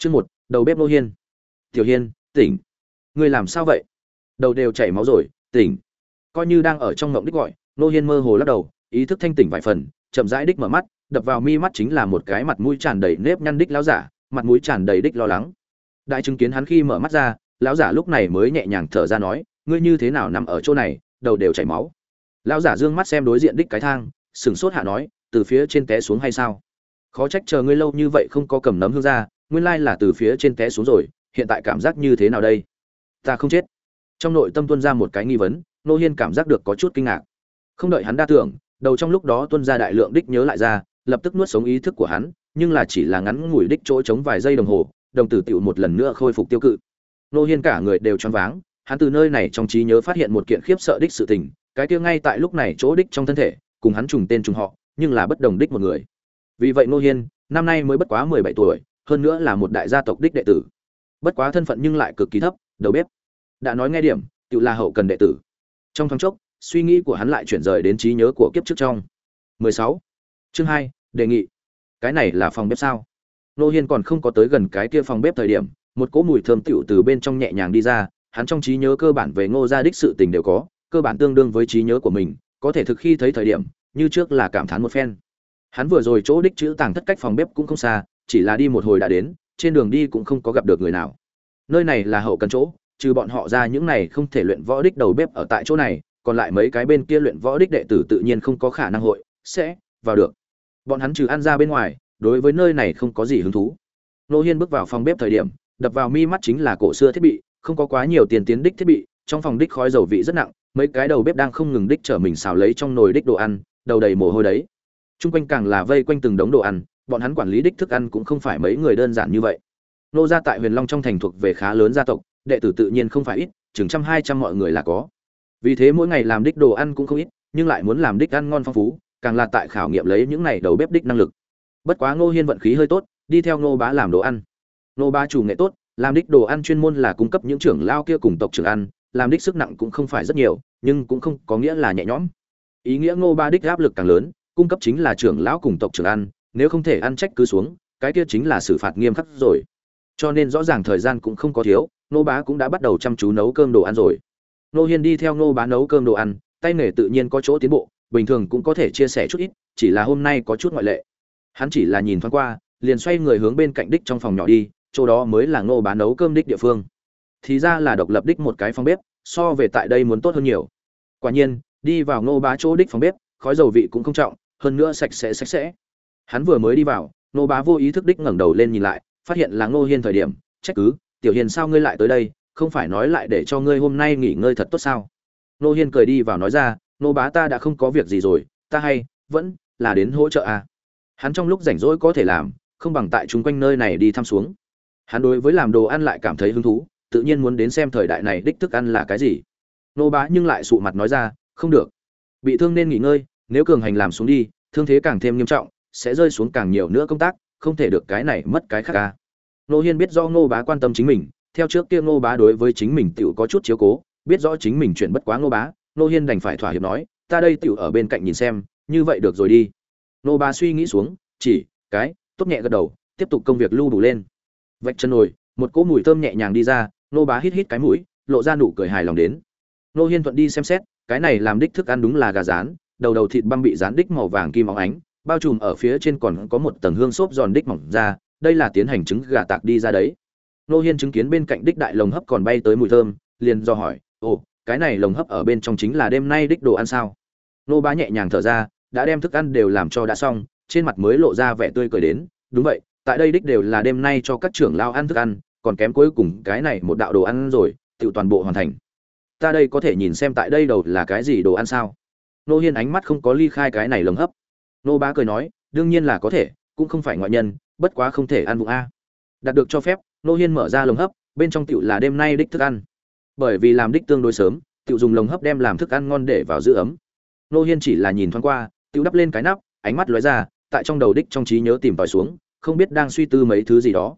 Chương một, đầu bếp Nô Hiên. Tiểu Hiên, tỉnh. Ngươi làm sao vậy? Đầu đều chảy máu rồi, tỉnh. Coi như đang ở trong ngộng đích gọi, Nô Hiên mơ hồ lắc đầu, ý thức thanh tỉnh vài phần, chậm rãi đích mở mắt, đập vào mi mắt chính là một cái mặt mũi tràn đầy nếp nhăn đích lão giả, mặt mũi tràn đầy đích lo lắng. Đại chứng kiến hắn khi mở mắt ra, lão giả lúc này mới nhẹ nhàng thở ra nói, ngươi như thế nào nằm ở chỗ này, đầu đều chảy máu. Lão giả dương mắt xem đối diện đích cái thang, sừng sốt hạ nói, từ phía trên té xuống hay sao? Khó trách chờ ngươi lâu như vậy không có cầm nấm hương ra, nguyên lai là từ phía trên té xuống rồi, hiện tại cảm giác như thế nào đây? Ta không chết. Trong nội tâm tuôn ra một cái nghi vấn, Nô Hiên cảm giác được có chút kinh ngạc. Không đợi hắn đa tưởng, đầu trong lúc đó tuôn ra đại lượng đích nhớ lại ra, lập tức nuốt sống ý thức của hắn, nhưng là chỉ là ngắn ngủi đích chỗ chống vài giây đồng hồ, đồng tử tiểu một lần nữa khôi phục tiêu cự. Nô Hiên cả người đều choáng váng, hắn từ nơi này trong trí nhớ phát hiện một kiện khiếp sợ đích sự tình, cái kia ngay tại lúc này chỗ đích trong thân thể, cùng hắn trùng tên trùng họ, nhưng là bất đồng đích một người. Vì vậy Nô Hiên, năm nay mới bất quá mười bảy tuổi, hơn nữa là một đại gia tộc đích đệ tử. Bất quá thân phận nhưng lại cực kỳ thấp, đầu bếp. Đã nói nghe điểm, tự là hậu cần đệ tử. Trong thoáng chốc, suy nghĩ của hắn lại chuyển rời đến trí nhớ của kiếp trước trong. 16. Chương 2, đề nghị. Cái này là phòng bếp sao? Nô Hiên còn không có tới gần cái kia phòng bếp thời điểm, một cỗ mùi thơm tiểu từ bên trong nhẹ nhàng đi ra, hắn trong trí nhớ cơ bản về Ngô gia đích sự tình đều có, cơ bản tương đương với trí nhớ của mình, có thể thực khi thấy thời điểm, như trước là cảm thán một phen. Hắn vừa rồi chỗ đích chữ tàng thất cách phòng bếp cũng không xa, chỉ là đi một hồi đã đến, trên đường đi cũng không có gặp được người nào. Nơi này là hậu cần chỗ, trừ bọn họ ra những này không thể luyện võ đích đầu bếp ở tại chỗ này, còn lại mấy cái bên kia luyện võ đích đệ tử tự nhiên không có khả năng hội sẽ vào được. Bọn hắn trừ ăn ra bên ngoài, đối với nơi này không có gì hứng thú. Nô Hiên bước vào phòng bếp thời điểm, đập vào mi mắt chính là cổ xưa thiết bị, không có quá nhiều tiền tiến đích thiết bị, trong phòng đích khói dầu vị rất nặng, mấy cái đầu bếp đang không ngừng đích trở mình xào lấy trong nồi đích đồ ăn, đầu đầy mồ hôi đấy. Trung quanh càng là vây quanh từng đống đồ ăn, bọn hắn quản lý đích thức ăn cũng không phải mấy người đơn giản như vậy. Nô gia tại Huyền Long trong thành thuộc về khá lớn gia tộc, đệ tử tự nhiên không phải ít, chừng trăm hai trăm mọi người là có. Vì thế mỗi ngày làm đích đồ ăn cũng không ít, nhưng lại muốn làm đích ăn ngon phong phú, càng là tại khảo nghiệm lấy những này đầu bếp đích năng lực. Bất quá Ngô Hiên vận khí hơi tốt, đi theo Ngô Bá làm đồ ăn. Ngô Bá chủ nghệ tốt, làm đích đồ ăn chuyên môn là cung cấp những trưởng lao kia cùng tộc trưởng ăn, làm đích sức nặng cũng không phải rất nhiều, nhưng cũng không có nghĩa là nhẹ nhõm. Ý nghĩa Ngô Bá đích áp lực càng lớn, cung cấp chính là trưởng lão cùng tộc trưởng ăn, nếu không thể ăn trách cứ xuống, cái kia chính là xử phạt nghiêm khắc rồi. Cho nên rõ ràng thời gian cũng không có thiếu, nô Bá cũng đã bắt đầu chăm chú nấu cơm đồ ăn rồi. nô Hiên đi theo nô Bá nấu cơm đồ ăn, tay nghề tự nhiên có chỗ tiến bộ, bình thường cũng có thể chia sẻ chút ít, chỉ là hôm nay có chút ngoại lệ. Hắn chỉ là nhìn thoáng qua, liền xoay người hướng bên cạnh đích trong phòng nhỏ đi, chỗ đó mới là nô Bá nấu cơm đích địa phương. Thì ra là độc lập đích một cái phòng bếp, so về tại đây muốn tốt hơn nhiều. Quả nhiên, đi vào nô Bá chỗ đích phòng bếp, khói dầu vị cũng không trọng, hơn nữa sạch sẽ sạch sẽ. Hắn vừa mới đi vào, nô Bá vô ý thức đích ngẩng đầu lên nhìn lại, phát hiện là Ngô Hiên thời điểm, trách cứ, "Tiểu Hiền sao ngươi lại tới đây, không phải nói lại để cho ngươi hôm nay nghỉ ngơi thật tốt sao?" Ngô Hiên cười đi vào nói ra, nô Bá ta đã không có việc gì rồi, ta hay vẫn là đến hỗ trợ à?" Hắn trong lúc rảnh rỗi có thể làm, không bằng tại chúng quanh nơi này đi thăm xuống. Hắn đối với làm đồ ăn lại cảm thấy hứng thú, tự nhiên muốn đến xem thời đại này đích thức ăn là cái gì. Nô bá nhưng lại sụ mặt nói ra, không được. Bị thương nên nghỉ ngơi, nếu cường hành làm xuống đi, thương thế càng thêm nghiêm trọng, sẽ rơi xuống càng nhiều nữa công tác, không thể được cái này mất cái khác à. ca. Nô Hiên biết do Nô bá quan tâm chính mình, theo trước kia Nô bá đối với chính mình tiểu có chút chiếu cố, biết rõ chính mình chuyện bất quá Nô bá, Nô Hiên đành phải thỏa hiệp nói, ta đây tiểu ở bên cạnh nhìn xem, như vậy được rồi đi. Nô bá suy nghĩ xuống, chỉ cái tốt nhẹ gật đầu tiếp tục công việc lưu đủ lên vạch chân nồi một cỗ mùi thơm nhẹ nhàng đi ra nô bá hít hít cái mũi lộ ra nụ cười hài lòng đến nô hiên thuận đi xem xét cái này làm đích thức ăn đúng là gà rán đầu đầu thịt băm bị rán đích màu vàng kim óng ánh bao trùm ở phía trên còn có một tầng hương xốp giòn đích mỏng ra, đây là tiến hành trứng gà tạc đi ra đấy. Nô hiên chứng kiến bên cạnh đích đại lồng hấp còn bay tới mùi thơm, liền do hỏi, ồ, cái này lồng hấp ở bên trong chính là đêm nay đích đồ ăn sao? Nô bá nhẹ nhàng thở ra, đã đem thức ăn đều làm cho đã xong, trên mặt mới lộ ra vẻ tươi cười đến, đúng vậy, tại đây đích đều là đêm nay cho các trưởng lao ăn thức ăn, còn kém cuối cùng cái này một đạo đồ ăn rồi tự toàn bộ hoàn thành. Ta đây có thể nhìn xem tại đây đầu là cái gì đồ ăn sao? Nô hiên ánh mắt không có ly khai cái này lồng hấp nô bá cười nói, đương nhiên là có thể, cũng không phải ngoại nhân, bất quá không thể ăn vụng a. Đạt được cho phép, nô hiên mở ra lồng hấp, bên trong tiểu là đêm nay đích thức ăn. Bởi vì làm đích tương đối sớm, tiểu dùng lồng hấp đem làm thức ăn ngon để vào giữ ấm. Nô hiên chỉ là nhìn thoáng qua, tiểu đắp lên cái nắp, ánh mắt lóe ra, tại trong đầu đích trong trí nhớ tìm tòi xuống, không biết đang suy tư mấy thứ gì đó.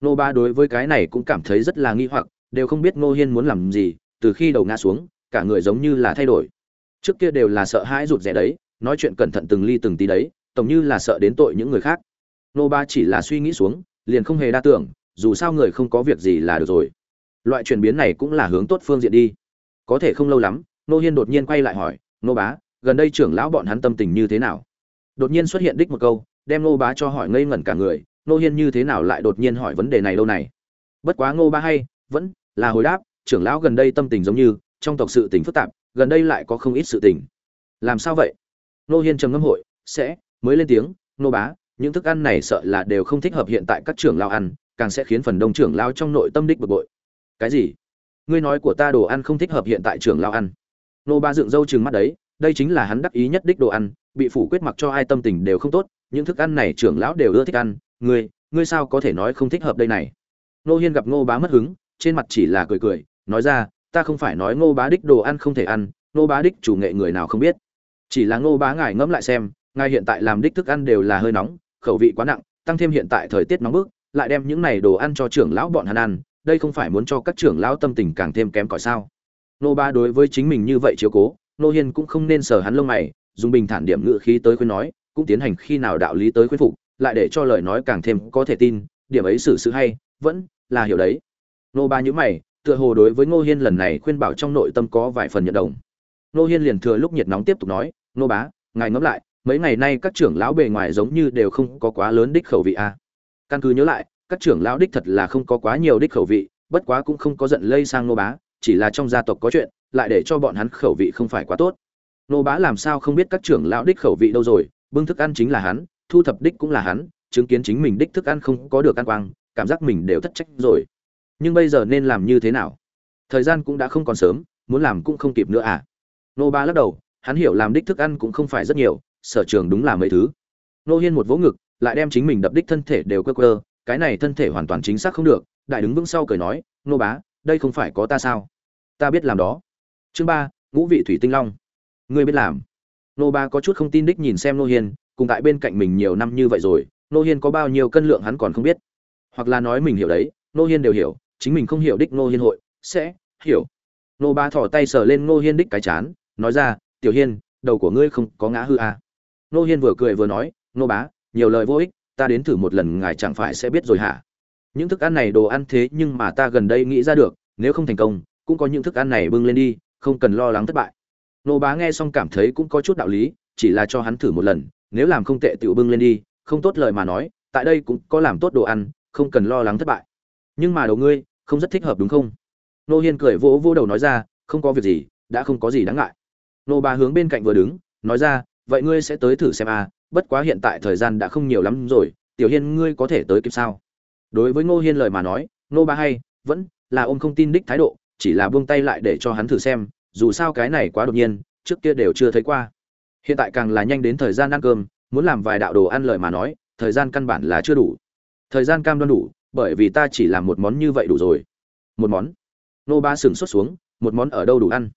Nô ba đối với cái này cũng cảm thấy rất là nghi hoặc, đều không biết Nô hiên muốn làm gì, từ khi đầu ngã xuống, cả người giống như là thay đổi. Trước kia đều là sợ hãi rụt rè đấy nói chuyện cẩn thận từng ly từng tí đấy, tổng như là sợ đến tội những người khác. Nô ba chỉ là suy nghĩ xuống, liền không hề đa tưởng, dù sao người không có việc gì là được rồi. Loại chuyển biến này cũng là hướng tốt phương diện đi. Có thể không lâu lắm, nô hiên đột nhiên quay lại hỏi, nô bá, gần đây trưởng lão bọn hắn tâm tình như thế nào? Đột nhiên xuất hiện đích một câu, đem nô bá cho hỏi ngây ngẩn cả người, nô hiên như thế nào lại đột nhiên hỏi vấn đề này lâu này? Bất quá ngô bá hay, vẫn là hồi đáp, trưởng lão gần đây tâm tình giống như, trong tộc sự tình phức tạp, gần đây lại có không ít sự tình. Làm sao vậy? Nô hiên trầm ngâm hội, sẽ, mới lên tiếng, nô bá, những thức ăn này sợ là đều không thích hợp hiện tại các trưởng lao ăn, càng sẽ khiến phần đông trưởng lao trong nội tâm đích bực bội. Cái gì? Ngươi nói của ta đồ ăn không thích hợp hiện tại trưởng lao ăn. Nô ba dựng râu chừng mắt đấy, đây chính là hắn đắc ý nhất đích đồ ăn, bị phủ quyết mặc cho ai tâm tình đều không tốt, những thức ăn này trưởng lão đều ưa thích ăn, ngươi ngươi sao có thể nói không thích hợp đây này? Nô hiên gặp ngô bá mất hứng, trên mặt chỉ là cười cười, nói ra, ta không phải nói ngô bá đích đồ ăn không thể ăn, ngô bá đích chủ nghệ người nào không biết chỉ là ngô bá ngài ngẫm lại xem, ngài hiện tại làm đích thức ăn đều là hơi nóng, khẩu vị quá nặng, tăng thêm hiện tại thời tiết nóng bức, lại đem những này đồ ăn cho trưởng lão bọn hắn ăn, đây không phải muốn cho các trưởng lão tâm tình càng thêm kém cỏi sao? Nô ba đối với chính mình như vậy chiếu cố nô hiên cũng không nên sờ hắn lông mày, dùng bình thản điểm ngự khí tới khuyên nói, cũng tiến hành khi nào đạo lý tới khuyên phục, lại để cho lời nói càng thêm có thể tin, điểm ấy xử sự hay, vẫn là hiểu đấy. Nô ba nhữ mày, tựa hồ đối với ngô hiên lần này khuyên bảo trong nội tâm có vài phần nhận đồng. Nô hiên liền thừa lúc nhiệt nóng tiếp tục nói nô bá, ngài ngẫm lại, mấy ngày nay các trưởng lão bề ngoài giống như đều không có quá lớn đích khẩu vị a à. căn cứ nhớ lại, các trưởng lão đích thật là không có quá nhiều đích khẩu vị, bất quá cũng không có giận lây sang nô bá, chỉ là trong gia tộc có chuyện, lại để cho bọn hắn khẩu vị không phải quá tốt. Nô bá làm sao không biết các trưởng lão đích khẩu vị đâu rồi, bưng thức ăn chính là hắn, thu thập đích cũng là hắn, chứng kiến chính mình đích thức ăn không có được ăn quang, cảm giác mình đều thất trách rồi. Nhưng bây giờ nên làm như thế nào? Thời gian cũng đã không còn sớm, muốn làm cũng không kịp nữa à? Nô bá lắc đầu hắn hiểu làm đích thức ăn cũng không phải rất nhiều, sở trường đúng là mấy thứ. Nô hiên một vỗ ngực, lại đem chính mình đập đích thân thể đều cơ cơ cái này thân thể hoàn toàn chính xác không được, đại đứng vững sau cười nói, nô bá, đây không phải có ta sao? Ta biết làm đó. Chương ba, ngũ vị thủy tinh long. Ngươi biết làm. Nô ba có chút không tin đích nhìn xem nô hiên, cùng tại bên cạnh mình nhiều năm như vậy rồi, nô hiên có bao nhiêu cân lượng hắn còn không biết. Hoặc là nói mình hiểu đấy, nô hiên đều hiểu, chính mình không hiểu đích nô hiên hội, sẽ hiểu. Nô ba thỏ tay sờ lên nô hiên đích cái chán, nói ra tiểu hiên, đầu của ngươi không có ngã hư à. nô hiên vừa cười vừa nói, nô bá, nhiều lời vô ích, ta đến thử một lần ngài chẳng phải sẽ biết rồi hả? Những thức ăn này đồ ăn thế nhưng mà ta gần đây nghĩ ra được, nếu không thành công, cũng có những thức ăn này bưng lên đi, không cần lo lắng thất bại. Nô bá nghe xong cảm thấy cũng có chút đạo lý, chỉ là cho hắn thử một lần, nếu làm không tệ tựu bưng lên đi, không tốt lời mà nói, tại đây cũng có làm tốt đồ ăn, không cần lo lắng thất bại. Nhưng mà đầu ngươi, không rất thích hợp đúng không? Nô hiên cười vỗ vỗ đầu nói ra, không có việc gì, đã không có gì đáng ngại nô ba hướng bên cạnh vừa đứng, nói ra, vậy ngươi sẽ tới thử xem à bất quá hiện tại thời gian đã không nhiều lắm rồi, tiểu hiên ngươi có thể tới kịp sao? Đối với ngô hiên lời mà nói, nô ba hay, vẫn là ôm không tin đích thái độ, chỉ là buông tay lại để cho hắn thử xem, dù sao cái này quá đột nhiên, trước kia đều chưa thấy qua. Hiện tại càng là nhanh đến thời gian ăn cơm, muốn làm vài đạo đồ ăn lời mà nói, thời gian căn bản là chưa đủ. Thời gian cam đoan đủ, bởi vì ta chỉ làm một món như vậy đủ rồi. Một món. Nô ba sừng xuất xuống, một món ở đâu đủ ăn?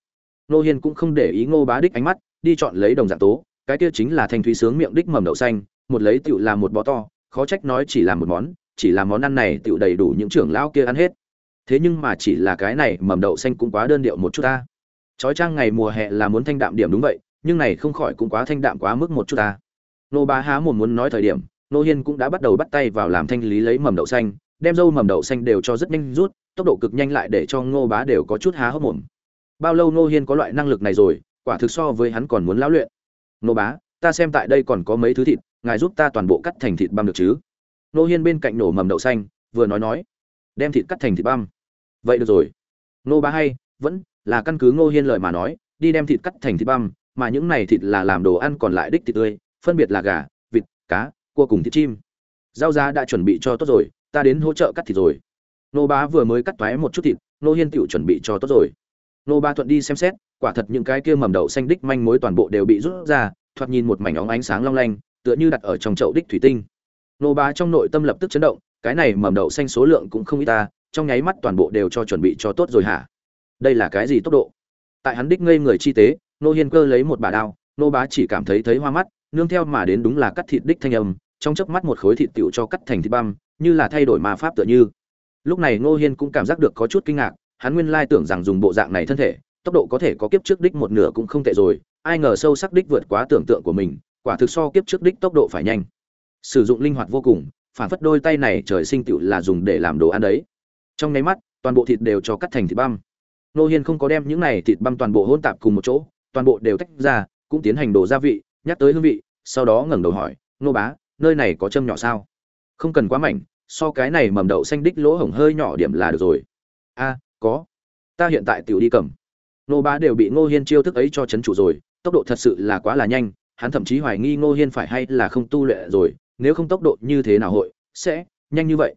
Nô hiên cũng không để ý ngô bá đích ánh mắt, đi chọn lấy đồng dạng tố, cái kia chính là thanh thúy sướng miệng đích mầm đậu xanh, một lấy tựu làm một bó to, khó trách nói chỉ là một món, chỉ là món ăn này tựu đầy đủ những trưởng lão kia ăn hết. Thế nhưng mà chỉ là cái này mầm đậu xanh cũng quá đơn điệu một chút ta. Trói trang ngày mùa hè là muốn thanh đạm điểm đúng vậy, nhưng này không khỏi cũng quá thanh đạm quá mức một chút ta. Nô bá há mồm muốn nói thời điểm nô hiên cũng đã bắt đầu bắt tay vào làm thanh lý lấy mầm đậu xanh, đem dâu mầm đậu xanh đều cho rất nhanh rút, tốc độ cực nhanh lại để cho ngô bá đều có chút há hốc mồm bao lâu nô hiên có loại năng lực này rồi, quả thực so với hắn còn muốn lão luyện. Nô bá, ta xem tại đây còn có mấy thứ thịt, ngài giúp ta toàn bộ cắt thành thịt băm được chứ? Nô hiên bên cạnh nổ mầm đậu xanh, vừa nói nói, đem thịt cắt thành thịt băm. Vậy được rồi. Nô bá hay, vẫn là căn cứ ngô hiên lời mà nói, đi đem thịt cắt thành thịt băm, mà những này thịt là làm đồ ăn còn lại đích thịt tươi, phân biệt là gà, vịt, cá, cua cùng thịt chim. Rau giá đã chuẩn bị cho tốt rồi, ta đến hỗ trợ cắt thịt rồi. Nô bá vừa mới cắt toái một chút thịt nô hiên tựu chuẩn bị cho tốt rồi nô ba thuận đi xem xét, quả thật những cái kia mầm đậu xanh đích manh mối toàn bộ đều bị rút ra, thoạt nhìn một mảnh óng ánh sáng long lanh, tựa như đặt ở trong chậu đích thủy tinh. Nô ba trong nội tâm lập tức chấn động, cái này mầm đậu xanh số lượng cũng không ít ta, trong nháy mắt toàn bộ đều cho chuẩn bị cho tốt rồi hả? Đây là cái gì tốc độ? Tại hắn đích ngây người chi tế, nô hiên cơ lấy một bà đao, nô bá chỉ cảm thấy thấy hoa mắt, nương theo mà đến đúng là cắt thịt đích thanh âm, trong chớp mắt một khối thịt tiểu cho cắt thành thịt băm, như là thay đổi ma pháp tựa như. Lúc này nô hiên cũng cảm giác được có chút kinh ngạc hắn nguyên lai tưởng rằng dùng bộ dạng này thân thể, tốc độ có thể có kiếp trước đích một nửa cũng không tệ rồi, ai ngờ sâu sắc đích vượt quá tưởng tượng của mình, quả thực so kiếp trước đích tốc độ phải nhanh. Sử dụng linh hoạt vô cùng, phản phất đôi tay này trời sinh tựu là dùng để làm đồ ăn đấy. Trong nháy mắt, toàn bộ thịt đều cho cắt thành thịt băm. Nô hiên không có đem những này thịt băm toàn bộ hỗn tạp cùng một chỗ, toàn bộ đều tách ra, cũng tiến hành đổ gia vị, nhắc tới hương vị, sau đó ngẩng đầu hỏi, nô bá, nơi này có châm nhỏ sao? Không cần quá mảnh, so cái này mầm đậu xanh đích lỗ hổng hơi nhỏ điểm là được rồi. A có. Ta hiện tại tiểu đi cầm. Nô bá đều bị ngô hiên chiêu thức ấy cho chấn chủ rồi, tốc độ thật sự là quá là nhanh, hắn thậm chí hoài nghi ngô hiên phải hay là không tu lệ rồi, nếu không tốc độ như thế nào hội sẽ nhanh như vậy.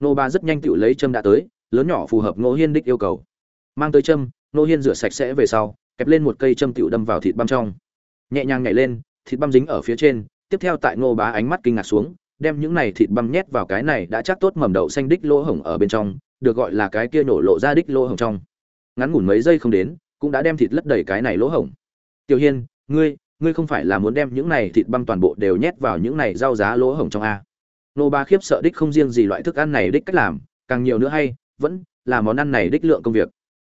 Nô bá rất nhanh tiểu lấy châm đã tới, lớn nhỏ phù hợp ngô hiên đích yêu cầu. Mang tới châm, ngô hiên rửa sạch sẽ về sau, kẹp lên một cây châm tiểu đâm vào thịt băm trong. Nhẹ nhàng nhảy lên, thịt băm dính ở phía trên, tiếp theo tại ngô bá ánh mắt kinh ngạc xuống, đem những này thịt băm nhét vào cái này đã chắc tốt mầm đậu xanh đích lỗ hổng ở bên trong được gọi là cái kia nổ lộ ra đích lỗ hổng trong. Ngắn ngủn mấy giây không đến, cũng đã đem thịt lấp đầy cái này lỗ hổng. Tiểu hiên, ngươi ngươi không phải là muốn đem những này thịt băm toàn bộ đều nhét vào những này rau giá lỗ hổng trong a? Nô ba khiếp sợ đích không riêng gì loại thức ăn này đích cách làm, càng nhiều nữa hay, vẫn là món ăn này đích lượng công việc.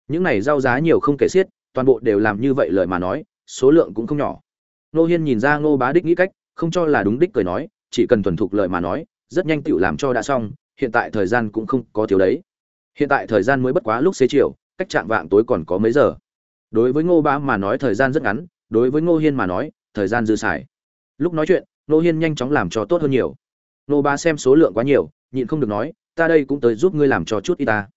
Những này rau giá nhiều không kể xiết, toàn bộ đều làm như vậy lời mà nói, số lượng cũng không nhỏ. Nô hiên nhìn ra ngô bá đích nghĩ cách, không cho là đúng đích cười nói, chỉ cần thuần thục lời mà nói, rất nhanh tựu làm cho đã xong, hiện tại thời gian cũng không có thiếu đấy hiện tại thời gian mới bất quá lúc xế chiều, cách chạm vạng tối còn có mấy giờ? Đối với ngô bá mà nói thời gian rất ngắn, đối với ngô hiên mà nói, thời gian dư xài. Lúc nói chuyện, ngô hiên nhanh chóng làm cho tốt hơn nhiều. Ngô bá xem số lượng quá nhiều, nhịn không được nói, ta đây cũng tới giúp ngươi làm cho chút y ta.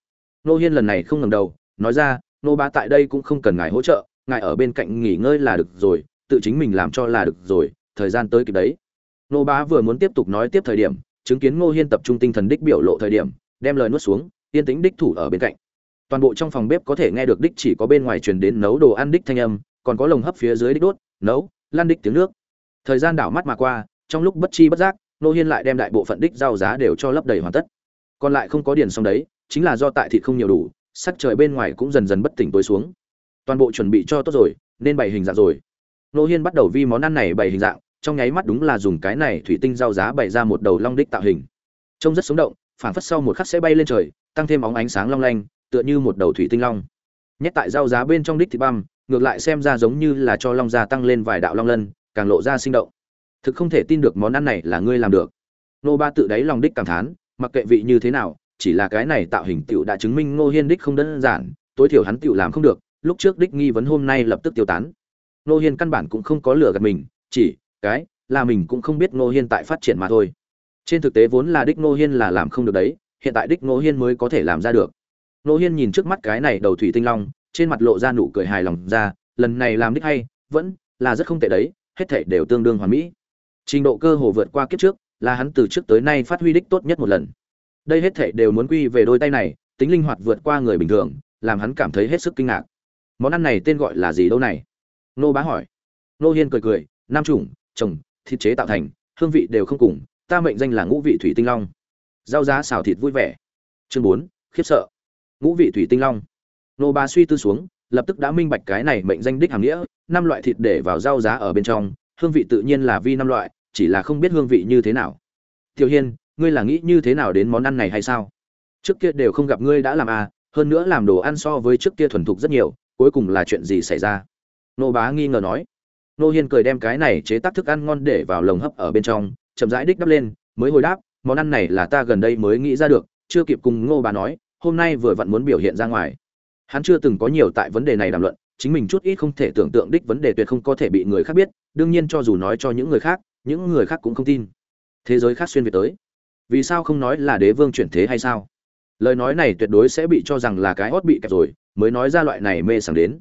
Ngô hiên lần này không ngầm đầu, nói ra, ngô bá tại đây cũng không cần ngài hỗ trợ, ngài ở bên cạnh nghỉ ngơi là được rồi, tự chính mình làm cho là được rồi, thời gian tới kịp đấy. Ngô bá vừa muốn tiếp tục nói tiếp thời điểm, chứng kiến ngô hiên tập trung tinh thần đích biểu lộ thời điểm, đem lời nuốt xuống yên tĩnh đích thủ ở bên cạnh. Toàn bộ trong phòng bếp có thể nghe được đích chỉ có bên ngoài truyền đến nấu đồ ăn đích thanh âm, còn có lồng hấp phía dưới đích đốt, nấu lan đích tiếng nước. Thời gian đảo mắt mà qua, trong lúc bất chi bất giác, nô hiên lại đem đại bộ phận đích rau giá đều cho lấp đầy hoàn tất. Còn lại không có điền xong đấy, chính là do tại thịt không nhiều đủ, sắc trời bên ngoài cũng dần dần bất tỉnh tối xuống. Toàn bộ chuẩn bị cho tốt rồi, nên bày hình dạng rồi. Nô hiên bắt đầu vi món ăn này bày hình dạng, trong nháy mắt đúng là dùng cái này thủy tinh rau giá bày ra một đầu long đích tạo hình. Trông rất sống động phản phất sau một khắc sẽ bay lên trời tăng thêm óng ánh sáng long lanh, tựa như một đầu thủy tinh long. Nhét tại rau giá bên trong đích thịt băm, ngược lại xem ra giống như là cho long gia tăng lên vài đạo long lân, càng lộ ra sinh động. Thực không thể tin được món ăn này là ngươi làm được. Nô ba tự đáy lòng đích cảm thán, mặc kệ vị như thế nào, chỉ là cái này tạo hình tiểu đã chứng minh ngô hiên đích không đơn giản, tối thiểu hắn tiểu làm không được, lúc trước đích nghi vấn hôm nay lập tức tiêu tán. Ngô hiên căn bản cũng không có lừa gạt mình, chỉ, cái, là mình cũng không biết ngô hiên tại phát triển mà thôi. Trên thực tế vốn là đích ngô hiên là làm không được đấy hiện tại đích ngô hiên mới có thể làm ra được. Ngô hiên nhìn trước mắt cái này đầu thủy tinh long, trên mặt lộ ra nụ cười hài lòng ra, lần này làm đích hay, vẫn là rất không tệ đấy, hết thảy đều tương đương hoàn mỹ. Trình độ cơ hồ vượt qua kiếp trước, là hắn từ trước tới nay phát huy đích tốt nhất một lần. Đây hết thảy đều muốn quy về đôi tay này, tính linh hoạt vượt qua người bình thường, làm hắn cảm thấy hết sức kinh ngạc. Món ăn này tên gọi là gì đâu này? Nô bá hỏi. Nô hiên cười cười, nam chủng, trồng, thịt chế tạo thành, hương vị đều không cùng, ta mệnh danh là ngũ vị thủy tinh long rau giá xào thịt vui vẻ. Chương bốn, khiếp sợ. Ngũ vị thủy tinh long. Nô ba suy tư xuống, lập tức đã minh bạch cái này mệnh danh đích hàm nghĩa, năm loại thịt để vào rau giá ở bên trong, hương vị tự nhiên là vi năm loại, chỉ là không biết hương vị như thế nào. Tiểu hiên, ngươi là nghĩ như thế nào đến món ăn này hay sao? Trước kia đều không gặp ngươi đã làm à hơn nữa làm đồ ăn so với trước kia thuần thục rất nhiều, cuối cùng là chuyện gì xảy ra? Nô bá nghi ngờ nói. Nô hiên cười đem cái này chế tác thức ăn ngon để vào lồng hấp ở bên trong, chậm rãi đích đắp lên, mới hồi đáp món ăn này là ta gần đây mới nghĩ ra được, chưa kịp cùng ngô bà nói, hôm nay vừa vặn muốn biểu hiện ra ngoài. Hắn chưa từng có nhiều tại vấn đề này đàm luận, chính mình chút ít không thể tưởng tượng đích vấn đề tuyệt không có thể bị người khác biết, đương nhiên cho dù nói cho những người khác, những người khác cũng không tin. Thế giới khác xuyên việt tới. Vì sao không nói là đế vương chuyển thế hay sao? Lời nói này tuyệt đối sẽ bị cho rằng là cái hót bị kẹp rồi, mới nói ra loại này mê sảng đến.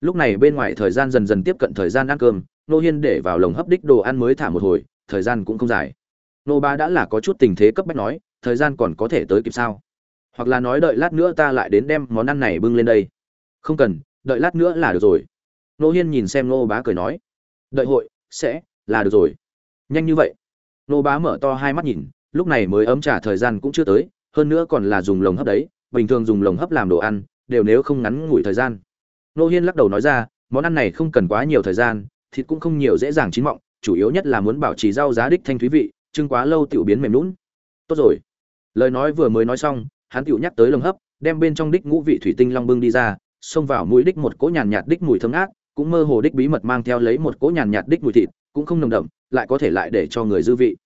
Lúc này bên ngoài thời gian dần dần tiếp cận thời gian ăn cơm nô hiên để vào lồng hấp đích đồ ăn mới thả một hồi, thời gian cũng không dài nô ba đã là có chút tình thế cấp bách nói, thời gian còn có thể tới kịp sao? Hoặc là nói đợi lát nữa ta lại đến đem món ăn này bưng lên đây. Không cần, đợi lát nữa là được rồi. Nô hiên nhìn xem nô bá cười nói, đợi hội, sẽ, là được rồi. Nhanh như vậy. Nô bá mở to hai mắt nhìn, lúc này mới ấm trả thời gian cũng chưa tới, hơn nữa còn là dùng lồng hấp đấy, bình thường dùng lồng hấp làm đồ ăn, đều nếu không ngắn ngủi thời gian. Nô hiên lắc đầu nói ra, món ăn này không cần quá nhiều thời gian, thịt cũng không nhiều dễ dàng chín mọng, chủ yếu nhất là muốn bảo trì rau giá đích thanh thúy vị trưng quá lâu tiểu biến mềm lún tốt rồi. Lời nói vừa mới nói xong, hắn tiểu nhắc tới lồng hấp, đem bên trong đích ngũ vị thủy tinh long bưng đi ra, xông vào mũi đích một cỗ nhàn nhạt đích mùi thơm ngát, cũng mơ hồ đích bí mật mang theo lấy một cỗ nhàn nhạt đích mùi thịt, cũng không nồng đậm, lại có thể lại để cho người dư vị.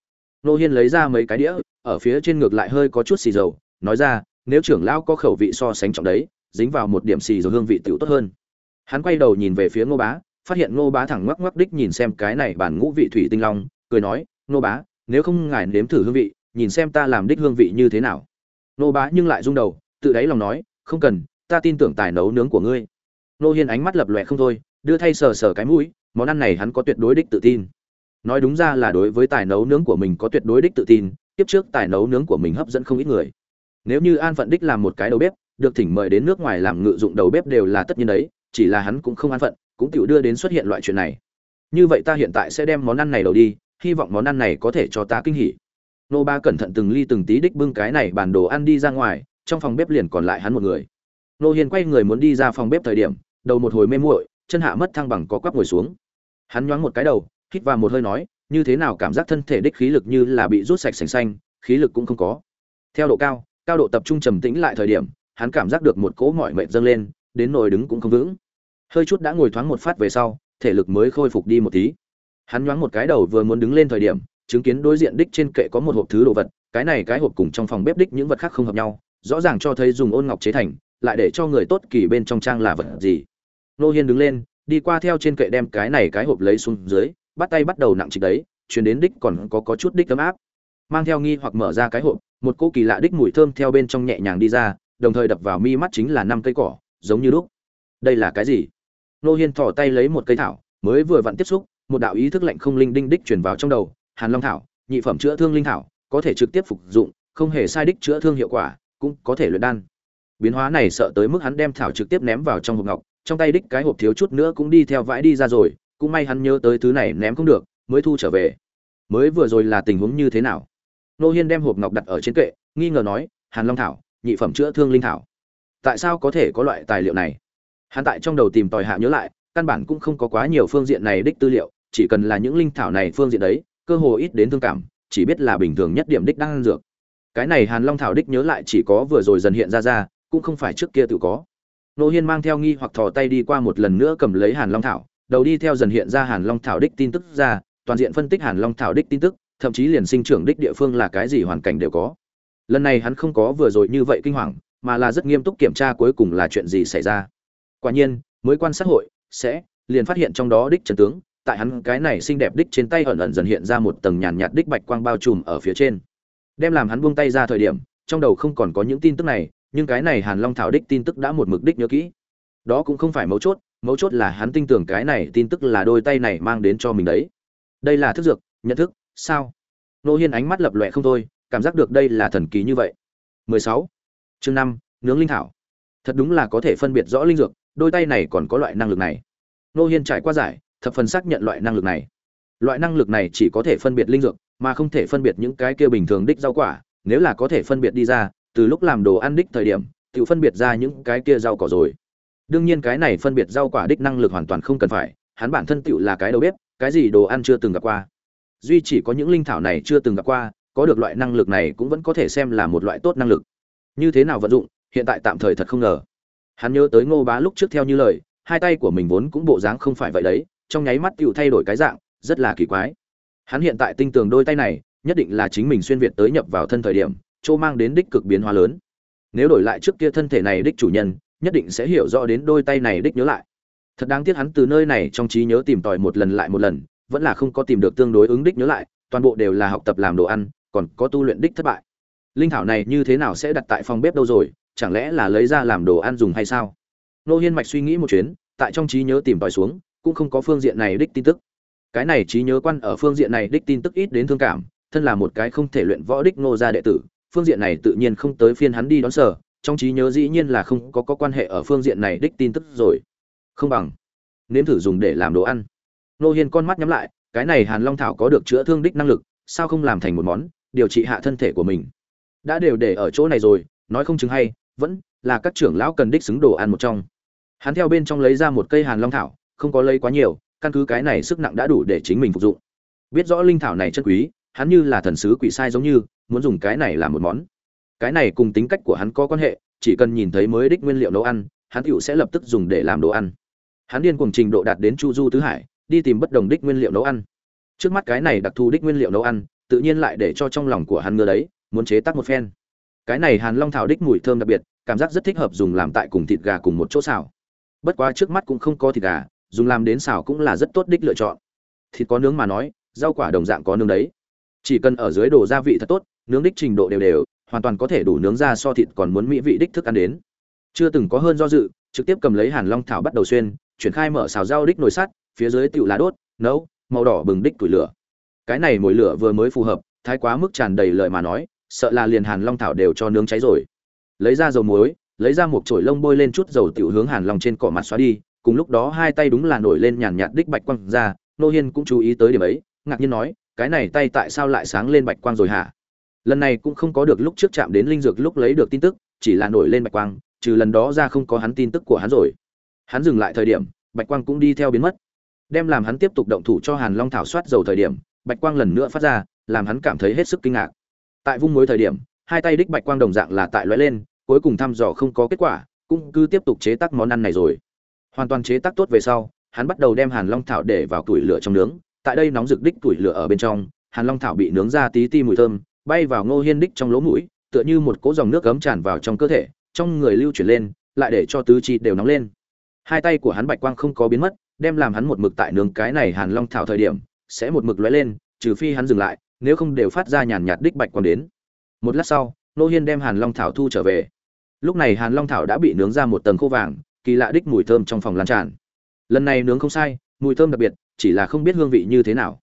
Nô hiên lấy ra mấy cái đĩa, ở phía trên ngược lại hơi có chút xì dầu, nói ra, nếu trưởng lão có khẩu vị so sánh trọng đấy, dính vào một điểm xì dầu hương vị tiểu tốt hơn. Hắn quay đầu nhìn về phía ngô bá, phát hiện ngô bá thẳng ngoắc ngoắc đích nhìn xem cái này bản ngũ vị thủy tinh long, cười nói, ngô bá nếu không ngài nếm thử hương vị, nhìn xem ta làm đích hương vị như thế nào. Nô bá nhưng lại rung đầu, tự đáy lòng nói, không cần, ta tin tưởng tài nấu nướng của ngươi. Nô hiên ánh mắt lập lòe không thôi, đưa thay sờ sờ cái mũi, món ăn này hắn có tuyệt đối đích tự tin. Nói đúng ra là đối với tài nấu nướng của mình có tuyệt đối đích tự tin tiếp trước tài nấu nướng của mình hấp dẫn không ít người. Nếu như an phận đích làm một cái đầu bếp, được thỉnh mời đến nước ngoài làm ngự dụng đầu bếp đều là tất nhiên đấy, chỉ là hắn cũng không an phận, cũng tự đưa đến xuất hiện loại chuyện này. Như vậy ta hiện tại sẽ đem món ăn này đầu đi hy vọng món ăn này có thể cho ta kinh hỉ. Nô ba cẩn thận từng ly từng tí đích bưng cái này bản đồ ăn đi ra ngoài, trong phòng bếp liền còn lại hắn một người. Nô hiền quay người muốn đi ra phòng bếp thời điểm, đầu một hồi mê muội, chân hạ mất thăng bằng có quắp ngồi xuống. Hắn nhoáng một cái đầu, hít vào một hơi nói, như thế nào cảm giác thân thể đích khí lực như là bị rút sạch sành xanh, khí lực cũng không có. Theo độ cao cao độ tập trung trầm tĩnh lại thời điểm, hắn cảm giác được một cỗ mỏi mệt dâng lên, đến nồi đứng cũng không vững. Hơi chút đã ngồi thoáng một phát về sau, thể lực mới khôi phục đi một tí hắn nhoáng một cái đầu vừa muốn đứng lên thời điểm chứng kiến đối diện đích trên kệ có một hộp thứ đồ vật cái này cái hộp cùng trong phòng bếp đích những vật khác không hợp nhau rõ ràng cho thấy dùng ôn ngọc chế thành lại để cho người tốt kỳ bên trong trang là vật gì. Nô hiên đứng lên đi qua theo trên kệ đem cái này cái hộp lấy xuống dưới bắt tay bắt đầu nặng trịch đấy chuyển đến đích còn có, có chút đích ấm áp. Mang theo nghi hoặc mở ra cái hộp một cô kỳ lạ đích mùi thơm theo bên trong nhẹ nhàng đi ra đồng thời đập vào mi mắt chính là năm cây cỏ giống như đúc. Đây là cái gì? Nô hiên thỏ tay lấy một cây thảo mới vừa vặn tiếp xúc một đạo ý thức lạnh không linh đinh đích truyền vào trong đầu, hàn long thảo, nhị phẩm chữa thương linh thảo, có thể trực tiếp phục dụng, không hề sai đích chữa thương hiệu quả, cũng có thể luyện đan. Biến hóa này sợ tới mức hắn đem thảo trực tiếp ném vào trong hộp ngọc, trong tay đích cái hộp thiếu chút nữa cũng đi theo vãi đi ra rồi, cũng may hắn nhớ tới thứ này ném không được, mới thu trở về. Mới vừa rồi là tình huống như thế nào? Nô hiên đem hộp ngọc đặt ở trên kệ, nghi ngờ nói, hàn long thảo, nhị phẩm chữa thương linh thảo. Tại sao có thể có loại tài liệu này? Hắn tại trong đầu tìm tòi hạ nhớ lại, căn bản cũng không có quá nhiều phương diện này đích tư liệu chỉ cần là những linh thảo này phương diện đấy, cơ hồ ít đến thương cảm, chỉ biết là bình thường nhất điểm đích đang ăn dược. Cái này hàn long thảo đích nhớ lại chỉ có vừa rồi dần hiện ra ra, cũng không phải trước kia tự có. Nô hiên mang theo nghi hoặc thò tay đi qua một lần nữa cầm lấy hàn long thảo, đầu đi theo dần hiện ra hàn long thảo đích tin tức ra, toàn diện phân tích hàn long thảo đích tin tức, thậm chí liền sinh trưởng đích địa phương là cái gì hoàn cảnh đều có. Lần này hắn không có vừa rồi như vậy kinh hoàng, mà là rất nghiêm túc kiểm tra cuối cùng là chuyện gì xảy ra. Quả nhiên, mới quan sát hội, sẽ liền phát hiện trong đó đích trần tướng tại hắn cái này xinh đẹp đích trên tay ẩn ẩn dần hiện ra một tầng nhàn nhạt đích bạch quang bao trùm ở phía trên. Đem làm hắn buông tay ra thời điểm trong đầu không còn có những tin tức này nhưng cái này hàn long thảo đích tin tức đã một mực đích nhớ kỹ. Đó cũng không phải mấu chốt mấu chốt là hắn tin tưởng cái này tin tức là đôi tay này mang đến cho mình đấy. Đây là thức dược nhận thức sao? Nô hiên ánh mắt lập lọe không thôi cảm giác được đây là thần kỳ như vậy. 16. chương 5, nướng linh thảo. Thật đúng là có thể phân biệt rõ linh dược đôi tay này còn có loại năng lực này. Nô hiên trải qua giải thập phần xác nhận loại năng lực này. Loại năng lực này chỉ có thể phân biệt linh dược, mà không thể phân biệt những cái kia bình thường đích rau quả. Nếu là có thể phân biệt đi ra, từ lúc làm đồ ăn đích thời điểm, tự phân biệt ra những cái kia rau cỏ rồi. Đương nhiên cái này phân biệt rau quả đích năng lực hoàn toàn không cần phải, hắn bản thân tựu là cái đầu bếp, cái gì đồ ăn chưa từng gặp qua. Duy chỉ có những linh thảo này chưa từng gặp qua, có được loại năng lực này cũng vẫn có thể xem là một loại tốt năng lực. Như thế nào vận dụng, hiện tại tạm thời thật không ngờ. Hắn nhớ tới ngô bá lúc trước theo như lời, hai tay của mình vốn cũng bộ dáng không phải vậy đấy trong nháy mắt tựu thay đổi cái dạng, rất là kỳ quái. Hắn hiện tại tinh tường đôi tay này, nhất định là chính mình xuyên việt tới nhập vào thân thời điểm, chỗ mang đến đích cực biến hóa lớn. Nếu đổi lại trước kia thân thể này đích chủ nhân, nhất định sẽ hiểu rõ đến đôi tay này đích nhớ lại. Thật đáng tiếc hắn từ nơi này trong trí nhớ tìm tòi một lần lại một lần, vẫn là không có tìm được tương đối ứng đích nhớ lại, toàn bộ đều là học tập làm đồ ăn, còn có tu luyện đích thất bại. Linh thảo này như thế nào sẽ đặt tại phòng bếp đâu rồi, chẳng lẽ là lấy ra làm đồ ăn dùng hay sao? Nô hiên mạch suy nghĩ một chuyến, tại trong trí nhớ tìm tòi xuống cũng không có phương diện này đích tin tức. Cái này trí nhớ quan ở phương diện này đích tin tức ít đến thương cảm thân là một cái không thể luyện võ đích nô gia đệ tử phương diện này tự nhiên không tới phiên hắn đi đón sở trong trí nhớ dĩ nhiên là không có, có quan hệ ở phương diện này đích tin tức rồi. Không bằng nếm thử dùng để làm đồ ăn. Nô hiên con mắt nhắm lại cái này hàn long thảo có được chữa thương đích năng lực sao không làm thành một món điều trị hạ thân thể của mình. Đã đều để ở chỗ này rồi nói không chừng hay vẫn là các trưởng lão cần đích xứng đồ ăn một trong. Hắn theo bên trong lấy ra một cây hàn long thảo không có lấy quá nhiều, căn cứ cái này sức nặng đã đủ để chính mình phục dụng. Biết rõ linh thảo này chân quý, hắn như là thần sứ quỷ sai giống như, muốn dùng cái này làm một món. Cái này cùng tính cách của hắn có quan hệ, chỉ cần nhìn thấy mới đích nguyên liệu nấu ăn, hắn tựu sẽ lập tức dùng để làm đồ ăn. Hắn điên cuồng trình độ đạt đến chu du tứ hải, đi tìm bất đồng đích nguyên liệu nấu ăn. Trước mắt cái này đặc thù đích nguyên liệu nấu ăn, tự nhiên lại để cho trong lòng của hắn ngứa đấy, muốn chế tác một phen. Cái này hàn long thảo đích mùi thơm đặc biệt, cảm giác rất thích hợp dùng làm tại cùng thịt gà cùng một chỗ xào. Bất quá trước mắt cũng không có thịt gà dùng làm đến xào cũng là rất tốt đích lựa chọn. Thịt có nướng mà nói, rau quả đồng dạng có nướng đấy. Chỉ cần ở dưới đồ gia vị thật tốt, nướng đích trình độ đều đều, hoàn toàn có thể đủ nướng ra so thịt còn muốn mỹ vị đích thức ăn đến. Chưa từng có hơn do dự, trực tiếp cầm lấy hàn long thảo bắt đầu xuyên, chuyển khai mở xào rau đích nồi sắt, phía dưới tựu lá đốt, nấu, màu đỏ bừng đích tủi lửa. Cái này mồi lửa vừa mới phù hợp, thái quá mức tràn đầy lời mà nói, sợ là liền hàn long thảo đều cho nướng cháy rồi. Lấy ra dầu muối, lấy ra một chổi lông bôi lên chút dầu tiểu hướng hàn long trên cỏ mặt xóa đi cùng lúc đó hai tay đúng là nổi lên nhàn nhạt đích bạch quang ra, nô hiên cũng chú ý tới điểm ấy, ngạc nhiên nói, cái này tay tại sao lại sáng lên bạch quang rồi hả? Lần này cũng không có được lúc trước chạm đến linh dược lúc lấy được tin tức, chỉ là nổi lên bạch quang, trừ lần đó ra không có hắn tin tức của hắn rồi. Hắn dừng lại thời điểm, bạch quang cũng đi theo biến mất. Đem làm hắn tiếp tục động thủ cho hàn long thảo soát dầu thời điểm, bạch quang lần nữa phát ra, làm hắn cảm thấy hết sức kinh ngạc. Tại vung mối thời điểm, hai tay đích bạch quang đồng dạng là tại lóe lên, cuối cùng thăm dò không có kết quả, cũng cứ tiếp tục chế tác món ăn này rồi hoàn toàn chế tác tốt về sau, hắn bắt đầu đem hàn long thảo để vào tuổi lửa trong nướng. Tại đây nóng rực đích tuổi lửa ở bên trong, hàn long thảo bị nướng ra tí ti mùi thơm, bay vào ngô hiên đích trong lỗ mũi, tựa như một cỗ dòng nước gấm tràn vào trong cơ thể, trong người lưu chuyển lên, lại để cho tứ chi đều nóng lên. Hai tay của hắn bạch quang không có biến mất, đem làm hắn một mực tại nướng cái này hàn long thảo thời điểm, sẽ một mực lóe lên, trừ phi hắn dừng lại, nếu không đều phát ra nhàn nhạt đích bạch quang đến. Một lát sau nô hiên đem hàn long thảo thu trở về. Lúc này hàn long thảo đã bị nướng ra một tầng khô vàng kỳ lạ đích mùi thơm trong phòng lan tràn. Lần này nướng không sai, mùi thơm đặc biệt, chỉ là không biết hương vị như thế nào.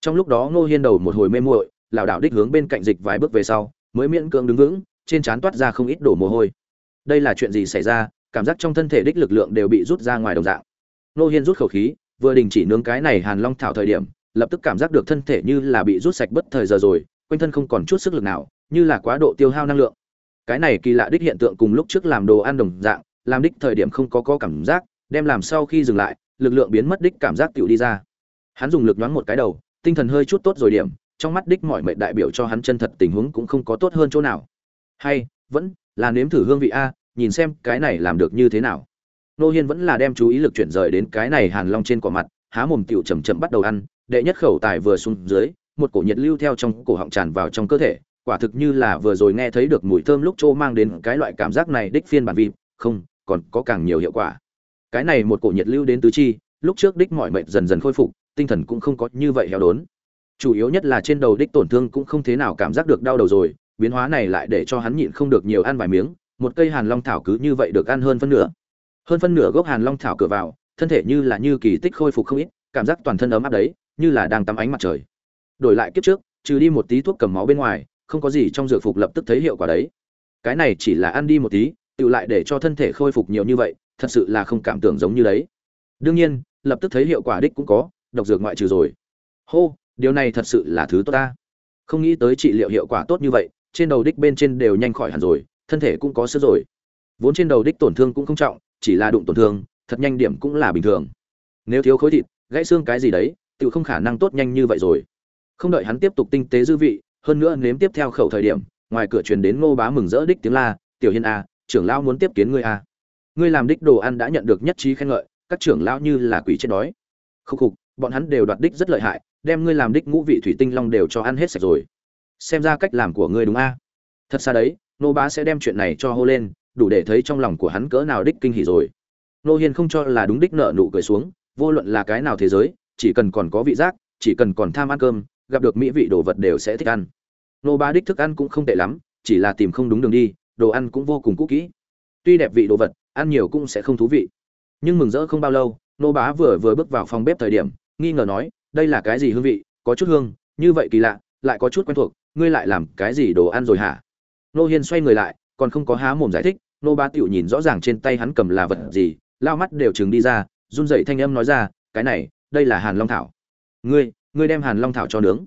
Trong lúc đó Ngô hiên đầu một hồi mê muội, lảo đảo đích hướng bên cạnh dịch vài bước về sau, mới miễn cưỡng đứng vững, trên trán toát ra không ít đổ mồ hôi. Đây là chuyện gì xảy ra, cảm giác trong thân thể đích lực lượng đều bị rút ra ngoài đồng dạng. Ngô hiên rút khẩu khí, vừa đình chỉ nướng cái này hàn long thảo thời điểm, lập tức cảm giác được thân thể như là bị rút sạch bất thời giờ rồi, quanh thân không còn chút sức lực nào, như là quá độ tiêu hao năng lượng. Cái này kỳ lạ đích hiện tượng cùng lúc trước làm đồ ăn đồng dạng làm đích thời điểm không có có cảm giác đem làm sau khi dừng lại lực lượng biến mất đích cảm giác tiểu đi ra. Hắn dùng lực nhoáng một cái đầu tinh thần hơi chút tốt rồi điểm trong mắt đích mọi mệnh đại biểu cho hắn chân thật tình huống cũng không có tốt hơn chỗ nào. Hay vẫn là nếm thử hương vị a nhìn xem cái này làm được như thế nào. Nô hiên vẫn là đem chú ý lực chuyển rời đến cái này hàn long trên cỏ mặt há mồm tiểu chậm chậm bắt đầu ăn đệ nhất khẩu tài vừa xuống dưới một cổ nhiệt lưu theo trong cổ họng tràn vào trong cơ thể quả thực như là vừa rồi nghe thấy được mùi thơm lúc trô mang đến cái loại cảm giác này đích phiên bản vị, không còn có càng nhiều hiệu quả. Cái này một cổ nhiệt lưu đến tứ chi, lúc trước đích mọi mệnh dần dần khôi phục, tinh thần cũng không có như vậy heo đốn. Chủ yếu nhất là trên đầu đích tổn thương cũng không thế nào cảm giác được đau đầu rồi, biến hóa này lại để cho hắn nhịn không được nhiều ăn vài miếng, một cây hàn long thảo cứ như vậy được ăn hơn phân nửa. Hơn phân nửa gốc hàn long thảo cửa vào, thân thể như là như kỳ tích khôi phục không ít, cảm giác toàn thân ấm áp đấy, như là đang tắm ánh mặt trời. Đổi lại kiếp trước, trừ đi một tí thuốc cầm máu bên ngoài, không có gì trong dược phục lập tức thấy hiệu quả đấy. Cái này chỉ là ăn đi một tí tự lại để cho thân thể khôi phục nhiều như vậy, thật sự là không cảm tưởng giống như đấy. Đương nhiên, lập tức thấy hiệu quả đích cũng có, độc dược ngoại trừ rồi. Hô, điều này thật sự là thứ tốt ta. Không nghĩ tới trị liệu hiệu quả tốt như vậy, trên đầu đích bên trên đều nhanh khỏi hẳn rồi, thân thể cũng có sức rồi. Vốn trên đầu đích tổn thương cũng không trọng, chỉ là đụng tổn thương, thật nhanh điểm cũng là bình thường. Nếu thiếu khối thịt, gãy xương cái gì đấy tự không khả năng tốt nhanh như vậy rồi. Không đợi hắn tiếp tục tinh tế dư vị, hơn nữa nếm tiếp theo khẩu thời điểm, ngoài cửa truyền đến ngô bá mừng rỡ đích tiếng la, tiểu hiên a trưởng lão muốn tiếp kiến ngươi a ngươi làm đích đồ ăn đã nhận được nhất trí khen ngợi, các trưởng lão như là quỷ chết đói. Khúc khục, bọn hắn đều đoạt đích rất lợi hại, đem ngươi làm đích ngũ vị thủy tinh long đều cho ăn hết sạch rồi. Xem ra cách làm của ngươi đúng a. Thật xa đấy, nô bá sẽ đem chuyện này cho hô lên, đủ để thấy trong lòng của hắn cỡ nào đích kinh hỉ rồi. Nô hiên không cho là đúng đích nợ nụ cười xuống, vô luận là cái nào thế giới, chỉ cần còn có vị giác, chỉ cần còn tham ăn cơm, gặp được mỹ vị đồ vật đều sẽ thích ăn. Nô bá đích thức ăn cũng không tệ lắm, chỉ là tìm không đúng đường đi đồ ăn cũng vô cùng cũ kỹ. Tuy đẹp vị đồ vật, ăn nhiều cũng sẽ không thú vị. Nhưng mừng rỡ không bao lâu, nô bá vừa vừa bước vào phòng bếp thời điểm, nghi ngờ nói, đây là cái gì hương vị? Có chút hương, như vậy kỳ lạ, lại có chút quen thuộc, ngươi lại làm cái gì đồ ăn rồi hả? Nô hiên xoay người lại, còn không có há mồm giải thích, nô bá tiểu nhìn rõ ràng trên tay hắn cầm là vật gì, lao mắt đều chừng đi ra, run rẩy thanh âm nói ra, cái này, đây là hàn long thảo. Ngươi ngươi đem hàn long thảo cho nướng.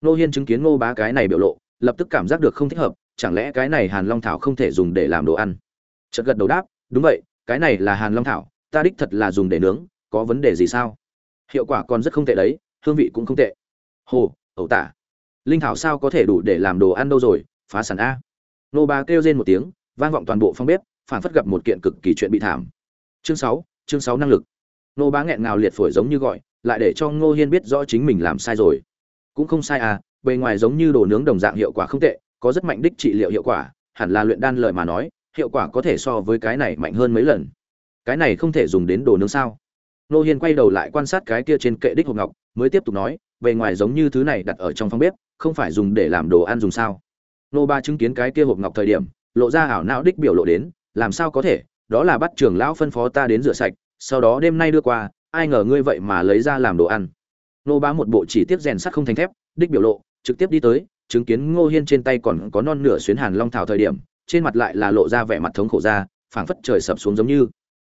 Nô hiên chứng kiến nô bá cái này biểu lộ, lập tức cảm giác được không thích hợp chẳng lẽ cái này hàn long thảo không thể dùng để làm đồ ăn? Chợt gật đầu đáp, đúng vậy, cái này là hàn long thảo, ta đích thật là dùng để nướng, có vấn đề gì sao? Hiệu quả còn rất không tệ đấy, hương vị cũng không tệ. Hồ, ẩu tả. Linh thảo sao có thể đủ để làm đồ ăn đâu rồi, phá sản a. Nô Ba kêu rên một tiếng, vang vọng toàn bộ phòng bếp, phản phất gặp một kiện cực kỳ chuyện bị thảm. Chương sáu chương sáu năng lực. Nô bá nghẹn ngào liệt phổi giống như gọi, lại để cho ngô hiên biết rõ chính mình làm sai rồi. Cũng không sai à bề ngoài giống như đồ nướng đồng dạng hiệu quả không tệ có rất mạnh đích trị liệu hiệu quả, hẳn là luyện đan lợi mà nói, hiệu quả có thể so với cái này mạnh hơn mấy lần. Cái này không thể dùng đến đồ nướng sao? Nô hiên quay đầu lại quan sát cái kia trên kệ đích hộp ngọc, mới tiếp tục nói về ngoài giống như thứ này đặt ở trong phòng bếp, không phải dùng để làm đồ ăn dùng sao? Nô ba chứng kiến cái kia hộp ngọc thời điểm, lộ ra ảo não đích biểu lộ đến, làm sao có thể? Đó là bắt trưởng lão phân phó ta đến rửa sạch, sau đó đêm nay đưa qua, ai ngờ ngươi vậy mà lấy ra làm đồ ăn. Nô bá một bộ chỉ tiếp rèn sắt không thành thép, đích biểu lộ, trực tiếp đi tới chứng kiến ngô hiên trên tay còn có non nửa xuyến hàn long thảo thời điểm, trên mặt lại là lộ ra vẻ mặt thống khổ ra, phảng phất trời sập xuống giống như.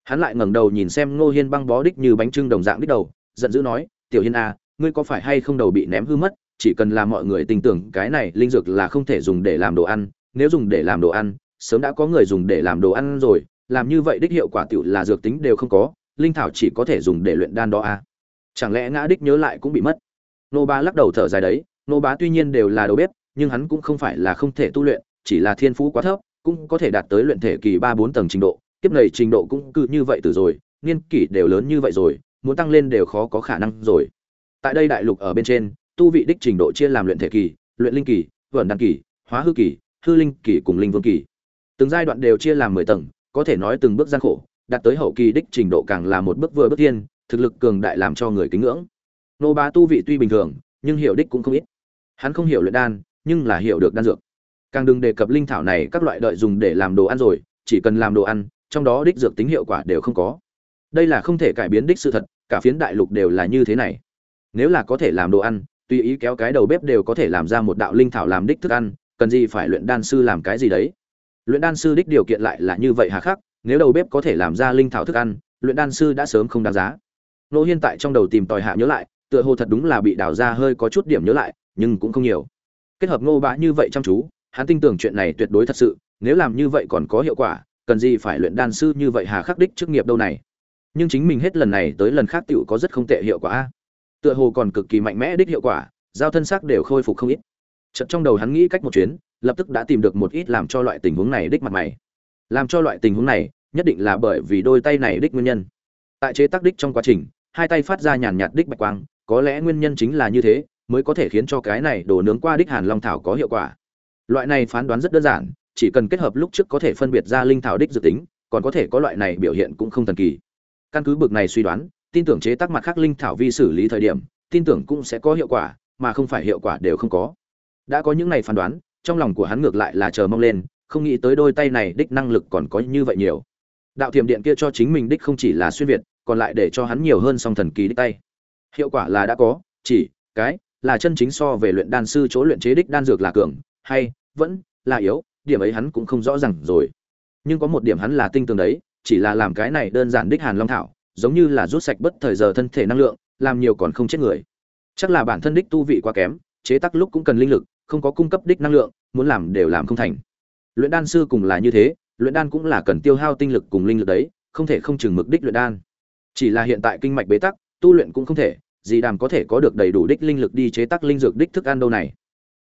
Hắn lại ngẩng đầu nhìn xem ngô hiên băng bó đích như bánh trưng đồng dạng đích đầu, giận dữ nói, tiểu hiên a ngươi có phải hay không đầu bị ném hư mất? Chỉ cần làm mọi người tin tưởng cái này linh dược là không thể dùng để làm đồ ăn, nếu dùng để làm đồ ăn, sớm đã có người dùng để làm đồ ăn rồi, làm như vậy đích hiệu quả tiểu là dược tính đều không có, linh thảo chỉ có thể dùng để luyện đan đó a chẳng lẽ ngã đích nhớ lại cũng bị mất? Nô ba lắc đầu thở dài đấy nô bá tuy nhiên đều là đầu bếp, nhưng hắn cũng không phải là không thể tu luyện, chỉ là thiên phú quá thấp, cũng có thể đạt tới luyện thể kỳ ba bốn tầng trình độ, kiếp này trình độ cũng cứ như vậy từ rồi, niên kỷ đều lớn như vậy rồi, muốn tăng lên đều khó có khả năng rồi. Tại đây đại lục ở bên trên, tu vị đích trình độ chia làm luyện thể kỳ, luyện linh kỳ vẩn đăng kỳ, hóa hư kỳ, hư linh kỳ cùng linh vương kỳ. Từng giai đoạn đều chia làm mười tầng, có thể nói từng bước gian khổ, đạt tới hậu kỳ đích trình độ càng là một bước vừa bước tiên, thực lực cường đại làm cho người kính ngưỡng. Nô bá tu vị tuy bình thường, nhưng hiểu đích cũng không ít hắn không hiểu luyện đan, nhưng là hiểu được đan dược. Càng đừng đề cập linh thảo này, các loại đợi dùng để làm đồ ăn rồi, chỉ cần làm đồ ăn, trong đó đích dược tính hiệu quả đều không có. Đây là không thể cải biến đích sự thật, cả phiến đại lục đều là như thế này. Nếu là có thể làm đồ ăn, tùy ý kéo cái đầu bếp đều có thể làm ra một đạo linh thảo làm đích thức ăn, cần gì phải luyện đan sư làm cái gì đấy? Luyện đan sư đích điều kiện lại là như vậy hà khắc, nếu đầu bếp có thể làm ra linh thảo thức ăn, luyện đan sư đã sớm không đáng giá. Nô hiên tại trong đầu tìm tòi hạ nhớ lại, tựa hồ thật đúng là bị đào ra hơi có chút điểm nhớ lại nhưng cũng không nhiều. Kết hợp ngô bá như vậy chăm chú, hắn tin tưởng chuyện này tuyệt đối thật sự, nếu làm như vậy còn có hiệu quả, cần gì phải luyện đan sư như vậy hà khắc đích chức nghiệp đâu này? Nhưng chính mình hết lần này tới lần khác tựu có rất không tệ hiệu quả tựa hồ còn cực kỳ mạnh mẽ đích hiệu quả, giao thân xác đều khôi phục không ít. Chợt trong đầu hắn nghĩ cách một chuyến, lập tức đã tìm được một ít làm cho loại tình huống này đích mặt mày. Làm cho loại tình huống này, nhất định là bởi vì đôi tay này đích nguyên nhân. Tại chế tác đích trong quá trình, hai tay phát ra nhàn nhạt đích bạch quang, có lẽ nguyên nhân chính là như thế mới có thể khiến cho cái này đồ nướng qua đích hàn long thảo có hiệu quả. Loại này phán đoán rất đơn giản, chỉ cần kết hợp lúc trước có thể phân biệt ra linh thảo đích dự tính, còn có thể có loại này biểu hiện cũng không thần kỳ. Căn cứ bực này suy đoán, tin tưởng chế tác mặt khác linh thảo vi xử lý thời điểm, tin tưởng cũng sẽ có hiệu quả, mà không phải hiệu quả đều không có. Đã có những này phán đoán, trong lòng của hắn ngược lại là chờ mong lên, không nghĩ tới đôi tay này đích năng lực còn có như vậy nhiều. Đạo thiểm điện kia cho chính mình đích không chỉ là xuyên việt, còn lại để cho hắn nhiều hơn song thần kỳ đích tay. Hiệu quả là đã có, chỉ, cái là chân chính so về luyện đan sư chỗ luyện chế đích đan dược là cường, hay, vẫn là yếu, điểm ấy hắn cũng không rõ ràng rồi. Nhưng có một điểm hắn là tinh tường đấy, chỉ là làm cái này đơn giản đích hàn long thảo, giống như là rút sạch bất thời giờ thân thể năng lượng, làm nhiều còn không chết người. Chắc là bản thân đích tu vị quá kém, chế tác lúc cũng cần linh lực, không có cung cấp đích năng lượng, muốn làm đều làm không thành. Luyện đan sư cùng là như thế, luyện đan cũng là cần tiêu hao tinh lực cùng linh lực đấy, không thể không chừng mực đích luyện đan. Chỉ là hiện tại kinh mạch bế tắc, tu luyện cũng không thể dì đàm có thể có được đầy đủ đích linh lực đi chế tác linh dược đích thức ăn đâu này?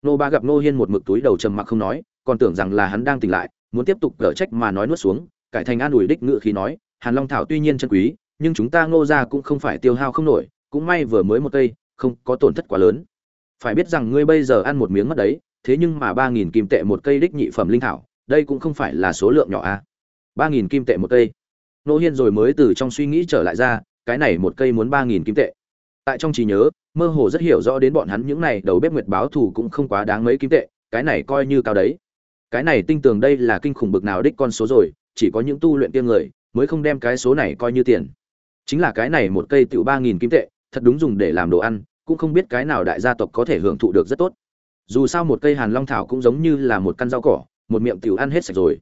Nô ba gặp nô hiên một mực túi đầu trầm mặc không nói, còn tưởng rằng là hắn đang tỉnh lại, muốn tiếp tục gỡ trách mà nói nuốt xuống, cải thành an ủi đích ngự khí nói, hàn long thảo tuy nhiên chân quý, nhưng chúng ta ngô ra cũng không phải tiêu hao không nổi, cũng may vừa mới một cây, không có tổn thất quá lớn. Phải biết rằng ngươi bây giờ ăn một miếng mất đấy, thế nhưng mà ba nghìn kim tệ một cây đích nhị phẩm linh thảo, đây cũng không phải là số lượng nhỏ a ba nghìn kim tệ một cây. Nô hiên rồi mới từ trong suy nghĩ trở lại ra, cái này một cây muốn ba nghìn kim tệ tại trong trí nhớ, mơ hồ rất hiểu rõ đến bọn hắn những này đầu bếp nguyệt báo thù cũng không quá đáng mấy kim tệ, cái này coi như cao đấy. Cái này tinh tường đây là kinh khủng bực nào đích con số rồi, chỉ có những tu luyện tiêm người mới không đem cái số này coi như tiền. Chính là cái này một cây tiểu ba nghìn kim tệ, thật đúng dùng để làm đồ ăn, cũng không biết cái nào đại gia tộc có thể hưởng thụ được rất tốt. Dù sao một cây hàn long thảo cũng giống như là một căn rau cỏ, một miệng tiểu ăn hết sạch rồi.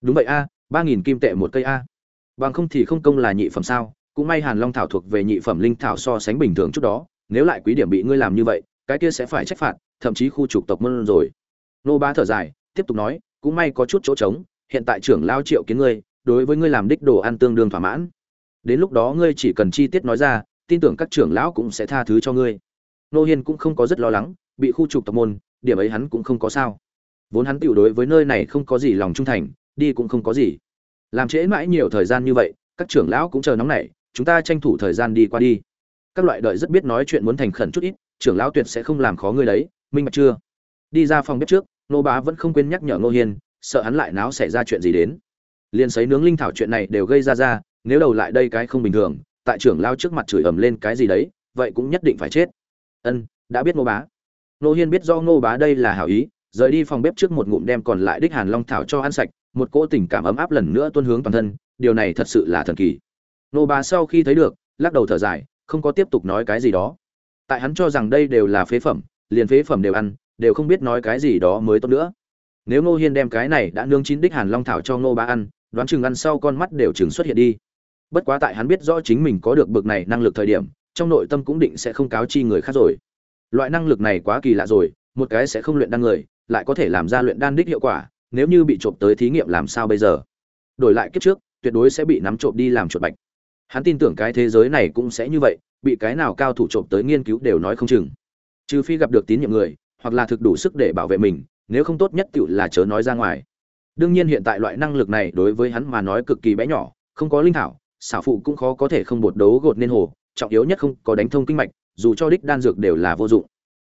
Đúng vậy a, ba nghìn kim tệ một cây a. Bằng không thì không công là nhị phẩm sao? Cũng may hàn long thảo thuộc về nhị phẩm linh thảo so sánh bình thường chút đó, nếu lại quý điểm bị ngươi làm như vậy, cái kia sẽ phải trách phạt, thậm chí khu trục tộc môn rồi. Nô bá thở dài, tiếp tục nói, cũng may có chút chỗ trống, hiện tại trưởng lao triệu kiến ngươi, đối với ngươi làm đích đồ ăn tương đương thỏa mãn. Đến lúc đó ngươi chỉ cần chi tiết nói ra, tin tưởng các trưởng lão cũng sẽ tha thứ cho ngươi. Nô hiên cũng không có rất lo lắng, bị khu trục tộc môn, điểm ấy hắn cũng không có sao. Vốn hắn tiểu đối với nơi này không có gì lòng trung thành, đi cũng không có gì. Làm trễ mãi nhiều thời gian như vậy, các trưởng lão cũng chờ nóng nảy chúng ta tranh thủ thời gian đi qua đi. Các loại đợi rất biết nói chuyện muốn thành khẩn chút ít, trưởng lão tuyệt sẽ không làm khó ngươi đấy, minh bạch chưa? Đi ra phòng bếp trước nô bá vẫn không quên nhắc nhở ngô hiên, sợ hắn lại náo xảy ra chuyện gì đến. Liền sấy nướng linh thảo chuyện này đều gây ra ra, nếu đầu lại đây cái không bình thường, tại trưởng lao trước mặt chửi ầm lên cái gì đấy, vậy cũng nhất định phải chết. Ân, đã biết ngô bá. Ngô hiên biết do ngô bá đây là hảo ý, rời đi phòng bếp trước một ngụm đem còn lại đích hàn long thảo cho ăn sạch, một cỗ tình cảm ấm áp lần nữa tuôn hướng toàn thân, điều này thật sự là thần kỳ. Nô bá sau khi thấy được, lắc đầu thở dài, không có tiếp tục nói cái gì đó. Tại hắn cho rằng đây đều là phế phẩm, liền phế phẩm đều ăn, đều không biết nói cái gì đó mới tốt nữa. Nếu ngô hiên đem cái này đã nương chín đích hàn long thảo cho ngô bá ăn, đoán chừng ăn sau con mắt đều chừng xuất hiện đi. Bất quá tại hắn biết rõ chính mình có được bực này năng lực thời điểm, trong nội tâm cũng định sẽ không cáo chi người khác rồi. Loại năng lực này quá kỳ lạ rồi, một cái sẽ không luyện đan người, lại có thể làm ra luyện đan đích hiệu quả, nếu như bị trộm tới thí nghiệm làm sao bây giờ? Đổi lại kiếp trước, tuyệt đối sẽ bị nắm trộm đi làm chuột bạch hắn tin tưởng cái thế giới này cũng sẽ như vậy, bị cái nào cao thủ trộm tới nghiên cứu đều nói không chừng. Trừ phi gặp được tín nhiệm người, hoặc là thực đủ sức để bảo vệ mình, nếu không tốt nhất tự là chớ nói ra ngoài. Đương nhiên hiện tại loại năng lực này đối với hắn mà nói cực kỳ bé nhỏ, không có linh thảo, xảo phụ cũng khó có thể không bột đấu gột nên hồ, trọng yếu nhất không có đánh thông kinh mạch, dù cho đích đan dược đều là vô dụng.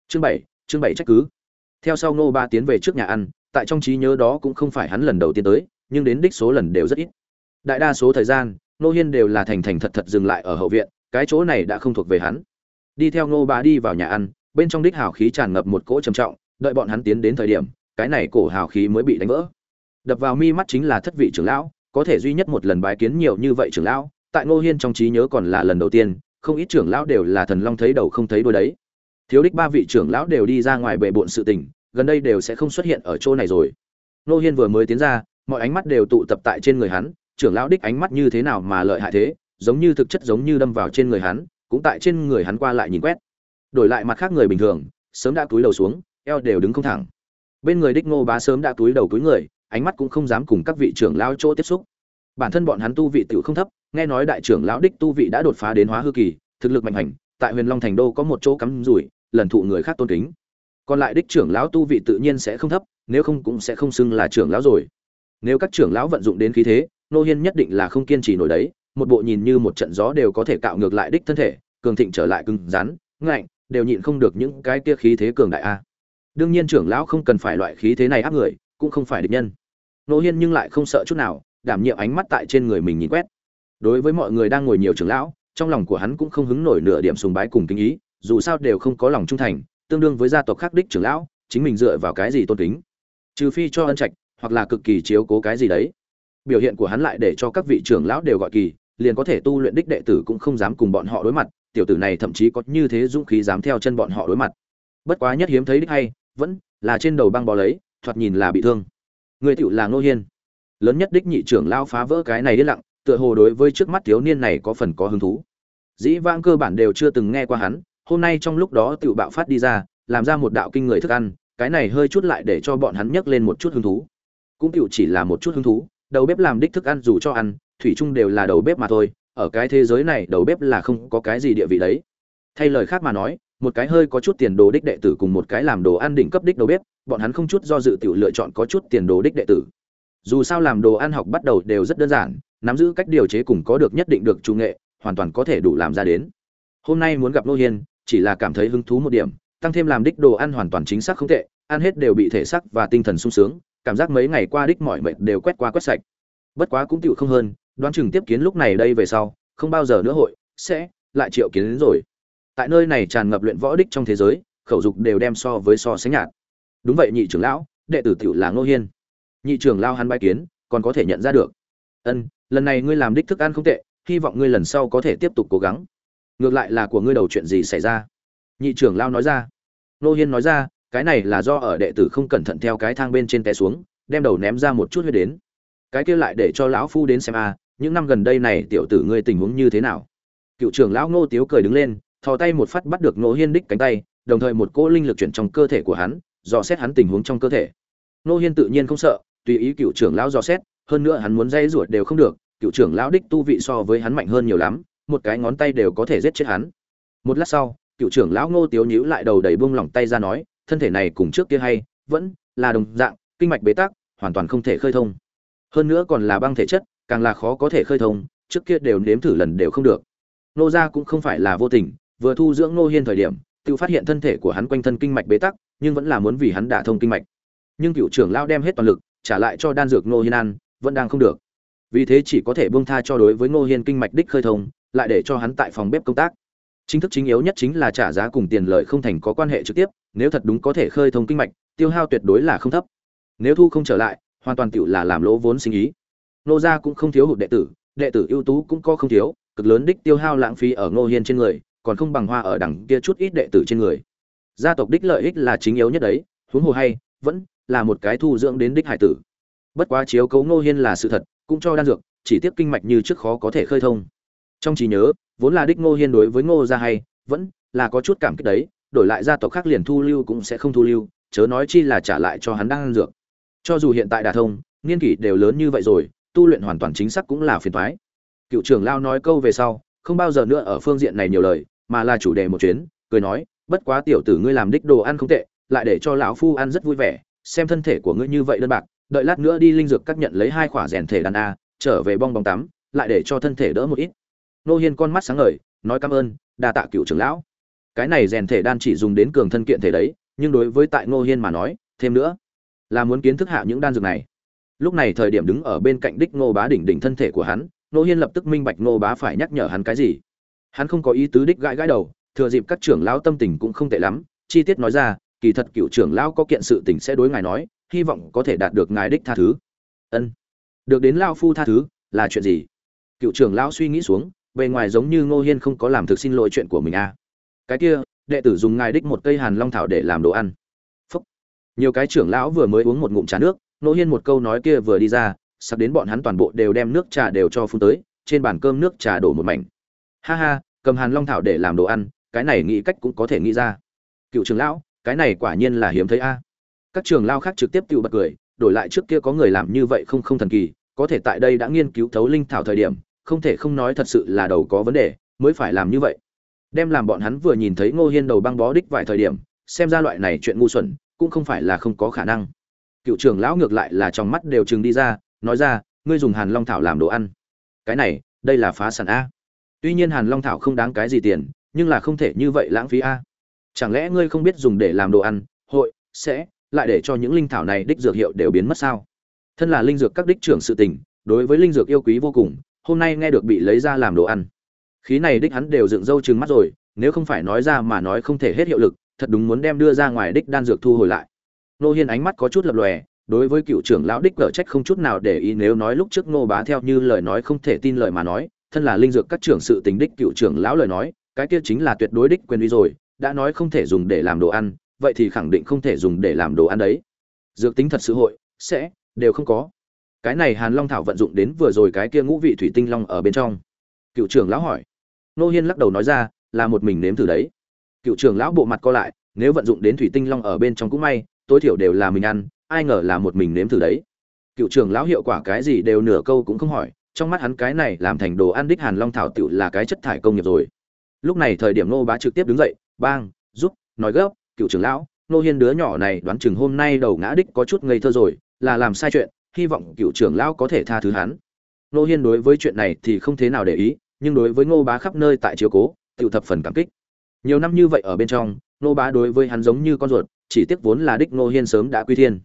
Chương bảy chương bảy trách cứ. Theo sau ngô ba tiến về trước nhà ăn, tại trong trí nhớ đó cũng không phải hắn lần đầu tiên tới, nhưng đến đích số lần đều rất ít. Đại đa số thời gian nô hiên đều là thành thành thật thật dừng lại ở hậu viện, cái chỗ này đã không thuộc về hắn. Đi theo ngô Bá đi vào nhà ăn, bên trong đích hào khí tràn ngập một cỗ trầm trọng, đợi bọn hắn tiến đến thời điểm, cái này cổ hào khí mới bị đánh vỡ. Đập vào mi mắt chính là thất vị trưởng lão, có thể duy nhất một lần bái kiến nhiều như vậy trưởng lão, tại ngô hiên trong trí nhớ còn là lần đầu tiên, không ít trưởng lão đều là thần long thấy đầu không thấy đuôi đấy. Thiếu đích ba vị trưởng lão đều đi ra ngoài bệ bộn sự tình, gần đây đều sẽ không xuất hiện ở chỗ này rồi. Ngô hiên vừa mới tiến ra, mọi ánh mắt đều tụ tập tại trên người hắn trưởng lão đích ánh mắt như thế nào mà lợi hại thế, giống như thực chất giống như đâm vào trên người hắn, cũng tại trên người hắn qua lại nhìn quét. Đổi lại mặt khác người bình thường, sớm đã túi đầu xuống, eo đều đứng không thẳng. Bên người đích ngô bá sớm đã túi đầu túi người, ánh mắt cũng không dám cùng các vị trưởng lão chỗ tiếp xúc. Bản thân bọn hắn tu vị tiểu không thấp, nghe nói đại trưởng lão đích tu vị đã đột phá đến hóa hư kỳ, thực lực mạnh hành, tại huyền long thành đô có một chỗ cắm rủi, lần thụ người khác tôn kính. Còn lại đích trưởng lão tu vị tự nhiên sẽ không thấp, nếu không cũng sẽ không xưng là trưởng lão rồi. Nếu các trưởng lão vận dụng đến khí thế nô hiên nhất định là không kiên trì nổi đấy, một bộ nhìn như một trận gió đều có thể cạo ngược lại đích thân thể, cường thịnh trở lại cứng rắn, ngạnh, đều nhịn không được những cái kia khí thế cường đại a. Đương nhiên trưởng lão không cần phải loại khí thế này áp người, cũng không phải địch nhân. Nô hiên nhưng lại không sợ chút nào, đảm nhiệm ánh mắt tại trên người mình nhìn quét. Đối với mọi người đang ngồi nhiều trưởng lão, trong lòng của hắn cũng không hứng nổi nửa điểm sùng bái cùng kính ý, dù sao đều không có lòng trung thành, tương đương với gia tộc khác đích trưởng lão, chính mình dựa vào cái gì tôn kính? Trừ phi cho ân trạch, hoặc là cực kỳ chiếu cố cái gì đấy biểu hiện của hắn lại để cho các vị trưởng lão đều gọi kỳ, liền có thể tu luyện đích đệ tử cũng không dám cùng bọn họ đối mặt, tiểu tử này thậm chí có như thế dũng khí dám theo chân bọn họ đối mặt. Bất quá nhất hiếm thấy đích hay, vẫn là trên đầu băng bò lấy, thoạt nhìn là bị thương. Người tiểu là ngô hiên. Lớn nhất đích nhị trưởng lao phá vỡ cái này điên lặng, tựa hồ đối với trước mắt thiếu niên này có phần có hứng thú. Dĩ vãng cơ bản đều chưa từng nghe qua hắn, hôm nay trong lúc đó tiểu bạo phát đi ra, làm ra một đạo kinh người thức ăn, cái này hơi chút lại để cho bọn hắn nhấc lên một chút hứng thú. Cũng tiểu chỉ là một chút hứng thú đầu bếp làm đích thức ăn dù cho ăn, thủy chung đều là đầu bếp mà thôi, ở cái thế giới này đầu bếp là không có cái gì địa vị đấy. Thay lời khác mà nói, một cái hơi có chút tiền đồ đích đệ tử cùng một cái làm đồ ăn đỉnh cấp đích đầu bếp, bọn hắn không chút do dự tiểu lựa chọn có chút tiền đồ đích đệ tử. Dù sao làm đồ ăn học bắt đầu đều rất đơn giản, nắm giữ cách điều chế cùng có được nhất định được trung nghệ, hoàn toàn có thể đủ làm ra đến. Hôm nay muốn gặp nô hiên, chỉ là cảm thấy hứng thú một điểm, tăng thêm làm đích đồ ăn hoàn toàn chính xác không tệ, ăn hết đều bị thể xác và tinh thần sung sướng cảm giác mấy ngày qua đích mọi mệt đều quét qua quét sạch. Bất quá cũng tựu không hơn, đoán chừng tiếp kiến lúc này đây về sau, không bao giờ nữa hội, sẽ lại triệu kiến đến rồi. Tại nơi này tràn ngập luyện võ đích trong thế giới, khẩu dục đều đem so với so sánh nhạt. Đúng vậy nhị trưởng lão, đệ tử tiểu là ngô hiên. Nhị trưởng lao hắn bái kiến, còn có thể nhận ra được. Ân, lần này ngươi làm đích thức ăn không tệ, hy vọng ngươi lần sau có thể tiếp tục cố gắng. Ngược lại là của ngươi đầu chuyện gì xảy ra? Nhị trưởng lao nói ra. Ngô hiên nói ra cái này là do ở đệ tử không cẩn thận theo cái thang bên trên té xuống, đem đầu ném ra một chút huyết đến. Cái kia lại để cho lão phu đến xem a, những năm gần đây này tiểu tử ngươi tình huống như thế nào? Cựu trưởng lão ngô tiếu cười đứng lên, thò tay một phát bắt được ngô hiên đích cánh tay, đồng thời một cỗ linh lực chuyển trong cơ thể của hắn, dò xét hắn tình huống trong cơ thể. Ngô hiên tự nhiên không sợ, tùy ý cựu trưởng lão dò xét, hơn nữa hắn muốn dây ruột đều không được, cựu trưởng lão đích tu vị so với hắn mạnh hơn nhiều lắm, một cái ngón tay đều có thể giết chết hắn. Một lát sau, cựu trưởng lão ngô tiếu nhíu lại đầu đầy buông lỏng tay ra nói thân thể này cùng trước kia hay, vẫn là đồng dạng, kinh mạch bế tắc, hoàn toàn không thể khơi thông. Hơn nữa còn là băng thể chất, càng là khó có thể khơi thông, trước kia đều nếm thử lần đều không được. Nô gia cũng không phải là vô tình, vừa thu dưỡng nô hiên thời điểm, tự phát hiện thân thể của hắn quanh thân kinh mạch bế tắc, nhưng vẫn là muốn vì hắn đả thông kinh mạch. Nhưng cựu trưởng lao đem hết toàn lực, trả lại cho đan dược Nô hiên ăn, vẫn đang không được. Vì thế chỉ có thể buông tha cho đối với Nô hiên kinh mạch đích khơi thông, lại để cho hắn tại phòng bếp công tác chính thức chính yếu nhất chính là trả giá cùng tiền lợi không thành có quan hệ trực tiếp, nếu thật đúng có thể khơi thông kinh mạch, tiêu hao tuyệt đối là không thấp. Nếu thu không trở lại, hoàn toàn tựu là làm lỗ vốn sinh ý. Nô gia cũng không thiếu hụt đệ tử đệ tử ưu tú cũng có không thiếu, cực lớn đích tiêu hao lãng phí ở ngô hiên trên người, còn không bằng hoa ở đằng kia chút ít đệ tử trên người. Gia tộc đích lợi ích là chính yếu nhất đấy, huống hồ hay, vẫn là một cái thu dưỡng đến đích hải tử. Bất quá chiếu cấu ngô hiên là sự thật, cũng cho đan dược, chỉ tiếp kinh mạch như trước khó có thể khơi thông. Trong trí nhớ vốn là đích ngô hiên đối với ngô gia hay, vẫn là có chút cảm kích đấy, đổi lại gia tộc khác liền thu lưu cũng sẽ không thu lưu, chớ nói chi là trả lại cho hắn đang ăn dược. Cho dù hiện tại đà thông niên kỷ đều lớn như vậy rồi, tu luyện hoàn toàn chính xác cũng là phiền toái. Cựu trưởng lao nói câu về sau, không bao giờ nữa ở phương diện này nhiều lời, mà là chủ đề một chuyến, cười nói, bất quá tiểu tử ngươi làm đích đồ ăn không tệ, lại để cho lão phu ăn rất vui vẻ, xem thân thể của ngươi như vậy đơn bạc, đợi lát nữa đi linh dược các nhận lấy hai khỏa rèn thể đàn a, trở về bong bóng tắm, lại để cho thân thể đỡ một ít nô hiên con mắt sáng ngời, nói cảm ơn, đa tạ cựu trưởng lão. Cái này rèn thể đan chỉ dùng đến cường thân kiện thể đấy, nhưng đối với tại nô hiên mà nói, thêm nữa là muốn kiến thức hạ những đan dược này. Lúc này thời điểm đứng ở bên cạnh đích nô bá đỉnh đỉnh thân thể của hắn, nô hiên lập tức minh bạch nô bá phải nhắc nhở hắn cái gì. Hắn không có ý tứ đích gãi gãi đầu, thừa dịp các trưởng lão tâm tình cũng không tệ lắm, chi tiết nói ra, kỳ thật cựu trưởng lão có kiện sự tình sẽ đối ngài nói, hy vọng có thể đạt được ngài đích tha thứ. Ân. Được đến lao phu tha thứ, là chuyện gì? Cựu trưởng lão suy nghĩ xuống bề ngoài giống như ngô hiên không có làm thực xin lỗi chuyện của mình à. cái kia, đệ tử dùng ngài đích một cây hàn long thảo để làm đồ ăn Phúc. nhiều cái trưởng lão vừa mới uống một ngụm trà nước, ngô hiên một câu nói kia vừa đi ra, sắp đến bọn hắn toàn bộ đều đem nước trà đều cho phun tới, trên bàn cơm nước trà đổ một mảnh ha ha, cầm hàn long thảo để làm đồ ăn, cái này nghĩ cách cũng có thể nghĩ ra cựu trưởng lão, cái này quả nhiên là hiếm thấy a các trường lao khác trực tiếp tự bật cười, đổi lại trước kia có người làm như vậy không không thần kỳ, có thể tại đây đã nghiên cứu thấu linh thảo thời điểm không thể không nói thật sự là đầu có vấn đề, mới phải làm như vậy. Đem làm bọn hắn vừa nhìn thấy ngô hiên đầu băng bó đích vài thời điểm, xem ra loại này chuyện ngu xuẩn, cũng không phải là không có khả năng. Cựu trưởng lão ngược lại là trong mắt đều chừng đi ra, nói ra, ngươi dùng hàn long thảo làm đồ ăn. Cái này, đây là phá sản a. Tuy nhiên hàn long thảo không đáng cái gì tiền, nhưng là không thể như vậy lãng phí a. Chẳng lẽ ngươi không biết dùng để làm đồ ăn, hội, sẽ, lại để cho những linh thảo này đích dược hiệu đều biến mất sao? Thân là linh dược các đích trưởng sự tình, đối với linh dược yêu quý vô cùng hôm nay nghe được bị lấy ra làm đồ ăn. Khí này đích hắn đều dựng râu trừng mắt rồi, nếu không phải nói ra mà nói không thể hết hiệu lực, thật đúng muốn đem đưa ra ngoài đích đan dược thu hồi lại. Nô hiên ánh mắt có chút lập lòe, đối với cựu trưởng lão đích cở trách không chút nào để ý nếu nói lúc trước nô bá theo như lời nói không thể tin lời mà nói, thân là linh dược các trưởng sự tình đích cựu trưởng lão lời nói, cái kia chính là tuyệt đối đích quyền uy rồi, đã nói không thể dùng để làm đồ ăn, vậy thì khẳng định không thể dùng để làm đồ ăn đấy. Dược tính thật sự hội, sẽ, đều không có cái này hàn long thảo vận dụng đến vừa rồi cái kia ngũ vị thủy tinh long ở bên trong. Cựu trưởng lão hỏi. Nô hiên lắc đầu nói ra, là một mình nếm thử đấy. Cựu trưởng lão bộ mặt co lại, nếu vận dụng đến thủy tinh long ở bên trong cũng may, tối thiểu đều là mình ăn, ai ngờ là một mình nếm thử đấy. Cựu trưởng lão hiệu quả cái gì đều nửa câu cũng không hỏi, trong mắt hắn cái này làm thành đồ ăn đích hàn long thảo tựu là cái chất thải công nghiệp rồi. Lúc này thời điểm nô bá trực tiếp đứng dậy, bang, giúp, nói gấp, cựu trưởng lão, nô hiên đứa nhỏ này đoán chừng hôm nay đầu ngã đích có chút ngây thơ rồi, là làm sai chuyện hy vọng cựu trưởng lão có thể tha thứ hắn. Nô hiên đối với chuyện này thì không thế nào để ý, nhưng đối với ngô bá khắp nơi tại chiếu cố tự thập phần cảm kích. Nhiều năm như vậy ở bên trong, ngô bá đối với hắn giống như con ruột, chỉ tiếc vốn là đích ngô hiên sớm đã quy thiên.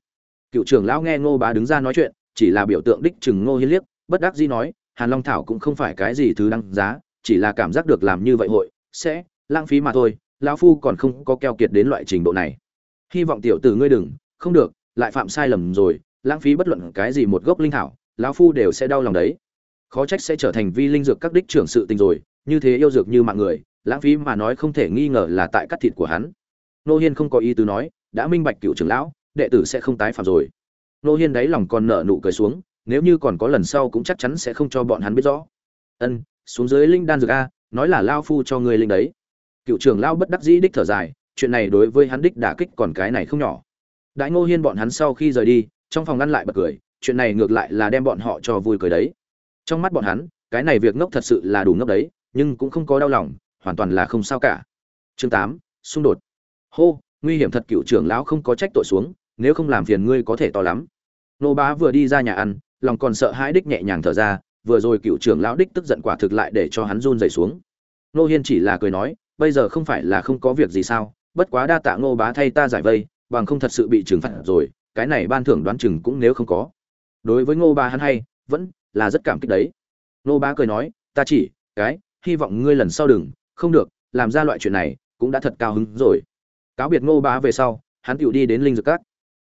Cựu trưởng lão nghe ngô bá đứng ra nói chuyện, chỉ là biểu tượng đích chừng ngô hiên liếc, bất đắc dĩ nói, hàn long thảo cũng không phải cái gì thứ đăng giá, chỉ là cảm giác được làm như vậy hội, sẽ lãng phí mà thôi, lão phu còn không có keo kiệt đến loại trình độ này. Hy vọng tiểu tử ngươi đừng, không được, lại phạm sai lầm rồi lãng phí bất luận cái gì một gốc linh thảo, lão phu đều sẽ đau lòng đấy. Khó trách sẽ trở thành vi linh dược các đích trưởng sự tình rồi, như thế yêu dược như mạng người, lãng phí mà nói không thể nghi ngờ là tại cắt thịt của hắn. Nô hiên không có ý tứ nói, đã minh bạch cựu trưởng lão, đệ tử sẽ không tái phạm rồi. Nô hiên đáy lòng còn nở nụ cười xuống, nếu như còn có lần sau cũng chắc chắn sẽ không cho bọn hắn biết rõ. Ân, xuống dưới linh đan dược a, nói là lao phu cho ngươi linh đấy. Cựu trưởng lao bất đắc dĩ đích thở dài, chuyện này đối với hắn đích đả kích còn cái này không nhỏ. Đại ngô hiên bọn hắn sau khi rời đi trong phòng ngăn lại bật cười, chuyện này ngược lại là đem bọn họ cho vui cười đấy. Trong mắt bọn hắn, cái này việc ngốc thật sự là đủ ngốc đấy, nhưng cũng không có đau lòng, hoàn toàn là không sao cả. Chương tám, xung đột. Hô, nguy hiểm thật, cựu trưởng lão không có trách tội xuống, nếu không làm phiền ngươi có thể to lắm. Nô bá vừa đi ra nhà ăn, lòng còn sợ hãi đích nhẹ nhàng thở ra, vừa rồi cựu trưởng lão đích tức giận quả thực lại để cho hắn run rẩy xuống. Nô hiên chỉ là cười nói, bây giờ không phải là không có việc gì sao, bất quá đa tạ ngô bá thay ta giải vây, bằng không thật sự bị trừng phạt rồi cái này ban thưởng đoán chừng cũng nếu không có. Đối với ngô ba hắn hay, vẫn là rất cảm kích đấy. Ngô ba cười nói, ta chỉ, cái, hy vọng ngươi lần sau đừng, không được, làm ra loại chuyện này, cũng đã thật cao hứng rồi. Cáo biệt ngô bá về sau, hắn tựu đi đến linh dược các.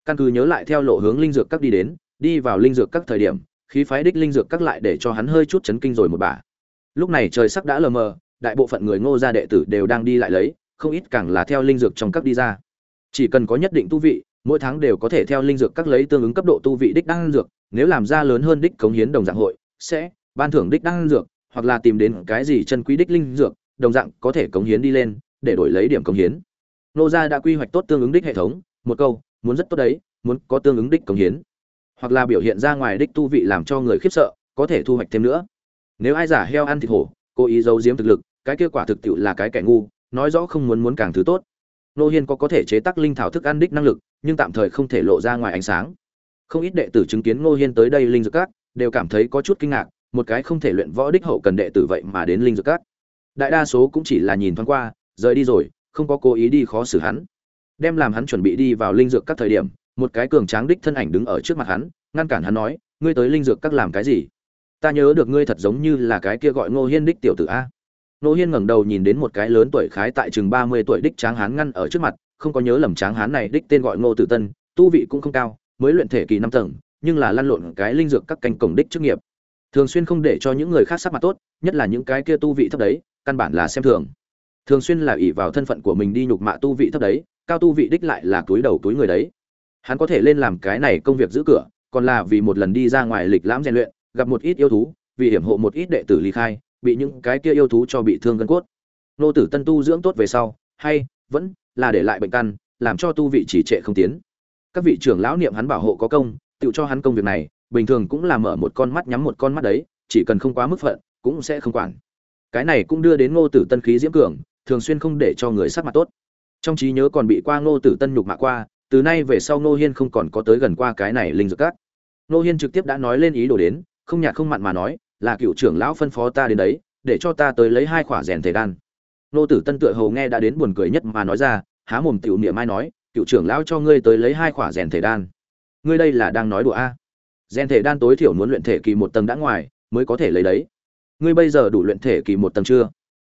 Căn cứ nhớ lại theo lộ hướng linh dược các đi đến, đi vào linh dược các thời điểm, khí phái đích linh dược các lại để cho hắn hơi chút chấn kinh rồi một bà. Lúc này trời sắc đã lờ mờ, đại bộ phận người ngô gia đệ tử đều đang đi lại lấy, không ít càng là theo linh dược trong các đi ra. Chỉ cần có nhất định tu vị mỗi tháng đều có thể theo linh dược các lấy tương ứng cấp độ tu vị đích đăng dược, nếu làm ra lớn hơn đích cống hiến đồng dạng hội, sẽ ban thưởng đích đăng dược, hoặc là tìm đến cái gì chân quý đích linh dược, đồng dạng có thể cống hiến đi lên, để đổi lấy điểm cống hiến. Nô gia đã quy hoạch tốt tương ứng đích hệ thống, một câu, muốn rất tốt đấy, muốn có tương ứng đích cống hiến. Hoặc là biểu hiện ra ngoài đích tu vị làm cho người khiếp sợ, có thể thu hoạch thêm nữa. Nếu ai giả heo ăn thịt hổ, cố ý giấu giếm thực lực, cái kết quả thực tiệu là cái kẻ ngu, nói rõ không muốn muốn càng thứ tốt. Nô hiên có có thể chế tác linh thảo thức ăn đích năng lực nhưng tạm thời không thể lộ ra ngoài ánh sáng. Không ít đệ tử chứng kiến ngô hiên tới đây linh dược cát đều cảm thấy có chút kinh ngạc, một cái không thể luyện võ đích hậu cần đệ tử vậy mà đến linh dược cát đại đa số cũng chỉ là nhìn thoáng qua, rời đi rồi, không có cố ý đi khó xử hắn. Đem làm hắn chuẩn bị đi vào linh dược các thời điểm, một cái cường tráng đích thân ảnh đứng ở trước mặt hắn, ngăn cản hắn nói, ngươi tới linh dược các làm cái gì? Ta nhớ được ngươi thật giống như là cái kia gọi ngô hiên đích tiểu tử a. Ngô hiên ngẩng đầu nhìn đến một cái lớn tuổi khái tại chừng ba mươi tuổi đích tráng hán ngăn ở trước mặt không có nhớ lầm tráng hán này đích tên gọi ngô tử tân, tu vị cũng không cao, mới luyện thể kỳ năm tầng, nhưng là lăn lộn cái linh dược các canh cổng đích chức nghiệp. Thường xuyên không để cho những người khác sắc mặt tốt, nhất là những cái kia tu vị thấp đấy, căn bản là xem thường. Thường xuyên là ỷ vào thân phận của mình đi nhục mạ tu vị thấp đấy, cao tu vị đích lại là túi đầu túi người đấy. Hắn có thể lên làm cái này công việc giữ cửa, còn là vì một lần đi ra ngoài lịch lãm rèn luyện, gặp một ít yêu thú, vì hiểm hộ một ít đệ tử ly khai, bị những cái kia yêu thú cho bị thương gân cốt. Nô tử tân tu dưỡng tốt về sau, hay, vẫn là để lại bệnh căn, làm cho tu vị chỉ trệ không tiến. Các vị trưởng lão niệm hắn bảo hộ có công, tự cho hắn công việc này, bình thường cũng là mở một con mắt nhắm một con mắt đấy, chỉ cần không quá mức phận, cũng sẽ không quản. Cái này cũng đưa đến ngô tử tân khí diễm cường, thường xuyên không để cho người sắc mặt tốt. Trong trí nhớ còn bị qua ngô tử tân nhục mạ qua, từ nay về sau ngô hiên không còn có tới gần qua cái này linh dược cát ngô hiên trực tiếp đã nói lên ý đồ đến, không nhạt không mặn mà nói, là cựu trưởng lão phân phó ta đến đấy, để cho ta tới lấy hai khỏa rèn thể đan. Ngô tử tân tựa hầu nghe đã đến buồn cười nhất mà nói ra há mồm tiểu niệm mai nói, cựu trưởng lão cho ngươi tới lấy hai khỏa rèn thể đan. Ngươi đây là đang nói đùa a? Rèn thể đan tối thiểu muốn luyện thể kỳ một tầng đã ngoài, mới có thể lấy đấy. Ngươi bây giờ đủ luyện thể kỳ một tầng chưa?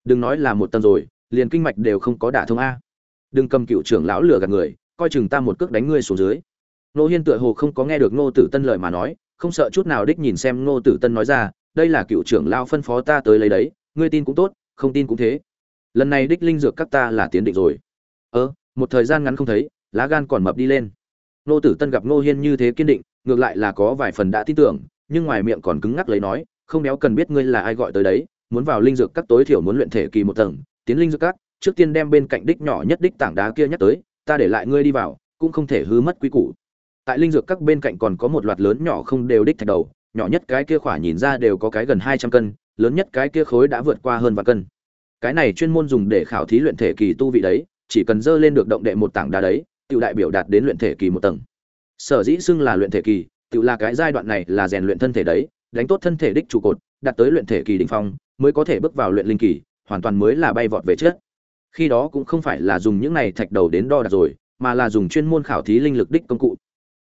Đừng nói là một tầng rồi, liền kinh mạch đều không có đả thông a. Đừng cầm cựu trưởng lão lừa gạt người, coi chừng ta một cước đánh ngươi xuống dưới. Nô hiên tựa hồ không có nghe được ngô tử tân lời mà nói, không sợ chút nào đích nhìn xem ngô tử tân nói ra, đây là cựu trưởng lão phân phó ta tới lấy đấy, ngươi tin cũng tốt, không tin cũng thế. Lần này đích linh dược các ta là tiến định rồi ơ, một thời gian ngắn không thấy, lá gan còn mập đi lên. Nô tử tân gặp ngô hiên như thế kiên định, ngược lại là có vài phần đã tin tưởng, nhưng ngoài miệng còn cứng ngắc lấy nói, không béo cần biết ngươi là ai gọi tới đấy, muốn vào linh dược các tối thiểu muốn luyện thể kỳ một tầng, tiến linh dược các, trước tiên đem bên cạnh đích nhỏ nhất đích tảng đá kia nhắc tới, ta để lại ngươi đi vào, cũng không thể hư mất quy củ. Tại linh dược các bên cạnh còn có một loạt lớn nhỏ không đều đích thạch đầu, nhỏ nhất cái kia khỏa nhìn ra đều có cái gần hai trăm cân, lớn nhất cái kia khối đã vượt qua hơn vạn cân. Cái này chuyên môn dùng để khảo thí luyện thể kỳ tu vị đấy chỉ cần dơ lên được động đệ một tảng đá đấy tự đại biểu đạt đến luyện thể kỳ một tầng. Sở dĩ xưng là luyện thể kỳ tự là cái giai đoạn này là rèn luyện thân thể đấy, đánh tốt thân thể đích trụ cột, đạt tới luyện thể kỳ đỉnh phong, mới có thể bước vào luyện linh kỳ, hoàn toàn mới là bay vọt về trước. Khi đó cũng không phải là dùng những này thạch đầu đến đo đạc rồi, mà là dùng chuyên môn khảo thí linh lực đích công cụ.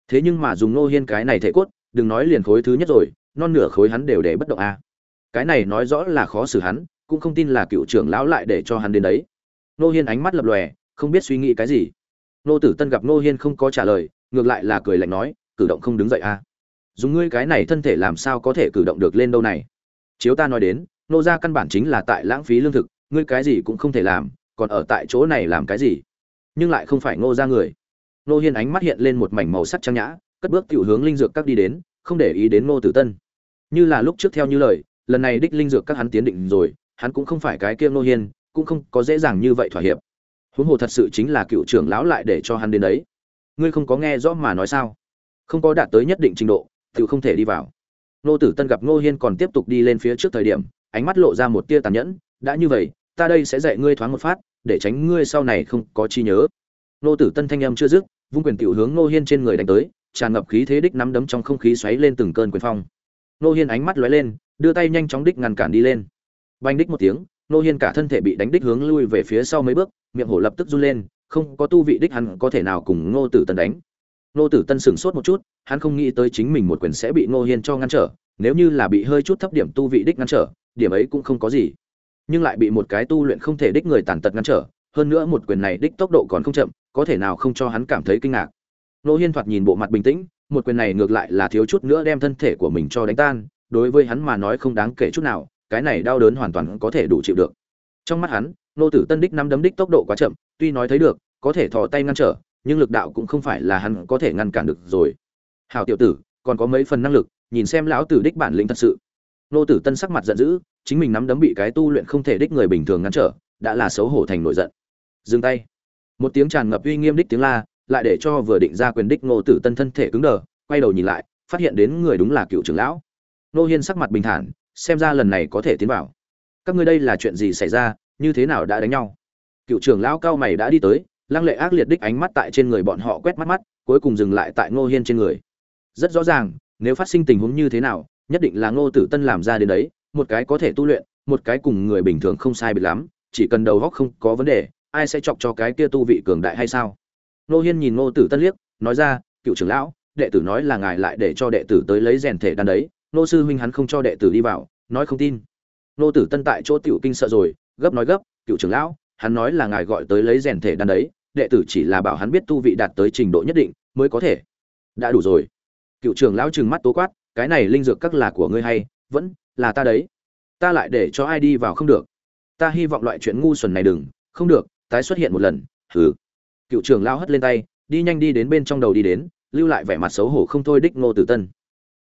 Thế nhưng mà dùng nô hiên cái này thể cốt, đừng nói liền khối thứ nhất rồi, non nửa khối hắn đều để bất động a. Cái này nói rõ là khó xử hắn, cũng không tin là cựu trưởng lão lại để cho hắn đến đấy nô hiên ánh mắt lập lòe, không biết suy nghĩ cái gì. Nô tử tân gặp nô hiên không có trả lời, ngược lại là cười lạnh nói, cử động không đứng dậy à? dùng ngươi cái này thân thể làm sao có thể cử động được lên đâu này? Chiếu ta nói đến nô gia căn bản chính là tại lãng phí lương thực, ngươi cái gì cũng không thể làm, còn ở tại chỗ này làm cái gì? Nhưng lại không phải ngô ra người. Nô hiên ánh mắt hiện lên một mảnh màu sắc trang nhã, cất bước tiểu hướng linh dược các đi đến, không để ý đến ngô tử tân. Như là lúc trước theo như lời, lần này đích linh dược các hắn tiến định rồi, hắn cũng không phải cái kia nô hiên cũng không có dễ dàng như vậy thỏa hiệp. Huống hồ thật sự chính là cựu trưởng lão lại để cho hắn đến đấy. Ngươi không có nghe rõ mà nói sao? Không có đạt tới nhất định trình độ, tự không thể đi vào. Nô tử tân gặp ngô hiên còn tiếp tục đi lên phía trước thời điểm, ánh mắt lộ ra một tia tàn nhẫn, đã như vậy, ta đây sẽ dạy ngươi thoáng một phát, để tránh ngươi sau này không có chi nhớ. Nô tử tân thanh âm chưa dứt, vung quyền tiểu hướng Ngô hiên trên người đánh tới, tràn ngập khí thế đích nắm đấm trong không khí xoáy lên từng cơn quyền phong. Nô hiên ánh mắt lóe lên, đưa tay nhanh chóng đích ngăn cản đi lên. Banh đích một tiếng nô hiên cả thân thể bị đánh đích hướng lui về phía sau mấy bước, miệng hổ lập tức run lên, không có tu vị đích hắn có thể nào cùng ngô tử tân đánh. Nô tử tân sửng sốt một chút, hắn không nghĩ tới chính mình một quyền sẽ bị ngô hiên cho ngăn trở, nếu như là bị hơi chút thấp điểm tu vị đích ngăn trở, điểm ấy cũng không có gì. Nhưng lại bị một cái tu luyện không thể đích người tàn tật ngăn trở, hơn nữa một quyền này đích tốc độ còn không chậm, có thể nào không cho hắn cảm thấy kinh ngạc. Nô hiên thoạt nhìn bộ mặt bình tĩnh, một quyền này ngược lại là thiếu chút nữa đem thân thể của mình cho đánh tan, đối với hắn mà nói không đáng kể chút nào cái này đau đớn hoàn toàn có thể đủ chịu được. Trong mắt hắn nô tử tân đích năm đấm đích tốc độ quá chậm, tuy nói thấy được, có thể thò tay ngăn trở, nhưng lực đạo cũng không phải là hắn có thể ngăn cản được rồi. Hào tiểu tử, còn có mấy phần năng lực, nhìn xem lão tử đích bản lĩnh thật sự. Nô tử tân sắc mặt giận dữ, chính mình nắm đấm bị cái tu luyện không thể đích người bình thường ngăn trở, đã là xấu hổ thành nổi giận. Dừng tay. Một tiếng tràn ngập uy nghiêm đích tiếng la, lại để cho vừa định ra quyền đích nô tử tân thân thể cứng đờ, quay đầu nhìn lại, phát hiện đến người đúng là cựu trưởng lão. Nô hiên sắc mặt bình thản xem ra lần này có thể tiến vào. Các ngươi đây là chuyện gì xảy ra, như thế nào đã đánh nhau? Cựu trưởng lão cao mày đã đi tới, lăng lệ ác liệt đích ánh mắt tại trên người bọn họ quét mắt mắt, cuối cùng dừng lại tại ngô hiên trên người. Rất rõ ràng, nếu phát sinh tình huống như thế nào, nhất định là ngô tử tân làm ra đến đấy, một cái có thể tu luyện, một cái cùng người bình thường không sai biệt lắm, chỉ cần đầu góc không có vấn đề, ai sẽ chọc cho cái kia tu vị cường đại hay sao? Ngô hiên nhìn ngô tử tân liếc, nói ra, cựu trưởng lão, đệ tử nói là ngài lại để cho đệ tử tới lấy rèn thể đan đấy nô sư huynh hắn không cho đệ tử đi vào, nói không tin. Nô tử tân tại chỗ tiểu kinh sợ rồi, gấp nói gấp, cựu trưởng lão, hắn nói là ngài gọi tới lấy rèn thể đan đấy, đệ tử chỉ là bảo hắn biết tu vị đạt tới trình độ nhất định mới có thể. Đã đủ rồi. Cựu trưởng lão trừng mắt tố quát, cái này linh dược các là của ngươi hay, vẫn là ta đấy. Ta lại để cho ai đi vào không được. Ta hy vọng loại chuyện ngu xuẩn này đừng, không được, tái xuất hiện một lần. Hừ. Cựu trưởng lão hất lên tay, đi nhanh đi đến bên trong đầu đi đến, lưu lại vẻ mặt xấu hổ không thôi đích ngô tử tân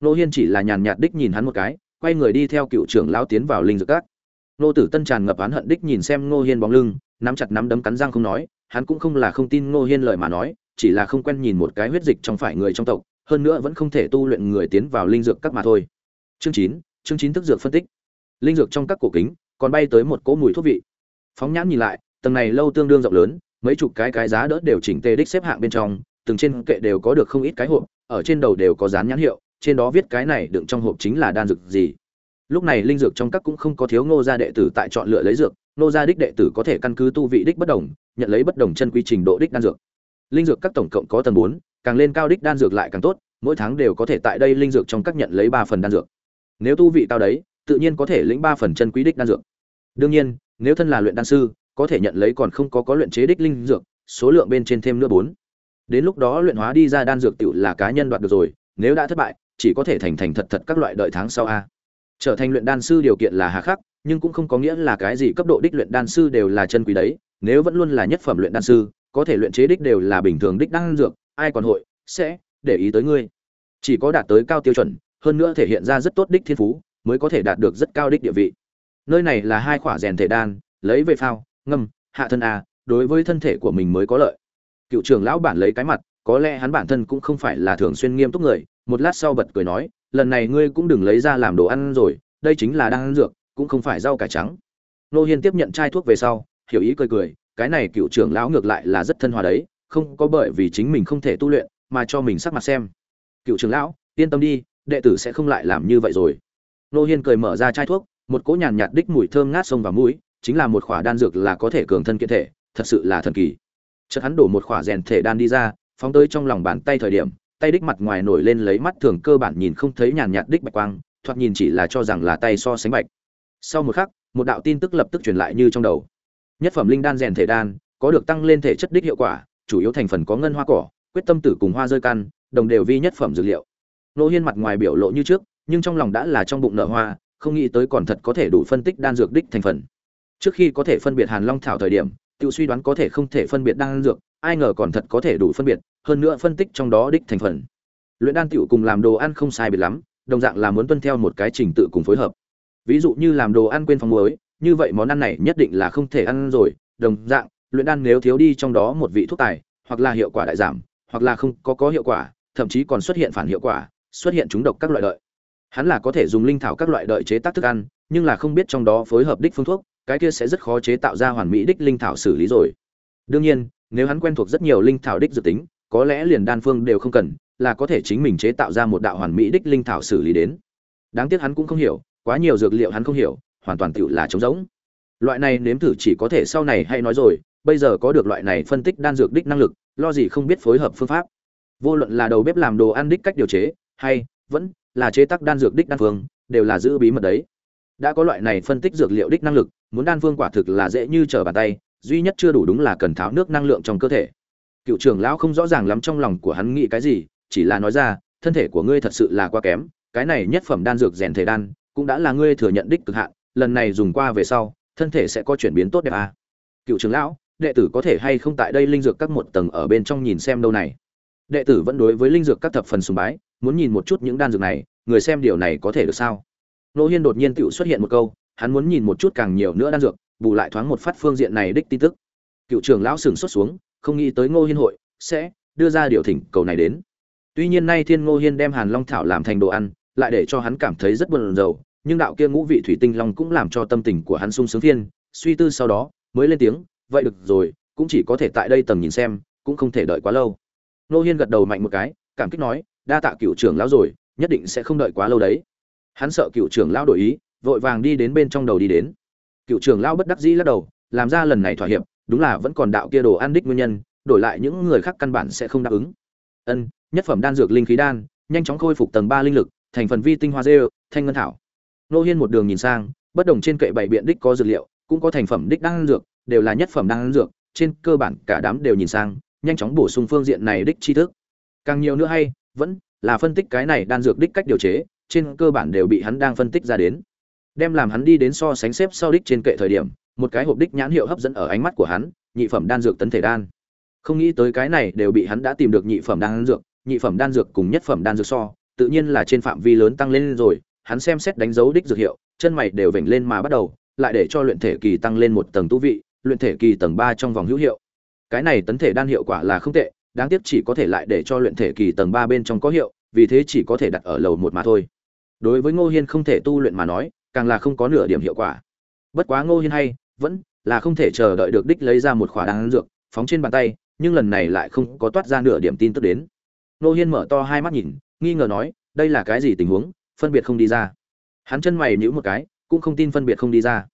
nô hiên chỉ là nhàn nhạt đích nhìn hắn một cái, quay người đi theo cựu trưởng lão tiến vào linh dược các. Nô tử tân tràn ngập oán hận đích nhìn xem Nô hiên bóng lưng, nắm chặt nắm đấm cắn răng không nói, hắn cũng không là không tin Nô hiên lời mà nói, chỉ là không quen nhìn một cái huyết dịch trong phải người trong tộc, hơn nữa vẫn không thể tu luyện người tiến vào linh dược các mà thôi. Chương chín chương chín thức dược phân tích. Linh dược trong các cổ kính, còn bay tới một cỗ mùi thuốc vị. Phóng nhãn nhìn lại, tầng này lâu tương đương rộng lớn, mấy chục cái cái giá đỡ đều chỉnh tề đích xếp hạng bên trong, từng trên kệ đều có được không ít cái hộp, ở trên đầu đều có dán nhãn hiệu trên đó viết cái này đựng trong hộp chính là đan dược gì. Lúc này linh dược trong các cũng không có thiếu ngô gia đệ tử tại chọn lựa lấy dược, ngô gia đích đệ tử có thể căn cứ tu vị đích bất đồng, nhận lấy bất đồng chân quy trình độ đích đan dược. Linh dược các tổng cộng có tầng bốn, càng lên cao đích đan dược lại càng tốt, mỗi tháng đều có thể tại đây linh dược trong các nhận lấy ba phần đan dược. Nếu tu vị cao đấy, tự nhiên có thể lĩnh ba phần chân quý đích đan dược. Đương nhiên, nếu thân là luyện đan sư, có thể nhận lấy còn không có có luyện chế đích linh dược, số lượng bên trên thêm nữa bốn. Đến lúc đó luyện hóa đi ra đan dược tựu là cá nhân đoạt được rồi, nếu đã thất bại chỉ có thể thành thành thật thật các loại đợi tháng sau a. Trở thành luyện đan sư điều kiện là hà khắc, nhưng cũng không có nghĩa là cái gì cấp độ đích luyện đan sư đều là chân quý đấy. Nếu vẫn luôn là nhất phẩm luyện đan sư, có thể luyện chế đích đều là bình thường đích đan dược, ai còn hội sẽ để ý tới ngươi. Chỉ có đạt tới cao tiêu chuẩn, hơn nữa thể hiện ra rất tốt đích thiên phú, mới có thể đạt được rất cao đích địa vị. Nơi này là hai khỏa rèn thể đan, lấy về phao, ngâm, hạ thân a, đối với thân thể của mình mới có lợi. Cựu trưởng lão bản lấy cái mặt, có lẽ hắn bản thân cũng không phải là thường xuyên nghiêm túc người một lát sau bật cười nói, lần này ngươi cũng đừng lấy ra làm đồ ăn rồi, đây chính là đang ăn dược, cũng không phải rau cải trắng. Nô hiên tiếp nhận chai thuốc về sau, hiểu ý cười cười, cái này cựu trưởng lão ngược lại là rất thân hòa đấy, không có bởi vì chính mình không thể tu luyện, mà cho mình sắc mặt xem. Cựu trưởng lão, yên tâm đi, đệ tử sẽ không lại làm như vậy rồi. Nô hiên cười mở ra chai thuốc, một cỗ nhàn nhạt đích mùi thơm ngát sông vào mũi, chính là một khỏa đan dược là có thể cường thân kiện thể, thật sự là thần kỳ. Chợt hắn đổ một khỏa rèn thể đan đi ra, phóng tới trong lòng bàn tay thời điểm tay đích mặt ngoài nổi lên lấy mắt thường cơ bản nhìn không thấy nhàn nhạt đích bạch quang, thoạt nhìn chỉ là cho rằng là tay so sánh bạch. Sau một khắc, một đạo tin tức lập tức truyền lại như trong đầu. Nhất phẩm linh đan rèn thể đan, có được tăng lên thể chất đích hiệu quả, chủ yếu thành phần có ngân hoa cỏ, quyết tâm tử cùng hoa rơi căn, đồng đều vi nhất phẩm dược liệu. Nô hiên mặt ngoài biểu lộ như trước, nhưng trong lòng đã là trong bụng nợ hoa, không nghĩ tới còn thật có thể đủ phân tích đan dược đích thành phần. Trước khi có thể phân biệt hàn long thảo thời điểm tự suy đoán có thể không thể phân biệt đan dược, ai ngờ còn thật có thể đủ phân biệt hơn nữa phân tích trong đó đích thành phần. Luyện đan tiểu cùng làm đồ ăn không sai biệt lắm, đồng dạng là muốn tuân theo một cái trình tự cùng phối hợp. Ví dụ như làm đồ ăn quên phòng muối, như vậy món ăn này nhất định là không thể ăn rồi, đồng dạng, luyện đan nếu thiếu đi trong đó một vị thuốc tài, hoặc là hiệu quả đại giảm, hoặc là không có có hiệu quả, thậm chí còn xuất hiện phản hiệu quả, xuất hiện trúng độc các loại đợi. Hắn là có thể dùng linh thảo các loại đợi chế tác thức ăn, nhưng là không biết trong đó phối hợp đích phương thuốc, cái kia sẽ rất khó chế tạo ra hoàn mỹ đích linh thảo xử lý rồi. Đương nhiên, nếu hắn quen thuộc rất nhiều linh thảo đích dự tính có lẽ liền đan phương đều không cần, là có thể chính mình chế tạo ra một đạo hoàn mỹ đích linh thảo xử lý đến. Đáng tiếc hắn cũng không hiểu, quá nhiều dược liệu hắn không hiểu, hoàn toàn tựu là trống rỗng. Loại này nếm thử chỉ có thể sau này hay nói rồi, bây giờ có được loại này phân tích đan dược đích năng lực, lo gì không biết phối hợp phương pháp. Vô luận là đầu bếp làm đồ ăn đích cách điều chế, hay vẫn là chế tác đan dược đích đan phương, đều là giữ bí mật đấy. Đã có loại này phân tích dược liệu đích năng lực, muốn đan phương quả thực là dễ như trở bàn tay, duy nhất chưa đủ đúng là cần tháo nước năng lượng trong cơ thể cựu trưởng lão không rõ ràng lắm trong lòng của hắn nghĩ cái gì, chỉ là nói ra, thân thể của ngươi thật sự là quá kém, cái này nhất phẩm đan dược rèn thể đan cũng đã là ngươi thừa nhận đích cực hạn, lần này dùng qua về sau, thân thể sẽ có chuyển biến tốt đẹp à. cựu trưởng lão, đệ tử có thể hay không tại đây linh dược các một tầng ở bên trong nhìn xem đâu này? Đệ tử vẫn đối với linh dược các thập phần sùng bái, muốn nhìn một chút những đan dược này, người xem điều này có thể được sao? Nô hiên đột nhiên tự xuất hiện một câu, hắn muốn nhìn một chút càng nhiều nữa đan dược, bù lại thoáng một phát phương diện này đích tin tức. Cựu trưởng lão sừng xuất xuống không nghĩ tới ngô hiên hội sẽ đưa ra điều thỉnh cầu này đến. Tuy nhiên nay thiên ngô hiên đem hàn long thảo làm thành đồ ăn, lại để cho hắn cảm thấy rất buồn rầu, nhưng đạo kia ngũ vị thủy tinh long cũng làm cho tâm tình của hắn sung sướng thiên suy tư sau đó, mới lên tiếng, vậy được rồi, cũng chỉ có thể tại đây tầm nhìn xem, cũng không thể đợi quá lâu. Ngô hiên gật đầu mạnh một cái, cảm kích nói, đa tạ cựu trưởng lão rồi, nhất định sẽ không đợi quá lâu đấy. Hắn sợ cựu trưởng lão đổi ý, vội vàng đi đến bên trong đầu đi đến. Cựu trưởng lão bất đắc dĩ lắc đầu, làm ra lần này thỏa hiệp đúng là vẫn còn đạo kia đồ ăn đích nguyên nhân, đổi lại những người khác căn bản sẽ không đáp ứng. Ân, nhất phẩm đan dược linh khí đan, nhanh chóng khôi phục tầng ba linh lực, thành phần vi tinh hoa dê, thanh ngân thảo. Nô hiên một đường nhìn sang, bất đồng trên kệ bảy biện đích có dược liệu, cũng có thành phẩm đích đan dược, đều là nhất phẩm đan dược, trên cơ bản cả đám đều nhìn sang, nhanh chóng bổ sung phương diện này đích tri thức. Càng nhiều nữa hay, vẫn là phân tích cái này đan dược đích cách điều chế, trên cơ bản đều bị hắn đang phân tích ra đến. Đem làm hắn đi đến so sánh xếp sau đích trên kệ thời điểm một cái hộp đích nhãn hiệu hấp dẫn ở ánh mắt của hắn, nhị phẩm đan dược tấn thể đan. Không nghĩ tới cái này đều bị hắn đã tìm được nhị phẩm đan dược, nhị phẩm đan dược cùng nhất phẩm đan dược so, tự nhiên là trên phạm vi lớn tăng lên rồi, hắn xem xét đánh dấu đích dược hiệu, chân mày đều vểnh lên mà bắt đầu, lại để cho luyện thể kỳ tăng lên một tầng tu vị, luyện thể kỳ tầng ba trong vòng hữu hiệu. Cái này tấn thể đan hiệu quả là không tệ, đáng tiếc chỉ có thể lại để cho luyện thể kỳ tầng ba bên trong có hiệu, vì thế chỉ có thể đặt ở lầu một mà thôi. Đối với ngô hiên không thể tu luyện mà nói, càng là không có nửa điểm hiệu quả. Bất quá ngô hiên hay vẫn là không thể chờ đợi được đích lấy ra một khỏa đan dược, phóng trên bàn tay, nhưng lần này lại không có toát ra nửa điểm tin tức đến. Nô hiên mở to hai mắt nhìn, nghi ngờ nói, đây là cái gì tình huống, phân biệt không đi ra. Hắn chân mày nhíu một cái, cũng không tin phân biệt không đi ra.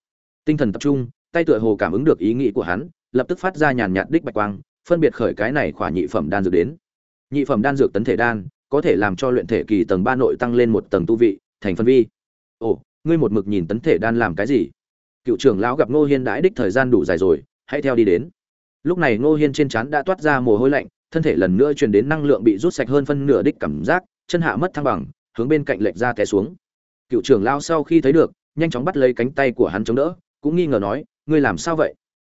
Tinh thần tập trung, tay tựa hồ cảm ứng được ý nghĩ của hắn, lập tức phát ra nhàn nhạt đích bạch quang, phân biệt khởi cái này khỏa nhị phẩm đan dược đến. Nhị phẩm đan dược tấn thể đan, có thể làm cho luyện thể kỳ tầng ba nội tăng lên một tầng tu vị, thành phân vi. Ồ, ngươi một mực nhìn tấn thể đan làm cái gì? Cựu trưởng lão gặp ngô hiên đãi đích thời gian đủ dài rồi, hãy theo đi đến. Lúc này ngô hiên trên trán đã toát ra mồ hôi lạnh, thân thể lần nữa truyền đến năng lượng bị rút sạch hơn phân nửa đích cảm giác, chân hạ mất thăng bằng, hướng bên cạnh lệch ra té xuống. Cựu trưởng lão sau khi thấy được, nhanh chóng bắt lấy cánh tay của hắn chống đỡ, cũng nghi ngờ nói, ngươi làm sao vậy?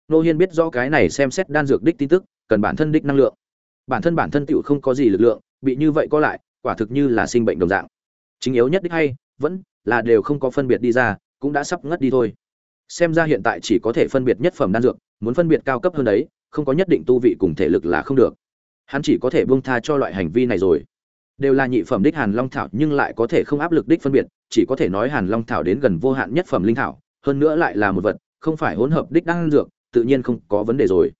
Ngô hiên biết rõ cái này xem xét đan dược đích tin tức, cần bản thân đích năng lượng. Bản thân bản thân tựu không có gì lực lượng, bị như vậy có lại, quả thực như là sinh bệnh đồng dạng. Chính yếu nhất đích hay, vẫn là đều không có phân biệt đi ra, cũng đã sắp ngất đi thôi xem ra hiện tại chỉ có thể phân biệt nhất phẩm đan dược, muốn phân biệt cao cấp hơn đấy, không có nhất định tu vị cùng thể lực là không được. Hắn chỉ có thể buông tha cho loại hành vi này rồi. Đều là nhị phẩm đích hàn long thảo nhưng lại có thể không áp lực đích phân biệt, chỉ có thể nói hàn long thảo đến gần vô hạn nhất phẩm linh thảo, hơn nữa lại là một vật, không phải hỗn hợp đích đan dược, tự nhiên không có vấn đề rồi.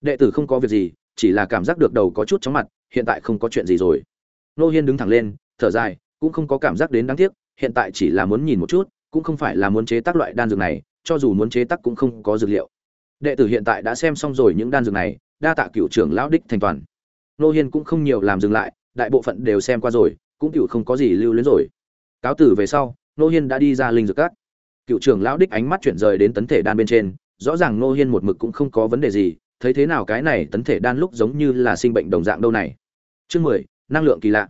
Đệ tử không có việc gì, chỉ là cảm giác được đầu có chút chóng mặt, hiện tại không có chuyện gì rồi. Nô hiên đứng thẳng lên, thở dài, cũng không có cảm giác đến đáng tiếc, hiện tại chỉ là muốn nhìn một chút, cũng không phải là muốn chế tác loại đan dược này cho dù muốn chế tác cũng không có dược liệu. Đệ tử hiện tại đã xem xong rồi những đan dược này, đa tạ cựu trưởng lão đích thành toàn. Nô hiên cũng không nhiều làm dừng lại, đại bộ phận đều xem qua rồi, cũng cựu không có gì lưu luyến rồi. Cáo tử về sau, nô hiên đã đi ra linh dược các. Cựu trưởng lão đích ánh mắt chuyển rời đến tấn thể đan bên trên, rõ ràng nô hiên một mực cũng không có vấn đề gì, thấy thế nào cái này tấn thể đan lúc giống như là sinh bệnh đồng dạng đâu này. Chương mười, năng lượng kỳ lạ.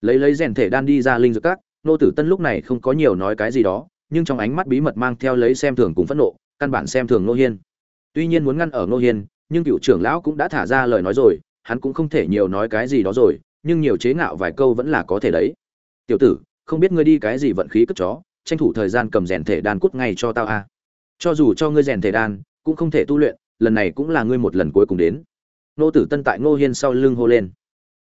Lấy lấy rèn thể đan đi ra linh dược các, nô tử tân lúc này không có nhiều nói cái gì đó nhưng trong ánh mắt bí mật mang theo lấy xem thường cùng phẫn nộ, căn bản xem thường nô hiên. Tuy nhiên muốn ngăn ở nô hiên, nhưng cựu trưởng lão cũng đã thả ra lời nói rồi, hắn cũng không thể nhiều nói cái gì đó rồi, nhưng nhiều chế ngạo vài câu vẫn là có thể đấy. Tiểu tử, không biết ngươi đi cái gì vận khí cất chó, tranh thủ thời gian cầm rèn thể đan cút ngay cho tao a. Cho dù cho ngươi rèn thể đan, cũng không thể tu luyện, lần này cũng là ngươi một lần cuối cùng đến. Nô tử tân tại ngô hiên sau lưng hô lên.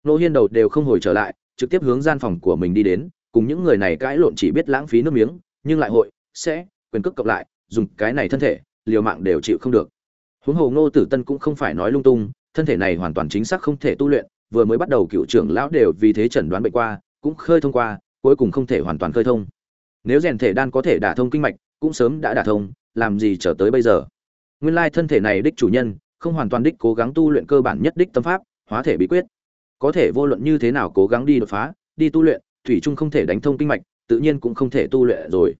Nô hiên đầu đều không hồi trở lại, trực tiếp hướng gian phòng của mình đi đến, cùng những người này cãi lộn chỉ biết lãng phí nước miếng nhưng lại hội, sẽ, quyền cước cộng lại, dùng cái này thân thể, liều mạng đều chịu không được. Huống hồ ngô tử tân cũng không phải nói lung tung, thân thể này hoàn toàn chính xác không thể tu luyện, vừa mới bắt đầu cựu trưởng lão đều vì thế chẩn đoán bệnh qua, cũng khơi thông qua, cuối cùng không thể hoàn toàn khơi thông. Nếu rèn thể đan có thể đả thông kinh mạch, cũng sớm đã đả thông, làm gì trở tới bây giờ? Nguyên lai thân thể này đích chủ nhân, không hoàn toàn đích cố gắng tu luyện cơ bản nhất đích tâm pháp, hóa thể bí quyết. Có thể vô luận như thế nào cố gắng đi đột phá, đi tu luyện, thủy trung không thể đánh thông kinh mạch tự nhiên cũng không thể tu luyện rồi.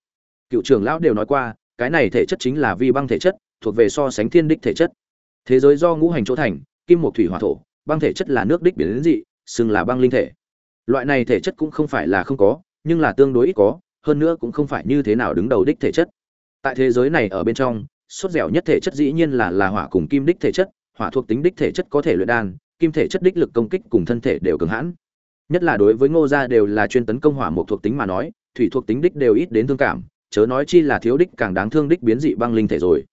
Cựu trưởng lão đều nói qua, cái này thể chất chính là vi băng thể chất, thuộc về so sánh thiên đích thể chất. Thế giới do ngũ hành chỗ thành, kim một thủy, hỏa, thổ, băng thể chất là nước đích biển đến dị, xưng là băng linh thể. Loại này thể chất cũng không phải là không có, nhưng là tương đối ít có, hơn nữa cũng không phải như thế nào đứng đầu đích thể chất. Tại thế giới này ở bên trong, sốt dẻo nhất thể chất dĩ nhiên là là hỏa cùng kim đích thể chất, hỏa thuộc tính đích thể chất có thể luyện đan, kim thể chất đích lực công kích cùng thân thể đều cường hãn. Nhất là đối với ngô gia đều là chuyên tấn công hỏa một thuộc tính mà nói thủy thuộc tính đích đều ít đến thương cảm, chớ nói chi là thiếu đích càng đáng thương đích biến dị băng linh thể rồi.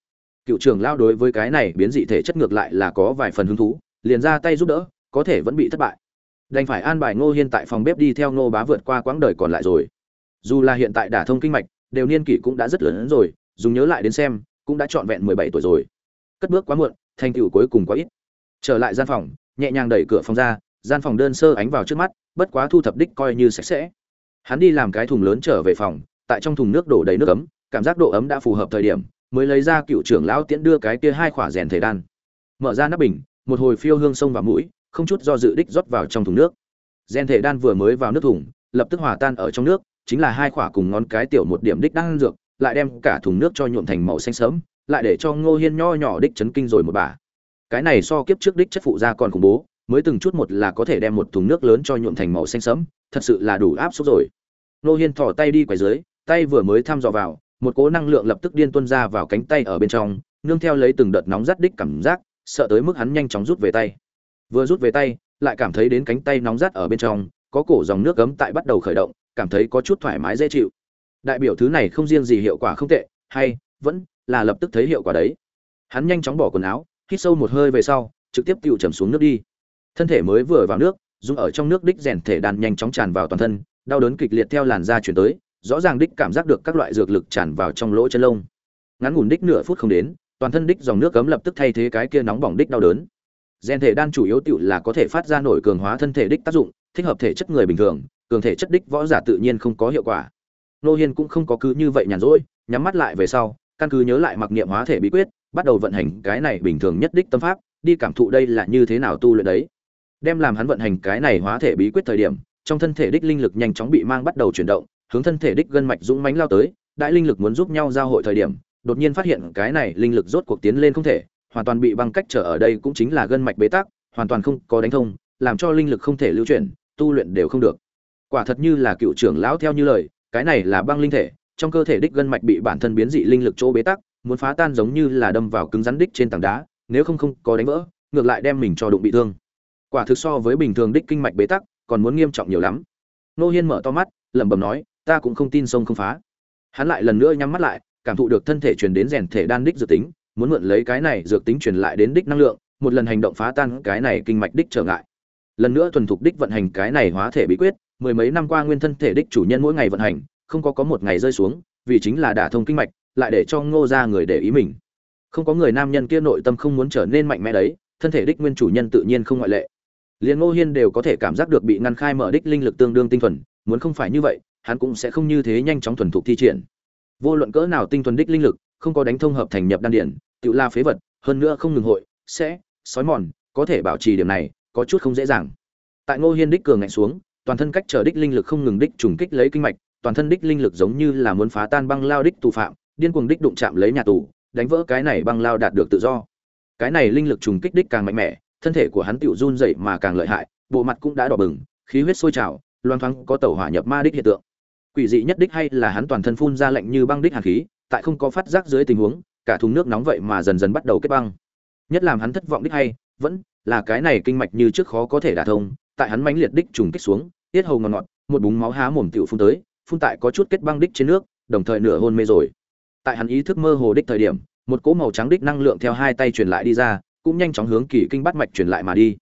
Cựu trưởng lao đối với cái này biến dị thể chất ngược lại là có vài phần hứng thú, liền ra tay giúp đỡ, có thể vẫn bị thất bại. Đành phải an bài ngô hiên tại phòng bếp đi theo ngô bá vượt qua quãng đời còn lại rồi. Dù là hiện tại đả thông kinh mạch, đều niên kỷ cũng đã rất lớn rồi, dùng nhớ lại đến xem, cũng đã trọn vẹn mười bảy tuổi rồi. Cất bước quá muộn, thành tựu cuối cùng quá ít. Trở lại gian phòng, nhẹ nhàng đẩy cửa phòng ra, gian phòng đơn sơ ánh vào trước mắt, bất quá thu thập đích coi như sạch sẽ hắn đi làm cái thùng lớn trở về phòng tại trong thùng nước đổ đầy nước ấm cảm giác độ ấm đã phù hợp thời điểm mới lấy ra cựu trưởng lão tiễn đưa cái kia hai khỏa rèn thể đan. Mở ra nắp bình một hồi phiêu hương sông vào mũi không chút do dự đích rót vào trong thùng nước. Rèn thể đan vừa mới vào nước thùng lập tức hòa tan ở trong nước chính là hai khỏa cùng ngón cái tiểu một điểm đích đang dược lại đem cả thùng nước cho nhuộm thành màu xanh sớm lại để cho ngô hiên nho nhỏ đích chấn kinh rồi một bà. Cái này so kiếp trước đích chất phụ ra còn khủng bố mới từng chút một là có thể đem một thùng nước lớn cho nhuộm thành màu xanh sẫm, thật sự là đủ áp suất rồi. Nô Hiên thò tay đi quay dưới, tay vừa mới thăm dò vào, một cỗ năng lượng lập tức điên tuôn ra vào cánh tay ở bên trong, nương theo lấy từng đợt nóng rát đích cảm giác, sợ tới mức hắn nhanh chóng rút về tay. Vừa rút về tay, lại cảm thấy đến cánh tay nóng rát ở bên trong, có cổ dòng nước gấm tại bắt đầu khởi động, cảm thấy có chút thoải mái dễ chịu. Đại biểu thứ này không riêng gì hiệu quả không tệ, hay vẫn là lập tức thấy hiệu quả đấy. Hắn nhanh chóng bỏ quần áo, hít sâu một hơi về sau, trực tiếp tiêu chầm xuống nước đi thân thể mới vừa vào nước dùng ở trong nước đích rèn thể đàn nhanh chóng tràn vào toàn thân đau đớn kịch liệt theo làn da chuyển tới, rõ ràng đích cảm giác được các loại dược lực tràn vào trong lỗ chân lông. Ngắn ngủn đích nửa phút không đến, toàn thân đích dòng nước cấm lập tức thay thế cái kia nóng bỏng đích đau đớn. Gen thể đan chủ yếu tựu là có thể phát ra nổi cường hóa thân thể đích tác dụng, thích hợp thể chất người bình thường, cường thể chất đích võ giả tự nhiên không có hiệu quả. Nô hiên cũng không có cứ như vậy nhàn rỗi, nhắm mắt lại về sau, căn cứ nhớ lại mặc niệm hóa thể bí quyết, bắt đầu vận hành cái này bình thường nhất đích tâm pháp, đi cảm thụ đây là như thế nào tu luyện đấy. Đem làm hắn vận hành cái này hóa thể bí quyết thời điểm trong thân thể đích linh lực nhanh chóng bị mang bắt đầu chuyển động, hướng thân thể đích gân mạch dũng mãnh lao tới, đại linh lực muốn giúp nhau giao hội thời điểm, đột nhiên phát hiện cái này linh lực rốt cuộc tiến lên không thể, hoàn toàn bị băng cách trở ở đây cũng chính là gân mạch bế tắc, hoàn toàn không có đánh thông, làm cho linh lực không thể lưu chuyển, tu luyện đều không được. Quả thật như là cựu trưởng lão theo như lời, cái này là băng linh thể, trong cơ thể đích gân mạch bị bản thân biến dị linh lực chỗ bế tắc, muốn phá tan giống như là đâm vào cứng rắn đích trên tảng đá, nếu không không có đánh vỡ, ngược lại đem mình cho đụng bị thương. Quả thực so với bình thường đích kinh mạch bế tắc còn muốn nghiêm trọng nhiều lắm. Nô hiên mở to mắt, lẩm bẩm nói, ta cũng không tin sông không phá. Hắn lại lần nữa nhắm mắt lại, cảm thụ được thân thể truyền đến rèn thể đan đích dược tính, muốn mượn lấy cái này dược tính truyền lại đến đích năng lượng, một lần hành động phá tan cái này kinh mạch đích trở ngại. Lần nữa thuần thục đích vận hành cái này hóa thể bí quyết, mười mấy năm qua nguyên thân thể đích chủ nhân mỗi ngày vận hành, không có có một ngày rơi xuống, vì chính là đả thông kinh mạch, lại để cho ngô ra người để ý mình. Không có người nam nhân kia nội tâm không muốn trở nên mạnh mẽ đấy, thân thể đích nguyên chủ nhân tự nhiên không ngoại lệ liền ngô hiên đều có thể cảm giác được bị ngăn khai mở đích linh lực tương đương tinh thuần, muốn không phải như vậy, hắn cũng sẽ không như thế nhanh chóng thuần thục thi triển. Vô luận cỡ nào tinh thuần đích linh lực, không có đánh thông hợp thành nhập đan điển, tự la phế vật, hơn nữa không ngừng hội, sẽ, sói mòn, có thể bảo trì điểm này, có chút không dễ dàng. Tại ngô hiên đích cường ngạnh xuống, toàn thân cách trở đích linh lực không ngừng đích trùng kích lấy kinh mạch, toàn thân đích linh lực giống như là muốn phá tan băng lao đích tù phạm, điên cuồng đích đụng chạm lấy nhà tù, đánh vỡ cái này băng lao đạt được tự do. Cái này linh lực trùng kích đích càng mạnh mẽ thân thể của hắn tựu run dậy mà càng lợi hại, bộ mặt cũng đã đỏ bừng, khí huyết sôi trào, loang thoáng có tẩu hỏa nhập ma đích hiện tượng. Quỷ dị nhất đích hay là hắn toàn thân phun ra lạnh như băng đích hàn khí, tại không có phát giác dưới tình huống, cả thùng nước nóng vậy mà dần dần bắt đầu kết băng. Nhất làm hắn thất vọng đích hay, vẫn là cái này kinh mạch như trước khó có thể đả thông, tại hắn mãnh liệt đích trùng kích xuống, tiết hầu ngọt ngọt, một búng máu há mồm tiểu phun tới, phun tại có chút kết băng đích trên nước, đồng thời nửa hôn mê rồi. Tại hắn ý thức mơ hồ đích thời điểm, một cỗ màu trắng đích năng lượng theo hai tay truyền lại đi ra cũng nhanh chóng hướng kỳ kinh bắt mạch truyền lại mà đi.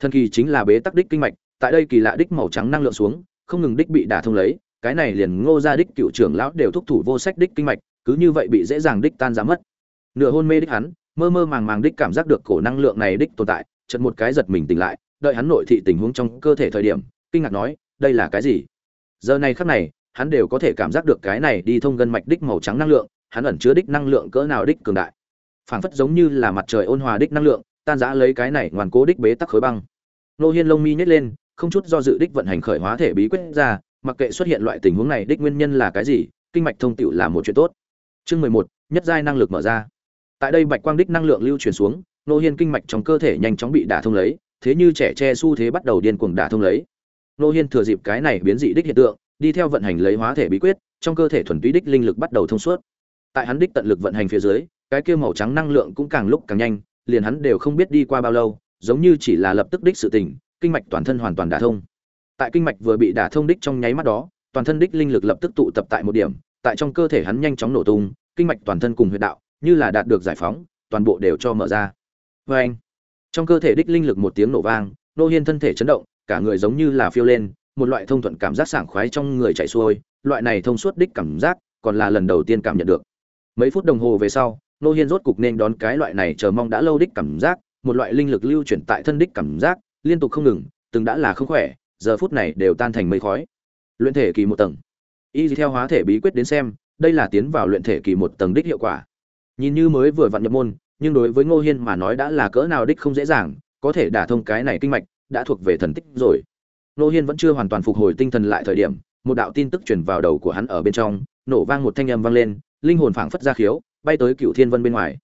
Thần kỳ chính là bế tắc đích kinh mạch, tại đây kỳ lạ đích màu trắng năng lượng xuống, không ngừng đích bị đả thông lấy, cái này liền ngô gia đích cựu trưởng lão đều thúc thủ vô sách đích kinh mạch, cứ như vậy bị dễ dàng đích tan ra mất. Nửa hôn mê đích hắn, mơ mơ màng màng đích cảm giác được cổ năng lượng này đích tồn tại, chợt một cái giật mình tỉnh lại, đợi hắn nội thị tình huống trong cơ thể thời điểm, kinh ngạc nói, đây là cái gì? Giờ này khắc này, hắn đều có thể cảm giác được cái này đi thông gân mạch đích màu trắng năng lượng, hắn ẩn chứa đích năng lượng cỡ nào đích cường đại phảng phất giống như là mặt trời ôn hòa đích năng lượng, tan rã lấy cái này ngoan cố đích bế tắc khối băng. Nô hiên lông mi nhét lên, không chút do dự đích vận hành khởi hóa thể bí quyết ra, mặc kệ xuất hiện loại tình huống này đích nguyên nhân là cái gì, kinh mạch thông tựu là một chuyện tốt. Chương mười một, nhất giai năng lực mở ra. Tại đây bạch quang đích năng lượng lưu truyền xuống, nô hiên kinh mạch trong cơ thể nhanh chóng bị đả thông lấy, thế như trẻ che xu thế bắt đầu điên cuồng đả thông lấy. Nô hiên thừa dịp cái này biến dị đích hiện tượng, đi theo vận hành lấy hóa thể bí quyết, trong cơ thể thuần túy đích linh lực bắt đầu thông suốt. Tại hắn đích tận lực vận hành phía dưới cái kia màu trắng năng lượng cũng càng lúc càng nhanh, liền hắn đều không biết đi qua bao lâu, giống như chỉ là lập tức đích sự tỉnh kinh mạch toàn thân hoàn toàn đả thông. Tại kinh mạch vừa bị đả thông đích trong nháy mắt đó, toàn thân đích linh lực lập tức tụ tập tại một điểm, tại trong cơ thể hắn nhanh chóng nổ tung, kinh mạch toàn thân cùng huyệt đạo, như là đạt được giải phóng, toàn bộ đều cho mở ra. Vê anh, trong cơ thể đích linh lực một tiếng nổ vang, nô hiên thân thể chấn động, cả người giống như là phiêu lên, một loại thông thuận cảm giác sảng khoái trong người chạy xuôi, loại này thông suốt đích cảm giác, còn là lần đầu tiên cảm nhận được. Mấy phút đồng hồ về sau nô hiên rốt cục nên đón cái loại này chờ mong đã lâu đích cảm giác, một loại linh lực lưu chuyển tại thân đích cảm giác, liên tục không ngừng, từng đã là không khỏe, giờ phút này đều tan thành mây khói. Luyện thể kỳ một tầng. Y theo hóa thể bí quyết đến xem, đây là tiến vào luyện thể kỳ một tầng đích hiệu quả. Nhìn như mới vừa vặn nhập môn, nhưng đối với ngô hiên mà nói đã là cỡ nào đích không dễ dàng, có thể đả thông cái này kinh mạch, đã thuộc về thần tích rồi. Ngô hiên vẫn chưa hoàn toàn phục hồi tinh thần lại thời điểm, một đạo tin tức truyền vào đầu của hắn ở bên trong, nổ vang một thanh âm vang lên, linh hồn phảng phất ra khiếu bay tới cựu thiên vân bên ngoài.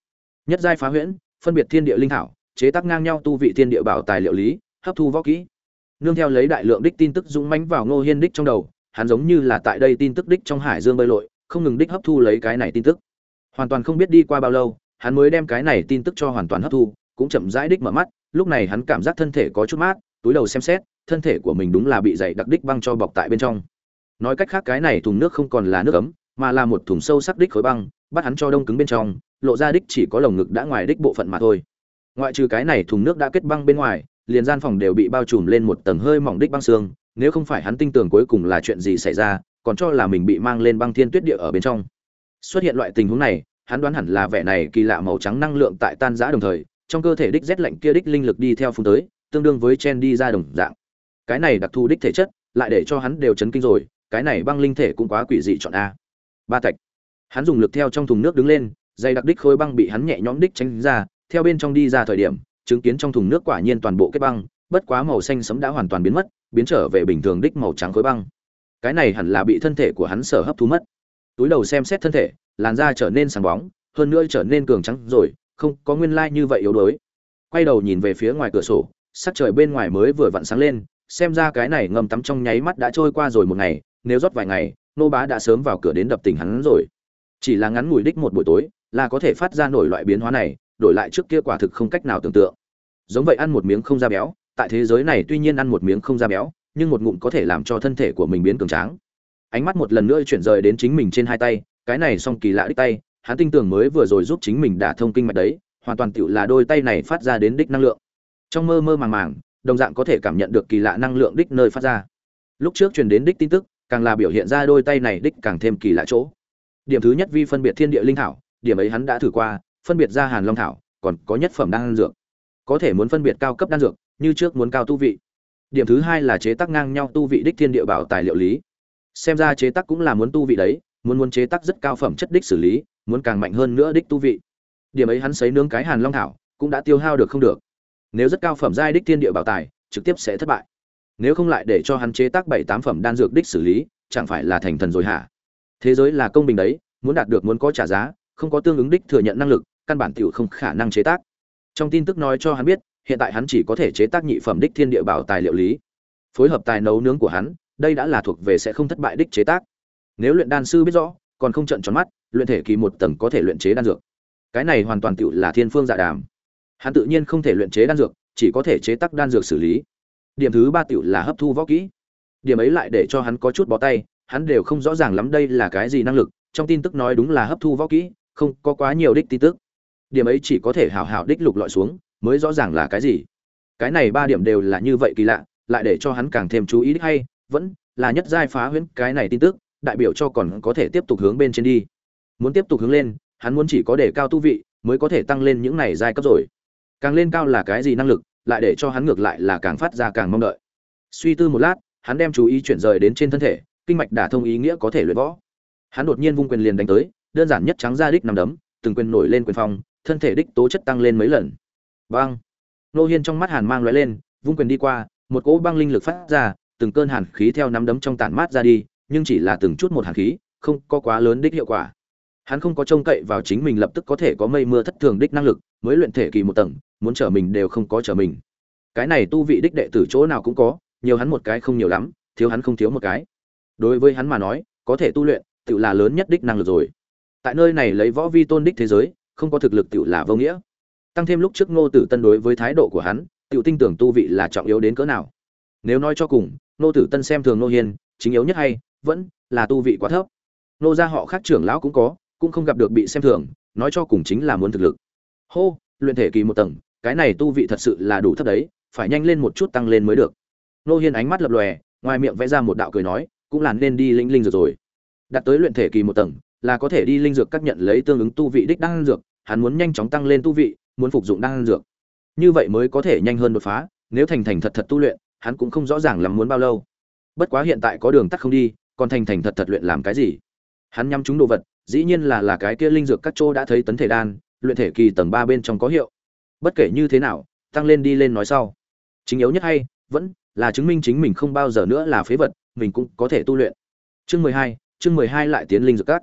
Nhất giai phá huyễn, phân biệt thiên địa linh thảo, chế tác ngang nhau tu vị thiên địa bảo tài liệu lý, hấp thu võ kỹ. Nương theo lấy đại lượng đích tin tức dũng mãnh vào ngô hiên đích trong đầu, hắn giống như là tại đây tin tức đích trong hải dương bơi lội, không ngừng đích hấp thu lấy cái này tin tức. Hoàn toàn không biết đi qua bao lâu, hắn mới đem cái này tin tức cho hoàn toàn hấp thu, cũng chậm rãi đích mở mắt, lúc này hắn cảm giác thân thể có chút mát, túi đầu xem xét, thân thể của mình đúng là bị dày đặc đích băng cho bọc tại bên trong. Nói cách khác cái này thùng nước không còn là nước ấm, mà là một thùng sâu sắc đích khối băng bắt hắn cho đông cứng bên trong, lộ ra đích chỉ có lồng ngực đã ngoài đích bộ phận mà thôi. Ngoại trừ cái này thùng nước đã kết băng bên ngoài, liền gian phòng đều bị bao trùm lên một tầng hơi mỏng đích băng xương, nếu không phải hắn tin tưởng cuối cùng là chuyện gì xảy ra, còn cho là mình bị mang lên băng thiên tuyết địa ở bên trong. Xuất hiện loại tình huống này, hắn đoán hẳn là vẻ này kỳ lạ màu trắng năng lượng tại tan rã đồng thời, trong cơ thể đích rét lạnh kia đích linh lực đi theo phun tới, tương đương với chen đi ra đồng dạng. Cái này đặc thù đích thể chất, lại để cho hắn đều chấn kinh rồi, cái này băng linh thể cũng quá quỷ dị chọn a. Ba thạch hắn dùng lực theo trong thùng nước đứng lên, dây đặc đích khối băng bị hắn nhẹ nhõm đích tránh ra, theo bên trong đi ra thời điểm, chứng kiến trong thùng nước quả nhiên toàn bộ kết băng, bất quá màu xanh sẫm đã hoàn toàn biến mất, biến trở về bình thường đích màu trắng khối băng. Cái này hẳn là bị thân thể của hắn sở hấp thu mất. Túi đầu xem xét thân thể, làn da trở nên sáng bóng, hơn nữa trở nên cường trắng rồi, không có nguyên lai như vậy yếu đuối. Quay đầu nhìn về phía ngoài cửa sổ, sắc trời bên ngoài mới vừa vặn sáng lên, xem ra cái này ngâm tắm trong nháy mắt đã trôi qua rồi một ngày, nếu rót vài ngày, nô bá đã sớm vào cửa đến đập tỉnh hắn rồi chỉ là ngắn ngủi đích một buổi tối, là có thể phát ra nổi loại biến hóa này, đổi lại trước kia quả thực không cách nào tưởng tượng. Giống vậy ăn một miếng không da béo, tại thế giới này tuy nhiên ăn một miếng không da béo, nhưng một ngụm có thể làm cho thân thể của mình biến cường tráng. Ánh mắt một lần nữa chuyển rời đến chính mình trên hai tay, cái này song kỳ lạ đích tay, hắn tin tưởng mới vừa rồi giúp chính mình đả thông kinh mạch đấy, hoàn toàn tựu là đôi tay này phát ra đến đích năng lượng. Trong mơ mơ màng màng, đồng dạng có thể cảm nhận được kỳ lạ năng lượng đích nơi phát ra. Lúc trước truyền đến đích tin tức, càng là biểu hiện ra đôi tay này đích càng thêm kỳ lạ chỗ điểm thứ nhất vi phân biệt thiên địa linh thảo, điểm ấy hắn đã thử qua, phân biệt ra hàn long thảo, còn có nhất phẩm đan dược. Có thể muốn phân biệt cao cấp đan dược, như trước muốn cao tu vị. Điểm thứ hai là chế tác ngang nhau tu vị đích thiên địa bảo tài liệu lý. Xem ra chế tác cũng là muốn tu vị đấy, muốn muốn chế tác rất cao phẩm chất đích xử lý, muốn càng mạnh hơn nữa đích tu vị. Điểm ấy hắn sấy nướng cái hàn long thảo, cũng đã tiêu hao được không được. Nếu rất cao phẩm giai đích thiên địa bảo tài, trực tiếp sẽ thất bại. Nếu không lại để cho hắn chế tác bảy tám phẩm đan dược đích xử lý, chẳng phải là thành thần rồi hả? Thế giới là công bình đấy, muốn đạt được muốn có trả giá, không có tương ứng đích thừa nhận năng lực, căn bản tiểu không khả năng chế tác. Trong tin tức nói cho hắn biết, hiện tại hắn chỉ có thể chế tác nhị phẩm đích thiên địa bảo tài liệu lý. Phối hợp tài nấu nướng của hắn, đây đã là thuộc về sẽ không thất bại đích chế tác. Nếu luyện đan sư biết rõ, còn không trận tròn mắt, luyện thể kỳ một tầng có thể luyện chế đan dược. Cái này hoàn toàn tựu là thiên phương dạ đàm. Hắn tự nhiên không thể luyện chế đan dược, chỉ có thể chế tác đan dược xử lý. Điểm thứ ba tựu là hấp thu võ kỹ. Điểm ấy lại để cho hắn có chút bó tay hắn đều không rõ ràng lắm đây là cái gì năng lực, trong tin tức nói đúng là hấp thu võ kỹ, không có quá nhiều đích tin tức. Điểm ấy chỉ có thể hào hào đích lục lọi xuống, mới rõ ràng là cái gì. Cái này ba điểm đều là như vậy kỳ lạ, lại để cho hắn càng thêm chú ý đích hay, vẫn là nhất giai phá huyễn cái này tin tức, đại biểu cho còn có thể tiếp tục hướng bên trên đi. Muốn tiếp tục hướng lên, hắn muốn chỉ có để cao tu vị, mới có thể tăng lên những này giai cấp rồi. Càng lên cao là cái gì năng lực, lại để cho hắn ngược lại là càng phát ra càng mong đợi. Suy tư một lát, hắn đem chú ý chuyển rời đến trên thân thể kinh mạch đả thông ý nghĩa có thể luyện võ. Hắn đột nhiên vung quyền liền đánh tới, đơn giản nhất trắng ra đích nằm đấm, từng quyền nổi lên quyền phong, thân thể đích tố chất tăng lên mấy lần. Băng nô hiên trong mắt hàn mang lóe lên, vung quyền đi qua, một cỗ băng linh lực phát ra, từng cơn hàn khí theo nắm đấm trong tản mát ra đi, nhưng chỉ là từng chút một hàn khí, không có quá lớn đích hiệu quả. Hắn không có trông cậy vào chính mình lập tức có thể có mây mưa thất thường đích năng lực, mới luyện thể kỳ một tầng, muốn trở mình đều không có trở mình. Cái này tu vị đích đệ tử chỗ nào cũng có, nhiều hắn một cái không nhiều lắm, thiếu hắn không thiếu một cái đối với hắn mà nói, có thể tu luyện tự là lớn nhất đích năng lực rồi. Tại nơi này lấy võ vi tôn đích thế giới, không có thực lực tự là vô nghĩa. Tăng thêm lúc trước ngô tử tân đối với thái độ của hắn tự tin tưởng tu vị là trọng yếu đến cỡ nào. Nếu nói cho cùng, ngô tử tân xem thường ngô hiên, chính yếu nhất hay, vẫn là tu vị quá thấp. Nô gia họ khác trưởng lão cũng có, cũng không gặp được bị xem thường, nói cho cùng chính là muốn thực lực. Hô, luyện thể kỳ một tầng, cái này tu vị thật sự là đủ thấp đấy, phải nhanh lên một chút tăng lên mới được. Nô hiên ánh mắt lập lòe, ngoài miệng vẽ ra một đạo cười nói cũng là nên đi linh linh dược rồi. Đạt tới luyện thể kỳ một tầng, là có thể đi linh dược các nhận lấy tương ứng tu vị đích đan dược, hắn muốn nhanh chóng tăng lên tu vị, muốn phục dụng đan dược. Như vậy mới có thể nhanh hơn đột phá, nếu thành thành thật thật tu luyện, hắn cũng không rõ ràng lắm muốn bao lâu. Bất quá hiện tại có đường tắt không đi, còn thành thành thật thật luyện làm cái gì? Hắn nhắm chúng đồ vật, dĩ nhiên là là cái kia linh dược các chỗ đã thấy tấn thể đan, luyện thể kỳ tầng ba bên trong có hiệu. Bất kể như thế nào, tăng lên đi lên nói sau. Chính yếu nhất hay, vẫn là chứng minh chính mình không bao giờ nữa là phế vật mình cũng có thể tu luyện. Chương mười hai, chương mười hai lại tiến linh dược các.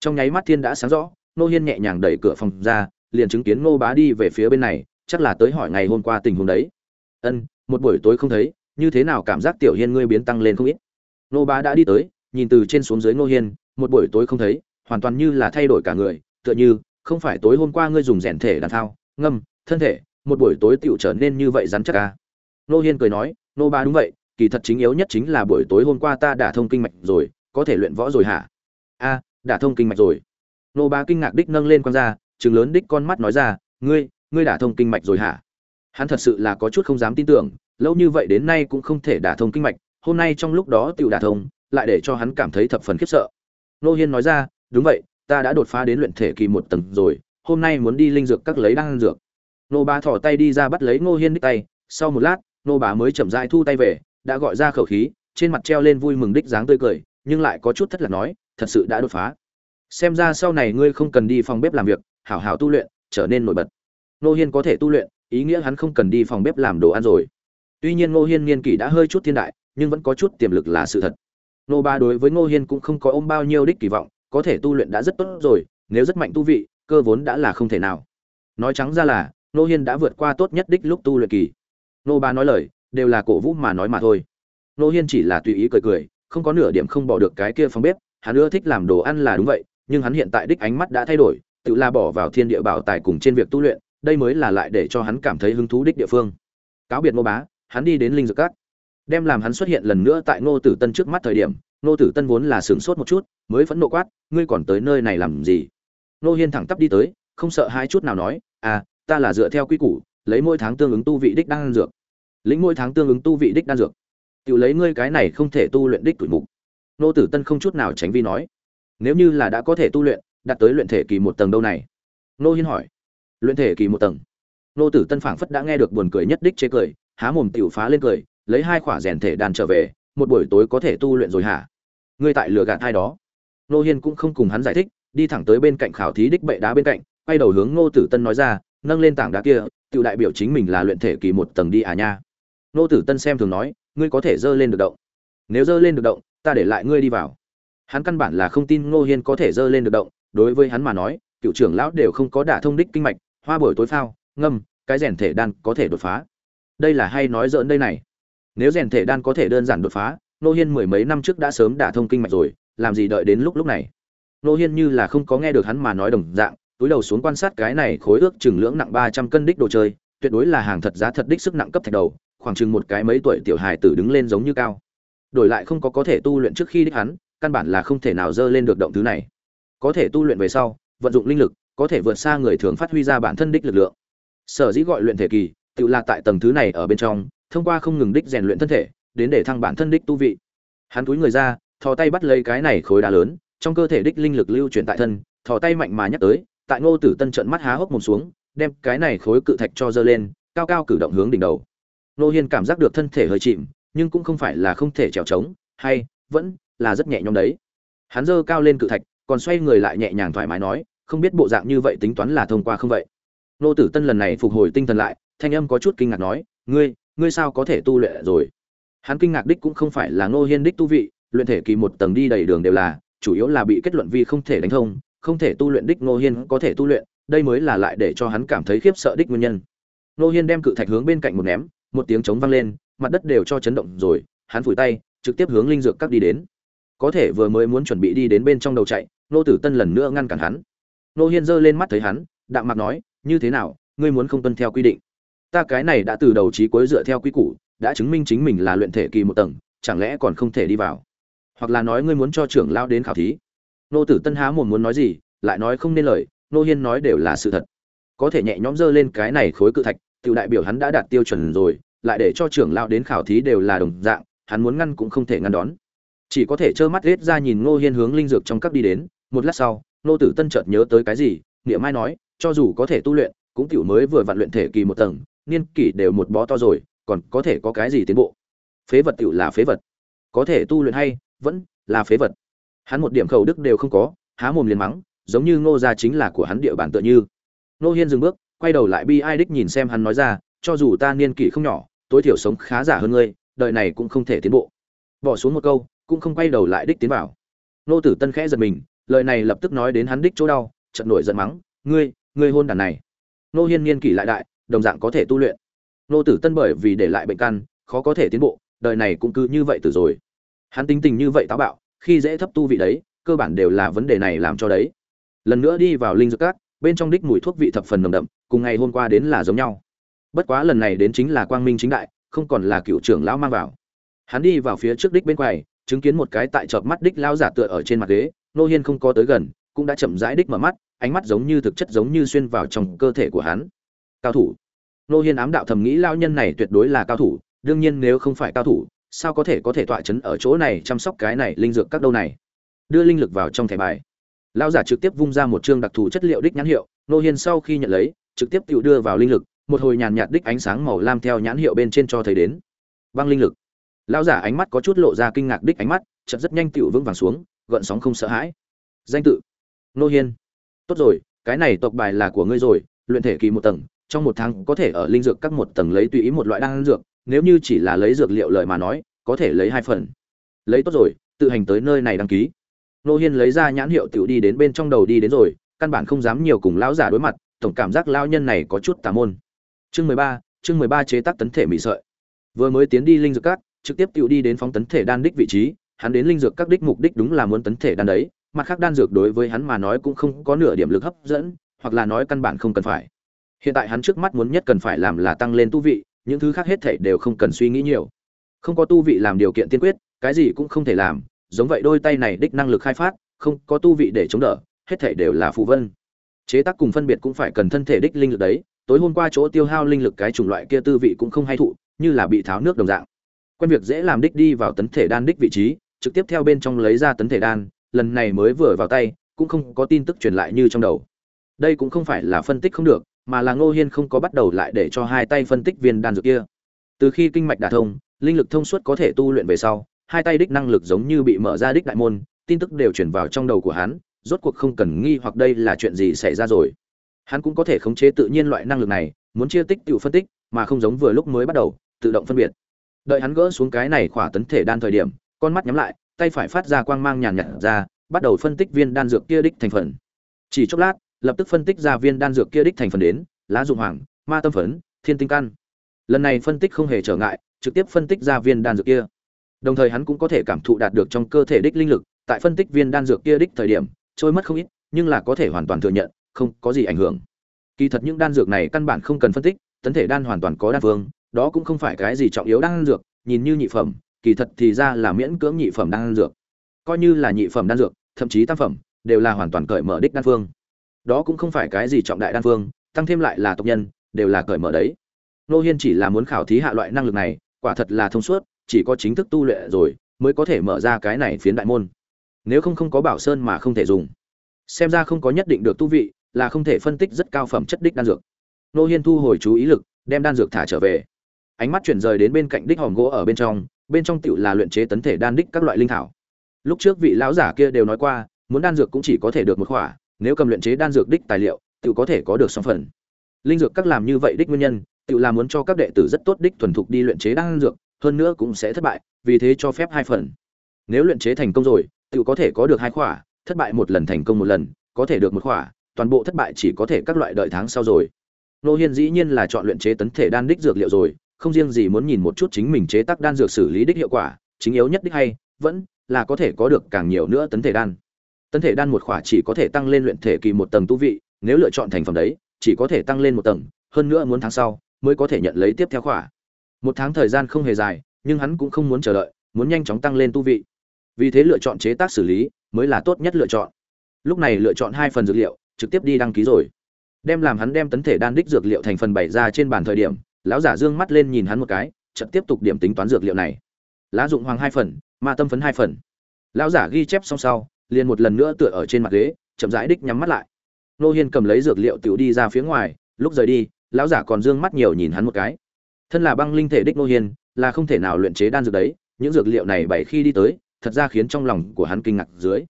Trong nháy mắt thiên đã sáng rõ nô hiên nhẹ nhàng đẩy cửa phòng ra, liền chứng kiến ngô bá đi về phía bên này, chắc là tới hỏi ngày hôm qua tình huống đấy. Ân, một buổi tối không thấy, như thế nào cảm giác tiểu hiên ngươi biến tăng lên không ít? Nô bá đã đi tới, nhìn từ trên xuống dưới ngô hiên, một buổi tối không thấy, hoàn toàn như là thay đổi cả người, tựa như, không phải tối hôm qua ngươi dùng rèn thể đàn thao, ngâm, thân thể, một buổi tối tiểu trở nên như vậy rắn chắc à. nô hiên cười nói nô bá đúng vậy kỳ thật chính yếu nhất chính là buổi tối hôm qua ta đã thông kinh mạch rồi có thể luyện võ rồi hả? A à, đã thông kinh mạch rồi. Nô ba kinh ngạc đích nâng lên con ra chừng lớn đích con mắt nói ra ngươi ngươi đã thông kinh mạch rồi hả? Hắn thật sự là có chút không dám tin tưởng lâu như vậy đến nay cũng không thể đả thông kinh mạch hôm nay trong lúc đó tựu đả thông lại để cho hắn cảm thấy thập phần khiếp sợ. Nô hiên nói ra đúng vậy ta đã đột phá đến luyện thể kỳ một tầng rồi hôm nay muốn đi linh dược các lấy đan dược. Nô ba thỏ tay đi ra bắt lấy ngô hiên đích tay sau một lát nô bà mới chậm rãi thu tay về đã gọi ra khẩu khí, trên mặt treo lên vui mừng đích dáng tươi cười, nhưng lại có chút thất lạc nói, thật sự đã đột phá. Xem ra sau này ngươi không cần đi phòng bếp làm việc, hảo hảo tu luyện, trở nên nổi bật. Nô hiên có thể tu luyện, ý nghĩa hắn không cần đi phòng bếp làm đồ ăn rồi. Tuy nhiên ngô hiên niên kỷ đã hơi chút thiên đại, nhưng vẫn có chút tiềm lực là sự thật. Nô ba đối với ngô hiên cũng không có ôm bao nhiêu đích kỳ vọng, có thể tu luyện đã rất tốt rồi, nếu rất mạnh tu vị, cơ vốn đã là không thể nào. Nói trắng ra là nô hiên đã vượt qua tốt nhất đích lúc tu luyện kỳ. Nô ba nói lời đều là cổ vũ mà nói mà thôi. Nô hiên chỉ là tùy ý cười cười, không có nửa điểm không bỏ được cái kia phòng bếp, hắn ưa thích làm đồ ăn là đúng vậy, nhưng hắn hiện tại đích ánh mắt đã thay đổi, tự la bỏ vào thiên địa bảo tài cùng trên việc tu luyện, đây mới là lại để cho hắn cảm thấy hứng thú đích địa phương. Cáo biệt nô bá, hắn đi đến linh dược cát đem làm hắn xuất hiện lần nữa tại ngô tử tân trước mắt thời điểm, ngô tử tân vốn là sửng sốt một chút, mới phẫn nộ quát, ngươi còn tới nơi này làm gì? Ngô hiên thẳng tắp đi tới, không sợ hai chút nào nói à ta là dựa theo quy củ, lấy mỗi tháng tương ứng tu vị đích đang dược lĩnh mỗi tháng tương ứng tu vị đích đan dược. Tự lấy ngươi cái này không thể tu luyện đích tuổi mục. Nô tử tân không chút nào tránh vi nói. Nếu như là đã có thể tu luyện đạt tới luyện thể kỳ một tầng đâu này? Nô hiên hỏi. Luyện thể kỳ một tầng. Nô tử tân phảng phất đã nghe được buồn cười nhất đích chế cười, há mồm tiểu phá lên cười, lấy hai khỏa rèn thể đàn trở về, một buổi tối có thể tu luyện rồi hả? Ngươi tại lừa gạt ai đó? Nô hiên cũng không cùng hắn giải thích, đi thẳng tới bên cạnh khảo thí đích bệ đá bên cạnh, quay đầu hướng ngô tử tân nói ra, nâng lên tảng đá kia, tiểu đại biểu chính mình là luyện thể kỳ một tầng đi à nha. Nô tử tân xem thường nói, ngươi có thể dơ lên được động. Nếu dơ lên được động, ta để lại ngươi đi vào. Hắn căn bản là không tin ngô hiên có thể dơ lên được động. Đối với hắn mà nói, cựu trưởng lão đều không có đả thông đích kinh mạch, hoa buổi tối phao, ngâm, cái rèn thể đan có thể đột phá. Đây là hay nói dỡn đây này. Nếu rèn thể đan có thể đơn giản đột phá nô hiên mười mấy năm trước đã sớm đả thông kinh mạch rồi, làm gì đợi đến lúc lúc này? Nô hiên như là không có nghe được hắn mà nói đồng dạng, túi đầu xuống quan sát cái này khối ước chừng lưỡng nặng ba trăm cân đích đồ chơi, tuyệt đối là hàng thật giá thật đích sức nặng cấp thạch đầu khoảng chừng một cái mấy tuổi tiểu hài tử đứng lên giống như cao. Đổi lại không có có thể tu luyện trước khi đích hắn, căn bản là không thể nào dơ lên được động thứ này. Có thể tu luyện về sau, vận dụng linh lực, có thể vượt xa người thường phát huy ra bản thân đích lực lượng. Sở dĩ gọi luyện thể kỳ, tự là tại tầng thứ này ở bên trong, thông qua không ngừng đích rèn luyện thân thể, đến để thăng bản thân đích tu vị. Hắn túi người ra, thò tay bắt lấy cái này khối đá lớn, trong cơ thể đích linh lực lưu chuyển tại thân, thò tay mạnh mà nhắc tới, tại ngô tử tân trận mắt há hốc mồm xuống, đem cái này khối cự thạch cho dơ lên, cao cao cử động hướng đỉnh đầu nô hiên cảm giác được thân thể hơi chìm, nhưng cũng không phải là không thể trèo trống, hay, vẫn là rất nhẹ nhõm đấy. Hắn dơ cao lên cự thạch, còn xoay người lại nhẹ nhàng thoải mái nói, không biết bộ dạng như vậy tính toán là thông qua không vậy? Nô tử tân lần này phục hồi tinh thần lại, thanh âm có chút kinh ngạc nói, ngươi ngươi sao có thể tu luyện rồi? Hắn kinh ngạc đích cũng không phải là Nô hiên đích tu vị, luyện thể kỳ một tầng đi đầy đường đều là, chủ yếu là bị kết luận vi không thể đánh thông, không thể tu luyện đích Nô hiên có thể tu luyện, đây mới là lại để cho hắn cảm thấy khiếp sợ đích nguyên nhân. Nô hiên đem cự thạch hướng bên cạnh một ném một tiếng trống vang lên, mặt đất đều cho chấn động rồi, hắn phủi tay, trực tiếp hướng linh dược các đi đến. Có thể vừa mới muốn chuẩn bị đi đến bên trong đầu chạy, nô tử tân lần nữa ngăn cản hắn. Nô hiên giơ lên mắt thấy hắn, đạm mặt nói, như thế nào, ngươi muốn không tuân theo quy định? Ta cái này đã từ đầu trí cuối dựa theo quy củ, đã chứng minh chính mình là luyện thể kỳ một tầng, chẳng lẽ còn không thể đi vào? Hoặc là nói ngươi muốn cho trưởng lao đến khảo thí? Nô tử tân há mồm muốn nói gì, lại nói không nên lời, nô hiên nói đều là sự thật. Có thể nhẹ nhõm dơ lên cái này khối cự thạch tự đại biểu hắn đã đạt tiêu chuẩn rồi, lại để cho trưởng lao đến khảo thí đều là đồng dạng, hắn muốn ngăn cũng không thể ngăn đón. Chỉ có thể trơ mắt ghét ra nhìn ngô hiên hướng linh dược trong các đi đến, một lát sau, Ngô tử tân chợt nhớ tới cái gì, niệm mai nói, cho dù có thể tu luyện, cũng tiểu mới vừa vặn luyện thể kỳ một tầng, niên kỷ đều một bó to rồi, còn có thể có cái gì tiến bộ? Phế vật tiểu là phế vật. Có thể tu luyện hay, vẫn là phế vật. Hắn một điểm khẩu đức đều không có, há mồm liền mắng, giống như ngô gia chính là của hắn địa bàn tựa như. Ngô hiên dừng bước quay đầu lại bi ai đích nhìn xem hắn nói ra, cho dù ta niên kỷ không nhỏ, tối thiểu sống khá giả hơn ngươi, đời này cũng không thể tiến bộ. Bỏ xuống một câu, cũng không quay đầu lại đích tiến vào. Nô tử tân khẽ giật mình, lời này lập tức nói đến hắn đích chỗ đau, chợt nổi giận mắng, ngươi ngươi hôn đàn này. Nô hiên niên kỷ lại đại, đồng dạng có thể tu luyện. Nô tử tân bởi vì để lại bệnh căn, khó có thể tiến bộ, đời này cũng cứ như vậy từ rồi. Hắn tính tình như vậy táo bạo, khi dễ thấp tu vị đấy, cơ bản đều là vấn đề này làm cho đấy. Lần nữa đi vào linh dược cát bên trong đích mùi thuốc vị thập phần nồng đậm, cùng ngày hôm qua đến là giống nhau. Bất quá lần này đến chính là quang minh chính đại, không còn là cựu trưởng lão mang vào. Hắn đi vào phía trước đích bên quầy, chứng kiến một cái tại chợp mắt đích lao giả tựa ở trên mặt ghế, nô hiên không có tới gần, cũng đã chậm rãi đích mở mắt, ánh mắt giống như thực chất giống như xuyên vào trong cơ thể của hắn. Cao thủ. Nô hiên ám đạo thầm nghĩ lao nhân này tuyệt đối là cao thủ, đương nhiên nếu không phải cao thủ, sao có thể có thể tọa chấn ở chỗ này chăm sóc cái này linh dược các đâu này? Đưa linh lực vào trong thẻ bài. Lão giả trực tiếp vung ra một chương đặc thù chất liệu đích nhãn hiệu nô hiên sau khi nhận lấy, trực tiếp tự đưa vào linh lực, một hồi nhàn nhạt đích ánh sáng màu lam theo nhãn hiệu bên trên cho thấy đến. Băng linh lực. Lão giả ánh mắt có chút lộ ra kinh ngạc đích ánh mắt chật rất nhanh tựu vững vàng xuống, gợn sóng không sợ hãi. Danh tự. Nô hiên. Tốt rồi, cái này tộc bài là của ngươi rồi, luyện thể kỳ một tầng, trong một tháng có thể ở linh dược các một tầng lấy tùy ý một loại đan dược, nếu như chỉ là lấy dược liệu lời mà nói, có thể lấy hai phần. Lấy tốt rồi, tự hành tới nơi này đăng ký nô hiên lấy ra nhãn hiệu tiểu đi đến bên trong đầu đi đến rồi, căn bản không dám nhiều cùng lão giả đối mặt, tổng cảm giác lão nhân này có chút tà môn. Chương mười ba, chương mười ba chế tác tấn thể mỹ sợi. Vừa mới tiến đi linh dược các, trực tiếp tiểu đi đến phóng tấn thể đan đích vị trí, hắn đến linh dược các đích mục đích đúng là muốn tấn thể đan đấy, mặt khác đan dược đối với hắn mà nói cũng không có nửa điểm lực hấp dẫn, hoặc là nói căn bản không cần phải. Hiện tại hắn trước mắt muốn nhất cần phải làm là tăng lên tu vị, những thứ khác hết thảy đều không cần suy nghĩ nhiều. Không có tu vị làm điều kiện tiên quyết, cái gì cũng không thể làm giống vậy đôi tay này đích năng lực khai phát, không có tu vị để chống đỡ, hết thảy đều là phù vân. Chế tác cùng phân biệt cũng phải cần thân thể đích linh lực đấy, tối hôm qua chỗ tiêu hao linh lực cái chủng loại kia tư vị cũng không hay thụ, như là bị tháo nước đồng dạng. Quen việc dễ làm đích đi vào tấn thể đan đích vị trí, trực tiếp theo bên trong lấy ra tấn thể đan, lần này mới vừa vào tay, cũng không có tin tức truyền lại như trong đầu. Đây cũng không phải là phân tích không được, mà là ngô hiên không có bắt đầu lại để cho hai tay phân tích viên đan dược kia. Từ khi kinh mạch đả thông, linh lực thông suốt có thể tu luyện về sau hai tay đích năng lực giống như bị mở ra đích đại môn, tin tức đều chuyển vào trong đầu của hắn, rốt cuộc không cần nghi hoặc đây là chuyện gì xảy ra rồi. Hắn cũng có thể khống chế tự nhiên loại năng lực này, muốn chia tích tiểu phân tích, mà không giống vừa lúc mới bắt đầu, tự động phân biệt. Đợi hắn gỡ xuống cái này khỏa tấn thể đan thời điểm, con mắt nhắm lại, tay phải phát ra quang mang nhàn nhạt ra, bắt đầu phân tích viên đan dược kia đích thành phần. Chỉ chốc lát, lập tức phân tích ra viên đan dược kia đích thành phần đến, lá dụng hoàng, ma tâm phấn, thiên tinh căn. Lần này phân tích không hề trở ngại, trực tiếp phân tích ra viên đan dược kia đồng thời hắn cũng có thể cảm thụ đạt được trong cơ thể đích linh lực, tại phân tích viên đan dược kia đích thời điểm, trôi mất không ít, nhưng là có thể hoàn toàn thừa nhận, không có gì ảnh hưởng. Kỳ thật những đan dược này căn bản không cần phân tích, tấn thể đan hoàn toàn có đan phương, đó cũng không phải cái gì trọng yếu đan dược, nhìn như nhị phẩm, kỳ thật thì ra là miễn cưỡng nhị phẩm đan dược. Coi như là nhị phẩm đan dược, thậm chí tam phẩm, đều là hoàn toàn cởi mở đích đan phương. Đó cũng không phải cái gì trọng đại đan phương, tăng thêm lại là tộc nhân, đều là cởi mở đấy. Nô hiên chỉ là muốn khảo thí hạ loại năng lực này, quả thật là thông suốt chỉ có chính thức tu luyện rồi mới có thể mở ra cái này phiến đại môn. Nếu không không có bảo sơn mà không thể dùng. Xem ra không có nhất định được tu vị, là không thể phân tích rất cao phẩm chất đích đan dược. Nô hiên thu hồi chú ý lực, đem đan dược thả trở về. Ánh mắt chuyển rời đến bên cạnh đích hòm gỗ ở bên trong bên trong tựu là luyện chế tấn thể đan đích các loại linh thảo. Lúc trước vị lão giả kia đều nói qua, muốn đan dược cũng chỉ có thể được một khỏa, nếu cầm luyện chế đan dược đích tài liệu tự có thể có được song phần. Linh dược các làm như vậy đích nguyên nhân tự là muốn cho các đệ tử rất tốt đích thuần thục đi luyện chế đan dược hơn nữa cũng sẽ thất bại, vì thế cho phép hai phần. Nếu luyện chế thành công rồi, tự có thể có được hai khỏa, thất bại một lần thành công một lần, có thể được một khỏa, toàn bộ thất bại chỉ có thể các loại đợi tháng sau rồi. Nô hiên dĩ nhiên là chọn luyện chế tấn thể đan đích dược liệu rồi, không riêng gì muốn nhìn một chút chính mình chế tác đan dược xử lý đích hiệu quả, chính yếu nhất đích hay, vẫn là có thể có được càng nhiều nữa tấn thể đan. Tấn thể đan một khỏa chỉ có thể tăng lên luyện thể kỳ một tầng tu vị, nếu lựa chọn thành phẩm đấy, chỉ có thể tăng lên một tầng, hơn nữa muốn tháng sau mới có thể nhận lấy tiếp theo khỏa một tháng thời gian không hề dài, nhưng hắn cũng không muốn chờ đợi, muốn nhanh chóng tăng lên tu vị. Vì thế lựa chọn chế tác xử lý mới là tốt nhất lựa chọn. Lúc này lựa chọn hai phần dược liệu, trực tiếp đi đăng ký rồi. Đem làm hắn đem tấn thể đan đích dược liệu thành phần bày ra trên bàn thời điểm, lão giả dương mắt lên nhìn hắn một cái, chợt tiếp tục điểm tính toán dược liệu này. Lá dụng hoàng hai phần, ma tâm phấn hai phần. Lão giả ghi chép xong sau, liền một lần nữa tựa ở trên mặt ghế, chậm rãi đích nhắm mắt lại. Nô hiên cầm lấy dược liệu tiểu đi ra phía ngoài, lúc rời đi, lão giả còn dương mắt nhiều nhìn hắn một cái thân là băng linh thể đích nô hiên, là không thể nào luyện chế đan dược đấy, những dược liệu này bảy khi đi tới, thật ra khiến trong lòng của hắn kinh ngạc dưới.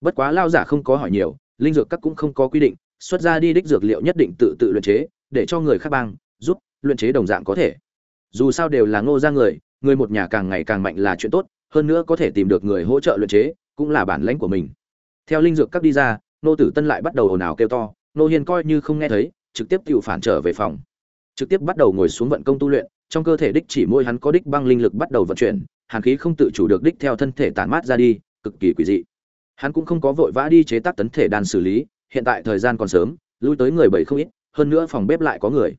Bất quá lao giả không có hỏi nhiều, linh dược các cũng không có quy định, xuất ra đi đích dược liệu nhất định tự tự luyện chế, để cho người khác bang giúp, luyện chế đồng dạng có thể. Dù sao đều là ngô ra người người một nhà càng ngày càng mạnh là chuyện tốt, hơn nữa có thể tìm được người hỗ trợ luyện chế, cũng là bản lãnh của mình. Theo linh dược các đi ra nô tử tân lại bắt đầu ồn ào kêu to nô hiền coi như không nghe thấy, trực tiếp tự phản trở về phòng trực tiếp bắt đầu ngồi xuống vận công tu luyện, trong cơ thể đích chỉ môi hắn có đích băng linh lực bắt đầu vận chuyển, hàn khí không tự chủ được đích theo thân thể tản mát ra đi, cực kỳ quỷ dị. Hắn cũng không có vội vã đi chế tác tấn thể đan xử lý, hiện tại thời gian còn sớm, lui tới người bảy không ít, hơn nữa phòng bếp lại có người.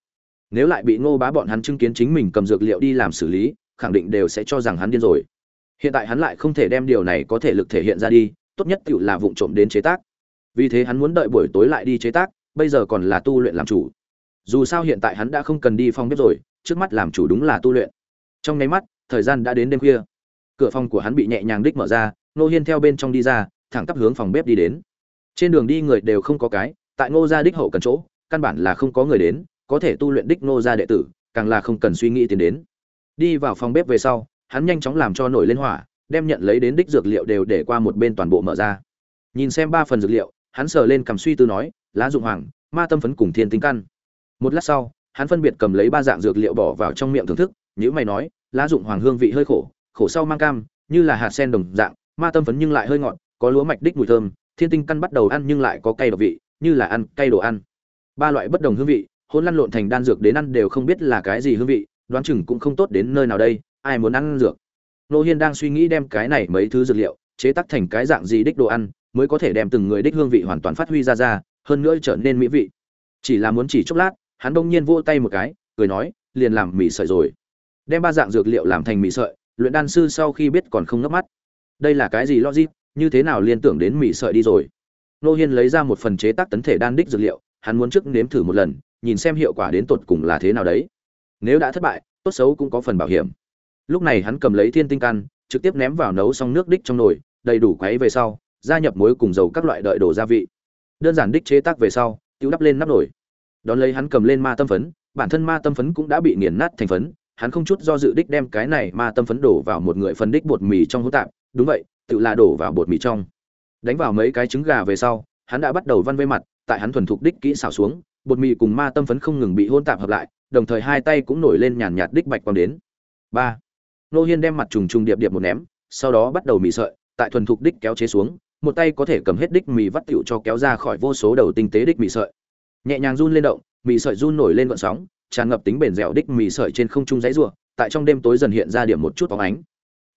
Nếu lại bị ngô bá bọn hắn chứng kiến chính mình cầm dược liệu đi làm xử lý, khẳng định đều sẽ cho rằng hắn điên rồi. Hiện tại hắn lại không thể đem điều này có thể lực thể hiện ra đi, tốt nhất tiểu là vụng trộm đến chế tác. Vì thế hắn muốn đợi buổi tối lại đi chế tác, bây giờ còn là tu luyện làm chủ dù sao hiện tại hắn đã không cần đi phòng bếp rồi, trước mắt làm chủ đúng là tu luyện. Trong nháy mắt, thời gian đã đến đêm khuya. Cửa phòng của hắn bị nhẹ nhàng đích mở ra nô hiên theo bên trong đi ra, thẳng tắp hướng phòng bếp đi đến. Trên đường đi người đều không có cái, tại ngô gia đích hậu cần chỗ, căn bản là không có người đến, có thể tu luyện đích ngô gia đệ tử, càng là không cần suy nghĩ tiến đến. Đi vào phòng bếp về sau, hắn nhanh chóng làm cho nổi lên hỏa, đem nhận lấy đến đích dược liệu đều để qua một bên toàn bộ mở ra. Nhìn xem ba phần dược liệu, hắn sờ lên cầm suy tư nói, lá dụng hoàng, ma tâm phấn cùng thiên tinh căn một lát sau, hắn phân biệt cầm lấy ba dạng dược liệu bỏ vào trong miệng thưởng thức nhữ mày nói, lá dụng hoàng hương vị hơi khổ khổ sau mang cam, như là hạt sen đồng dạng, ma tâm phấn nhưng lại hơi ngọt, có lúa mạch đích mùi thơm, thiên tinh căn bắt đầu ăn nhưng lại có cay độc vị, như là ăn cay đồ ăn. Ba loại bất đồng hương vị hôn lăn lộn thành đan dược đến ăn đều không biết là cái gì hương vị, đoán chừng cũng không tốt đến nơi nào đây, ai muốn ăn dược? Nô hiên đang suy nghĩ đem cái này mấy thứ dược liệu, chế tác thành cái dạng gì đích đồ ăn, mới có thể đem từng người đích hương vị hoàn toàn phát huy ra ra, hơn nữa trở nên mỹ vị. Chỉ là muốn chỉ chốc lát hắn đông nhiên vỗ tay một cái, cười nói, liền làm mì sợi rồi. Đem ba dạng dược liệu làm thành mì sợi, luyện đan sư sau khi biết còn không ngấp mắt. Đây là cái gì logic, như thế nào liên tưởng đến mì sợi đi rồi? Nô hiên lấy ra một phần chế tác tấn thể đan đích dược liệu, hắn muốn trước nếm thử một lần, nhìn xem hiệu quả đến tột cùng là thế nào đấy. Nếu đã thất bại, tốt xấu cũng có phần bảo hiểm. Lúc này hắn cầm lấy thiên tinh căn trực tiếp ném vào nấu xong nước đích trong nồi, đầy đủ quấy về sau, gia nhập muối cùng dầu các loại đợi đồ gia vị. Đơn giản đích chế tác về sau, tiêu đắp lên nắp nồi đón lấy hắn cầm lên ma tâm phấn, bản thân ma tâm phấn cũng đã bị nghiền nát thành phấn, hắn không chút do dự đích đem cái này ma tâm phấn đổ vào một người phân đích bột mì trong hỗn tạp, đúng vậy, tự là đổ vào bột mì trong. Đánh vào mấy cái trứng gà về sau, hắn đã bắt đầu văn vây mặt, tại hắn thuần thục đích kỹ xảo xuống, bột mì cùng ma tâm phấn không ngừng bị hôn tạp hợp lại, đồng thời hai tay cũng nổi lên nhàn nhạt đích bạch quang đến. Ba. Nô hiên đem mặt trùng trùng điệp điệp một ném, sau đó bắt đầu mì sợi, tại thuần thục đích kéo chế xuống, một tay có thể cầm hết đích mì vắt tựu cho kéo ra khỏi vô số đầu tinh tế đích mì sợi nhẹ nhàng run lên động, mì sợi run nổi lên vận sóng, tràn ngập tính bền dẻo đích mì sợi trên không trung dãy rùa tại trong đêm tối dần hiện ra điểm một chút bóng ánh.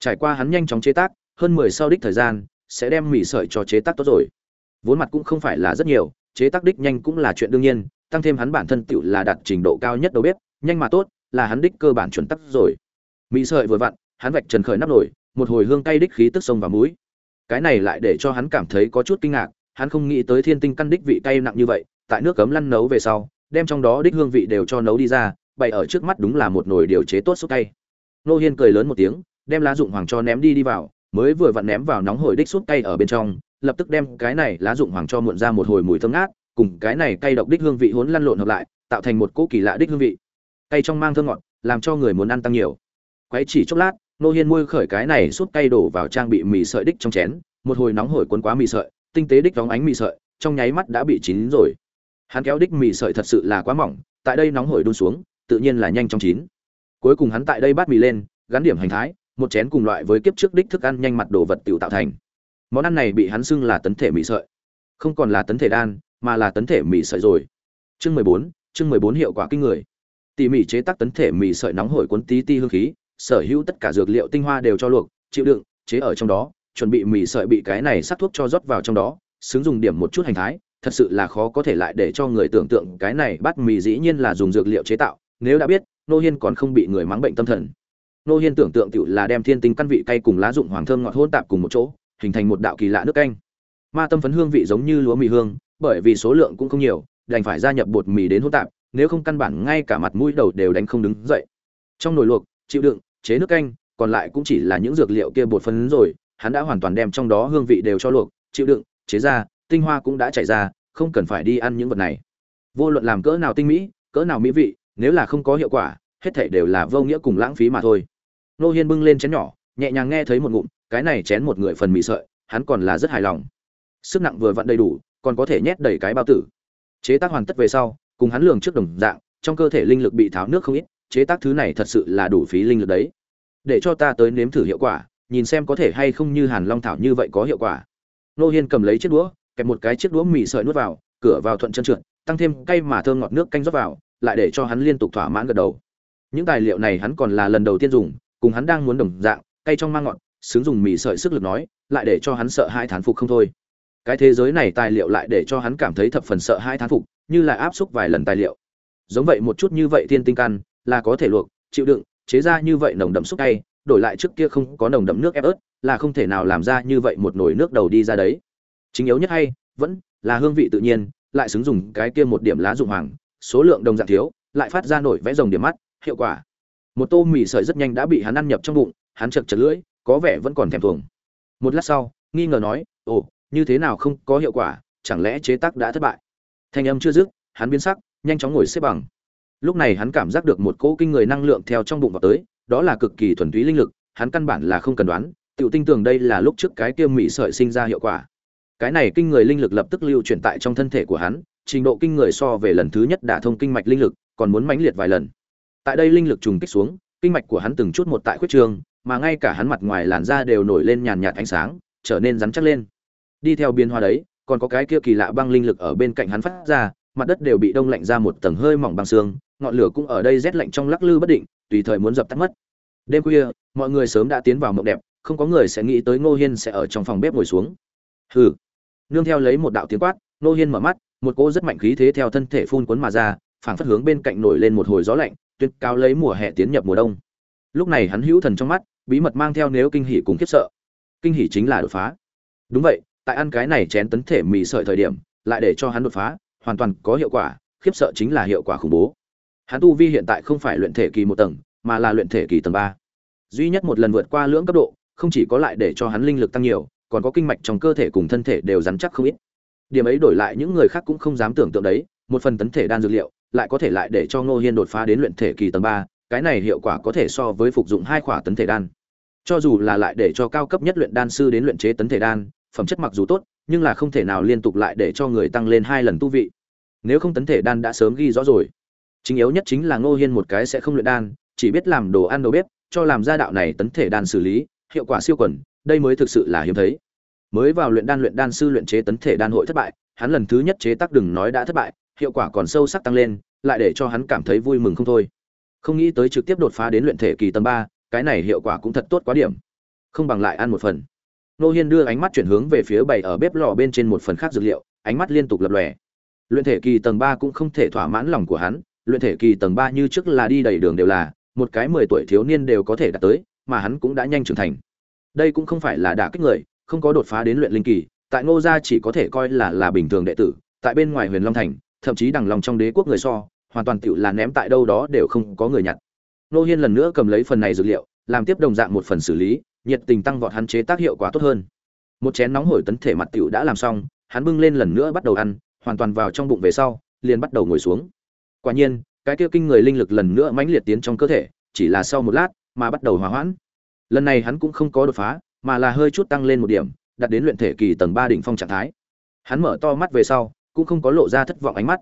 Trải qua hắn nhanh chóng chế tác, hơn mười sau đích thời gian, sẽ đem mì sợi cho chế tác tốt rồi. Vốn mặt cũng không phải là rất nhiều, chế tác đích nhanh cũng là chuyện đương nhiên, tăng thêm hắn bản thân tựu là đạt trình độ cao nhất đầu bếp, nhanh mà tốt, là hắn đích cơ bản chuẩn tắc rồi. Mì sợi vừa vặn, hắn vạch trần khởi nắp nổi một hồi hương cay đích khí tức sông vào mũi. Cái này lại để cho hắn cảm thấy có chút kinh ngạc, hắn không nghĩ tới thiên tinh căn đích vị cay nặng như vậy tại nước cấm lăn nấu về sau, đem trong đó đích hương vị đều cho nấu đi ra, bày ở trước mắt đúng là một nồi điều chế tốt sốt cay. Nô hiên cười lớn một tiếng, đem lá dụng hoàng cho ném đi đi vào, mới vừa vặn ném vào nóng hổi đích sốt cay ở bên trong, lập tức đem cái này lá dụng hoàng cho muộn ra một hồi mùi thơm ngát, cùng cái này cay độc đích hương vị hỗn lăn lộn hợp lại, tạo thành một cỗ kỳ lạ đích hương vị. Cay trong mang thơm ngọt, làm cho người muốn ăn tăng nhiều. Quấy chỉ chốc lát, nô hiên môi khởi cái này sốt cay đổ vào trang bị mì sợi đích trong chén, một hồi nóng hổi cuốn quá mì sợi, tinh tế đích vóng ánh mì sợi, trong nháy mắt đã bị chín rồi hắn kéo đích mì sợi thật sự là quá mỏng, tại đây nóng hổi đun xuống, tự nhiên là nhanh trong chín. Cuối cùng hắn tại đây bát mì lên, gắn điểm hành thái, một chén cùng loại với kiếp trước đích thức ăn nhanh mặt đồ vật tiểu tạo thành. Món ăn này bị hắn xưng là tấn thể mì sợi. Không còn là tấn thể đan, mà là tấn thể mì sợi rồi. Chương mười bốn, chương mười bốn hiệu quả kinh người. Tỉ mỉ chế tác tấn thể mì sợi nóng hổi cuốn tí ti hương khí, sở hữu tất cả dược liệu tinh hoa đều cho luộc, chịu đựng, chế ở trong đó, chuẩn bị mì sợi bị cái này sắc thuốc cho rót vào trong đó, xứng dùng điểm một chút hành thái thật sự là khó có thể lại để cho người tưởng tượng cái này bát mì dĩ nhiên là dùng dược liệu chế tạo, nếu đã biết, nô hiên còn không bị người mắng bệnh tâm thần. Nô hiên tưởng tượng tựu là đem thiên tinh căn vị cay cùng lá dụng hoàng thơm ngọt hôn tạp cùng một chỗ, hình thành một đạo kỳ lạ nước canh. Ma tâm phấn hương vị giống như lúa mì hương, bởi vì số lượng cũng không nhiều, đành phải gia nhập bột mì đến hỗn tạp, nếu không căn bản ngay cả mặt mũi đầu đều đánh không đứng dậy. Trong nồi luộc, chịu đựng, chế nước canh, còn lại cũng chỉ là những dược liệu kia bột phấn rồi, hắn đã hoàn toàn đem trong đó hương vị đều cho luộc, chịu đựng, chế ra tinh hoa cũng đã chảy ra, không cần phải đi ăn những vật này. Vô luận làm cỡ nào tinh mỹ, cỡ nào mỹ vị, nếu là không có hiệu quả, hết thảy đều là vô nghĩa cùng lãng phí mà thôi. Nô hiên bưng lên chén nhỏ, nhẹ nhàng nghe thấy một ngụm, cái này chén một người phần mì sợi, hắn còn là rất hài lòng. Sức nặng vừa vặn đầy đủ, còn có thể nhét đầy cái bao tử. Chế tác hoàn tất về sau, cùng hắn lường trước đồng dạng, trong cơ thể linh lực bị tháo nước không ít, chế tác thứ này thật sự là đủ phí linh lực đấy. Để cho ta tới nếm thử hiệu quả, nhìn xem có thể hay không như hàn long thảo như vậy có hiệu quả. Nô hiên cầm lấy chiếc đũa kẹp một cái chiếc đũa mì sợi nuốt vào, cửa vào thuận chân trượt, tăng thêm cay mà thơm ngọt nước canh rót vào, lại để cho hắn liên tục thỏa mãn gật đầu. Những tài liệu này hắn còn là lần đầu tiên dùng, cùng hắn đang muốn đồng dạng, cay trong mang ngọt, xứng dùng mì sợi sức lực nói, lại để cho hắn sợ hai thán phục không thôi. Cái thế giới này tài liệu lại để cho hắn cảm thấy thập phần sợ hai thán phục, như là áp xúc vài lần tài liệu. Giống vậy một chút như vậy thiên tinh căn, là có thể luộc, chịu đựng, chế ra như vậy nồng đậm xúc cay, đổi lại trước kia không có nồng đậm nước ép ớt, là không thể nào làm ra như vậy một nồi nước đầu đi ra đấy chính yếu nhất hay, vẫn là hương vị tự nhiên, lại xứng dùng cái kia một điểm lá dụng hoàng, số lượng đồng dạng thiếu, lại phát ra nổi vẽ rồng điểm mắt, hiệu quả. Một tô mì sợi rất nhanh đã bị hắn ăn nhập trong bụng, hắn chật chật lưỡi, có vẻ vẫn còn thèm thuồng. Một lát sau, nghi ngờ nói, ồ, như thế nào không có hiệu quả, chẳng lẽ chế tác đã thất bại? Thanh âm chưa dứt, hắn biến sắc, nhanh chóng ngồi xếp bằng. Lúc này hắn cảm giác được một cỗ kinh người năng lượng theo trong bụng vào tới, đó là cực kỳ thuần túy linh lực, hắn căn bản là không cần đoán tự tin tưởng đây là lúc trước cái kia mị sợi sinh ra hiệu quả cái này kinh người linh lực lập tức lưu chuyển tại trong thân thể của hắn, trình độ kinh người so về lần thứ nhất đả thông kinh mạch linh lực, còn muốn mãnh liệt vài lần. Tại đây linh lực trùng kích xuống, kinh mạch của hắn từng chút một tại khuyết trường, mà ngay cả hắn mặt ngoài làn da đều nổi lên nhàn nhạt ánh sáng, trở nên rắn chắc lên. Đi theo biến hóa đấy, còn có cái kia kỳ lạ băng linh lực ở bên cạnh hắn phát ra, mặt đất đều bị đông lạnh ra một tầng hơi mỏng băng xương, ngọn lửa cũng ở đây rét lạnh trong lắc lư bất định, tùy thời muốn dập tắt mất. Đêm khuya, mọi người sớm đã tiến vào mộng đẹp, không có người sẽ nghĩ tới ngô hiên sẽ ở trong phòng bếp ngồi xuống. Hừ nương theo lấy một đạo tiếng quát, nô hiên mở mắt, một cỗ rất mạnh khí thế theo thân thể phun cuốn mà ra, phảng phất hướng bên cạnh nổi lên một hồi gió lạnh tuyệt cao lấy mùa hè tiến nhập mùa đông. Lúc này hắn hữu thần trong mắt, bí mật mang theo nếu kinh hỉ cùng khiếp sợ. Kinh hỉ chính là đột phá. Đúng vậy, tại ăn cái này chén tấn thể mì sợi thời điểm, lại để cho hắn đột phá, hoàn toàn có hiệu quả, khiếp sợ chính là hiệu quả khủng bố. Hắn tu vi hiện tại không phải luyện thể kỳ một tầng, mà là luyện thể kỳ tầng ba. Duy nhất một lần vượt qua lưỡng cấp độ, không chỉ có lại để cho hắn linh lực tăng nhiều còn có kinh mạch trong cơ thể cùng thân thể đều rắn chắc không ít. Điểm ấy đổi lại những người khác cũng không dám tưởng tượng đấy, một phần tấn thể đan dược liệu lại có thể lại để cho ngô hiên đột phá đến luyện thể kỳ tầng ba, cái này hiệu quả có thể so với phục dụng hai khỏa tấn thể đan. Cho dù là lại để cho cao cấp nhất luyện đan sư đến luyện chế tấn thể đan, phẩm chất mặc dù tốt, nhưng là không thể nào liên tục lại để cho người tăng lên hai lần tu vị. Nếu không tấn thể đan đã sớm ghi rõ rồi. Chính yếu nhất chính là ngô hiên một cái sẽ không luyện đan, chỉ biết làm đồ ăn đồ bếp, cho làm gia đạo này tấn thể đan xử lý, hiệu quả siêu quẩn, đây mới thực sự là hiếm thấy mới vào luyện đan luyện đan sư luyện chế tấn thể đan hội thất bại, hắn lần thứ nhất chế tác đừng nói đã thất bại, hiệu quả còn sâu sắc tăng lên, lại để cho hắn cảm thấy vui mừng không thôi. Không nghĩ tới trực tiếp đột phá đến luyện thể kỳ tầng ba, cái này hiệu quả cũng thật tốt quá điểm. Không bằng lại ăn một phần. Nô hiên đưa ánh mắt chuyển hướng về phía bày ở bếp lò bên trên một phần khác dược liệu, ánh mắt liên tục lập lòe. Luyện thể kỳ tầng ba cũng không thể thỏa mãn lòng của hắn, luyện thể kỳ tầng ba như trước là đi đầy đường đều là, một cái mười tuổi thiếu niên đều có thể đạt tới, mà hắn cũng đã nhanh trưởng thành. Đây cũng không phải là đả kích người không có đột phá đến luyện linh kỳ, tại ngô gia chỉ có thể coi là là bình thường đệ tử, tại bên ngoài huyền long thành, thậm chí đằng lòng trong đế quốc người so, hoàn toàn tiểu là ném tại đâu đó đều không có người nhặt. Nô hiên lần nữa cầm lấy phần này dược liệu, làm tiếp đồng dạng một phần xử lý, nhiệt tình tăng vọt hắn chế tác hiệu quả tốt hơn. Một chén nóng hổi tấn thể mặt tiểu đã làm xong, hắn bưng lên lần nữa bắt đầu ăn, hoàn toàn vào trong bụng về sau, liền bắt đầu ngồi xuống. Quả nhiên, cái kia kinh người linh lực lần nữa mãnh liệt tiến trong cơ thể, chỉ là sau một lát, mà bắt đầu hòa hoãn. Lần này hắn cũng không có đột phá mà là hơi chút tăng lên một điểm, đạt đến luyện thể kỳ tầng ba đỉnh phong trạng thái. Hắn mở to mắt về sau, cũng không có lộ ra thất vọng ánh mắt.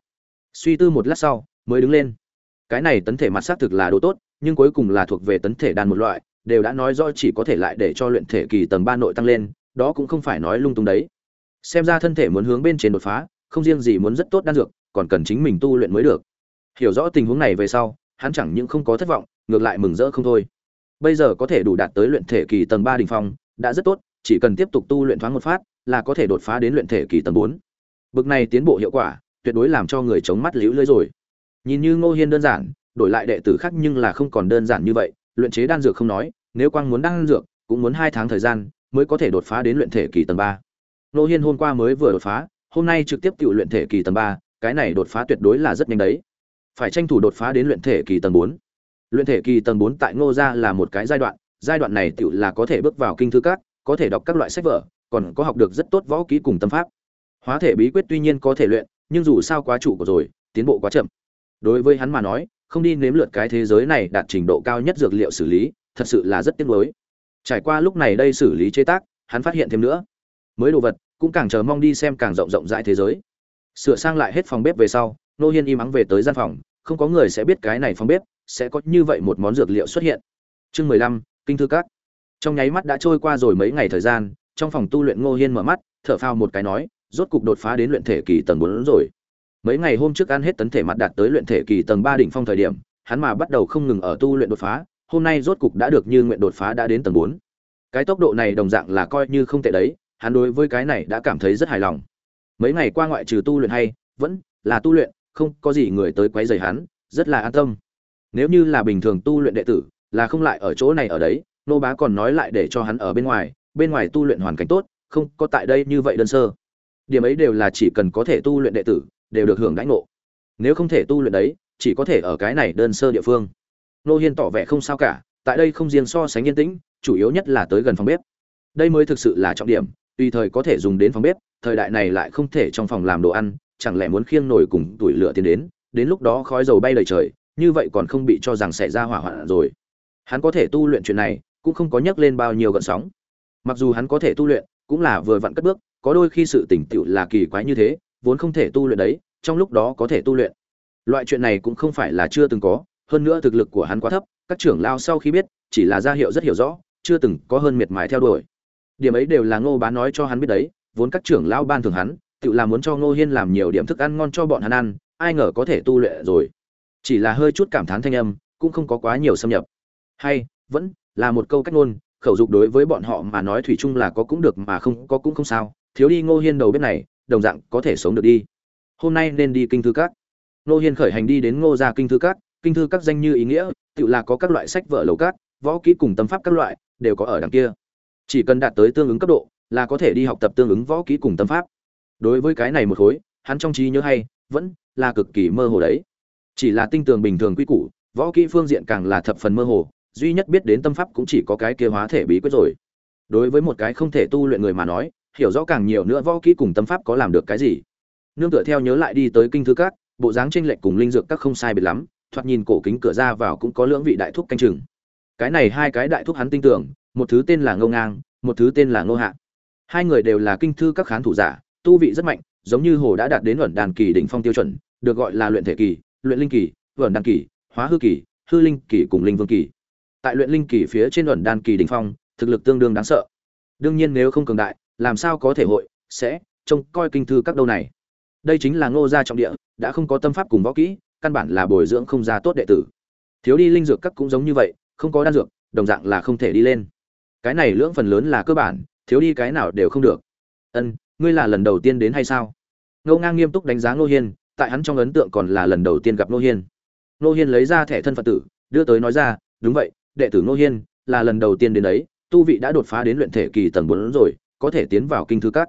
Suy tư một lát sau, mới đứng lên. Cái này tấn thể mặt xác thực là đồ tốt, nhưng cuối cùng là thuộc về tấn thể đan một loại, đều đã nói rõ chỉ có thể lại để cho luyện thể kỳ tầng ba nội tăng lên, đó cũng không phải nói lung tung đấy. Xem ra thân thể muốn hướng bên trên đột phá, không riêng gì muốn rất tốt đan dược, còn cần chính mình tu luyện mới được. Hiểu rõ tình huống này về sau, hắn chẳng những không có thất vọng, ngược lại mừng rỡ không thôi. Bây giờ có thể đủ đạt tới luyện thể kỳ tầng ba đỉnh phong đã rất tốt, chỉ cần tiếp tục tu luyện thoáng một phát là có thể đột phá đến luyện thể kỳ tầng bốn. Bực này tiến bộ hiệu quả, tuyệt đối làm cho người chống mắt liễu lưỡi rồi. Nhìn như ngô hiên đơn giản, đổi lại đệ tử khác nhưng là không còn đơn giản như vậy, luyện chế đan dược không nói, nếu quang muốn đan dược, cũng muốn hai tháng thời gian mới có thể đột phá đến luyện thể kỳ tầng ba. Ngô hiên hôm qua mới vừa đột phá, hôm nay trực tiếp tự luyện thể kỳ tầng ba, cái này đột phá tuyệt đối là rất nhanh đấy. Phải tranh thủ đột phá đến luyện thể kỳ tầng bốn. Luyện thể kỳ tầng bốn tại ngô gia là một cái giai đoạn giai đoạn này tiểu là có thể bước vào kinh thư các, có thể đọc các loại sách vở, còn có học được rất tốt võ kỹ cùng tâm pháp. Hóa thể bí quyết tuy nhiên có thể luyện, nhưng dù sao quá trụ của rồi, tiến bộ quá chậm. Đối với hắn mà nói, không đi nếm lượt cái thế giới này đạt trình độ cao nhất dược liệu xử lý, thật sự là rất tiếc nuối. Trải qua lúc này đây xử lý chế tác, hắn phát hiện thêm nữa. Mới đồ vật, cũng càng chờ mong đi xem càng rộng rộng rãi thế giới. Sửa sang lại hết phòng bếp về sau, nô hiên im ắng về tới gian phòng, không có người sẽ biết cái này phòng bếp, sẽ có như vậy một món dược liệu xuất hiện. Chương mười lăm kinh thư các. Trong nháy mắt đã trôi qua rồi mấy ngày thời gian, trong phòng tu luyện ngô hiên mở mắt, thở phao một cái nói, rốt cục đột phá đến luyện thể kỳ tầng bốn rồi. Mấy ngày hôm trước ăn hết tấn thể mặt đạt tới luyện thể kỳ tầng ba đỉnh phong thời điểm, hắn mà bắt đầu không ngừng ở tu luyện đột phá, hôm nay rốt cục đã được như nguyện đột phá đã đến tầng bốn. Cái tốc độ này đồng dạng là coi như không tệ đấy, hắn đối với cái này đã cảm thấy rất hài lòng. Mấy ngày qua ngoại trừ tu luyện hay, vẫn là tu luyện, không có gì người tới quấy rầy hắn, rất là an tâm. Nếu như là bình thường tu luyện đệ tử là không lại ở chỗ này ở đấy, nô bá còn nói lại để cho hắn ở bên ngoài bên ngoài tu luyện hoàn cảnh tốt, không có tại đây như vậy đơn sơ. Điểm ấy đều là chỉ cần có thể tu luyện đệ tử, đều được hưởng đãi ngộ. Nếu không thể tu luyện đấy, chỉ có thể ở cái này đơn sơ địa phương. Nô hiên tỏ vẻ không sao cả, tại đây không riêng so sánh yên tĩnh, chủ yếu nhất là tới gần phòng bếp. Đây mới thực sự là trọng điểm, tùy thời có thể dùng đến phòng bếp, thời đại này lại không thể trong phòng làm đồ ăn, chẳng lẽ muốn khiêng nồi cùng tuổi lửa tiến đến đến lúc đó khói dầu bay đầy trời, như vậy còn không bị cho rằng xảy ra hỏa hoạn rồi hắn có thể tu luyện chuyện này, cũng không có nhắc lên bao nhiêu gợn sóng. Mặc dù hắn có thể tu luyện, cũng là vừa vặn cất bước, có đôi khi sự tỉnh tựu là kỳ quái như thế, vốn không thể tu luyện đấy, trong lúc đó có thể tu luyện. Loại chuyện này cũng không phải là chưa từng có, hơn nữa thực lực của hắn quá thấp, các trưởng lao sau khi biết, chỉ là ra hiệu rất hiểu rõ, chưa từng có hơn miệt mài theo đuổi. Điểm ấy đều là ngô bá nói cho hắn biết đấy, vốn các trưởng lao ban thường hắn tự là muốn cho ngô hiên làm nhiều điểm thức ăn ngon cho bọn hắn ăn, ai ngờ có thể tu luyện rồi. Chỉ là hơi chút cảm thán thanh âm, cũng không có quá nhiều xâm nhập hay, vẫn là một câu cách ngôn, khẩu dục đối với bọn họ mà nói thủy chung là có cũng được mà không, có cũng không sao. Thiếu đi ngô hiên đầu bếp này, đồng dạng có thể sống được đi. Hôm nay nên đi kinh thư các. Ngô hiên khởi hành đi đến ngô gia kinh thư các. Kinh thư các danh như ý nghĩa, tự là có các loại sách vở lầu các, võ kỹ cùng tâm pháp các loại, đều có ở đằng kia. Chỉ cần đạt tới tương ứng cấp độ, là có thể đi học tập tương ứng võ kỹ cùng tâm pháp. Đối với cái này một khối, hắn trong trí nhớ hay, vẫn là cực kỳ mơ hồ đấy. Chỉ là tinh tường bình thường quy củ, võ kỹ phương diện càng là thập phần mơ hồ duy nhất biết đến tâm pháp cũng chỉ có cái kia hóa thể bí quyết rồi. Đối với một cái không thể tu luyện người mà nói, hiểu rõ càng nhiều nữa võ kỹ cùng tâm pháp có làm được cái gì. Nương tựa theo nhớ lại đi tới kinh thư các, bộ dáng tranh lệch cùng linh dược các không sai biệt lắm, thoạt nhìn cổ kính cửa ra vào cũng có lưỡng vị đại thúc canh chừng. Cái này hai cái đại thúc hắn tin tưởng, một thứ tên là ngô ngang, một thứ tên là ngô hạ. Hai người đều là kinh thư các khán thủ giả, tu vị rất mạnh, giống như hồ đã đạt đến luận đàn kỳ đỉnh phong tiêu chuẩn, được gọi là luyện thể kỳ, luyện linh kỳ, luận đàn kỳ, hóa hư kỳ, hư linh kỳ cùng linh vương kỳ tại luyện linh kỳ phía trên luận đan kỳ đỉnh phong, thực lực tương đương đáng sợ. Đương nhiên nếu không cường đại, làm sao có thể hội, sẽ, trông coi kinh thư các đâu này. Đây chính là ngô gia trọng địa, đã không có tâm pháp cùng võ kỹ, căn bản là bồi dưỡng không ra tốt đệ tử. Thiếu đi linh dược các cũng giống như vậy, không có đan dược, đồng dạng là không thể đi lên. Cái này lưỡng phần lớn là cơ bản, thiếu đi cái nào đều không được. Ân, ngươi là lần đầu tiên đến hay sao? Ngô ngang nghiêm túc đánh giá ngô hiên, tại hắn trong ấn tượng còn là lần đầu tiên gặp ngô hiên. Ngô hiên lấy ra thẻ thân phận tử, đưa tới nói ra, đúng vậy đệ tử ngô hiên, là lần đầu tiên đến đấy, tu vị đã đột phá đến luyện thể kỳ tầng bốn rồi, có thể tiến vào kinh thư các.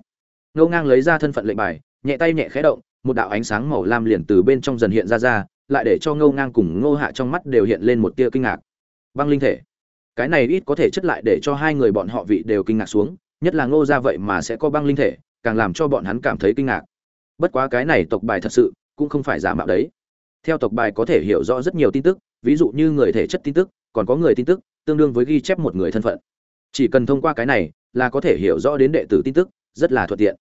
Ngô ngang lấy ra thân phận lệnh bài, nhẹ tay nhẹ khẽ động, một đạo ánh sáng màu lam liền từ bên trong dần hiện ra ra, lại để cho ngô ngang cùng ngô hạ trong mắt đều hiện lên một tia kinh ngạc. Băng linh thể. Cái này ít có thể chất lại để cho hai người bọn họ vị đều kinh ngạc xuống, nhất là ngô ra vậy mà sẽ có băng linh thể, càng làm cho bọn hắn cảm thấy kinh ngạc. Bất quá cái này tộc bài thật sự, cũng không phải giả mạo đấy. Theo tộc bài có thể hiểu rõ rất nhiều tin tức, ví dụ như người thể chất tin tức còn có người tin tức tương đương với ghi chép một người thân phận chỉ cần thông qua cái này là có thể hiểu rõ đến đệ tử tin tức rất là thuận tiện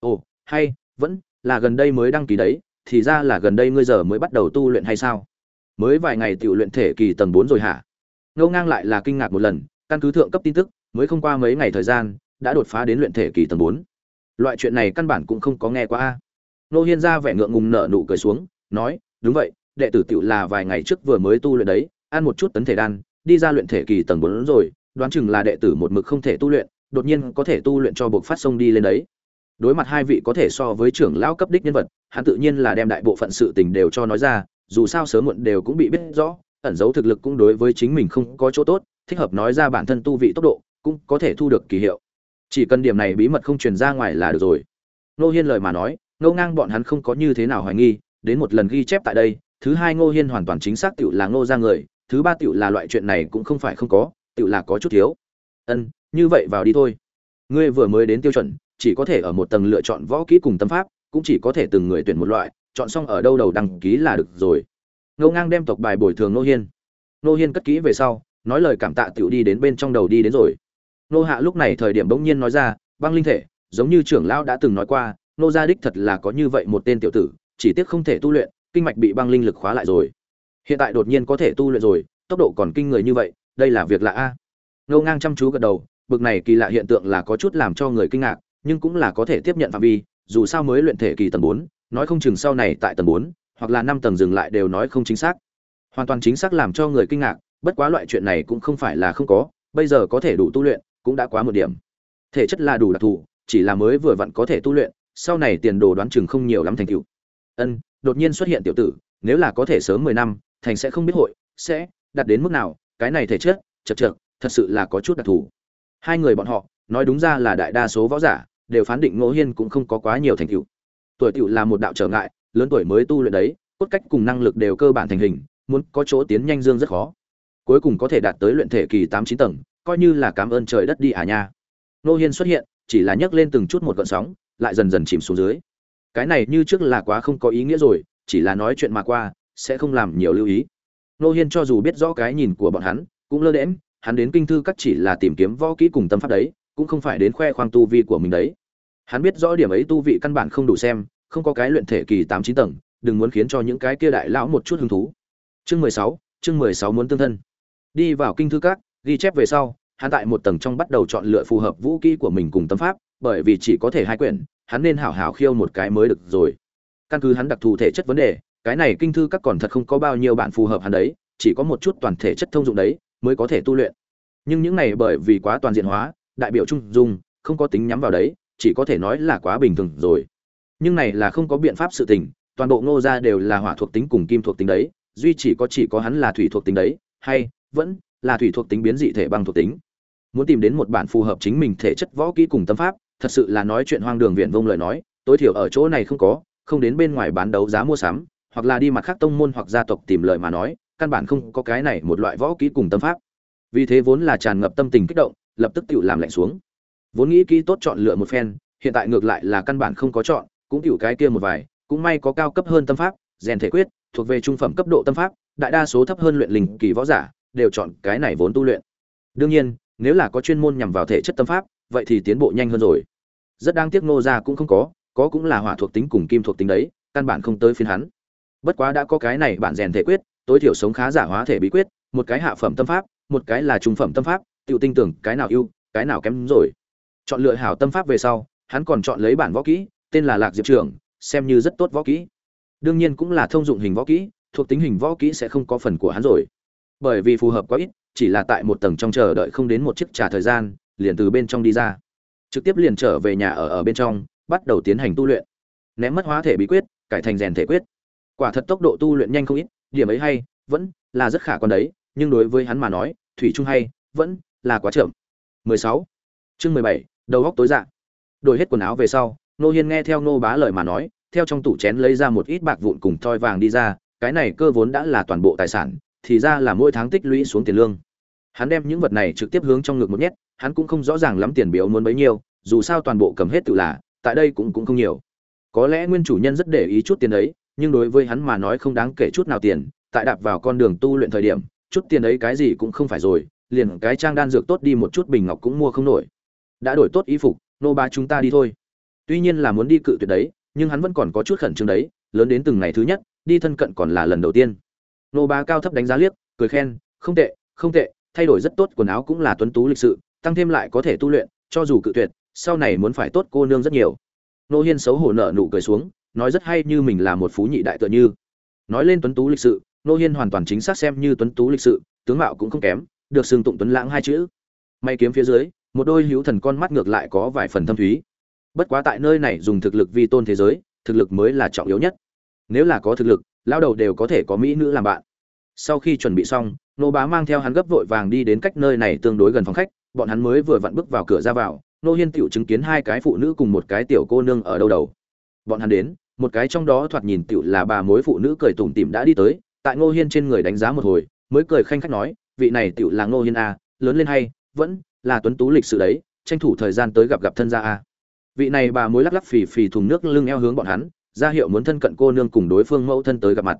ồ hay vẫn là gần đây mới đăng ký đấy thì ra là gần đây ngươi giờ mới bắt đầu tu luyện hay sao mới vài ngày tiểu luyện thể kỳ tầng 4 rồi hả? Ngô Ngang lại là kinh ngạc một lần, căn cứ thượng cấp tin tức, mới không qua mấy ngày thời gian, đã đột phá đến luyện thể kỳ tầng 4. Loại chuyện này căn bản cũng không có nghe qua a. Nô Hiên ra vẻ ngượng ngùng nở nụ cười xuống, nói, đúng vậy, đệ tử tiểu là vài ngày trước vừa mới tu luyện đấy, ăn một chút tấn thể đan, đi ra luyện thể kỳ tầng 4 rồi, đoán chừng là đệ tử một mực không thể tu luyện, đột nhiên có thể tu luyện cho buộc phát sông đi lên đấy. Đối mặt hai vị có thể so với trưởng lão cấp đích nhân vật, hắn tự nhiên là đem đại bộ phận sự tình đều cho nói ra, dù sao sớm muộn đều cũng bị biết rõ, ẩn giấu thực lực cũng đối với chính mình không có chỗ tốt, thích hợp nói ra bản thân tu vị tốc độ, cũng có thể thu được kỳ hiệu. Chỉ cần điểm này bí mật không truyền ra ngoài là được rồi. Nô Hiên lời mà nói, Ngô Ngang bọn hắn không có như thế nào hoài nghi, đến một lần ghi chép tại đây, thứ hai Ngô Hiên hoàn toàn chính xác tiểu là Ngô gia người, thứ ba tiểu là loại chuyện này cũng không phải không có, tiểu là có chút thiếu. Ân, như vậy vào đi thôi. Ngươi vừa mới đến tiêu chuẩn, chỉ có thể ở một tầng lựa chọn võ kỹ cùng tâm pháp, cũng chỉ có thể từng người tuyển một loại, chọn xong ở đâu đầu đăng ký là được rồi. Ngô Ngang đem tộc bài bồi thường Ngô Hiên. Ngô Hiên cất kỹ về sau, nói lời cảm tạ tiểu đi đến bên trong đầu đi đến rồi. Ngô Hạ lúc này thời điểm bỗng nhiên nói ra, băng linh thể, giống như trưởng lão đã từng nói qua, Ngô gia đích thật là có như vậy một tên tiểu tử, chỉ tiếc không thể tu luyện, kinh mạch bị băng linh lực khóa lại rồi. Hiện tại đột nhiên có thể tu luyện rồi, tốc độ còn kinh người như vậy, đây là việc lạ a. Ngô Ngang chăm chú gật đầu, bực này kỳ lạ hiện tượng là có chút làm cho người kinh ngạc, nhưng cũng là có thể tiếp nhận phạm vi, dù sao mới luyện thể kỳ tầng bốn, nói không chừng sau này tại tầng bốn, hoặc là năm tầng dừng lại đều nói không chính xác. Hoàn toàn chính xác làm cho người kinh ngạc, bất quá loại chuyện này cũng không phải là không có, bây giờ có thể đủ tu luyện, cũng đã quá một điểm. Thể chất là đủ đặc thù, chỉ là mới vừa vặn có thể tu luyện, sau này tiền đồ đoán chừng không nhiều lắm thành tựu. Ân, đột nhiên xuất hiện tiểu tử, nếu là có thể sớm 10 năm, thành sẽ không biết hội, sẽ đạt đến mức nào, cái này thể chất, chật chậc, thật sự là có chút đặc thù. Hai người bọn họ, nói đúng ra là đại đa số võ giả đều phán định Ngô Hiên cũng không có quá nhiều thành tựu. Tuổi tiểu là một đạo trở ngại, lớn tuổi mới tu luyện đấy, cốt cách cùng năng lực đều cơ bản thành hình, muốn có chỗ tiến nhanh dương rất khó. Cuối cùng có thể đạt tới luyện thể kỳ 8 9 tầng, coi như là cảm ơn trời đất đi à nha. Ngô Hiên xuất hiện, chỉ là nhấc lên từng chút một gợn sóng, lại dần dần chìm xuống dưới. Cái này như trước là quá không có ý nghĩa rồi, chỉ là nói chuyện mà qua, sẽ không làm nhiều lưu ý. Nô Hiên cho dù biết rõ cái nhìn của bọn hắn, cũng lơ đễnh, hắn đến kinh thư các chỉ là tìm kiếm võ kỹ cùng tâm pháp đấy, cũng không phải đến khoe khoang tu vi của mình đấy. Hắn biết rõ điểm ấy tu vị căn bản không đủ xem, không có cái luyện thể kỳ tám chín tầng, đừng muốn khiến cho những cái kia đại lão một chút hứng thú. Chương mười sáu, chương mười sáu muốn tương thân. Đi vào kinh thư các, ghi chép về sau, hắn tại một tầng trong bắt đầu chọn lựa phù hợp vũ kỹ của mình cùng tâm pháp, bởi vì chỉ có thể hai quyển, hắn nên hảo hảo khiêu một cái mới được rồi. Căn cứ hắn đặc thù thể chất vấn đề, cái này kinh thư các còn thật không có bao nhiêu bạn phù hợp hắn đấy, chỉ có một chút toàn thể chất thông dụng đấy, mới có thể tu luyện. Nhưng những này bởi vì quá toàn diện hóa, đại biểu trung dung, không có tính nhắm vào đấy, chỉ có thể nói là quá bình thường rồi. Nhưng này là không có biện pháp sự tình, toàn bộ Ngô gia đều là hỏa thuộc tính cùng kim thuộc tính đấy, duy chỉ có chỉ có hắn là thủy thuộc tính đấy, hay vẫn là thủy thuộc tính biến dị thể băng thuộc tính. Muốn tìm đến một bản phù hợp chính mình thể chất võ kỹ cùng tâm pháp, thật sự là nói chuyện hoang đường viện vông lời nói, tối thiểu ở chỗ này không có, không đến bên ngoài bán đấu giá mua sắm, hoặc là đi mặt khác tông môn hoặc gia tộc tìm lời mà nói, căn bản không có cái này một loại võ kỹ cùng tâm pháp. Vì thế vốn là tràn ngập tâm tình kích động, lập tức tự làm lạnh xuống. Vốn nghĩ kỹ tốt chọn lựa một phen, hiện tại ngược lại là căn bản không có chọn, cũng tiểu cái kia một vài, cũng may có cao cấp hơn tâm pháp, rèn thể quyết, thuộc về trung phẩm cấp độ tâm pháp, đại đa số thấp hơn luyện linh kỳ võ giả, đều chọn cái này vốn tu luyện. Đương nhiên, nếu là có chuyên môn nhằm vào thể chất tâm pháp, vậy thì tiến bộ nhanh hơn rồi. Rất đáng tiếc nô gia cũng không có, có cũng là hỏa thuộc tính cùng kim thuộc tính đấy, căn bản không tới phiên hắn. Bất quá đã có cái này bản rèn thể quyết, tối thiểu sống khá giả hóa thể bí quyết, một cái hạ phẩm tâm pháp, một cái là trung phẩm tâm pháp, tiểu tinh tưởng cái nào ưu, cái nào kém rồi. Chọn lựa hảo tâm pháp về sau, hắn còn chọn lấy bản võ kỹ, tên là Lạc Diệp Trưởng, xem như rất tốt võ kỹ. Đương nhiên cũng là thông dụng hình võ kỹ, thuộc tính hình võ kỹ sẽ không có phần của hắn rồi. Bởi vì phù hợp quá ít, chỉ là tại một tầng trong chờ đợi không đến một chiếc trà thời gian, liền từ bên trong đi ra. Trực tiếp liền trở về nhà ở ở bên trong, bắt đầu tiến hành tu luyện. Ném mất hóa thể bí quyết, cải thành rèn thể quyết. Quả thật tốc độ tu luyện nhanh không ít, điểm ấy hay, vẫn là rất khả quan đấy, nhưng đối với hắn mà nói, thủy chung hay, vẫn là quá chậm. 16. Chương 17, đầu góc tối dạ. Đổi hết quần áo về sau, Nô Hiên nghe theo Nô Bá lời mà nói, theo trong tủ chén lấy ra một ít bạc vụn cùng thoi vàng đi ra, cái này cơ vốn đã là toàn bộ tài sản, thì ra là mỗi tháng tích lũy xuống tiền lương. Hắn đem những vật này trực tiếp hướng trong ngực một nhét, hắn cũng không rõ ràng lắm tiền biếu muốn bấy nhiêu, dù sao toàn bộ cầm hết tự là, tại đây cũng cũng không nhiều. Có lẽ nguyên chủ nhân rất để ý chút tiền đấy, nhưng đối với hắn mà nói không đáng kể chút nào tiền, tại đạp vào con đường tu luyện thời điểm, chút tiền ấy cái gì cũng không phải rồi, liền cái trang đan dược tốt đi một chút bình ngọc cũng mua không nổi. Đã đổi tốt y phục, nô ba chúng ta đi thôi. Tuy nhiên là muốn đi cự tuyệt đấy, nhưng hắn vẫn còn có chút khẩn trương đấy, lớn đến từng ngày thứ nhất, đi thân cận còn là lần đầu tiên. nô ba cao thấp đánh giá liếc cười khen không tệ không tệ thay đổi rất tốt quần áo cũng là tuấn tú lịch sự tăng thêm lại có thể tu luyện cho dù cự tuyệt sau này muốn phải tốt cô nương rất nhiều nô hiên xấu hổ nở nụ cười xuống nói rất hay như mình là một phú nhị đại tựa như. Nói lên tuấn tú lịch sự, nô hiên hoàn toàn chính xác xem như tuấn tú lịch sự, tướng mạo cũng không kém, được xưng tụng tuấn lãng hai chữ. May kiếm phía dưới, một đôi hữu thần con mắt ngược lại có vài phần thâm thúy. Bất quá tại nơi này dùng thực lực vi tôn thế giới, thực lực mới là trọng yếu nhất. Nếu là có thực lực lao đầu đều có thể có mỹ nữ làm bạn. Sau khi chuẩn bị xong, nô bá mang theo hắn gấp vội vàng đi đến cách nơi này tương đối gần phòng khách, bọn hắn mới vừa vặn bước vào cửa ra vào, nô hiên tựu chứng kiến hai cái phụ nữ cùng một cái tiểu cô nương ở đâu đầu. Bọn hắn đến một cái trong đó thoạt nhìn tựu là bà mối phụ nữ cười tủm tỉm đã đi tới, tại ngô hiên trên người đánh giá một hồi, mới cười khanh khách nói, vị này tựu là ngô hiên a lớn lên hay, vẫn là tuấn tú lịch sự đấy, tranh thủ thời gian tới gặp gặp thân gia a vị này bà mối lắc lắc phì phì thùng nước lưng eo hướng bọn hắn, ra hiệu muốn thân cận cô nương cùng đối phương mẫu thân tới gặp mặt.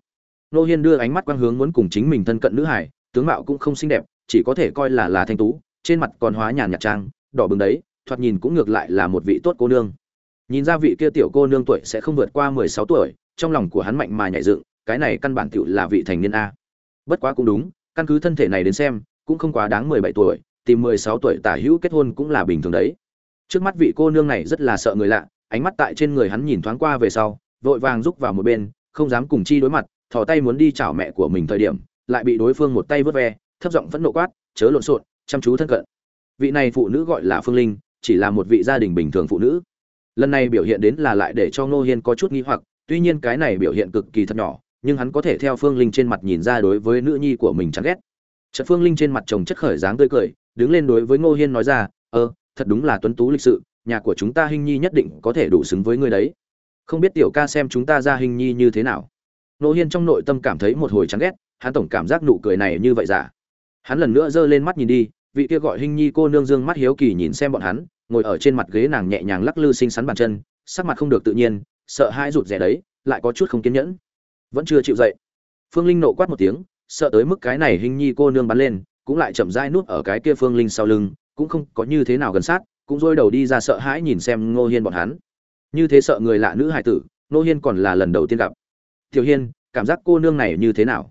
Ngô hiên đưa ánh mắt quang hướng muốn cùng chính mình thân cận nữ hải, tướng mạo cũng không xinh đẹp, chỉ có thể coi là là thanh tú, trên mặt còn hóa nhàn nhạt trang, đỏ bừng đấy, thoạt nhìn cũng ngược lại là một vị tốt cô nương nhìn ra vị kia tiểu cô nương tuổi sẽ không vượt qua mười sáu tuổi, trong lòng của hắn mạnh mà nhảy dựng, cái này căn bản tựu là vị thành niên a. Bất quá cũng đúng, căn cứ thân thể này đến xem, cũng không quá đáng mười bảy tuổi, tìm mười sáu tuổi tả hữu kết hôn cũng là bình thường đấy. Trước mắt vị cô nương này rất là sợ người lạ, ánh mắt tại trên người hắn nhìn thoáng qua về sau, vội vàng rúc vào một bên, không dám cùng chi đối mặt, thò tay muốn đi chào mẹ của mình thời điểm, lại bị đối phương một tay vớt ve, thấp giọng phẫn nộ quát, chớ lộn xộn, chăm chú thân cận. Vị này phụ nữ gọi là phương linh, chỉ là một vị gia đình bình thường phụ nữ lần này biểu hiện đến là lại để cho ngô hiên có chút nghi hoặc, tuy nhiên cái này biểu hiện cực kỳ thật nhỏ, nhưng hắn có thể theo phương linh trên mặt nhìn ra đối với nữ nhi của mình chán ghét. Trận phương linh trên mặt chồng chất khởi dáng tươi cười, đứng lên đối với ngô hiên nói ra ơ thật đúng là tuấn tú lịch sự, nhà của chúng ta hình nhi nhất định có thể đủ xứng với ngươi đấy. Không biết tiểu ca xem chúng ta ra hình nhi như thế nào. Ngô hiên trong nội tâm cảm thấy một hồi chán ghét, hắn tổng cảm giác nụ cười này như vậy giả hắn lần nữa giơ lên mắt nhìn đi, vị kia gọi hình nhi cô nương dương mắt hiếu kỳ nhìn xem bọn hắn ngồi ở trên mặt ghế nàng nhẹ nhàng lắc lư xinh xắn bàn chân, sắc mặt không được tự nhiên, sợ hai rụt rè đấy, lại có chút không kiên nhẫn. Vẫn chưa chịu dậy. Phương linh nộ quát một tiếng, sợ tới mức cái này hình nhi cô nương bắn lên, cũng lại chậm rãi nuốt ở cái kia phương linh sau lưng, cũng không có như thế nào gần sát, cũng dôi đầu đi ra sợ hãi nhìn xem ngô hiên bọn hắn. Như thế sợ người lạ nữ hải tử, ngô hiên còn là lần đầu tiên gặp. Tiểu hiên, cảm giác cô nương này như thế nào?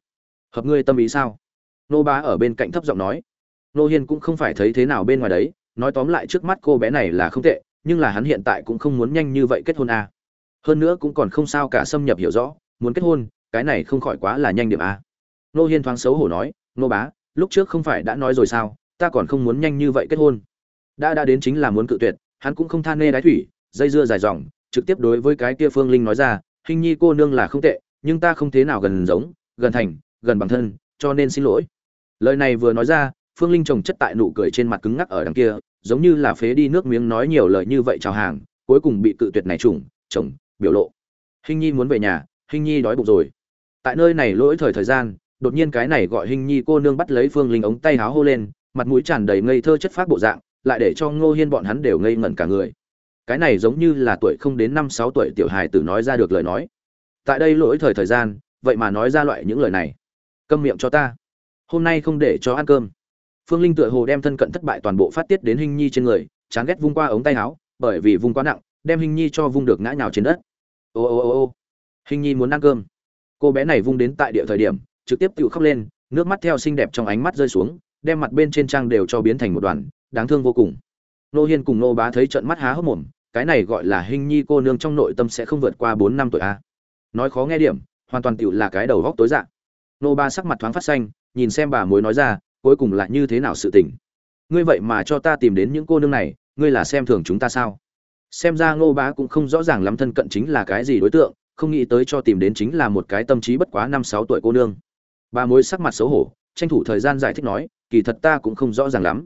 Hợp ngươi tâm ý sao? Nô bá ở bên cạnh thấp giọng nói. Nô hiên cũng không phải thấy thế nào bên ngoài đấy nói tóm lại trước mắt cô bé này là không tệ, nhưng là hắn hiện tại cũng không muốn nhanh như vậy kết hôn à. hơn nữa cũng còn không sao cả xâm nhập hiểu rõ, muốn kết hôn, cái này không khỏi quá là nhanh điểm à. nô hiên thoáng xấu hổ nói, nô bá, lúc trước không phải đã nói rồi sao, ta còn không muốn nhanh như vậy kết hôn đã đã đến chính là muốn cự tuyệt, hắn cũng không than nê đái thủy, dây dưa dài dòng, trực tiếp đối với cái kia phương linh nói ra, hình nhi cô nương là không tệ, nhưng ta không thế nào gần giống, gần thành, gần bằng thân, cho nên xin lỗi lời này vừa nói ra phương linh trồng chất tại nụ cười trên mặt cứng ngắc ở đằng kia, giống như là phế đi nước miếng nói nhiều lời như vậy chào hàng, cuối cùng bị cự tuyệt này trùng, chồng, biểu lộ. Hình nhi muốn về nhà, hình nhi đói bụng rồi. Tại nơi này lỗi thời thời gian, đột nhiên cái này gọi hình nhi cô nương bắt lấy phương linh ống tay háo hô lên, mặt mũi tràn đầy ngây thơ chất phát bộ dạng, lại để cho ngô hiên bọn hắn đều ngây ngẩn cả người. Cái này giống như là tuổi không đến năm sáu tuổi tiểu hài tử nói ra được lời nói. Tại đây lỗi thời thời gian, vậy mà nói ra loại những lời này. Câm miệng cho ta. Hôm nay không để cho ăn cơm phương linh tựa hồ đem thân cận thất bại toàn bộ phát tiết đến hình nhi trên người, chán ghét vung qua ống tay áo, bởi vì vung quá nặng, đem hình nhi cho vung được ngã nhào trên đất. Ô ô ô ô. Hình nhi muốn ăn cơm. Cô bé này vung đến tại địa thời điểm, trực tiếp tự khóc lên, nước mắt theo xinh đẹp trong ánh mắt rơi xuống, đem mặt bên trên trang đều cho biến thành một đoàn, đáng thương vô cùng. Nô hiên cùng nô bá thấy trận mắt há hốc mồm, cái này gọi là hình nhi cô nương trong nội tâm sẽ không vượt qua bốn năm tuổi a. Nói khó nghe điểm, hoàn toàn tựu là cái đầu góc tối dạng nô ba sắc mặt thoáng phát xanh, nhìn xem bà mối nói ra cuối cùng là như thế nào sự tình? Ngươi vậy mà cho ta tìm đến những cô nương này, ngươi là xem thường chúng ta sao? Xem ra ngô bá cũng không rõ ràng lắm thân cận chính là cái gì đối tượng, không nghĩ tới cho tìm đến chính là một cái tâm trí bất quá năm sáu tuổi cô nương. Bà mối sắc mặt xấu hổ, tranh thủ thời gian giải thích nói, kỳ thật ta cũng không rõ ràng lắm.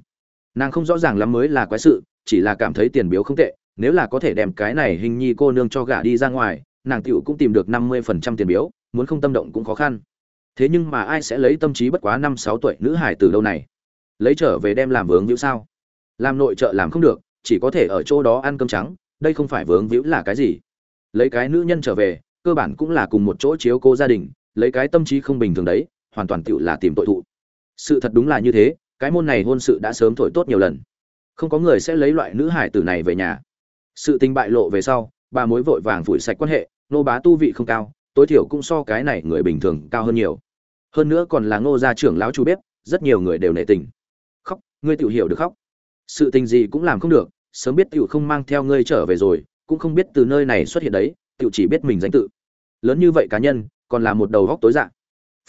Nàng không rõ ràng lắm mới là quái sự, chỉ là cảm thấy tiền biếu không tệ, nếu là có thể đem cái này hình nhi cô nương cho gả đi ra ngoài, nàng tựu cũng tìm được năm mươi phần trăm tiền biếu, muốn không tâm động cũng khó khăn thế nhưng mà ai sẽ lấy tâm trí bất quá năm sáu tuổi nữ hải từ đâu này? Lấy trở về đem làm vướng víu sao? Làm nội trợ làm không được, chỉ có thể ở chỗ đó ăn cơm trắng, đây không phải vướng víu là cái gì? Lấy cái nữ nhân trở về, cơ bản cũng là cùng một chỗ chiếu cô gia đình, lấy cái tâm trí không bình thường đấy, hoàn toàn tựu là tìm tội thụ. Sự thật đúng là như thế, cái môn này hôn sự đã sớm thổi tốt nhiều lần. Không có người sẽ lấy loại nữ hải tử này về nhà. Sự tình bại lộ về sau, bà mối vội vàng phủi sạch quan hệ, nô bá tu vị không cao, tối thiểu cũng so cái này người bình thường cao hơn nhiều hơn nữa còn là ngô gia trưởng lão chủ bếp, rất nhiều người đều nể tình. Khóc, ngươi tự hiểu được khóc. Sự tình gì cũng làm không được, sớm biết tự không mang theo ngươi trở về rồi, cũng không biết từ nơi này xuất hiện đấy tự chỉ biết mình danh tự. Lớn như vậy cá nhân, còn là một đầu góc tối dạng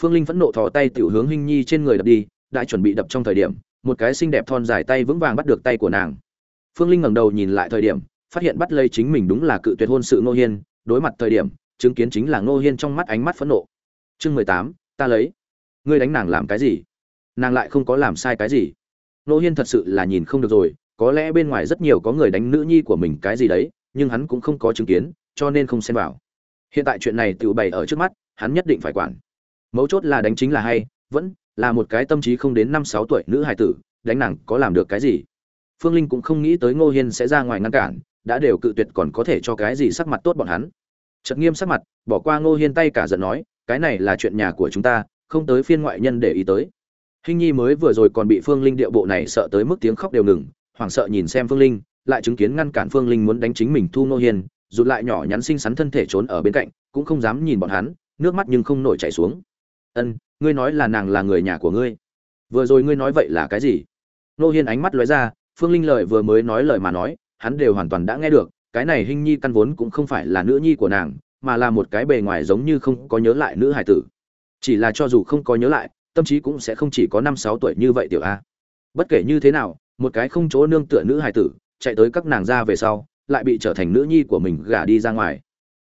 phương linh phẫn nộ thò tay tự hướng hinh nhi trên người đập đi, đã chuẩn bị đập trong thời điểm, một cái xinh đẹp thon dài tay vững vàng bắt được tay của nàng. Phương linh ngẩng đầu nhìn lại thời điểm, phát hiện bắt lấy chính mình đúng là cự tuyệt hôn sự ngô hiên, đối mặt thời điểm, chứng kiến chính là ngô hiên trong mắt ánh mắt phẫn nộ. Chương mười tám ta lấy. Ngươi đánh nàng làm cái gì? Nàng lại không có làm sai cái gì. Ngô hiên thật sự là nhìn không được rồi, có lẽ bên ngoài rất nhiều có người đánh nữ nhi của mình cái gì đấy, nhưng hắn cũng không có chứng kiến, cho nên không xem vào. Hiện tại chuyện này tự bày ở trước mắt, hắn nhất định phải quản. Mấu chốt là đánh chính là hay, vẫn là một cái tâm trí không đến năm sáu tuổi nữ hài tử, đánh nàng có làm được cái gì? Phương linh cũng không nghĩ tới ngô hiên sẽ ra ngoài ngăn cản, đã đều cự tuyệt còn có thể cho cái gì sắc mặt tốt bọn hắn. Chật nghiêm sắc mặt, bỏ qua ngô hiên tay cả giận nói cái này là chuyện nhà của chúng ta, không tới phiên ngoại nhân để ý tới. Hình nhi mới vừa rồi còn bị phương linh điệu bộ này sợ tới mức tiếng khóc đều ngừng, hoảng sợ nhìn xem phương linh, lại chứng kiến ngăn cản phương linh muốn đánh chính mình thu Nô hiên, rụt lại nhỏ nhắn xinh xắn thân thể trốn ở bên cạnh, cũng không dám nhìn bọn hắn, nước mắt nhưng không nổi chảy xuống. Ân, ngươi nói là nàng là người nhà của ngươi. Vừa rồi ngươi nói vậy là cái gì? Nô hiên ánh mắt lóe ra, phương linh lợi vừa mới nói lời mà nói, hắn đều hoàn toàn đã nghe được, cái này hình nhi căn vốn cũng không phải là nữ nhi của nàng mà là một cái bề ngoài giống như không có nhớ lại nữ hải tử. Chỉ là cho dù không có nhớ lại, tâm trí cũng sẽ không chỉ có năm sáu tuổi như vậy tiểu a. Bất kể như thế nào, một cái không chỗ nương tựa nữ hải tử, chạy tới các nàng ra về sau, lại bị trở thành nữ nhi của mình gả đi ra ngoài.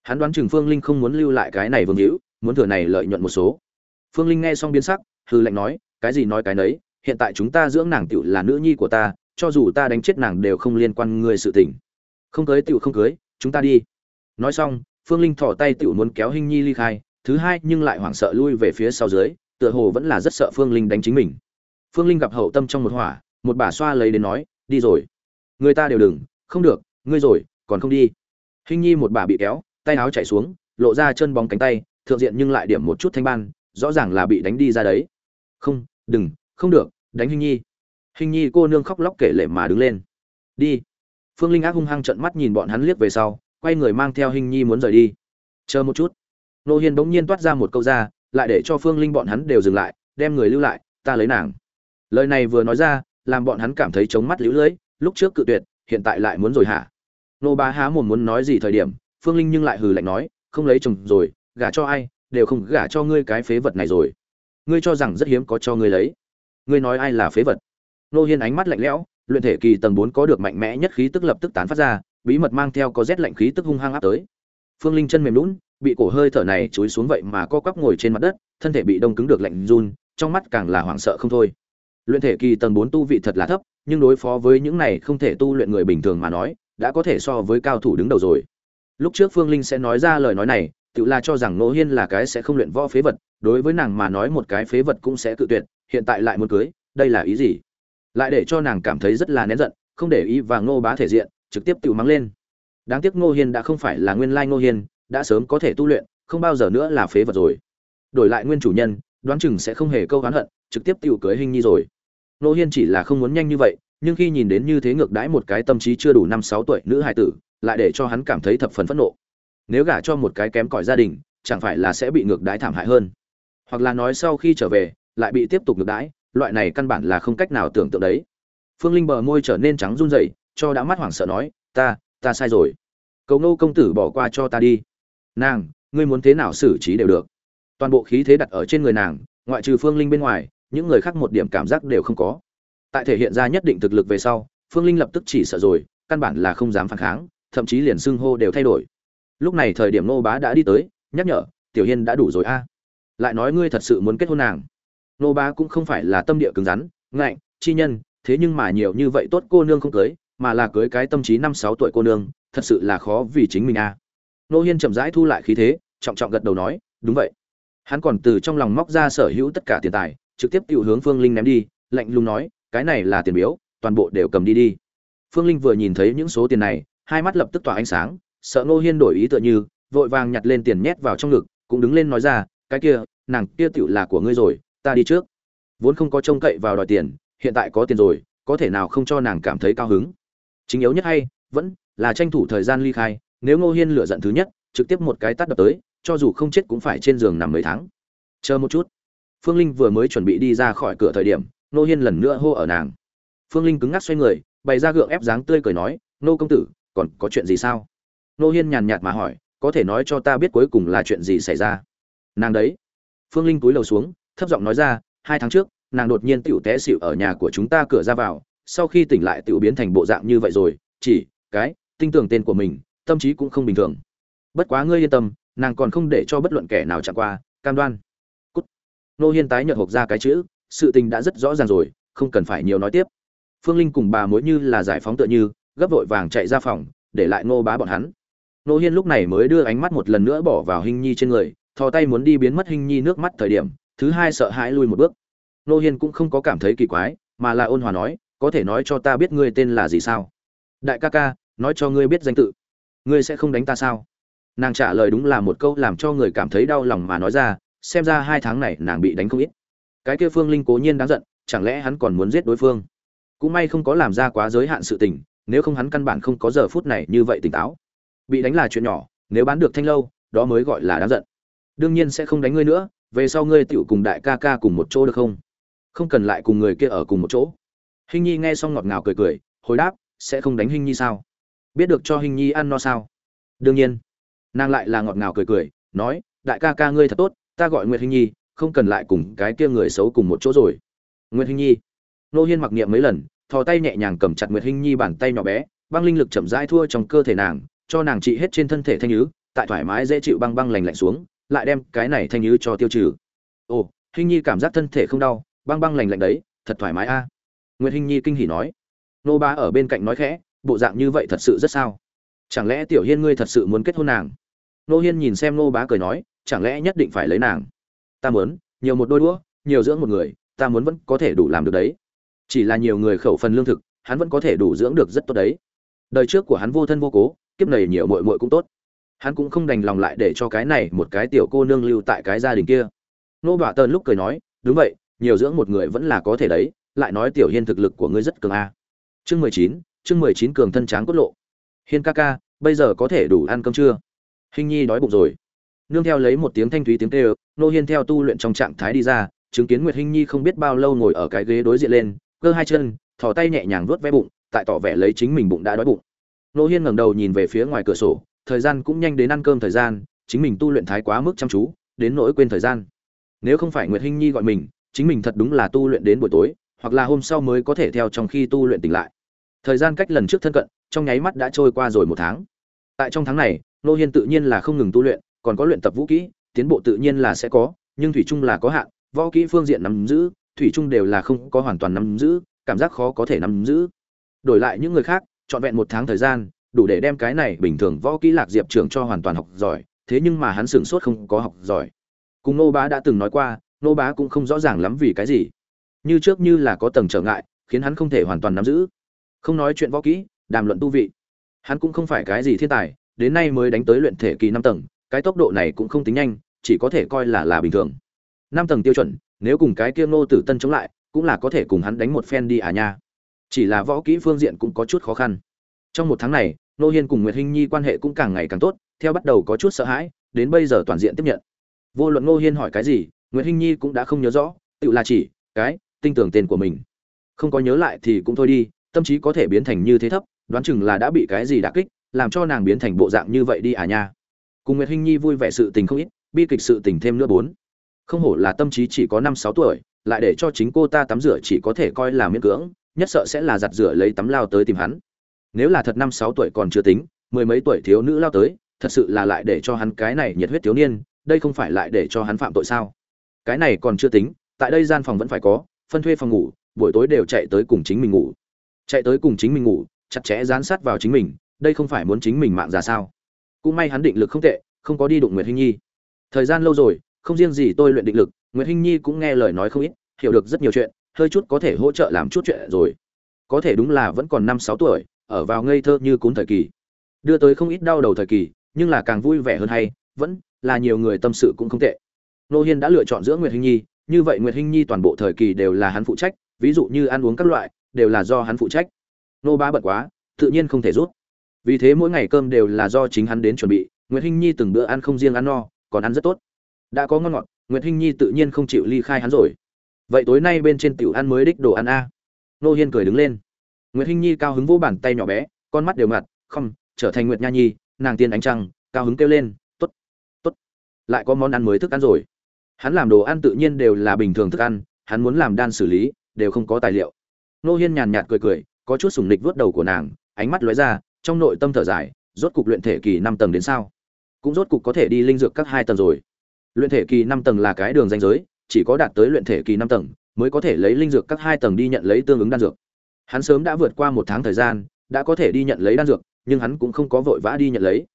Hắn đoán chừng phương linh không muốn lưu lại cái này vương hữu, muốn thừa này lợi nhuận một số. Phương linh nghe xong biến sắc hư lệnh nói, cái gì nói cái nấy, hiện tại chúng ta dưỡng nàng tiểu là nữ nhi của ta, cho dù ta đánh chết nàng đều không liên quan người sự tình. Không cưới tiểu không cưới, chúng ta đi. Nói xong phương linh thỏ tay tiểu muốn kéo hình nhi ly khai, thứ hai nhưng lại hoảng sợ lui về phía sau dưới, tựa hồ vẫn là rất sợ phương linh đánh chính mình. Phương linh gặp hậu tâm trong một hỏa, một bà xoa lấy đến nói, đi rồi. Người ta đều đừng, không được, ngươi rồi, còn không đi. Hình nhi một bà bị kéo, tay áo chảy xuống, lộ ra chân bóng cánh tay, thượng diện nhưng lại điểm một chút thanh ban, rõ ràng là bị đánh đi ra đấy. Không, đừng, không được, đánh hình nhi. Hình nhi cô nương khóc lóc kể lệ mà đứng lên. Đi. Phương linh ác hung hăng trận mắt nhìn bọn hắn liếc về sau quay người mang theo hình nhi muốn rời đi. Chờ một chút. Nô hiên bỗng nhiên toát ra một câu ra, lại để cho phương linh bọn hắn đều dừng lại, đem người lưu lại, ta lấy nàng. Lời này vừa nói ra, làm bọn hắn cảm thấy trống mắt lũ lưỡi, lúc trước cự tuyệt, hiện tại lại muốn rồi hả? Nô bá há mồm muốn nói gì thời điểm, phương linh nhưng lại hừ lạnh nói, không lấy chồng rồi, gả cho ai, đều không gả cho ngươi cái phế vật này rồi. Ngươi cho rằng rất hiếm có cho ngươi lấy. Ngươi nói ai là phế vật? Nô hiên ánh mắt lạnh lẽo, luyện thể kỳ tầng bốn có được mạnh mẽ nhất khí tức lập tức tán phát ra bí mật mang theo có rét lạnh khí tức hung hăng áp tới. Phương linh chân mềm lún bị cổ hơi thở này chúi xuống vậy mà co quắp ngồi trên mặt đất, thân thể bị đông cứng được lạnh run, trong mắt càng là hoảng sợ không thôi. Luyện thể kỳ tầng bốn tu vị thật là thấp, nhưng đối phó với những này không thể tu luyện người bình thường mà nói, đã có thể so với cao thủ đứng đầu rồi. Lúc trước phương linh sẽ nói ra lời nói này, tự là cho rằng Ngô hiên là cái sẽ không luyện võ phế vật, đối với nàng mà nói một cái phế vật cũng sẽ cự tuyệt, hiện tại lại muốn cưới, đây là ý gì? Lại để cho nàng cảm thấy rất là nén giận, không để ý và ngô bá thể diện trực tiếp tự mắng lên. Đáng tiếc ngô hiên đã không phải là nguyên lai ngô hiên, đã sớm có thể tu luyện, không bao giờ nữa là phế vật rồi. Đổi lại nguyên chủ nhân, đoán chừng sẽ không hề câu oán hận, trực tiếp tự cưới hình nhi rồi. Ngô hiên chỉ là không muốn nhanh như vậy, nhưng khi nhìn đến như thế ngược đãi một cái tâm trí chưa đủ năm sáu tuổi nữ hài tử, lại để cho hắn cảm thấy thập phần phẫn nộ. Nếu gả cho một cái kém cỏi gia đình, chẳng phải là sẽ bị ngược đãi thảm hại hơn. Hoặc là nói sau khi trở về, lại bị tiếp tục ngược đãi, loại này căn bản là không cách nào tưởng tượng đấy. Phương linh bờ môi trở nên trắng run rẩy cho đã mắt hoảng sợ nói, ta ta sai rồi. Cầu nô công tử bỏ qua cho ta đi. Nàng, ngươi muốn thế nào xử trí đều được. Toàn bộ khí thế đặt ở trên người nàng, ngoại trừ phương linh bên ngoài, những người khác một điểm cảm giác đều không có. Tại thể hiện ra nhất định thực lực về sau, phương linh lập tức chỉ sợ rồi, căn bản là không dám phản kháng, thậm chí liền xưng hô đều thay đổi. Lúc này thời điểm nô bá đã đi tới, nhắc nhở, tiểu hiên đã đủ rồi a. Lại nói ngươi thật sự muốn kết hôn nàng. Nô bá cũng không phải là tâm địa cứng rắn, ngạnh, chi nhân, thế nhưng mà nhiều như vậy tốt cô nương không cưới mà là cưới cái tâm trí năm sáu tuổi cô nương, thật sự là khó vì chính mình a. Nô hiên chậm rãi thu lại khí thế, trọng trọng gật đầu nói, đúng vậy. Hắn còn từ trong lòng móc ra sở hữu tất cả tiền tài, trực tiếp tự hướng phương linh ném đi, lạnh lùng nói, cái này là tiền biếu, toàn bộ đều cầm đi đi. Phương linh vừa nhìn thấy những số tiền này, hai mắt lập tức tỏa ánh sáng, sợ nô hiên đổi ý tựa như, vội vàng nhặt lên tiền nhét vào trong ngực, cũng đứng lên nói ra, cái kia, nàng kia tựu là của ngươi rồi, ta đi trước. Vốn không có trông cậy vào đòi tiền, hiện tại có tiền rồi, có thể nào không cho nàng cảm thấy cao hứng? Chính yếu nhất hay, vẫn là tranh thủ thời gian ly khai, nếu ngô hiên lựa giận thứ nhất, trực tiếp một cái tắt đập tới, cho dù không chết cũng phải trên giường nằm mấy tháng. Chờ một chút. Phương linh vừa mới chuẩn bị đi ra khỏi cửa thời điểm, Ngô hiên lần nữa hô ở nàng. Phương linh cứng ngắc xoay người, bày ra gượng ép dáng tươi cười nói nô công tử, còn có chuyện gì sao? Nô hiên nhàn nhạt mà hỏi, có thể nói cho ta biết cuối cùng là chuyện gì xảy ra? Nàng đấy. Phương linh cúi đầu xuống, thấp giọng nói ra, hai tháng trước, nàng đột nhiên tựu té xịu ở nhà của chúng ta cửa ra vào sau khi tỉnh lại tựu biến thành bộ dạng như vậy rồi, chỉ, cái tinh tưởng tên của mình, tâm trí cũng không bình thường. Bất quá ngươi yên tâm, nàng còn không để cho bất luận kẻ nào chạm qua, cam đoan. Cút. Nô hiên tái nhợt hộp ra cái chữ, sự tình đã rất rõ ràng rồi, không cần phải nhiều nói tiếp. Phương linh cùng bà mối như là giải phóng tựa như, gấp vội vàng chạy ra phòng, để lại nô bá bọn hắn. Nô hiên lúc này mới đưa ánh mắt một lần nữa bỏ vào hình nhi trên người, thò tay muốn đi biến mất hình nhi nước mắt thời điểm, thứ hai sợ hãi lui một bước. Nô hiên cũng không có cảm thấy kỳ quái, mà là ôn hòa nói có thể nói cho ta biết ngươi tên là gì sao? Đại ca ca, nói cho ngươi biết danh tự. Ngươi sẽ không đánh ta sao? Nàng trả lời đúng là một câu làm cho người cảm thấy đau lòng mà nói ra, xem ra hai tháng này nàng bị đánh không ít. Cái kia phương linh cố nhiên đáng giận, chẳng lẽ hắn còn muốn giết đối phương? Cũng may không có làm ra quá giới hạn sự tình, nếu không hắn căn bản không có giờ phút này như vậy tỉnh táo. Bị đánh là chuyện nhỏ, nếu bán được thanh lâu, đó mới gọi là đáng giận. Đương nhiên sẽ không đánh ngươi nữa, về sau ngươi tựu cùng đại ca ca cùng một chỗ được không? Không cần lại cùng người kia ở cùng một chỗ hình nhi nghe xong ngọt ngào cười cười, hồi đáp, sẽ không đánh hình nhi sao? Biết được cho hình nhi ăn no sao? Đương nhiên. Nàng lại là ngọt ngào cười cười, nói, đại ca ca ngươi thật tốt, ta gọi nguyệt hình nhi, không cần lại cùng cái kia người xấu cùng một chỗ rồi. Nguyệt hình nhi? Nô hiên mặc niệm mấy lần, thò tay nhẹ nhàng cầm chặt nguyệt hình nhi bàn tay nhỏ bé, băng linh lực chậm rãi thua trong cơ thể nàng, cho nàng trị hết trên thân thể thanh nhứ, tại thoải mái dễ chịu băng băng lành lạnh xuống, lại đem cái này thanh nhứ cho tiêu trừ. Ồ, hình nhi cảm giác thân thể không đau, băng băng lành lạnh đấy, thật thoải mái a nguyệt Hinh nhi kinh hỉ nói. Nô ba ở bên cạnh nói khẽ, bộ dạng như vậy thật sự rất sao? Chẳng lẽ tiểu hiên ngươi thật sự muốn kết hôn nàng? Nô hiên nhìn xem nô bá cười nói, chẳng lẽ nhất định phải lấy nàng? Ta muốn, nhiều một đôi đũa, nhiều dưỡng một người, ta muốn vẫn có thể đủ làm được đấy. Chỉ là nhiều người khẩu phần lương thực, hắn vẫn có thể đủ dưỡng được rất tốt đấy. Đời trước của hắn vô thân vô cố, kiếp này nhiều muội muội cũng tốt. Hắn cũng không đành lòng lại để cho cái này một cái tiểu cô nương lưu tại cái gia đình kia. Nô bạ tần lúc cười nói, đúng vậy, nhiều dưỡng một người vẫn là có thể đấy lại nói tiểu hiên thực lực của ngươi rất cường a. Chương mười chín, chương mười chín cường thân tráng cốt lộ. Hiên ca ca, bây giờ có thể đủ ăn cơm chưa? Hình nhi đói bụng rồi. Nương theo lấy một tiếng thanh thúy tiếng kêu, nô hiên theo tu luyện trong trạng thái đi ra, chứng kiến nguyệt hinh nhi không biết bao lâu ngồi ở cái ghế đối diện lên, cơ hai chân, thò tay nhẹ nhàng vuốt ve bụng, tại tỏ vẻ lấy chính mình bụng đã đói bụng. Nô hiên ngẩng đầu nhìn về phía ngoài cửa sổ, thời gian cũng nhanh đến ăn cơm thời gian, chính mình tu luyện thái quá mức chăm chú, đến nỗi quên thời gian. Nếu không phải nguyệt hinh nhi gọi mình, chính mình thật đúng là tu luyện đến buổi tối hoặc là hôm sau mới có thể theo trong khi tu luyện tỉnh lại. Thời gian cách lần trước thân cận, trong nháy mắt đã trôi qua rồi một tháng. Tại trong tháng này, nô hiên tự nhiên là không ngừng tu luyện, còn có luyện tập vũ kỹ, tiến bộ tự nhiên là sẽ có, nhưng thủy chung là có hạn, võ kỹ phương diện nắm giữ, thủy chung đều là không có hoàn toàn nắm giữ, cảm giác khó có thể nắm giữ. Đổi lại những người khác, trọn vẹn một tháng thời gian, đủ để đem cái này bình thường võ kỹ lạc diệp trường cho hoàn toàn học giỏi, thế nhưng mà hắn sửng sốt không có học giỏi. Cùng nô bá đã từng nói qua, nô bá cũng không rõ ràng lắm vì cái gì như trước như là có tầng trở ngại, khiến hắn không thể hoàn toàn nắm giữ. Không nói chuyện võ kỹ, đàm luận tu vị. Hắn cũng không phải cái gì thiên tài, đến nay mới đánh tới luyện thể kỳ năm tầng, cái tốc độ này cũng không tính nhanh, chỉ có thể coi là là bình thường. Năm tầng tiêu chuẩn, nếu cùng cái kia ngô tử tân chống lại, cũng là có thể cùng hắn đánh một phen đi à nha. Chỉ là võ kỹ phương diện cũng có chút khó khăn. Trong một tháng này nô hiên cùng nguyệt hinh nhi quan hệ cũng càng ngày càng tốt, theo bắt đầu có chút sợ hãi, đến bây giờ toàn diện tiếp nhận. Vô luận nô hiên hỏi cái gì, nguyệt hinh nhi cũng đã không nhớ rõ, tự là chỉ, cái tin tưởng tên của mình. Không có nhớ lại thì cũng thôi đi, tâm trí có thể biến thành như thế thấp, đoán chừng là đã bị cái gì đả kích, làm cho nàng biến thành bộ dạng như vậy đi à nha. Cùng nguyệt hinh nhi vui vẻ sự tình không ít, bi kịch sự tình thêm nữa bốn. Không hổ là tâm trí chỉ có năm sáu tuổi, lại để cho chính cô ta tắm rửa chỉ có thể coi là miễn cưỡng, nhất sợ sẽ là giặt rửa lấy tắm lao tới tìm hắn. Nếu là thật năm sáu tuổi còn chưa tính, mười mấy tuổi thiếu nữ lao tới, thật sự là lại để cho hắn cái này nhiệt huyết thiếu niên, đây không phải lại để cho hắn phạm tội sao? Cái này còn chưa tính, tại đây gian phòng vẫn phải có phân thuê phòng ngủ, buổi tối đều chạy tới cùng chính mình ngủ. Chạy tới cùng chính mình ngủ, chặt chẽ dán sát vào chính mình, đây không phải muốn chính mình mạng ra sao? Cũng may hắn định lực không tệ, không có đi đụng nguyệt hinh nhi. Thời gian lâu rồi, không riêng gì tôi luyện định lực, nguyệt hinh nhi cũng nghe lời nói không ít, hiểu được rất nhiều chuyện, hơi chút có thể hỗ trợ làm chút chuyện rồi. Có thể đúng là vẫn còn năm sáu tuổi, ở vào ngây thơ như cún thời kỳ. Đưa tới không ít đau đầu thời kỳ, nhưng là càng vui vẻ hơn hay, vẫn là nhiều người tâm sự cũng không tệ. Nô hiên đã lựa chọn giữa nguyệt hinh nhi như vậy nguyệt hinh nhi toàn bộ thời kỳ đều là hắn phụ trách ví dụ như ăn uống các loại đều là do hắn phụ trách. Nô ba bận quá tự nhiên không thể rút. Vì thế mỗi ngày cơm đều là do chính hắn đến chuẩn bị nguyệt hinh nhi từng bữa ăn không riêng ăn no còn ăn rất tốt. Đã có ngon ngọt nguyệt hinh nhi tự nhiên không chịu ly khai hắn rồi. Vậy tối nay bên trên tiểu ăn mới đích đồ ăn a? Nô hiên cười đứng lên. Nguyệt hinh nhi cao hứng vỗ bàn tay nhỏ bé con mắt đều mặt không trở thành nguyệt nha nhi nàng tiên ánh trăng cao hứng kêu lên tốt, tốt, lại có món ăn mới thức ăn rồi hắn làm đồ ăn tự nhiên đều là bình thường thức ăn, hắn muốn làm đan xử lý, đều không có tài liệu. Nô hiên nhàn nhạt cười cười, có chút sùng nịch vớt đầu của nàng, ánh mắt lóe ra, trong nội tâm thở dài, rốt cục luyện thể kỳ năm tầng đến sao? Cũng rốt cục có thể đi linh dược các hai tầng rồi. Luyện thể kỳ năm tầng là cái đường danh giới, chỉ có đạt tới luyện thể kỳ năm tầng, mới có thể lấy linh dược các hai tầng đi nhận lấy tương ứng đan dược. Hắn sớm đã vượt qua một tháng thời gian, đã có thể đi nhận lấy đan dược, nhưng hắn cũng không có vội vã đi nhận lấy,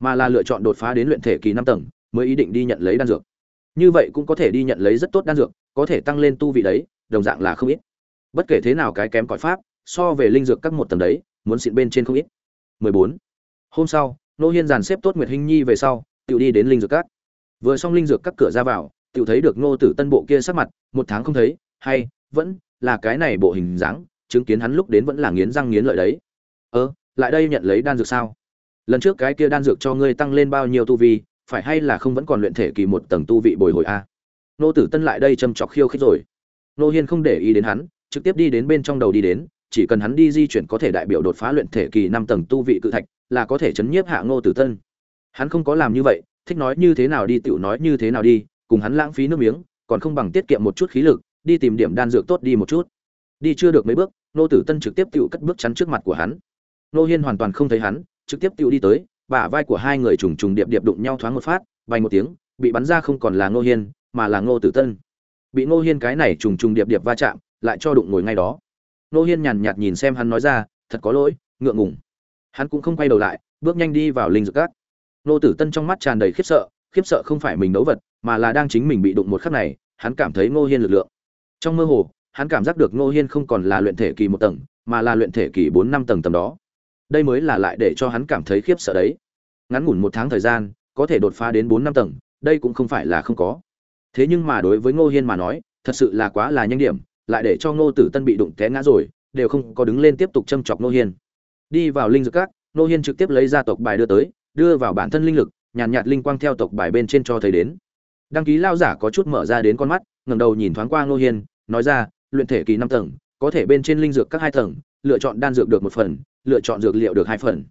mà là lựa chọn đột phá đến luyện thể kỳ năm tầng, mới ý định đi nhận lấy đan dược như vậy cũng có thể đi nhận lấy rất tốt đan dược, có thể tăng lên tu vị đấy, đồng dạng là không ít. Bất kể thế nào cái kém cỏi pháp, so về linh dược các một tầng đấy, muốn xịn bên trên không ít. 14. hôm sau, nô hiên dàn xếp tốt nguyệt hinh nhi về sau, tự đi đến linh dược các. Vừa xong linh dược các cửa ra vào, tự thấy được nô tử tân bộ kia sắc mặt, một tháng không thấy, hay, vẫn là cái này bộ hình dáng, chứng kiến hắn lúc đến vẫn là nghiến răng nghiến lợi đấy. Ơ, lại đây nhận lấy đan dược sao? Lần trước cái kia đan dược cho ngươi tăng lên bao nhiêu tu vi phải hay là không vẫn còn luyện thể kỳ một tầng tu vị bồi hồi a? Nô tử tân lại đây châm chọc khiêu khích rồi. Nô hiên không để ý đến hắn, trực tiếp đi đến bên trong đầu đi đến, chỉ cần hắn đi di chuyển có thể đại biểu đột phá luyện thể kỳ năm tầng tu vị cự thạch, là có thể chấn nhiếp hạ ngô tử tân. Hắn không có làm như vậy, thích nói như thế nào đi tựu nói như thế nào đi, cùng hắn lãng phí nước miếng, còn không bằng tiết kiệm một chút khí lực, đi tìm điểm đan dược tốt đi một chút. Đi chưa được mấy bước, nô tử tân trực tiếp tựu cất bước chắn trước mặt của hắn. Nô hiên hoàn toàn không thấy hắn, trực tiếp tựu đi tới bả vai của hai người trùng trùng điệp điệp đụng nhau thoáng một phát, bay một tiếng, bị bắn ra không còn là ngô hiên, mà là ngô tử tân. Bị ngô hiên cái này trùng trùng điệp điệp va chạm, lại cho đụng ngồi ngay đó. Ngô hiên nhàn nhạt nhìn xem hắn nói ra, thật có lỗi, ngượng ngùng. Hắn cũng không quay đầu lại, bước nhanh đi vào linh dược cát ngô tử tân trong mắt tràn đầy khiếp sợ khiếp sợ không phải mình đấu vật, mà là đang chính mình bị đụng một khắc này, hắn cảm thấy ngô hiên lực lượng. Trong mơ hồ, hắn cảm giác được ngô hiên không còn là luyện thể kỳ một tầng, mà là luyện thể kỳ bốn năm tầng tầm đó đây mới là lại để cho hắn cảm thấy khiếp sợ đấy. Ngắn ngủn một tháng thời gian có thể đột phá đến bốn năm tầng đây cũng không phải là không có. Thế nhưng mà đối với ngô hiên mà nói thật sự là quá là nhanh điểm lại để cho ngô tử tân bị đụng té ngã rồi đều không có đứng lên tiếp tục châm chọc ngô hiên. Đi vào linh dược các ngô hiên trực tiếp lấy ra tộc bài đưa tới đưa vào bản thân linh lực nhàn nhạt, nhạt linh quang theo tộc bài bên trên cho thấy đến. Đăng ký lao giả có chút mở ra đến con mắt ngẩng đầu nhìn thoáng qua ngô hiên nói ra luyện thể kỳ năm tầng có thể bên trên linh dược các hai tầng, lựa chọn đan dược được một phần, lựa chọn dược liệu được hai phần.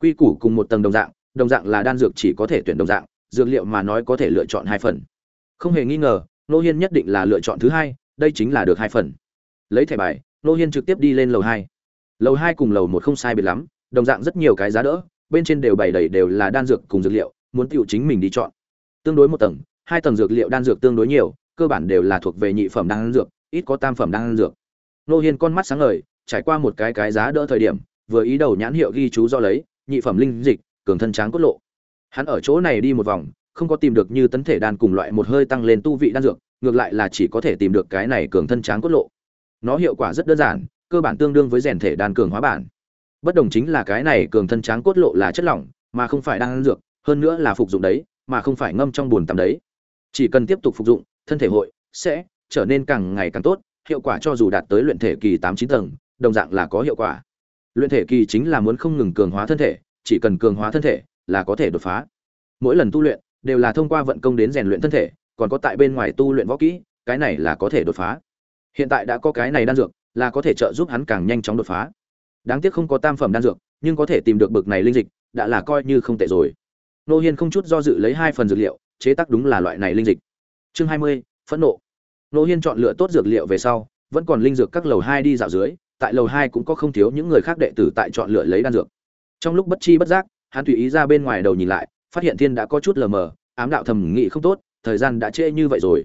Quy củ cùng một tầng đồng dạng đồng dạng là đan dược chỉ có thể tuyển đồng dạng, dược liệu mà nói có thể lựa chọn hai phần. Không hề nghi ngờ, nô hiên nhất định là lựa chọn thứ hai, đây chính là được hai phần. Lấy thẻ bài, nô hiên trực tiếp đi lên lầu hai. Lầu hai cùng lầu một không sai biệt lắm, đồng dạng rất nhiều cái giá đỡ, bên trên đều bày đầy đều là đan dược cùng dược liệu, muốn tựu chính mình đi chọn. Tương đối một tầng, hai tầng dược liệu đan dược tương đối nhiều, cơ bản đều là thuộc về nhị phẩm đan dược, ít có tam phẩm đan dược nô hiên con mắt sáng ngời, trải qua một cái cái giá đỡ thời điểm, vừa ý đầu nhãn hiệu ghi chú do lấy, nhị phẩm linh dịch, cường thân tráng cốt lộ. Hắn ở chỗ này đi một vòng, không có tìm được như tấn thể đan cùng loại một hơi tăng lên tu vị đan dược, ngược lại là chỉ có thể tìm được cái này cường thân tráng cốt lộ. Nó hiệu quả rất đơn giản, cơ bản tương đương với rèn thể đan cường hóa bản. Bất đồng chính là cái này cường thân tráng cốt lộ là chất lỏng, mà không phải đan dược, hơn nữa là phục dụng đấy, mà không phải ngâm trong buồn tắm đấy. Chỉ cần tiếp tục phục dụng, thân thể hội sẽ trở nên càng ngày càng tốt hiệu quả cho dù đạt tới luyện thể kỳ tám chín tầng, đồng dạng là có hiệu quả. Luyện thể kỳ chính là muốn không ngừng cường hóa thân thể, chỉ cần cường hóa thân thể là có thể đột phá. Mỗi lần tu luyện đều là thông qua vận công đến rèn luyện thân thể, còn có tại bên ngoài tu luyện võ kỹ, cái này là có thể đột phá. Hiện tại đã có cái này đan dược, là có thể trợ giúp hắn càng nhanh chóng đột phá. Đáng tiếc không có tam phẩm đan dược, nhưng có thể tìm được bực này linh dịch, đã là coi như không tệ rồi. Nô hiên không chút do dự lấy hai phần dược liệu, chế tác đúng là loại này linh dịch. Chương hai mươi, phẫn nộ nô hiên chọn lựa tốt dược liệu về sau, vẫn còn linh dược các lầu hai đi dạo dưới, tại lầu hai cũng có không thiếu những người khác đệ tử tại chọn lựa lấy đan dược. Trong lúc bất chi bất giác, hắn tùy ý ra bên ngoài đầu nhìn lại, phát hiện thiên đã có chút lờ mờ, ám đạo thầm nghĩ không tốt, thời gian đã trễ như vậy rồi.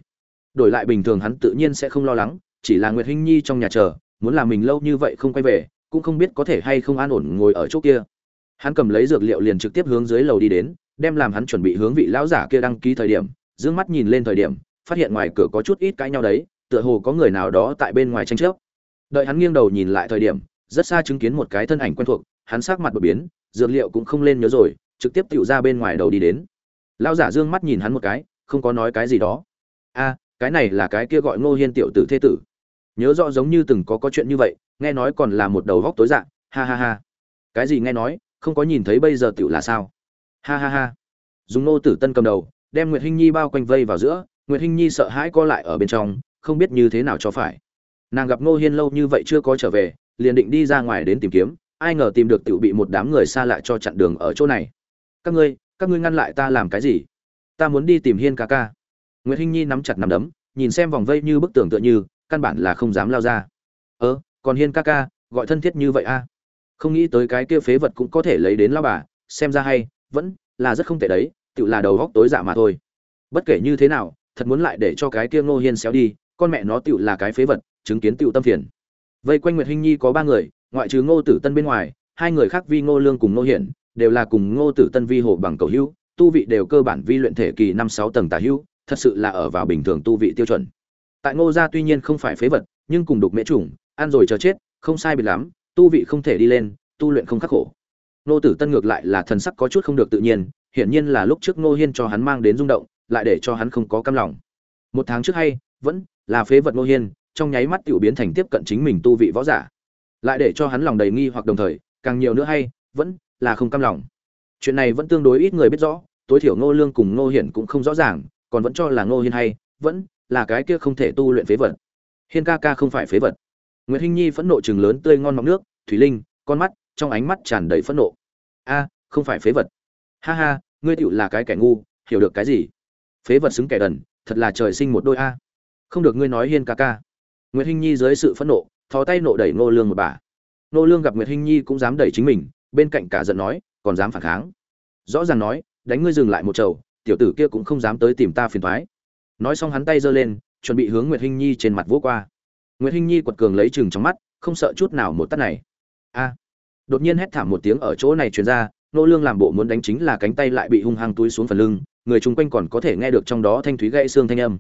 Đổi lại bình thường hắn tự nhiên sẽ không lo lắng, chỉ là nguyệt hinh nhi trong nhà chờ, muốn làm mình lâu như vậy không quay về, cũng không biết có thể hay không an ổn ngồi ở chỗ kia. Hắn cầm lấy dược liệu liền trực tiếp hướng dưới lầu đi đến, đem làm hắn chuẩn bị hướng vị lão giả kia đăng ký thời điểm, dương mắt nhìn lên thời điểm phát hiện ngoài cửa có chút ít cãi nhau đấy, tựa hồ có người nào đó tại bên ngoài tranh chấp. Đợi hắn nghiêng đầu nhìn lại thời điểm, rất xa chứng kiến một cái thân ảnh quen thuộc, hắn sắc mặt đột biến, dược liệu cũng không lên nhớ rồi, trực tiếp tựu ra bên ngoài đầu đi đến. Lão giả dương mắt nhìn hắn một cái, không có nói cái gì đó. A, cái này là cái kia gọi ngô hiên tiểu tử thế tử. Nhớ rõ giống như từng có có chuyện như vậy, nghe nói còn là một đầu góc tối dạng ha ha ha. Cái gì nghe nói, không có nhìn thấy bây giờ tiểu là sao? Ha ha ha. Dùng nô tử tân cầm đầu, đem nguyệt hinh nhi bao quanh vây vào giữa nguyệt hinh nhi sợ hãi co lại ở bên trong, không biết như thế nào cho phải. Nàng gặp ngô hiên lâu như vậy chưa có trở về, liền định đi ra ngoài đến tìm kiếm, ai ngờ tìm được tiểu bị một đám người xa lạ cho chặn đường ở chỗ này. Các ngươi các ngươi ngăn lại ta làm cái gì? Ta muốn đi tìm hiên ca ca. Nguyệt hinh nhi nắm chặt nắm đấm, nhìn xem vòng vây như bức tường tựa như, căn bản là không dám lao ra. Ơ, còn hiên ca ca, gọi thân thiết như vậy a? Không nghĩ tới cái kia phế vật cũng có thể lấy đến lão bà, xem ra hay, vẫn là rất không tệ đấy tự là đầu góc tối dạ mà thôi. Bất kể như thế nào thật muốn lại để cho cái kia ngô hiên xéo đi, con mẹ nó tựu là cái phế vật, chứng kiến tựu tâm phiền. Vây quanh nguyệt hinh nhi có ba người, ngoại trừ ngô tử tân bên ngoài, hai người khác vi ngô lương cùng ngô hiển, đều là cùng ngô tử tân vi hồ bằng cầu hữu, tu vị đều cơ bản vi luyện thể kỳ năm sáu tầng tả hữu, thật sự là ở vào bình thường tu vị tiêu chuẩn. Tại ngô gia tuy nhiên không phải phế vật, nhưng cùng đục mễ chủng ăn rồi chờ chết, không sai biệt lắm, tu vị không thể đi lên, tu luyện không khắc khổ. Ngô tử tân ngược lại là thần sắc có chút không được tự nhiên, hiển nhiên là lúc trước ngô hiên cho hắn mang đến rung động lại để cho hắn không có cam lòng. Một tháng trước hay, vẫn là phế vật ngô hiên, trong nháy mắt tiểu biến thành tiếp cận chính mình tu vị võ giả. Lại để cho hắn lòng đầy nghi hoặc đồng thời, càng nhiều nữa hay, vẫn là không cam lòng. Chuyện này vẫn tương đối ít người biết rõ, tối thiểu ngô lương cùng ngô hiển cũng không rõ ràng, còn vẫn cho là ngô hiên hay, vẫn là cái kia không thể tu luyện phế vật. Hiên ca ca không phải phế vật. Nguyệt hinh nhi phẫn nộ chừng lớn tươi ngon mọng nước, thủy linh, con mắt, trong ánh mắt tràn đầy phẫn nộ. A, không phải phế vật. Ha ha, ngươi tiểu là cái kẻ ngu, hiểu được cái gì? Phế vật xứng kẻ đần, thật là trời sinh một đôi a. Không được ngươi nói hiên ca ca. Nguyễn hinh nhi dưới sự phẫn nộ, thò tay nộ đẩy ngô lương một bà. Ngô lương gặp nguyệt hinh nhi cũng dám đẩy chính mình, bên cạnh cả giận nói, còn dám phản kháng. Rõ ràng nói, đánh ngươi dừng lại một chầu, tiểu tử kia cũng không dám tới tìm ta phiền toái. Nói xong hắn tay giơ lên, chuẩn bị hướng nguyệt hinh nhi trên mặt vỗ qua. Nguyệt hinh nhi quật cường lấy chừng trong mắt, không sợ chút nào một tát này. A. Đột nhiên hét thảm một tiếng ở chỗ này truyền ra nô lương làm bộ muốn đánh chính là cánh tay lại bị hung hăng túi xuống phần lưng người chung quanh còn có thể nghe được trong đó thanh thúy gãy xương thanh âm.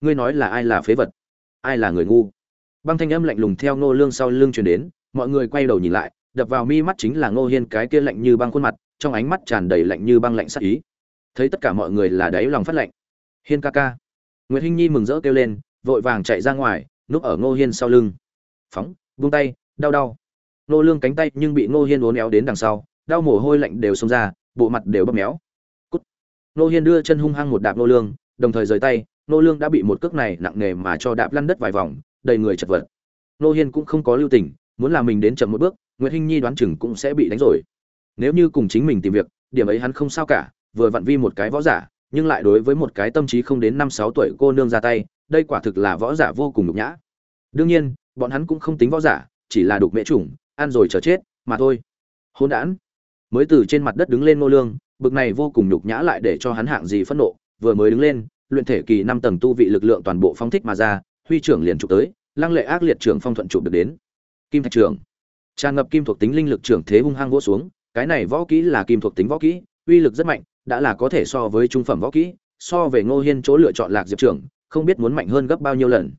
Ngươi nói là ai là phế vật? Ai là người ngu? Băng thanh âm lạnh lùng theo Ngô lương sau lưng truyền đến, mọi người quay đầu nhìn lại, đập vào mi mắt chính là ngô hiên cái kia lạnh như băng khuôn mặt, trong ánh mắt tràn đầy lạnh như băng lạnh sắc ý. Thấy tất cả mọi người là đáy lòng phát lạnh. Hiên ca ca. Nguyễn hinh nhi mừng rỡ kêu lên, vội vàng chạy ra ngoài, núp ở ngô hiên sau lưng. Phóng, buông tay, đau đau. Ngô lương cánh tay nhưng bị ngô hiên uốn éo đến đằng sau, đau mồ hôi lạnh đều xông ra, bộ mặt đều bóp méo nô hiên đưa chân hung hăng một đạp nô lương, đồng thời rời tay, nô lương đã bị một cước này nặng nề mà cho đạp lăn đất vài vòng, đầy người chật vật. Nô hiên cũng không có lưu tình, muốn làm mình đến chậm một bước nguyễn hinh nhi đoán chừng cũng sẽ bị đánh rồi. Nếu như cùng chính mình tìm việc, điểm ấy hắn không sao cả, vừa vặn vi một cái võ giả, nhưng lại đối với một cái tâm trí không đến năm sáu tuổi cô nương ra tay, đây quả thực là võ giả vô cùng nhục nhã. Đương nhiên, bọn hắn cũng không tính võ giả, chỉ là đục mễ chủng, ăn rồi chờ chết, mà thôi. Hôn đản. Mới từ trên mặt đất đứng lên nô lương bực này vô cùng nhục nhã lại để cho hắn hạng gì phẫn nộ, vừa mới đứng lên, luyện thể kỳ năm tầng tu vị lực lượng toàn bộ phóng thích mà ra, huy trưởng liền chụp tới, lăng lệ ác liệt trưởng phong thuận chụp được đến. Kim thạch trưởng. Tràn ngập kim thuộc tính linh lực trưởng thế hung hăng vỗ xuống, cái này võ kỹ là kim thuộc tính võ kỹ, uy lực rất mạnh, đã là có thể so với trung phẩm võ kỹ, so về ngô hiên chỗ lựa chọn lạc diệp trưởng, không biết muốn mạnh hơn gấp bao nhiêu lần.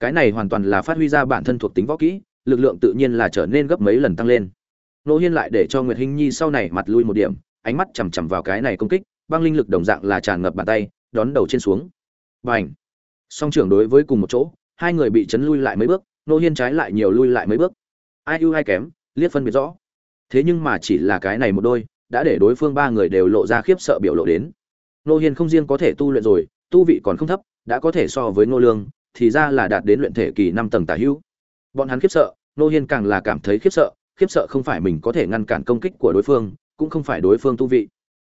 Cái này hoàn toàn là phát huy ra bản thân thuộc tính võ kỹ, lực lượng tự nhiên là trở nên gấp mấy lần tăng lên. Ngô hiên lại để cho nguyệt hinh nhi sau này mặt lui một điểm ánh mắt chằm chằm vào cái này công kích, băng linh lực đồng dạng là tràn ngập bàn tay, đón đầu trên xuống. Và ảnh song trưởng đối với cùng một chỗ, hai người bị chấn lui lại mấy bước, nô hiên trái lại nhiều lui lại mấy bước. Ai ưu ai kém, liếc phân biệt rõ. Thế nhưng mà chỉ là cái này một đôi, đã để đối phương ba người đều lộ ra khiếp sợ biểu lộ đến. Nô hiên không riêng có thể tu luyện rồi, tu vị còn không thấp, đã có thể so với nô lương, thì ra là đạt đến luyện thể kỳ năm tầng tả hữu. Bọn hắn khiếp sợ, nô hiên càng là cảm thấy khiếp sợ khiếp sợ không phải mình có thể ngăn cản công kích của đối phương cũng không phải đối phương tu vị,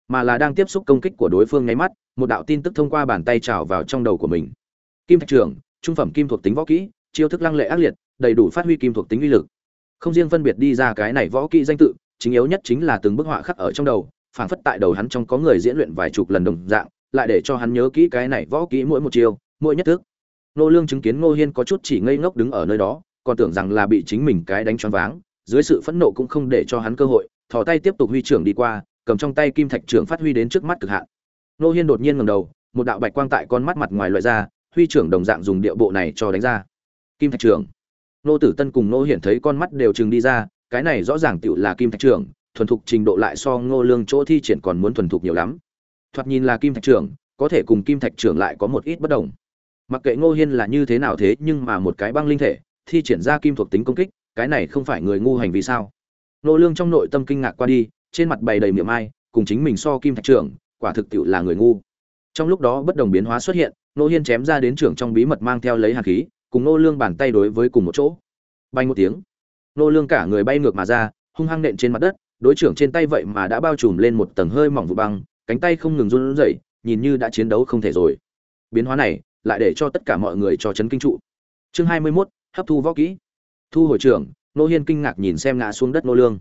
mà là đang tiếp xúc công kích của đối phương nháy mắt, một đạo tin tức thông qua bàn tay trào vào trong đầu của mình. Kim thạch trưởng trung phẩm kim thuộc tính võ kỹ, chiêu thức lăng lệ ác liệt, đầy đủ phát huy kim thuộc tính uy lực. Không riêng phân biệt đi ra cái này võ kỹ danh tự, chính yếu nhất chính là từng bức họa khắc ở trong đầu, phảng phất tại đầu hắn trong có người diễn luyện vài chục lần đồng dạng, lại để cho hắn nhớ kỹ cái này võ kỹ mỗi một chiêu, mỗi nhất thức. Nô lương chứng kiến ngô hiên có chút chỉ ngây ngốc đứng ở nơi đó, còn tưởng rằng là bị chính mình cái đánh choáng váng, dưới sự phẫn nộ cũng không để cho hắn cơ hội thò tay tiếp tục huy trưởng đi qua, cầm trong tay kim thạch trưởng phát huy đến trước mắt cực hạn. Nô hiên đột nhiên ngẩng đầu, một đạo bạch quang tại con mắt mặt ngoài loại ra, huy trưởng đồng dạng dùng điệu bộ này cho đánh ra. Kim thạch trưởng. Nô tử tân cùng nô hiển thấy con mắt đều chừng đi ra, cái này rõ ràng tựu là kim thạch trưởng, thuần thục trình độ lại so ngô lương chỗ thi triển còn muốn thuần thục nhiều lắm. Thoạt nhìn là kim thạch trưởng, có thể cùng kim thạch trưởng lại có một ít bất đồng. Mặc kệ ngô hiên là như thế nào thế, nhưng mà một cái băng linh thể, thi triển ra kim thuộc tính công kích, cái này không phải người ngu hành vì sao? Nô lương trong nội tâm kinh ngạc qua đi trên mặt bày đầy miệng ai cùng chính mình so kim thạch trưởng quả thực tiệu là người ngu. Trong lúc đó bất đồng biến hóa xuất hiện nô hiên chém ra đến trưởng trong bí mật mang theo lấy hàn khí cùng nô lương bàn tay đối với cùng một chỗ. Bay một tiếng nô lương cả người bay ngược mà ra hung hăng nện trên mặt đất đối trưởng trên tay vậy mà đã bao trùm lên một tầng hơi mỏng vụ băng cánh tay không ngừng run rẩy nhìn như đã chiến đấu không thể rồi. Biến hóa này lại để cho tất cả mọi người cho chấn kinh trụ. Chương hai mươi 21, hấp thu võ kỹ. Thu hồi trưởng nô hiên kinh ngạc nhìn xem ngã xuống đất nô lương.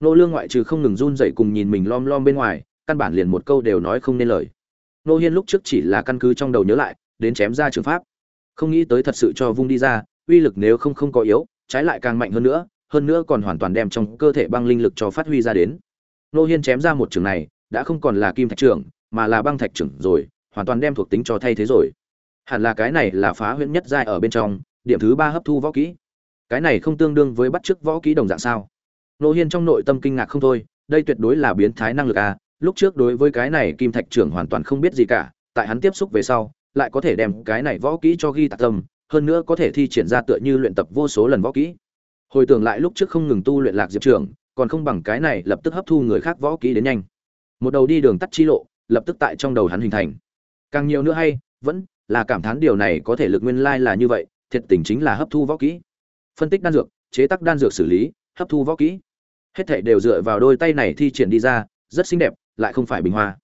Nô lương ngoại trừ không ngừng run rẩy cùng nhìn mình lom lom bên ngoài, căn bản liền một câu đều nói không nên lời. Nô hiên lúc trước chỉ là căn cứ trong đầu nhớ lại, đến chém ra trường pháp. Không nghĩ tới thật sự cho vung đi ra, uy lực nếu không không có yếu, trái lại càng mạnh hơn nữa hơn nữa còn hoàn toàn đem trong cơ thể băng linh lực cho phát huy ra đến. Nô hiên chém ra một trường này, đã không còn là kim thạch trưởng, mà là băng thạch trưởng rồi, hoàn toàn đem thuộc tính cho thay thế rồi. Hẳn là cái này là phá huyễn nhất giai ở bên trong, điểm thứ ba hấp thu võ kỹ cái này không tương đương với bắt chước võ kỹ đồng dạng sao? Nô hiên trong nội tâm kinh ngạc không thôi, đây tuyệt đối là biến thái năng lực a lúc trước đối với cái này kim thạch trưởng hoàn toàn không biết gì cả, tại hắn tiếp xúc về sau, lại có thể đem cái này võ kỹ cho ghi tạc tâm, hơn nữa có thể thi triển ra tựa như luyện tập vô số lần võ kỹ. Hồi tưởng lại lúc trước không ngừng tu luyện lạc diệp trưởng còn không bằng cái này lập tức hấp thu người khác võ kỹ đến nhanh. Một đầu đi đường tắt chi lộ, lập tức tại trong đầu hắn hình thành. Càng nhiều nữa hay, vẫn là cảm thán điều này có thể lực nguyên lai là như vậy, thiệt tình chính là hấp thu võ kỹ phân tích đan dược, chế tác đan dược xử lý, hấp thu võ kỹ. Hết thảy đều dựa vào đôi tay này thi triển đi ra, rất xinh đẹp, lại không phải bình hoa.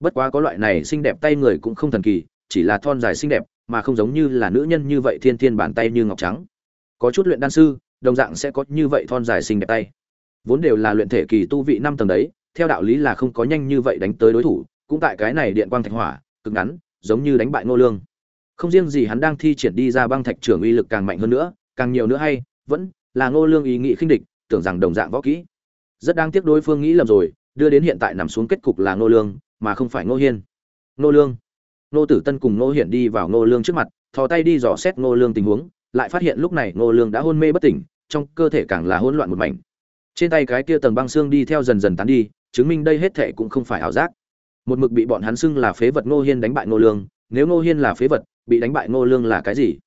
Bất quá có loại này xinh đẹp tay người cũng không thần kỳ, chỉ là thon dài xinh đẹp, mà không giống như là nữ nhân như vậy thiên thiên bàn tay như ngọc trắng. Có chút luyện đan sư, đồng dạng sẽ có như vậy thon dài xinh đẹp tay. Vốn đều là luyện thể kỳ tu vị năm tầng đấy, theo đạo lý là không có nhanh như vậy đánh tới đối thủ, cũng tại cái này điện quang thạch hỏa, cực ngắn, giống như đánh bại ngô lương. Không riêng gì hắn đang thi triển đi ra băng thạch trưởng uy lực càng mạnh hơn nữa càng nhiều nữa hay, vẫn là ngô lương ý nghĩ khinh địch, tưởng rằng đồng dạng võ kỹ. Rất đáng tiếc đối phương nghĩ lầm rồi, đưa đến hiện tại nằm xuống kết cục là ngô lương, mà không phải ngô hiên. Ngô lương. Ngô tử tân cùng ngô hiển đi vào ngô lương trước mặt, thò tay đi dò xét ngô lương tình huống, lại phát hiện lúc này ngô lương đã hôn mê bất tỉnh, trong cơ thể càng là hỗn loạn một mảnh. Trên tay cái kia tầng băng xương đi theo dần dần tán đi, chứng minh đây hết thệ cũng không phải ảo giác. Một mực bị bọn hắn xưng là phế vật ngô hiên đánh bại ngô lương, nếu ngô hiên là phế vật, bị đánh bại ngô lương là cái gì?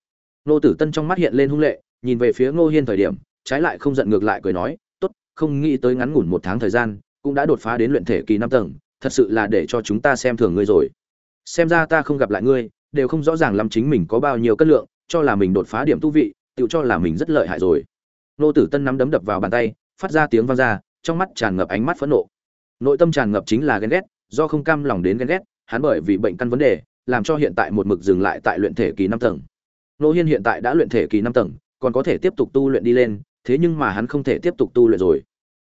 Ngô tử tân trong mắt hiện lên hung lệ, nhìn về phía ngô hiên thời điểm, trái lại không giận ngược lại cười nói, tốt, không nghĩ tới ngắn ngủn một tháng thời gian, cũng đã đột phá đến luyện thể kỳ năm tầng, thật sự là để cho chúng ta xem thường ngươi rồi. Xem ra ta không gặp lại ngươi, đều không rõ ràng lắm chính mình có bao nhiêu cân lượng, cho là mình đột phá điểm tu vị tự cho là mình rất lợi hại rồi. Nô tử tân nắm đấm đập vào bàn tay, phát ra tiếng vang ra, trong mắt tràn ngập ánh mắt phẫn nộ. Nội tâm tràn ngập chính là ghen ghét, do không cam lòng đến ghen ghét, hắn bởi vì bệnh căn vấn đề, làm cho hiện tại một mực dừng lại tại luyện thể kỳ năm tầng nô hiên hiện tại đã luyện thể kỳ năm tầng, còn có thể tiếp tục tu luyện đi lên, thế nhưng mà hắn không thể tiếp tục tu luyện rồi.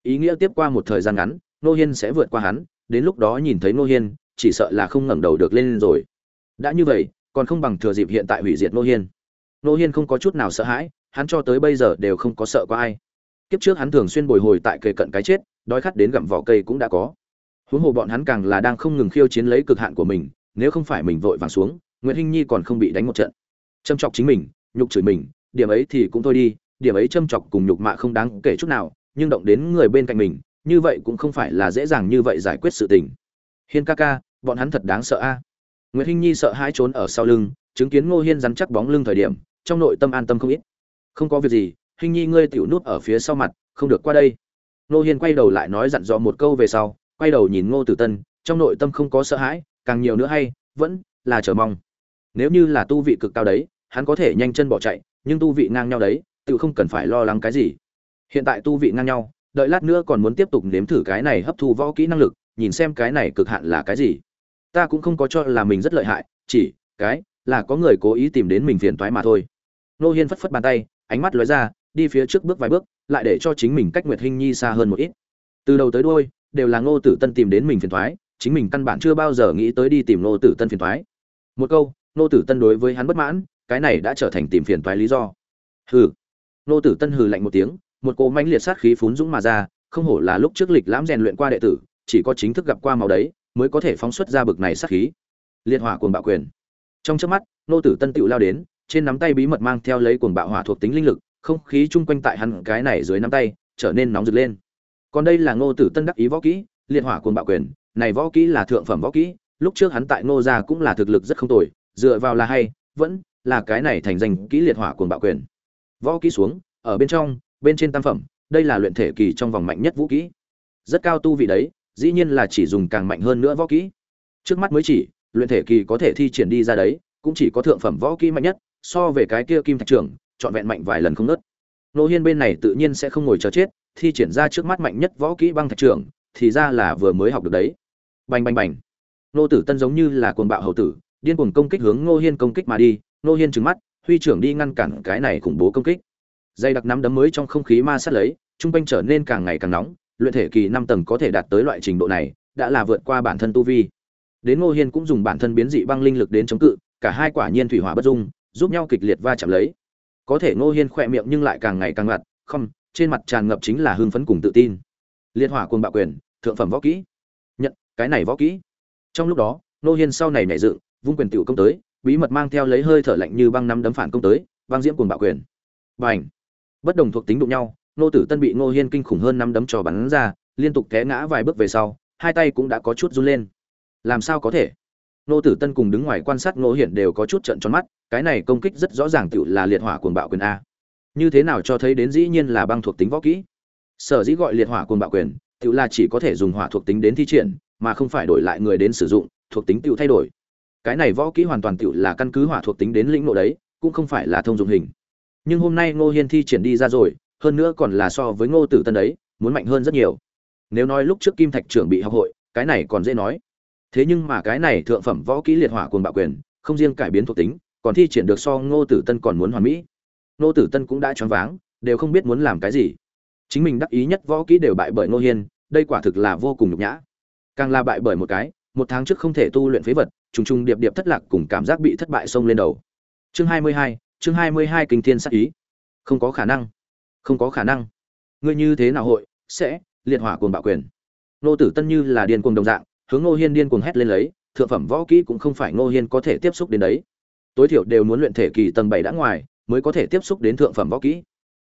Ý nghĩa tiếp qua một thời gian ngắn, nô hiên sẽ vượt qua hắn, đến lúc đó nhìn thấy nô hiên, chỉ sợ là không ngẩng đầu được lên rồi. Đã như vậy, còn không bằng thừa dịp hiện tại hủy diệt nô hiên. Nô hiên không có chút nào sợ hãi, hắn cho tới bây giờ đều không có sợ qua ai. Kiếp trước hắn thường xuyên bồi hồi tại cây cận cái chết, đói khát đến gặm vỏ cây cũng đã có. Huống hồ bọn hắn càng là đang không ngừng khiêu chiến lấy cực hạn của mình, nếu không phải mình vội vàng xuống nguyễn hinh nhi còn không bị đánh một trận châm chọc chính mình, nhục chửi mình, điểm ấy thì cũng thôi đi, điểm ấy châm chọc cùng nhục mạ không đáng kể chút nào, nhưng động đến người bên cạnh mình, như vậy cũng không phải là dễ dàng như vậy giải quyết sự tình. Hiên ca ca, bọn hắn thật đáng sợ a. Nguyễn hinh nhi sợ hãi trốn ở sau lưng, chứng kiến ngô hiên rắn chắc bóng lưng thời điểm, trong nội tâm an tâm không ít. Không có việc gì hình nhi ngươi tiểu nút ở phía sau mặt, không được qua đây. Ngô hiên quay đầu lại nói dặn dò một câu về sau, quay đầu nhìn ngô tử tân, trong nội tâm không có sợ hãi, càng nhiều nữa hay, vẫn là chờ mong. Nếu như là tu vị cực cao đấy hắn có thể nhanh chân bỏ chạy, nhưng tu vị ngang nhau đấy, tự không cần phải lo lắng cái gì. Hiện tại tu vị ngang nhau, đợi lát nữa còn muốn tiếp tục nếm thử cái này hấp thu võ kỹ năng lực, nhìn xem cái này cực hạn là cái gì. Ta cũng không có cho là mình rất lợi hại, chỉ, cái, là có người cố ý tìm đến mình phiền toái mà thôi. Nô hiên phất phất bàn tay, ánh mắt lóe ra, đi phía trước bước vài bước, lại để cho chính mình cách nguyệt hinh nhi xa hơn một ít. Từ đầu tới đuôi, đều là ngô tử tân tìm đến mình phiền toái, chính mình căn bản chưa bao giờ nghĩ tới đi tìm ngô tử tân phiền toái. Một câu, ngô tử tân đối với hắn bất mãn cái này đã trở thành tìm phiền toái lý do. Hừ. Nô tử tân hừ lạnh một tiếng, một cỗ mãnh liệt sát khí phún dũng mà ra, không hổ là lúc trước lịch lãm rèn luyện qua đệ tử, chỉ có chính thức gặp qua màu đấy, mới có thể phóng xuất ra bực này sát khí. Liệt hỏa cuồng bạo quyền. Trong chớp mắt, nô tử tân tựu lao đến, trên nắm tay bí mật mang theo lấy cuồng bạo hỏa thuộc tính linh lực, không khí chung quanh tại hắn cái này dưới nắm tay, trở nên nóng rực lên. Còn đây là ngô tử tân đắc ý võ kỹ, liệt hỏa cuồng bạo quyền. Này võ kỹ là thượng phẩm võ kỹ, lúc trước hắn tại ngô gia cũng là thực lực rất không tồi, dựa vào là hay, vẫn là cái này thành danh kỹ liệt hỏa cuồng bạo quyền. Võ kỹ xuống, ở bên trong, bên trên tam phẩm, đây là luyện thể kỳ trong vòng mạnh nhất vũ kỹ. Rất cao tu vị đấy, dĩ nhiên là chỉ dùng càng mạnh hơn nữa võ kỹ. Trước mắt mới chỉ, luyện thể kỳ có thể thi triển đi ra đấy, cũng chỉ có thượng phẩm võ kỹ mạnh nhất, so về cái kia kim thạch trưởng, trọn vẹn mạnh vài lần không nớt nô hiên bên này tự nhiên sẽ không ngồi chờ chết, thi triển ra trước mắt mạnh nhất võ kỹ băng thạch trưởng, thì ra là vừa mới học được đấy. Bành bành bành. Nô tử tân giống như là cuồng bạo hầu tử, điên cuồng công kích hướng ngô hiên công kích mà đi Nô hiên trừng mắt, huy trưởng đi ngăn cản cái này khủng bố công kích. Dây đặc nắm đấm mới trong không khí ma sát lấy, trung quanh trở nên càng ngày càng nóng, luyện thể kỳ năm tầng có thể đạt tới loại trình độ này, đã là vượt qua bản thân tu vi. Đến ngô hiên cũng dùng bản thân biến dị băng linh lực đến chống cự, cả hai quả nhiên thủy hỏa bất dung, giúp nhau kịch liệt va chạm lấy. Có thể ngô hiên khỏe miệng nhưng lại càng ngày càng ngặt, không, trên mặt tràn ngập chính là hưng phấn cùng tự tin. Liệt hỏa cùng bạo quyền, thượng phẩm võ kỹ. Nhận, cái này võ kỹ. Trong lúc đó, ngô hiên sau này nảy dựng, vung quyền tiểu công tới bí mật mang theo lấy hơi thở lạnh như băng năm đấm phản công tới băng diễm cùng bạo quyền. Và ảnh bất đồng thuộc tính đụng nhau, nô tử tân bị ngô hiên kinh khủng hơn năm đấm cho bắn ra, liên tục té ngã vài bước về sau, hai tay cũng đã có chút run lên. Làm sao có thể? Nô tử tân cùng đứng ngoài quan sát ngô hiển đều có chút trận tròn mắt, cái này công kích rất rõ ràng tựu là liệt hỏa cuồng bạo quyền a. Như thế nào cho thấy đến dĩ nhiên là băng thuộc tính võ kỹ? Sở dĩ gọi liệt hỏa cuồng bạo quyền, tựu là chỉ có thể dùng hỏa thuộc tính đến thi triển, mà không phải đổi lại người đến sử dụng, thuộc tính tựu thay đổi cái này võ kỹ hoàn toàn tựu là căn cứ hỏa thuộc tính đến lĩnh nộ đấy cũng không phải là thông dụng hình. Nhưng hôm nay ngô hiên thi triển đi ra rồi hơn nữa còn là so với ngô tử tân ấy, muốn mạnh hơn rất nhiều. Nếu nói lúc trước kim thạch trưởng bị học hội cái này còn dễ nói. Thế nhưng mà cái này thượng phẩm võ kỹ liệt hỏa cuồng bạo quyền không riêng cải biến thuộc tính còn thi triển được so ngô tử tân còn muốn hoàn mỹ. Ngô tử tân cũng đã choáng váng đều không biết muốn làm cái gì. Chính mình đắc ý nhất võ kỹ đều bại bởi ngô hiên đây quả thực là vô cùng nhục nhã. Càng là bại bởi một cái một tháng trước không thể tu luyện phế vật trùng trùng điệp điệp thất lạc cùng cảm giác bị thất bại xông lên đầu. Chương hai mươi hai, chương hai mươi hai kinh thiên sát ý. Không có khả năng. Không có khả năng. Ngươi như thế nào hội, sẽ liệt hỏa cuồng bạo quyền? Nô tử tân như là điên cuồng đồng dạng, hướng ngô hiên điên cuồng hét lên lấy, thượng phẩm võ kỹ cũng không phải ngô hiên có thể tiếp xúc đến đấy. Tối thiểu đều muốn luyện thể kỳ tầng bảy đã ngoài, mới có thể tiếp xúc đến thượng phẩm võ kỹ.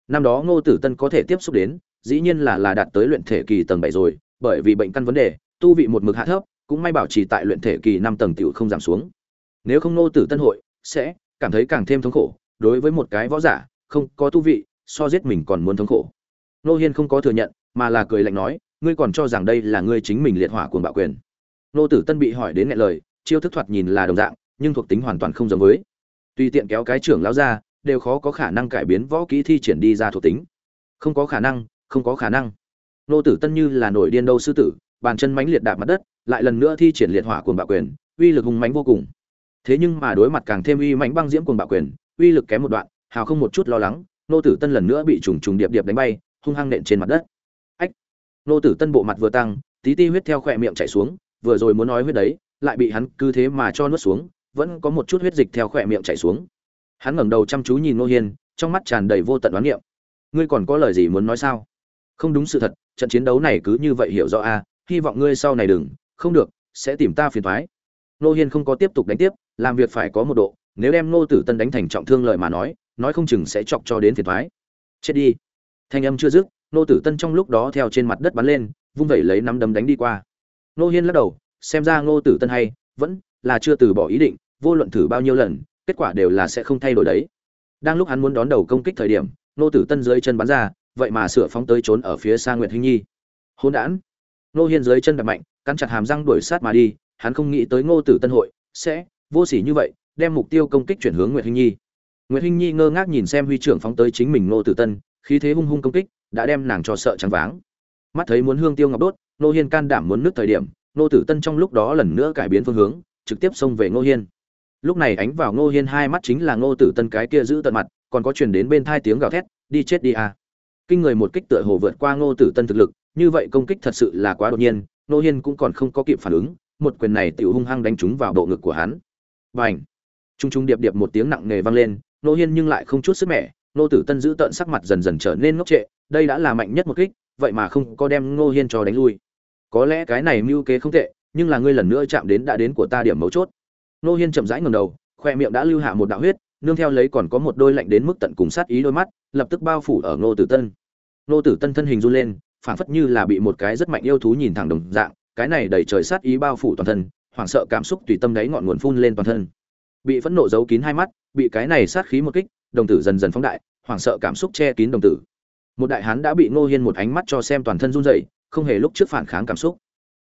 Năm đó ngô tử tân có thể tiếp xúc đến, dĩ nhiên là là đạt tới luyện thể kỳ tầng bảy rồi, bởi vì bệnh căn vấn đề, tu vị một mực hạ thấp cũng may bảo trì tại luyện thể kỳ năm tầng tiểu không giảm xuống. Nếu không nô tử tân hội sẽ cảm thấy càng thêm thống khổ, đối với một cái võ giả không có tu vị, so giết mình còn muốn thống khổ. Nô hiên không có thừa nhận, mà là cười lạnh nói, ngươi còn cho rằng đây là ngươi chính mình liệt hỏa cuồng bạo quyền? Nô tử tân bị hỏi đến nghẹn lời, chiêu thức thoạt nhìn là đồng dạng, nhưng thuộc tính hoàn toàn không giống với. Tùy tiện kéo cái trưởng lão ra, đều khó có khả năng cải biến võ kỹ thi triển đi ra thuộc tính. Không có khả năng, không có khả năng. Nô tử tân như là nổi điên đâu sư tử, bàn chân mãnh liệt đạp mặt đất lại lần nữa thi triển liệt hỏa cuồng bạo quyền, uy lực hùng mãnh vô cùng. Thế nhưng mà đối mặt càng thêm uy mãnh băng diễm cuồng bạo quyền, uy lực kém một đoạn, hào không một chút lo lắng, nô tử tân lần nữa bị trùng trùng điệp điệp đánh bay, hung hăng nện trên mặt đất. Ách! Nô tử tân bộ mặt vừa tăng, tí ti huyết theo khỏe miệng chảy xuống, vừa rồi muốn nói huyết đấy, lại bị hắn cứ thế mà cho nuốt xuống, vẫn có một chút huyết dịch theo khỏe miệng chảy xuống. Hắn ngẩng đầu chăm chú nhìn nô hiên, trong mắt tràn đầy vô tận đoán niệm. Ngươi còn có lời gì muốn nói sao? Không đúng sự thật, trận chiến đấu này cứ như vậy hiểu rõ a hy vọng ngươi sau này đừng không được, sẽ tìm ta phiền thoái nô hiên không có tiếp tục đánh tiếp, làm việc phải có một độ, nếu đem nô tử tân đánh thành trọng thương lời mà nói nói không chừng sẽ chọc cho đến phiền thoái chết đi. Thanh âm chưa dứt nô tử tân trong lúc đó theo trên mặt đất bắn lên, vung vẩy lấy nắm đấm đánh đi qua. Nô hiên lắc đầu, xem ra nô tử tân hay, vẫn là chưa từ bỏ ý định, vô luận thử bao nhiêu lần, kết quả đều là sẽ không thay đổi đấy. Đang lúc hắn muốn đón đầu công kích thời điểm nô tử tân dưới chân bắn ra, vậy mà sửa phóng tới trốn ở phía xa nguyệt hinh nhi. Hôn đản. Nô hiên dưới chân đập mạnh cắn chặt hàm răng đuổi sát mà đi, hắn không nghĩ tới ngô tử tân hội sẽ vô sỉ như vậy, đem mục tiêu công kích chuyển hướng nguyệt hinh nhi. Nguyệt hinh nhi ngơ ngác nhìn xem huy trưởng phóng tới chính mình ngô tử tân, khí thế hung hung công kích, đã đem nàng cho sợ trắng váng. Mắt thấy muốn hương tiêu ngọc đốt nô hiên can đảm muốn nước thời điểm, ngô tử tân trong lúc đó lần nữa cải biến phương hướng, trực tiếp xông về ngô hiên. Lúc này ánh vào ngô hiên hai mắt chính là ngô tử tân cái kia giữ tận mặt, còn có truyền đến bên tai tiếng gào thét, đi chết đi à. kinh người một kích tựa hồ vượt qua ngô tử tân thực lực, như vậy công kích thật sự là quá đột nhiên Nô hiên cũng còn không có kịp phản ứng, một quyền này tiểu hung hăng đánh trúng vào bộ ngực của hắn. Bành! Trung trung điệp điệp một tiếng nặng nề vang lên, nô hiên nhưng lại không chút sức mẻ, nô tử tân giữ tận sắc mặt dần dần trở nên ngốc trệ, đây đã là mạnh nhất một kích, vậy mà không có đem nô hiên cho đánh lui. Có lẽ cái này mưu kế không tệ, nhưng là ngươi lần nữa chạm đến đã đến của ta điểm mấu chốt. Nô hiên chậm rãi ngầm đầu, khoe miệng đã lưu hạ một đạo huyết, nương theo lấy còn có một đôi lạnh đến mức tận cùng sát ý đôi mắt, lập tức bao phủ ở nô tử tân. Nô tử tân thân hình run lên phảng phất như là bị một cái rất mạnh yêu thú nhìn thẳng đồng dạng, cái này đầy trời sát ý bao phủ toàn thân, hoảng sợ cảm xúc tùy tâm đáy ngọn nguồn phun lên toàn thân. Bị phẫn nộ giấu kín hai mắt, bị cái này sát khí một kích, đồng tử dần dần phóng đại, hoảng sợ cảm xúc che kín đồng tử. Một đại hán đã bị ngô hiên một ánh mắt cho xem toàn thân run rẩy, không hề lúc trước phản kháng cảm xúc.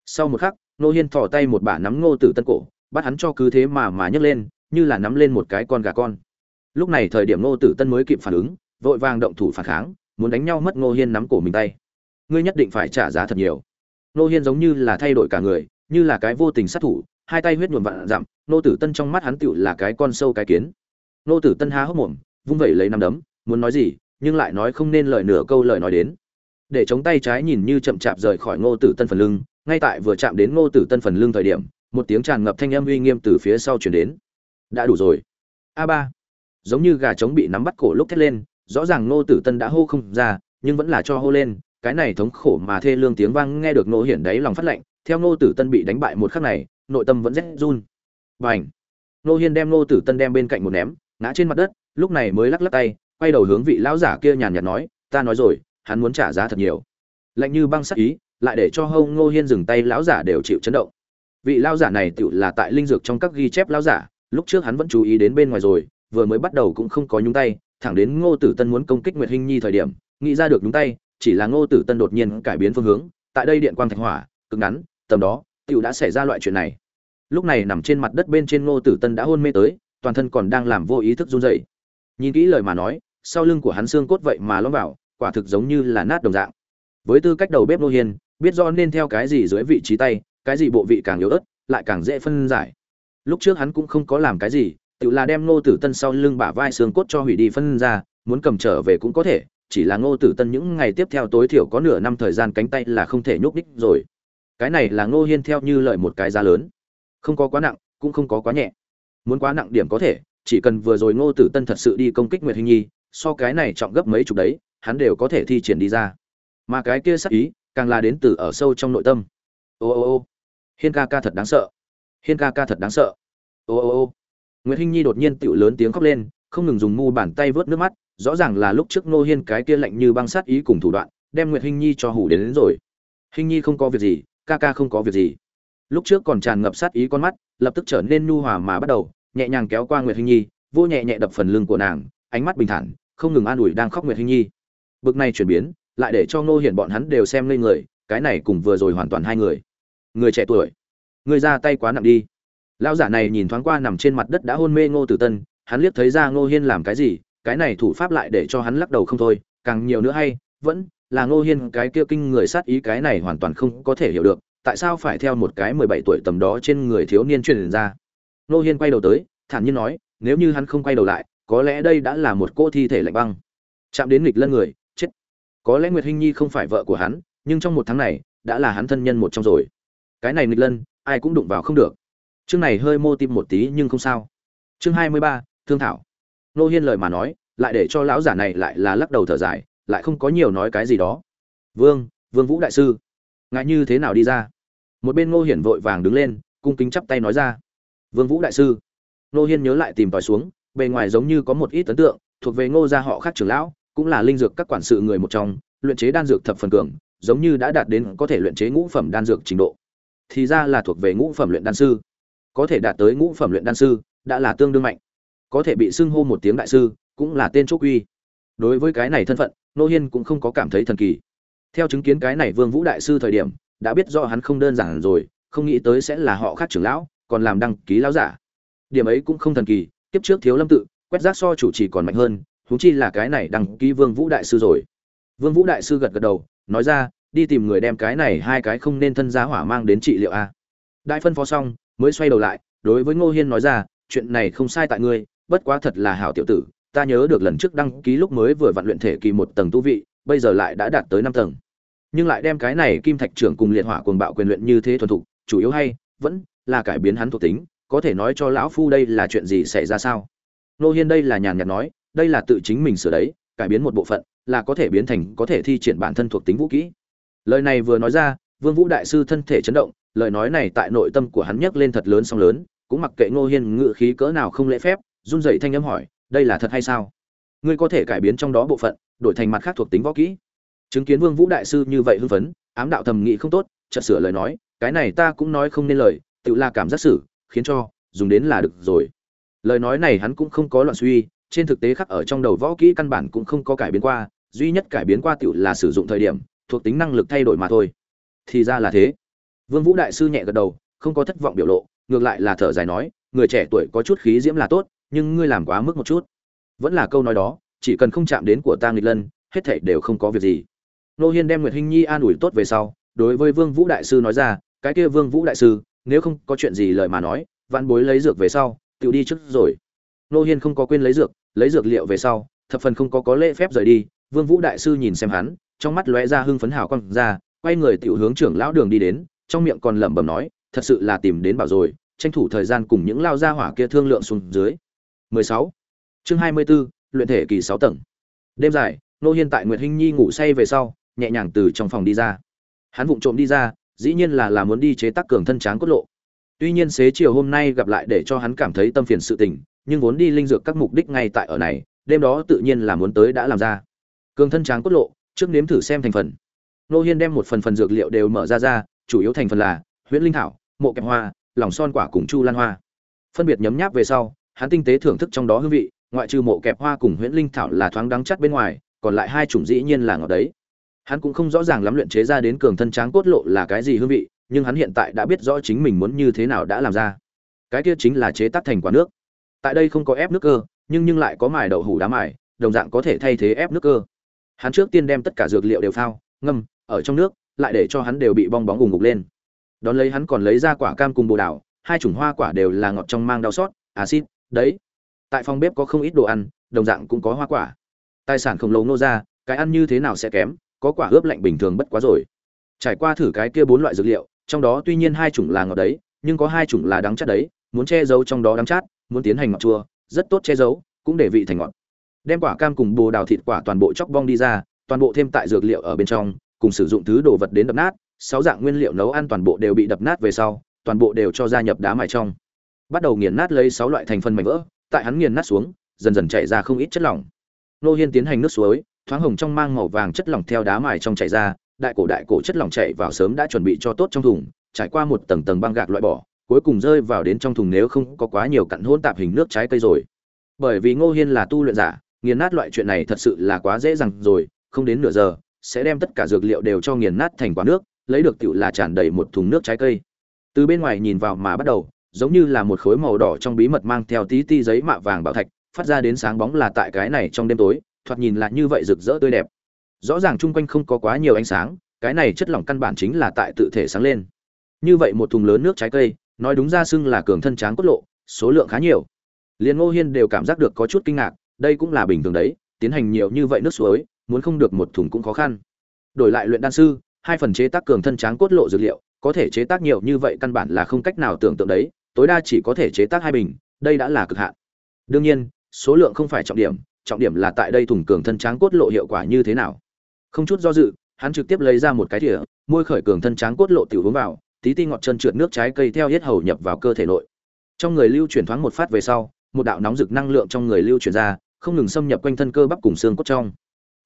Sau một khắc, ngô hiên thò tay một bả nắm ngô tử tân cổ, bắt hắn cho cứ thế mà mà nhấc lên, như là nắm lên một cái con gà con. Lúc này thời điểm ngô tử tân mới kịp phản ứng, vội vàng động thủ phản kháng, muốn đánh nhau mất ngô hiên nắm cổ mình tay ngươi nhất định phải trả giá thật nhiều. Nô hiên giống như là thay đổi cả người, như là cái vô tình sát thủ, hai tay huyết nhuộm vạn dặm, Nô tử tân trong mắt hắn tựu là cái con sâu cái kiến. Nô tử tân há hốc mồm, vung vẩy lấy nắm đấm, muốn nói gì, nhưng lại nói không nên lời nửa câu lời nói đến. Để chống tay trái nhìn như chậm chạp rời khỏi ngô tử tân phần lưng, ngay tại vừa chạm đến ngô tử tân phần lưng thời điểm, một tiếng tràn ngập thanh âm uy nghiêm từ phía sau chuyển đến. Đã đủ rồi. A ba. Giống như gà trống bị nắm bắt cổ lúc thét lên, rõ ràng ngô tử tân đã hô không ra, nhưng vẫn là cho hô lên cái này thống khổ mà thê lương tiếng vang nghe được nô hiển đáy lòng phát lạnh theo nô tử tân bị đánh bại một khắc này, nội tâm vẫn rét run. Và ảnh nô hiên đem nô tử tân đem bên cạnh một ném, ngã trên mặt đất, lúc này mới lắc lắc tay, quay đầu hướng vị lão giả kia nhàn nhạt nói, ta nói rồi, hắn muốn trả giá thật nhiều. Lạnh như băng sắc ý, lại để cho hông nô hiên dừng tay, lão giả đều chịu chấn động. Vị lão giả này tự là tại linh dược trong các ghi chép lão giả, lúc trước hắn vẫn chú ý đến bên ngoài rồi, vừa mới bắt đầu cũng không có nhúng tay, thẳng đến ngô tử tân muốn công kích nguyệt hinh nhi thời điểm, nghĩ ra được nhúng tay chỉ là ngô tử tân đột nhiên cải biến phương hướng tại đây điện quang thạch hỏa cực ngắn tầm đó Tiểu đã xảy ra loại chuyện này. Lúc này nằm trên mặt đất bên trên ngô tử tân đã hôn mê tới toàn thân còn đang làm vô ý thức run rẩy. Nhìn kỹ lời mà nói sau lưng của hắn xương cốt vậy mà lõm vào quả thực giống như là nát đồng dạng. Với tư cách đầu bếp nô hiền, biết do nên theo cái gì dưới vị trí tay cái gì bộ vị càng yếu ớt lại càng dễ phân giải. Lúc trước hắn cũng không có làm cái gì tự là đem ngô tử tân sau lưng bả vai xương cốt cho hủy đi phân ra muốn cầm trở về cũng có thể chỉ là ngô tử tân những ngày tiếp theo tối thiểu có nửa năm thời gian cánh tay là không thể nhúc nhích rồi. Cái này là ngô hiên theo như lợi một cái giá lớn. Không có quá nặng, cũng không có quá nhẹ. Muốn quá nặng điểm có thể, chỉ cần vừa rồi ngô tử tân thật sự đi công kích nguyệt hình nhi, so cái này trọng gấp mấy chục đấy, hắn đều có thể thi triển đi ra. Mà cái kia sắc ý, càng là đến từ ở sâu trong nội tâm. Ô ô ô. Hiên ca ca thật đáng sợ. Hiên ca ca thật đáng sợ. Ô ô ô. Nguyệt hinh nhi đột nhiên tiểu lớn tiếng khóc lên, không ngừng dùng mu bàn tay vớt nước mắt rõ ràng là lúc trước Ngô hiên cái kia lạnh như băng sát ý cùng thủ đoạn đem nguyệt hinh nhi cho hủ đến, đến rồi. Hinh nhi không có việc gì ca ca không có việc gì. Lúc trước còn tràn ngập sát ý con mắt lập tức trở nên nhu hòa mà bắt đầu nhẹ nhàng kéo qua nguyệt hinh nhi vô nhẹ nhẹ đập phần lưng của nàng ánh mắt bình thản không ngừng an ủi đang khóc nguyệt hinh nhi. Bực này chuyển biến lại để cho ngô hiển bọn hắn đều xem lên người cái này cùng vừa rồi hoàn toàn hai người. Người trẻ tuổi người ra tay quá nặng đi. Lão giả này nhìn thoáng qua nằm trên mặt đất đã hôn mê ngô tử tân hắn liếc thấy ra ngô hiên làm cái gì cái này thủ pháp lại để cho hắn lắc đầu không thôi, càng nhiều nữa hay, vẫn là ngô hiên, cái kia kinh người sát ý cái này hoàn toàn không có thể hiểu được, tại sao phải theo một cái mười bảy tuổi tầm đó trên người thiếu niên truyền ra. Ngô hiên quay đầu tới, thản nhiên nói, nếu như hắn không quay đầu lại, có lẽ đây đã là một cô thi thể lạnh băng. Chạm đến nghịch lân người, chết. Có lẽ nguyệt hinh nhi không phải vợ của hắn, nhưng trong một tháng này, đã là hắn thân nhân một trong rồi. Cái này nghịch lân, ai cũng đụng vào không được. Chương này hơi mô tim một tí nhưng không sao. Chương hai mươi ba, thương thảo nô hiên lời mà nói, lại để cho lão giả này lại là lắc đầu thở dài, lại không có nhiều nói cái gì đó. Vương vương vũ đại sư ngại như thế nào đi ra? Một bên ngô hiển vội vàng đứng lên, cung kính chắp tay nói ra. Vương vũ đại sư. Nô hiên nhớ lại tìm tòi xuống, bề ngoài giống như có một ít ấn tượng, thuộc về ngô gia họ khác trưởng lão, cũng là linh dược các quản sự người một trong, luyện chế đan dược thập phần cường, giống như đã đạt đến có thể luyện chế ngũ phẩm đan dược trình độ. Thì ra là thuộc về ngũ phẩm luyện đan sư. Có thể đạt tới ngũ phẩm luyện đan sư, đã là tương đương mạnh có thể bị xưng hô một tiếng đại sư, cũng là tên chốt uy. Đối với cái này thân phận, nô hiên cũng không có cảm thấy thần kỳ. Theo chứng kiến cái này vương vũ đại sư thời điểm, đã biết do hắn không đơn giản rồi, không nghĩ tới sẽ là họ khác trưởng lão, còn làm đăng ký lão giả. Điểm ấy cũng không thần kỳ, kiếp trước thiếu lâm tự, quét rác so chủ trì còn mạnh hơn thú chi là cái này đăng ký vương vũ đại sư rồi. Vương vũ đại sư gật gật đầu, nói ra, đi tìm người đem cái này hai cái không nên thân giá hỏa mang đến trị liệu a. Đại phân phó xong, mới xoay đầu lại, đối với ngô hiên nói ra, chuyện này không sai tại ngươi bất quá thật là hảo tiểu tử, ta nhớ được lần trước đăng ký lúc mới vừa vặn luyện thể kỳ một tầng tu vị, bây giờ lại đã đạt tới năm tầng. Nhưng lại đem cái này kim thạch trưởng cùng liệt hỏa cuồng bạo quyền luyện như thế thuần thục, chủ yếu hay, vẫn là cải biến hắn thuộc tính, có thể nói cho lão phu đây là chuyện gì xảy ra sao? Nô hiên đây là nhàn nhạt nói, đây là tự chính mình sửa đấy, cải biến một bộ phận, là có thể biến thành, có thể thi triển bản thân thuộc tính vũ kỹ. Lời này vừa nói ra, vương vũ đại sư thân thể chấn động, lời nói này tại nội tâm của hắn nhấc lên thật lớn song lớn, cũng mặc kệ ngô hiên ngự khí cỡ nào không lễ phép run rẩy thanh âm hỏi, đây là thật hay sao? Ngươi có thể cải biến trong đó bộ phận, đổi thành mặt khác thuộc tính võ kỹ? Chứng kiến vương vũ đại sư như vậy hưng phấn, ám đạo thầm nghĩ không tốt, chợt sửa lời nói, cái này ta cũng nói không nên lời, tự là cảm giác xử, khiến cho, dùng đến là được rồi. Lời nói này hắn cũng không có loạn suy, trên thực tế khắc ở trong đầu võ kỹ căn bản cũng không có cải biến qua, duy nhất cải biến qua tiểu là sử dụng thời điểm, thuộc tính năng lực thay đổi mà thôi. Thì ra là thế. Vương vũ đại sư nhẹ gật đầu, không có thất vọng biểu lộ, ngược lại là thở dài nói, người trẻ tuổi có chút khí diễm là tốt nhưng ngươi làm quá mức một chút. Vẫn là câu nói đó, chỉ cần không chạm đến của ta nghịch lân, hết thảy đều không có việc gì. Nô hiên đem nguyệt hinh nhi an ủi tốt về sau, đối với vương vũ đại sư nói ra, cái kia vương vũ đại sư, nếu không có chuyện gì lời mà nói văn bối lấy dược về sau tự đi trước rồi. Nô hiên không có quên lấy dược lấy dược liệu về sau, thập phần không có có lễ phép rời đi, vương vũ đại sư nhìn xem hắn, trong mắt lóe ra hưng phấn hào quang ra, quay người tiểu hướng trưởng lão đường đi đến, trong miệng còn lẩm bẩm nói, thật sự là tìm đến bảo rồi, tranh thủ thời gian cùng những lao gia hỏa kia thương lượng xuống dưới. 16. chương 24, luyện thể kỳ 6 tầng. Đêm dài nô hiên tại nguyệt hinh nhi ngủ say về sau nhẹ nhàng từ trong phòng đi ra. Hắn vụng trộm đi ra dĩ nhiên là là muốn đi chế tác cường thân tráng cốt lộ. Tuy nhiên xế chiều hôm nay gặp lại để cho hắn cảm thấy tâm phiền sự tình nhưng vốn đi linh dược các mục đích ngay tại ở này đêm đó tự nhiên là muốn tới đã làm ra. Cường thân tráng cốt lộ trước nếm thử xem thành phần. Nô hiên đem một phần phần dược liệu đều mở ra ra chủ yếu thành phần là huyễn linh thảo mộ kẹp hoa lòng son quả cùng chu lan hoa. Phân biệt nhấm nháp về sau hắn tinh tế thưởng thức trong đó hương vị, ngoại trừ mộ kẹp hoa cùng huyễn linh thảo là thoáng đắng chắt bên ngoài, còn lại hai chủng dĩ nhiên là ngọt đấy. Hắn cũng không rõ ràng lắm luyện chế ra đến cường thân tráng cốt lộ là cái gì hương vị, nhưng hắn hiện tại đã biết rõ chính mình muốn như thế nào đã làm ra. Cái kia chính là chế tác thành quả nước. Tại đây không có ép nước cơ, nhưng nhưng lại có mài đậu hủ đá mài, đồng dạng có thể thay thế ép nước cơ. Hắn trước tiên đem tất cả dược liệu đều phao, ngâm, ở trong nước, lại để cho hắn đều bị bong bóng gùng ngục lên. Đón lấy hắn còn lấy ra quả cam cùng bồ đào, hai chủng hoa quả đều là ngọt trong mang đau xót acid đấy. Tại phòng bếp có không ít đồ ăn, đồng dạng cũng có hoa quả. Tài sản khổng lồ nô ra, cái ăn như thế nào sẽ kém, có quả ướp lạnh bình thường bất quá rồi. Trải qua thử cái kia bốn loại dược liệu, trong đó tuy nhiên hai chủng là ngọt đấy, nhưng có hai chủng là đắng chát đấy, muốn che giấu trong đó đắng chát, muốn tiến hành ngọt chua, rất tốt che giấu, cũng để vị thành ngọt. Đem quả cam cùng bồ đào thịt quả toàn bộ chóc bong đi ra, toàn bộ thêm tại dược liệu ở bên trong, cùng sử dụng thứ đồ vật đến đập nát, sáu dạng nguyên liệu nấu ăn toàn bộ đều bị đập nát về sau, toàn bộ đều cho gia nhập đá mài trong bắt đầu nghiền nát lấy sáu loại thành phần mảnh vỡ, tại hắn nghiền nát xuống, dần dần chảy ra không ít chất lỏng. Nô hiên tiến hành nước suối, thoáng hồng trong mang màu vàng chất lỏng theo đá mài trong chảy ra, đại cổ đại cổ chất lỏng chảy vào sớm đã chuẩn bị cho tốt trong thùng, trải qua một tầng tầng băng gạc loại bỏ, cuối cùng rơi vào đến trong thùng nếu không có quá nhiều cặn hỗn tạp hình nước trái cây rồi. Bởi vì ngô hiên là tu luyện giả, nghiền nát loại chuyện này thật sự là quá dễ dàng rồi, không đến nửa giờ, sẽ đem tất cả dược liệu đều cho nghiền nát thành quả nước, lấy được tựu là tràn đầy một thùng nước trái cây. Từ bên ngoài nhìn vào mà bắt đầu giống như là một khối màu đỏ trong bí mật mang theo tí ti giấy mạ vàng bảo thạch, phát ra đến sáng bóng là tại cái này trong đêm tối, thoạt nhìn là như vậy rực rỡ tươi đẹp. Rõ ràng chung quanh không có quá nhiều ánh sáng, cái này chất lỏng căn bản chính là tại tự thể sáng lên. Như vậy một thùng lớn nước trái cây, nói đúng ra xưng là cường thân tráng cốt lộ, số lượng khá nhiều. Liền ngô hiên đều cảm giác được có chút kinh ngạc, đây cũng là bình thường đấy, tiến hành nhiều như vậy nước suối, muốn không được một thùng cũng khó khăn. Đổi lại luyện đan sư, hai phần chế tác cường thân tráng cốt lộ dược liệu, có thể chế tác nhiều như vậy căn bản là không cách nào tưởng tượng đấy tối đa chỉ có thể chế tác hai bình, đây đã là cực hạn. Đương nhiên, số lượng không phải trọng điểm trọng điểm là tại đây thùng cường thân tráng cốt lộ hiệu quả như thế nào. Không chút do dự, hắn trực tiếp lấy ra một cái thìa, môi khởi cường thân tráng cốt lộ tiểu hướng vào, tí ti ngọt chân trượt nước trái cây theo hết hầu nhập vào cơ thể nội. Trong người lưu chuyển thoáng một phát về sau, một đạo nóng rực năng lượng trong người lưu chuyển ra, không ngừng xâm nhập quanh thân cơ bắp cùng xương cốt trong.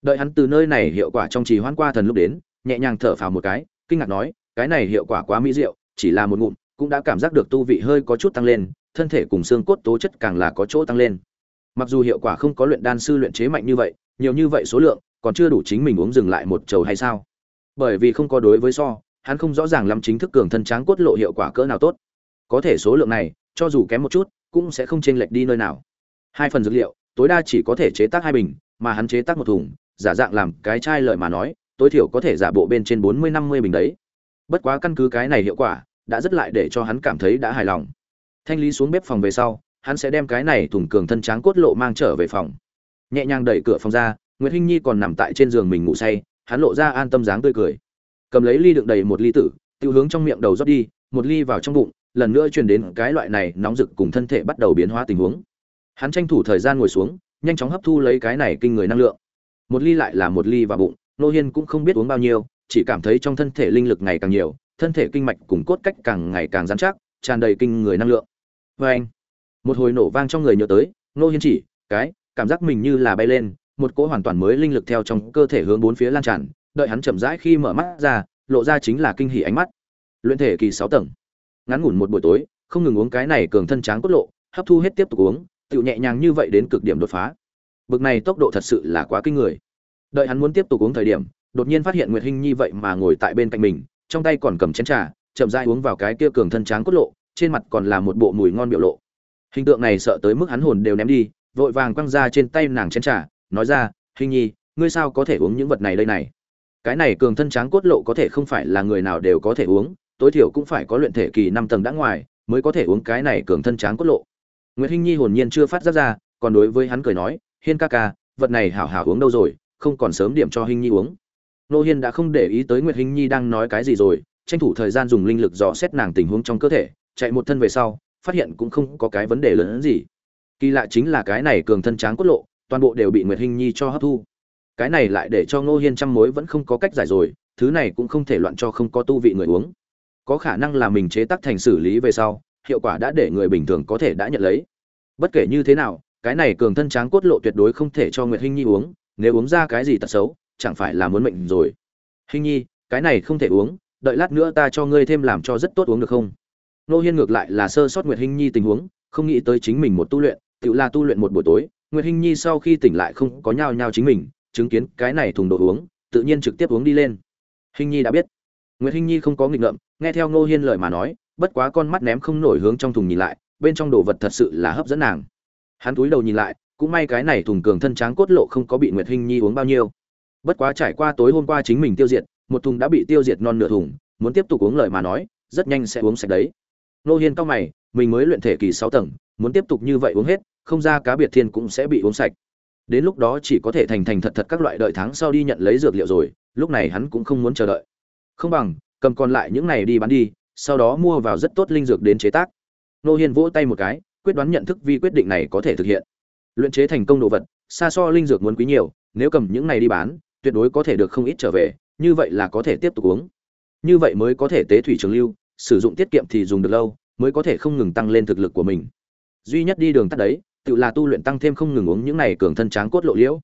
Đợi hắn từ nơi này hiệu quả trong trì hoãn qua thần lúc đến, nhẹ nhàng thở phào một cái, kinh ngạc nói, cái này hiệu quả quá mỹ diệu, chỉ là một ngụm cũng đã cảm giác được tu vị hơi có chút tăng lên, thân thể cùng xương cốt tố chất càng là có chỗ tăng lên. Mặc dù hiệu quả không có luyện đan sư luyện chế mạnh như vậy, nhiều như vậy số lượng, còn chưa đủ chính mình uống dừng lại một chầu hay sao? Bởi vì không có đối với so, hắn không rõ ràng lắm chính thức cường thân tráng cốt lộ hiệu quả cỡ nào tốt. Có thể số lượng này, cho dù kém một chút, cũng sẽ không chênh lệch đi nơi nào. Hai phần dược liệu, tối đa chỉ có thể chế tác hai bình, mà hắn chế tác một thùng, giả dạng làm cái chai lợi mà nói, tối thiểu có thể giả bộ bên trên bốn mươi năm mươi bình đấy. Bất quá căn cứ cái này hiệu quả đã rất lại để cho hắn cảm thấy đã hài lòng. Thanh lý xuống bếp phòng về sau, hắn sẽ đem cái này thùng cường thân tráng cốt lộ mang trở về phòng. Nhẹ nhàng đẩy cửa phòng ra nguyễn hinh nhi còn nằm tại trên giường mình ngủ say, hắn lộ ra an tâm dáng tươi cười. Cầm lấy ly đựng đầy một ly tử, tiêu hướng trong miệng đầu rót đi, một ly vào trong bụng, lần nữa truyền đến cái loại này nóng rực cùng thân thể bắt đầu biến hóa tình huống. Hắn tranh thủ thời gian ngồi xuống, nhanh chóng hấp thu lấy cái này kinh người năng lượng. Một ly lại là một ly vào bụng, nô hiên cũng không biết uống bao nhiêu, chỉ cảm thấy trong thân thể linh lực ngày càng nhiều thân thể kinh mạch cùng cốt cách càng ngày càng dán chắc, tràn đầy kinh người năng lượng. Và anh, một hồi nổ vang trong người nhớ tới nô hiên chỉ, cái, cảm giác mình như là bay lên, một cỗ hoàn toàn mới linh lực theo trong cơ thể hướng bốn phía lan tràn, đợi hắn chậm rãi khi mở mắt ra, lộ ra chính là kinh hỉ ánh mắt. Luyện thể kỳ sáu tầng. Ngắn ngủn một buổi tối, không ngừng uống cái này cường thân tráng cốt lộ, hấp thu hết tiếp tục uống, tựu nhẹ nhàng như vậy đến cực điểm đột phá. Bực này tốc độ thật sự là quá kinh người. Đợi hắn muốn tiếp tục uống thời điểm, đột nhiên phát hiện nguyệt hinh nhi vậy mà ngồi tại bên cạnh mình trong tay còn cầm chén trà, chậm rãi uống vào cái kia cường thân tráng cốt lộ, trên mặt còn là một bộ mùi ngon biểu lộ. Hình tượng này sợ tới mức hắn hồn đều ném đi, vội vàng quăng ra trên tay nàng chén trà, nói ra, hình nhi, ngươi sao có thể uống những vật này đây này? Cái này cường thân tráng cốt lộ có thể không phải là người nào đều có thể uống, tối thiểu cũng phải có luyện thể kỳ năm tầng đã ngoài, mới có thể uống cái này cường thân tráng cốt lộ. Nguyệt hinh nhi hồn nhiên chưa phát giác ra, còn đối với hắn cười nói, hiên ca ca, vật này hảo hảo uống đâu rồi, không còn sớm điểm cho hinh nhi uống nô hiên đã không để ý tới nguyệt hinh nhi đang nói cái gì rồi, tranh thủ thời gian dùng linh lực dò xét nàng tình huống trong cơ thể, chạy một thân về sau, phát hiện cũng không có cái vấn đề lớn hơn gì. Kỳ lạ chính là cái này cường thân tráng cốt lộ, toàn bộ đều bị nguyệt hinh nhi cho hấp thu. Cái này lại để cho ngô hiên trăm mối vẫn không có cách giải rồi, thứ này cũng không thể loạn cho không có tu vị người uống. Có khả năng là mình chế tác thành xử lý về sau, hiệu quả đã để người bình thường có thể đã nhận lấy. Bất kể như thế nào, cái này cường thân tráng cốt lộ tuyệt đối không thể cho nguyệt hinh nhi uống, nếu uống ra cái gì tật xấu chẳng phải là muốn mệnh rồi. Hinh nhi, cái này không thể uống, đợi lát nữa ta cho ngươi thêm làm cho rất tốt uống được không? Nô hiên ngược lại là sơ sót nguyệt hinh nhi tình huống, không nghĩ tới chính mình một tu luyện, tự là tu luyện một buổi tối, nguyệt hinh nhi sau khi tỉnh lại không có nhao nhao chính mình, chứng kiến cái này thùng đồ uống, tự nhiên trực tiếp uống đi lên. Hinh nhi đã biết. Nguyệt hinh nhi không có nghịch ngợm, nghe theo ngô hiên lời mà nói, bất quá con mắt ném không nổi hướng trong thùng nhìn lại, bên trong đồ vật thật sự là hấp dẫn nàng. Hắn túi đầu nhìn lại, cũng may cái này thùng cường thân tráng cốt lộ không có bị nguyệt hinh nhi uống bao nhiêu bất quá trải qua tối hôm qua chính mình tiêu diệt, một thùng đã bị tiêu diệt non nửa thùng, muốn tiếp tục uống lời mà nói, rất nhanh sẽ uống sạch đấy. Nô hiên cao mày, mình mới luyện thể kỳ sáu tầng, muốn tiếp tục như vậy uống hết, không ra cá biệt thiên cũng sẽ bị uống sạch. Đến lúc đó chỉ có thể thành thành thật thật các loại đợi tháng sau đi nhận lấy dược liệu rồi, lúc này hắn cũng không muốn chờ đợi. Không bằng, cầm còn lại những này đi bán đi, sau đó mua vào rất tốt linh dược đến chế tác. Nô hiên vỗ tay một cái, quyết đoán nhận thức vi quyết định này có thể thực hiện. Luyện chế thành công đồ vật, xa so linh dược muốn quý nhiều, nếu cầm những này đi bán tuyệt đối có thể được không ít trở về, như vậy là có thể tiếp tục uống. Như vậy mới có thể tế thủy trường lưu, sử dụng tiết kiệm thì dùng được lâu, mới có thể không ngừng tăng lên thực lực của mình. Duy nhất đi đường tắt đấy, tự là tu luyện tăng thêm không ngừng uống những này cường thân tráng cốt lộ liễu.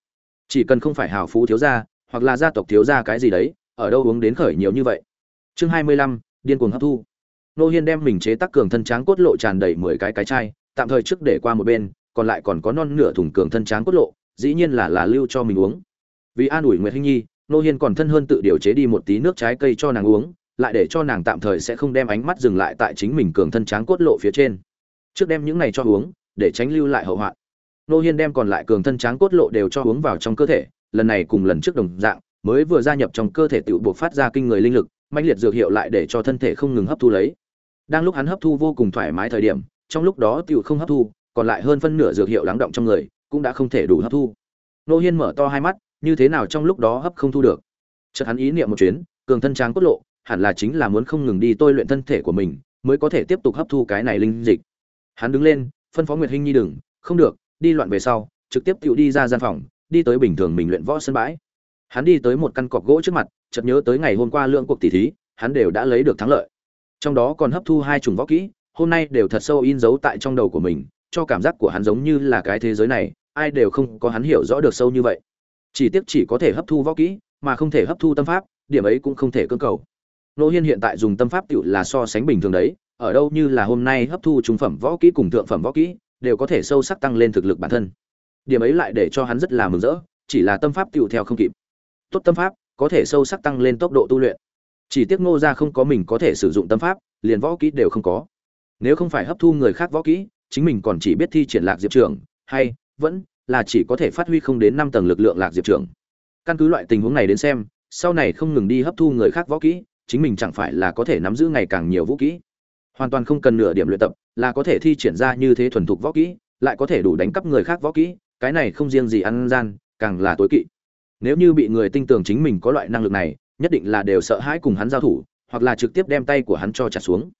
Chỉ cần không phải hào phú thiếu gia, hoặc là gia tộc thiếu gia cái gì đấy, ở đâu uống đến khởi nhiều như vậy. Chương hai mươi lăm, điên cuồng hấp thu. Nô hiên đem mình chế tác cường thân tráng cốt lộ tràn đầy mười cái cái chai, tạm thời trước để qua một bên, còn lại còn có non nửa thùng cường thân tráng cốt lộ, dĩ nhiên là là lưu cho mình uống vì an ủi nguyệt hinh nhi, nô hiên còn thân hơn tự điều chế đi một tí nước trái cây cho nàng uống, lại để cho nàng tạm thời sẽ không đem ánh mắt dừng lại tại chính mình cường thân tráng cốt lộ phía trên. Trước đem những này cho uống, để tránh lưu lại hậu hoạn. Nô hiên đem còn lại cường thân tráng cốt lộ đều cho uống vào trong cơ thể, lần này cùng lần trước đồng dạng, mới vừa gia nhập trong cơ thể tự buộc phát ra kinh người linh lực, mãnh liệt dược hiệu lại để cho thân thể không ngừng hấp thu lấy. Đang lúc hắn hấp thu vô cùng thoải mái thời điểm, trong lúc đó tự không hấp thu, còn lại hơn phân nửa dược hiệu lắng động trong người, cũng đã không thể đủ hấp thu. Nô hiên mở to hai mắt như thế nào trong lúc đó hấp không thu được. Chợt hắn ý niệm một chuyến, cường thân tráng cốt lộ, hẳn là chính là muốn không ngừng đi tôi luyện thân thể của mình, mới có thể tiếp tục hấp thu cái này linh dịch. Hắn đứng lên, phân phó nguyệt hinh nhi đừng, không được, đi loạn về sau, trực tiếp tự đi ra gian phòng, đi tới bình thường mình luyện võ sân bãi. Hắn đi tới một căn cọc gỗ trước mặt, chợt nhớ tới ngày hôm qua lượng cuộc tỷ thí, hắn đều đã lấy được thắng lợi. Trong đó còn hấp thu hai chủng võ kỹ, hôm nay đều thật sâu in dấu tại trong đầu của mình, cho cảm giác của hắn giống như là cái thế giới này, ai đều không có hắn hiểu rõ được sâu như vậy chỉ tiếc chỉ có thể hấp thu võ kỹ, mà không thể hấp thu tâm pháp, điểm ấy cũng không thể cơ cầu. Nô hiên hiện tại dùng tâm pháp tựu là so sánh bình thường đấy, ở đâu như là hôm nay hấp thu trung phẩm võ kỹ cùng thượng phẩm võ kỹ, đều có thể sâu sắc tăng lên thực lực bản thân. Điểm ấy lại để cho hắn rất là mừng rỡ, chỉ là tâm pháp tựu theo không kịp. Tốt tâm pháp, có thể sâu sắc tăng lên tốc độ tu luyện. Chỉ tiếc ngô ra không có mình có thể sử dụng tâm pháp, liền võ kỹ đều không có. Nếu không phải hấp thu người khác võ kỹ, chính mình còn chỉ biết thi triển lạc diệp trường, hay vẫn là chỉ có thể phát huy không đến năm tầng lực lượng lạc diệp trưởng. căn cứ loại tình huống này đến xem, sau này không ngừng đi hấp thu người khác võ kỹ, chính mình chẳng phải là có thể nắm giữ ngày càng nhiều vũ kỹ. Hoàn toàn không cần nửa điểm luyện tập, là có thể thi triển ra như thế thuần thục võ kỹ, lại có thể đủ đánh cắp người khác võ kỹ, cái này không riêng gì ăn gian, càng là tối kỵ. Nếu như bị người tin tưởng chính mình có loại năng lực này, nhất định là đều sợ hãi cùng hắn giao thủ, hoặc là trực tiếp đem tay của hắn cho chặt xuống.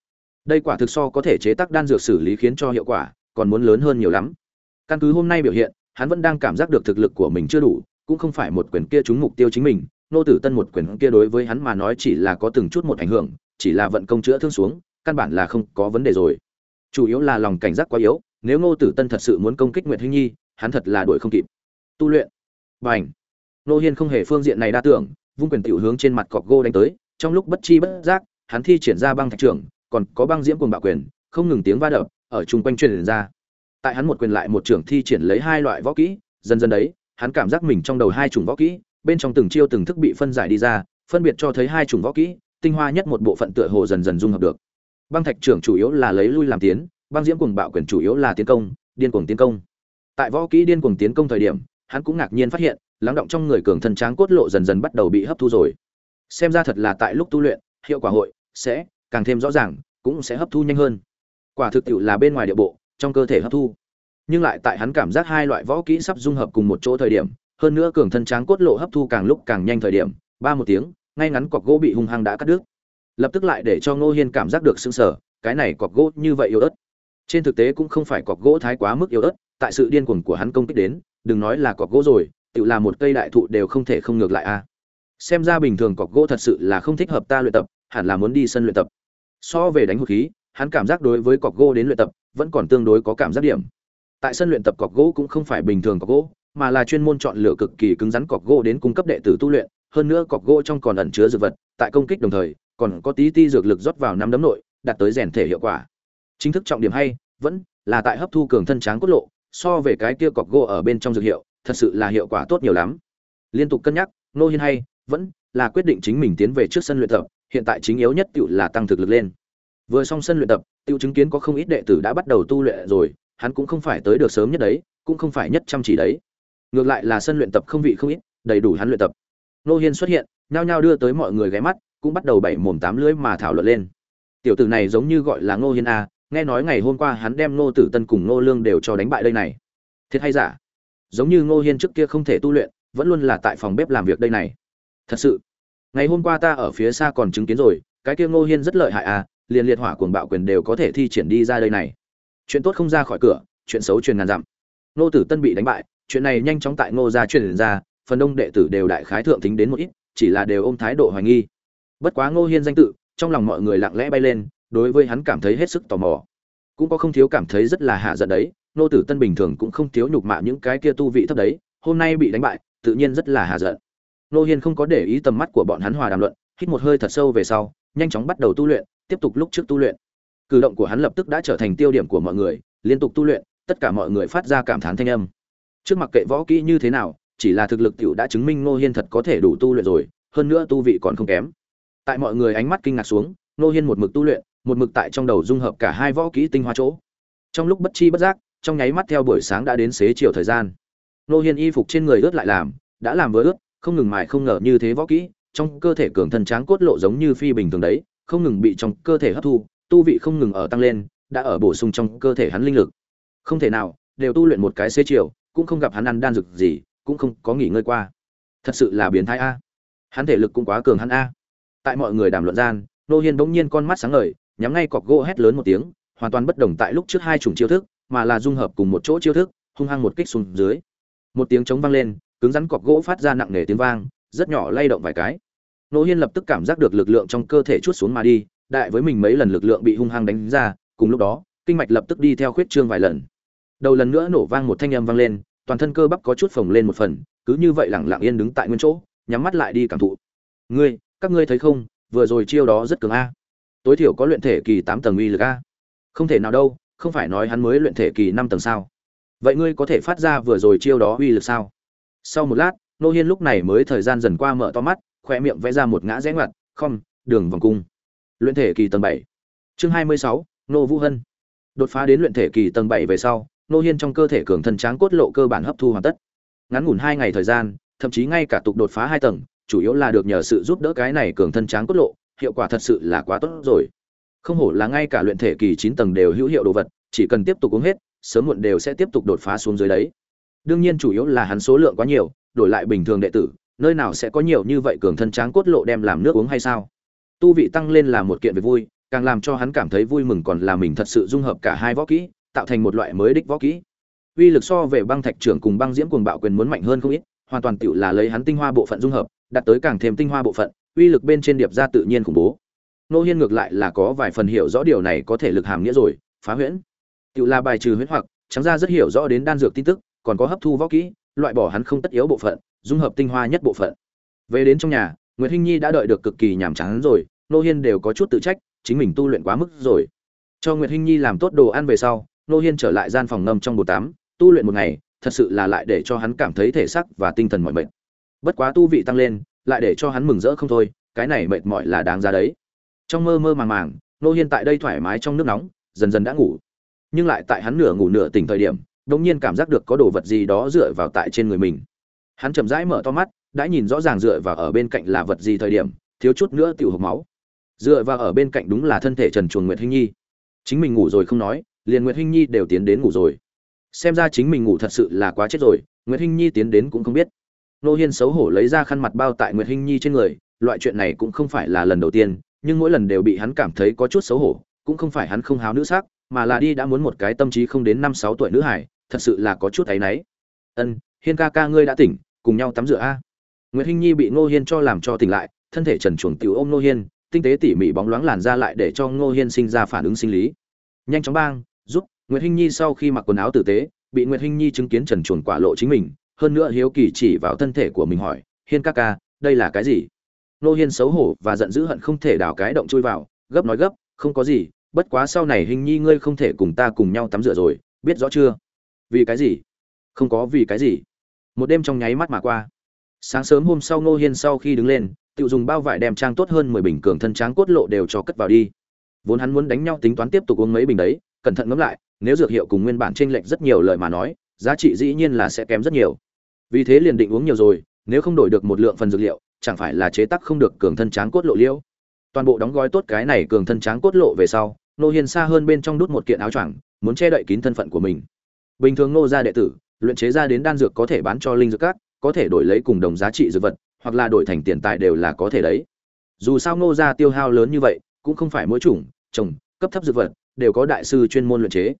Đây quả thực so có thể chế tác đan dược xử lý khiến cho hiệu quả còn muốn lớn hơn nhiều lắm. Căn cứ hôm nay biểu hiện hắn vẫn đang cảm giác được thực lực của mình chưa đủ, cũng không phải một quyền kia trúng mục tiêu chính mình, nô tử tân một quyền kia đối với hắn mà nói chỉ là có từng chút một ảnh hưởng, chỉ là vận công chữa thương xuống, căn bản là không có vấn đề rồi. Chủ yếu là lòng cảnh giác quá yếu, nếu ngô tử tân thật sự muốn công kích nguyệt hinh nhi, hắn thật là đuổi không kịp. Tu luyện. Bành. à nô hiên không hề phương diện này đa tưởng, vung quyền tiểu hướng trên mặt cọc gô đánh tới, trong lúc bất chi bất giác, hắn thi triển ra băng thạch trưởng, còn có băng diễm cuồng bạo quyền, không ngừng tiếng va đập, ở chung quanh truyền ra tại hắn một quyền lại một trưởng thi triển lấy hai loại võ kỹ, dần dần đấy, hắn cảm giác mình trong đầu hai chủng võ kỹ, bên trong từng chiêu từng thức bị phân giải đi ra, phân biệt cho thấy hai chủng võ kỹ, tinh hoa nhất một bộ phận tựa hồ dần dần dung hợp được. Băng thạch trưởng chủ yếu là lấy lui làm tiến, băng diễm cùng bạo quyền chủ yếu là tiến công, điên cuồng tiến công. Tại võ kỹ điên cuồng tiến công thời điểm, hắn cũng ngạc nhiên phát hiện, lắng động trong người cường thân tráng cốt lộ dần dần bắt đầu bị hấp thu rồi. Xem ra thật là tại lúc tu luyện, hiệu quả hội sẽ càng thêm rõ ràng, cũng sẽ hấp thu nhanh hơn. Quả thực tiệu là bên ngoài địa bộ trong cơ thể hấp thu. Nhưng lại tại hắn cảm giác hai loại võ kỹ sắp dung hợp cùng một chỗ thời điểm, hơn nữa cường thân tráng cốt lộ hấp thu càng lúc càng nhanh thời điểm, ba một tiếng, ngay ngắn cọc gỗ bị hung hăng đã cắt đứt. Lập tức lại để cho ngô hiên cảm giác được sưng sở cái này cọc gỗ như vậy yếu ớt. Trên thực tế cũng không phải cọc gỗ thái quá mức yếu ớt, tại sự điên cuồng của hắn công kích đến, đừng nói là cọc gỗ rồi, tự là một cây đại thụ đều không thể không ngược lại a. Xem ra bình thường cọc gỗ thật sự là không thích hợp ta luyện tập, hẳn là muốn đi sân luyện tập. So về đánh hụt khí hắn cảm giác đối với cọc gỗ đến luyện tập vẫn còn tương đối có cảm giác điểm. Tại sân luyện tập cọc gỗ cũng không phải bình thường cọc gỗ, mà là chuyên môn chọn lựa cực kỳ cứng rắn cọc gỗ đến cung cấp đệ tử tu luyện. Hơn nữa cọc gỗ trong còn ẩn chứa dược vật, tại công kích đồng thời, còn có tí ti dược lực rót vào năm đấm nội, đạt tới rèn thể hiệu quả. Chính thức trọng điểm hay vẫn là tại hấp thu cường thân tráng cốt lộ, so về cái kia cọc gỗ ở bên trong dược hiệu, thật sự là hiệu quả tốt nhiều lắm. Liên tục cân nhắc, nô hiên hay vẫn là quyết định chính mình tiến về trước sân luyện tập, hiện tại chính yếu nhất tự là tăng thực lực lên vừa xong sân luyện tập tự chứng kiến có không ít đệ tử đã bắt đầu tu luyện rồi, hắn cũng không phải tới được sớm nhất đấy, cũng không phải nhất chăm chỉ đấy. Ngược lại là sân luyện tập không vị không ít, đầy đủ hắn luyện tập. Nô hiên xuất hiện, nhao nhao đưa tới mọi người ghé mắt, cũng bắt đầu bảy mồm tám lưỡi mà thảo luận lên. Tiểu tử này giống như gọi là ngô hiên a, nghe nói ngày hôm qua hắn đem ngô tử tân cùng ngô lương đều cho đánh bại đây này. Thiệt hay giả? Giống như ngô hiên trước kia không thể tu luyện, vẫn luôn là tại phòng bếp làm việc đây này. Thật sự, ngày hôm qua ta ở phía xa còn chứng kiến rồi, cái kia ngô hiên rất lợi hại à liền liệt hỏa cuồng bạo quyền đều có thể thi triển đi ra đây này. Chuyện tốt không ra khỏi cửa, chuyện xấu truyền ngàn dặm. Nô tử tân bị đánh bại, chuyện này nhanh chóng tại ngô gia truyền ra, phần đông đệ tử đều đại khái thượng tính đến một ít, chỉ là đều ôm thái độ hoài nghi. Bất quá ngô hiên danh tự, trong lòng mọi người lặng lẽ bay lên, đối với hắn cảm thấy hết sức tò mò. Cũng có không thiếu cảm thấy rất là hạ giận đấy nô tử tân bình thường cũng không thiếu nhục mạ những cái kia tu vị thấp đấy, hôm nay bị đánh bại, tự nhiên rất là hạ giận. Nô hiên không có để ý tầm mắt của bọn hắn hòa đàm luận, hít một hơi thật sâu về sau, nhanh chóng bắt đầu tu luyện tiếp tục lúc trước tu luyện cử động của hắn lập tức đã trở thành tiêu điểm của mọi người liên tục tu luyện tất cả mọi người phát ra cảm thán thanh âm trước mặt kệ võ kỹ như thế nào chỉ là thực lực tiểu đã chứng minh Ngô Hiên thật có thể đủ tu luyện rồi, hơn nữa tu vị còn không kém. Tại mọi người ánh mắt kinh ngạc xuống, Ngô Hiên một mực tu luyện, một mực tại trong đầu dung hợp cả hai võ kỹ tinh hoa chỗ. Trong lúc bất chi bất giác, trong nháy mắt theo buổi sáng đã đến xế chiều thời gian. Ngô Hiên y phục trên người ướt lại làm, đã làm vừa ướt, không ngừng mài không ngờ như thế võ kỹ, trong cơ thể cường thân tráng cốt lộ giống như phi bình thường đấy, không ngừng bị trong cơ thể hấp thu, tu vị không ngừng ở tăng lên, đã ở bổ sung trong cơ thể hắn linh lực. Không thể nào, đều tu luyện một cái xế chiều, cũng không gặp hắn ăn đan dược gì, cũng không có nghỉ ngơi qua. Thật sự là biến thái a. Hắn thể lực cũng quá cường hắn a. Tại mọi người đàm luận gian nô hiên bỗng nhiên con mắt sáng ngời nhắm ngay cọc gỗ hét lớn một tiếng hoàn toàn bất đồng tại lúc trước hai chủng chiêu thức mà là dung hợp cùng một chỗ chiêu thức hung hăng một kích xuống dưới. Một tiếng trống vang lên cứng rắn cọc gỗ phát ra nặng nề tiếng vang rất nhỏ lay động vài cái nô hiên lập tức cảm giác được lực lượng trong cơ thể chút xuống mà đi, đại với mình mấy lần lực lượng bị hung hăng đánh ra, cùng lúc đó, kinh mạch lập tức đi theo khuyết trương vài lần. Đầu lần nữa nổ vang một thanh âm vang lên, toàn thân cơ bắp có chút phồng lên một phần, cứ như vậy lẳng lặng yên đứng tại nguyên chỗ, nhắm mắt lại đi cảm thụ. Ngươi, các ngươi thấy không, vừa rồi chiêu đó rất cường a. Tối thiểu có luyện thể kỳ tám tầng uy lực a. Không thể nào đâu, không phải nói hắn mới luyện thể kỳ năm tầng sao? Vậy ngươi có thể phát ra vừa rồi chiêu đó uy lực sao? Sau một lát nô hiên lúc này mới thời gian dần qua mở to mắt khoe miệng vẽ ra một ngã rẽ ngoặt không đường vòng cung. Luyện thể kỳ tầng bảy. Chương hai mươi sáu, nô vũ hân. Đột phá đến luyện thể kỳ tầng bảy về sau, nô hiên trong cơ thể cường thân tráng cốt lộ cơ bản hấp thu hoàn tất. Ngắn ngủn hai ngày thời gian, thậm chí ngay cả tục đột phá hai tầng, chủ yếu là được nhờ sự giúp đỡ cái này cường thân tráng cốt lộ, hiệu quả thật sự là quá tốt rồi. Không hổ là ngay cả luyện thể kỳ chín tầng đều hữu hiệu đồ vật, chỉ cần tiếp tục uống hết, sớm muộn đều sẽ tiếp tục đột phá xuống dưới đấy. Đương nhiên chủ yếu là hắn số lượng quá nhiều, đổi lại bình thường đệ tử nơi nào sẽ có nhiều như vậy cường thân tráng cốt lộ đem làm nước uống hay sao? Tu vị tăng lên là một kiện việc vui, càng làm cho hắn cảm thấy vui mừng còn là mình thật sự dung hợp cả hai võ kỹ, tạo thành một loại mới đích võ kỹ. Uy lực so về băng thạch trưởng cùng băng diễm cuồng bạo quyền muốn mạnh hơn không ít, hoàn toàn tựu là lấy hắn tinh hoa bộ phận dung hợp, đạt tới càng thêm tinh hoa bộ phận, uy lực bên trên điệp ra tự nhiên khủng bố. Nô hiên ngược lại là có vài phần hiểu rõ điều này có thể lực hàm nghĩa rồi, phá huyễn. Tựu là bài trừ huyễn hoặc, trắng ra rất hiểu rõ đến đan dược tin tức, còn có hấp thu võ kỹ, loại bỏ hắn không tất yếu bộ phận dung hợp tinh hoa nhất bộ phận. Về đến trong nhà, Nguyệt hinh nhi đã đợi được cực kỳ nhàm chán rồi, nô hiên đều có chút tự trách, chính mình tu luyện quá mức rồi. Cho nguyệt hinh nhi làm tốt đồ ăn về sau, nô hiên trở lại gian phòng ngâm trong bồn tắm, tu luyện một ngày, thật sự là lại để cho hắn cảm thấy thể sắc và tinh thần mỏi mệt. Bất quá tu vị tăng lên, lại để cho hắn mừng rỡ không thôi, cái này mệt mỏi là đáng ra đấy. Trong mơ mơ màng màng, nô hiên tại đây thoải mái trong nước nóng, dần dần đã ngủ. Nhưng lại tại hắn nửa ngủ nửa tỉnh thời điểm, đột nhiên cảm giác được có đồ vật gì đó dựa vào tại trên người mình hắn chậm rãi mở to mắt, đã nhìn rõ ràng dựa vào ở bên cạnh là vật gì thời điểm, thiếu chút nữa tiểu hộp máu. Dựa vào ở bên cạnh đúng là thân thể trần chuồng nguyệt hinh nhi. Chính mình ngủ rồi không nói, liền nguyệt hinh nhi đều tiến đến ngủ rồi. Xem ra chính mình ngủ thật sự là quá chết rồi, nguyệt hinh nhi tiến đến cũng không biết. Nô hiên xấu hổ lấy ra khăn mặt bao tại nguyệt hinh nhi trên người, loại chuyện này cũng không phải là lần đầu tiên, nhưng mỗi lần đều bị hắn cảm thấy có chút xấu hổ, cũng không phải hắn không háo nữ sắc, mà là đi đã muốn một cái tâm trí không đến năm sáu tuổi nữ hải, thật sự là có chút áy náy. Ân, hiên ca ca ngươi đã tỉnh cùng nhau tắm rửa a. Nguyệt hinh nhi bị ngô hiên cho làm cho tỉnh lại, thân thể trần chuồng tiểu ôm ngô hiên, tinh tế tỉ mỉ bóng loáng làn ra lại để cho ngô hiên sinh ra phản ứng sinh lý. Nhanh chóng bang, giúp nguyệt hinh nhi sau khi mặc quần áo tử tế, bị nguyệt hinh nhi chứng kiến trần chuồng quả lộ chính mình, hơn nữa hiếu kỳ chỉ vào thân thể của mình hỏi, hiên ca ca, đây là cái gì? Ngô hiên xấu hổ và giận dữ hận không thể đào cái động chui vào, gấp nói gấp, không có gì, bất quá sau này hình nhi ngươi không thể cùng ta cùng nhau tắm rửa rồi, biết rõ chưa? Vì cái gì? Không có vì cái gì một đêm trong nháy mắt mà qua. Sáng sớm hôm sau ngô hiên sau khi đứng lên, tự dùng bao vải đem trang tốt hơn mười bình cường thân tráng cốt lộ đều cho cất vào đi. Vốn hắn muốn đánh nhau tính toán tiếp tục uống mấy bình đấy, cẩn thận ngẫm lại, nếu dược hiệu cùng nguyên bản chênh lệch rất nhiều lời mà nói, giá trị dĩ nhiên là sẽ kém rất nhiều. Vì thế liền định uống nhiều rồi, nếu không đổi được một lượng phần dược liệu, chẳng phải là chế tắc không được cường thân tráng cốt lộ liễu. Toàn bộ đóng gói tốt cái này cường thân tráng cốt lộ về sau nô hiền xa hơn bên trong đút một kiện áo choàng, muốn che đậy kín thân phận của mình. Bình thường nô gia đệ tử luyện chế ra đến đan dược có thể bán cho linh dược các, có thể đổi lấy cùng đồng giá trị dược vật, hoặc là đổi thành tiền tài đều là có thể đấy. Dù sao nô gia tiêu hao lớn như vậy, cũng không phải mỗi chủng, trồng, cấp thấp dược vật, đều có đại sư chuyên môn luyện chế.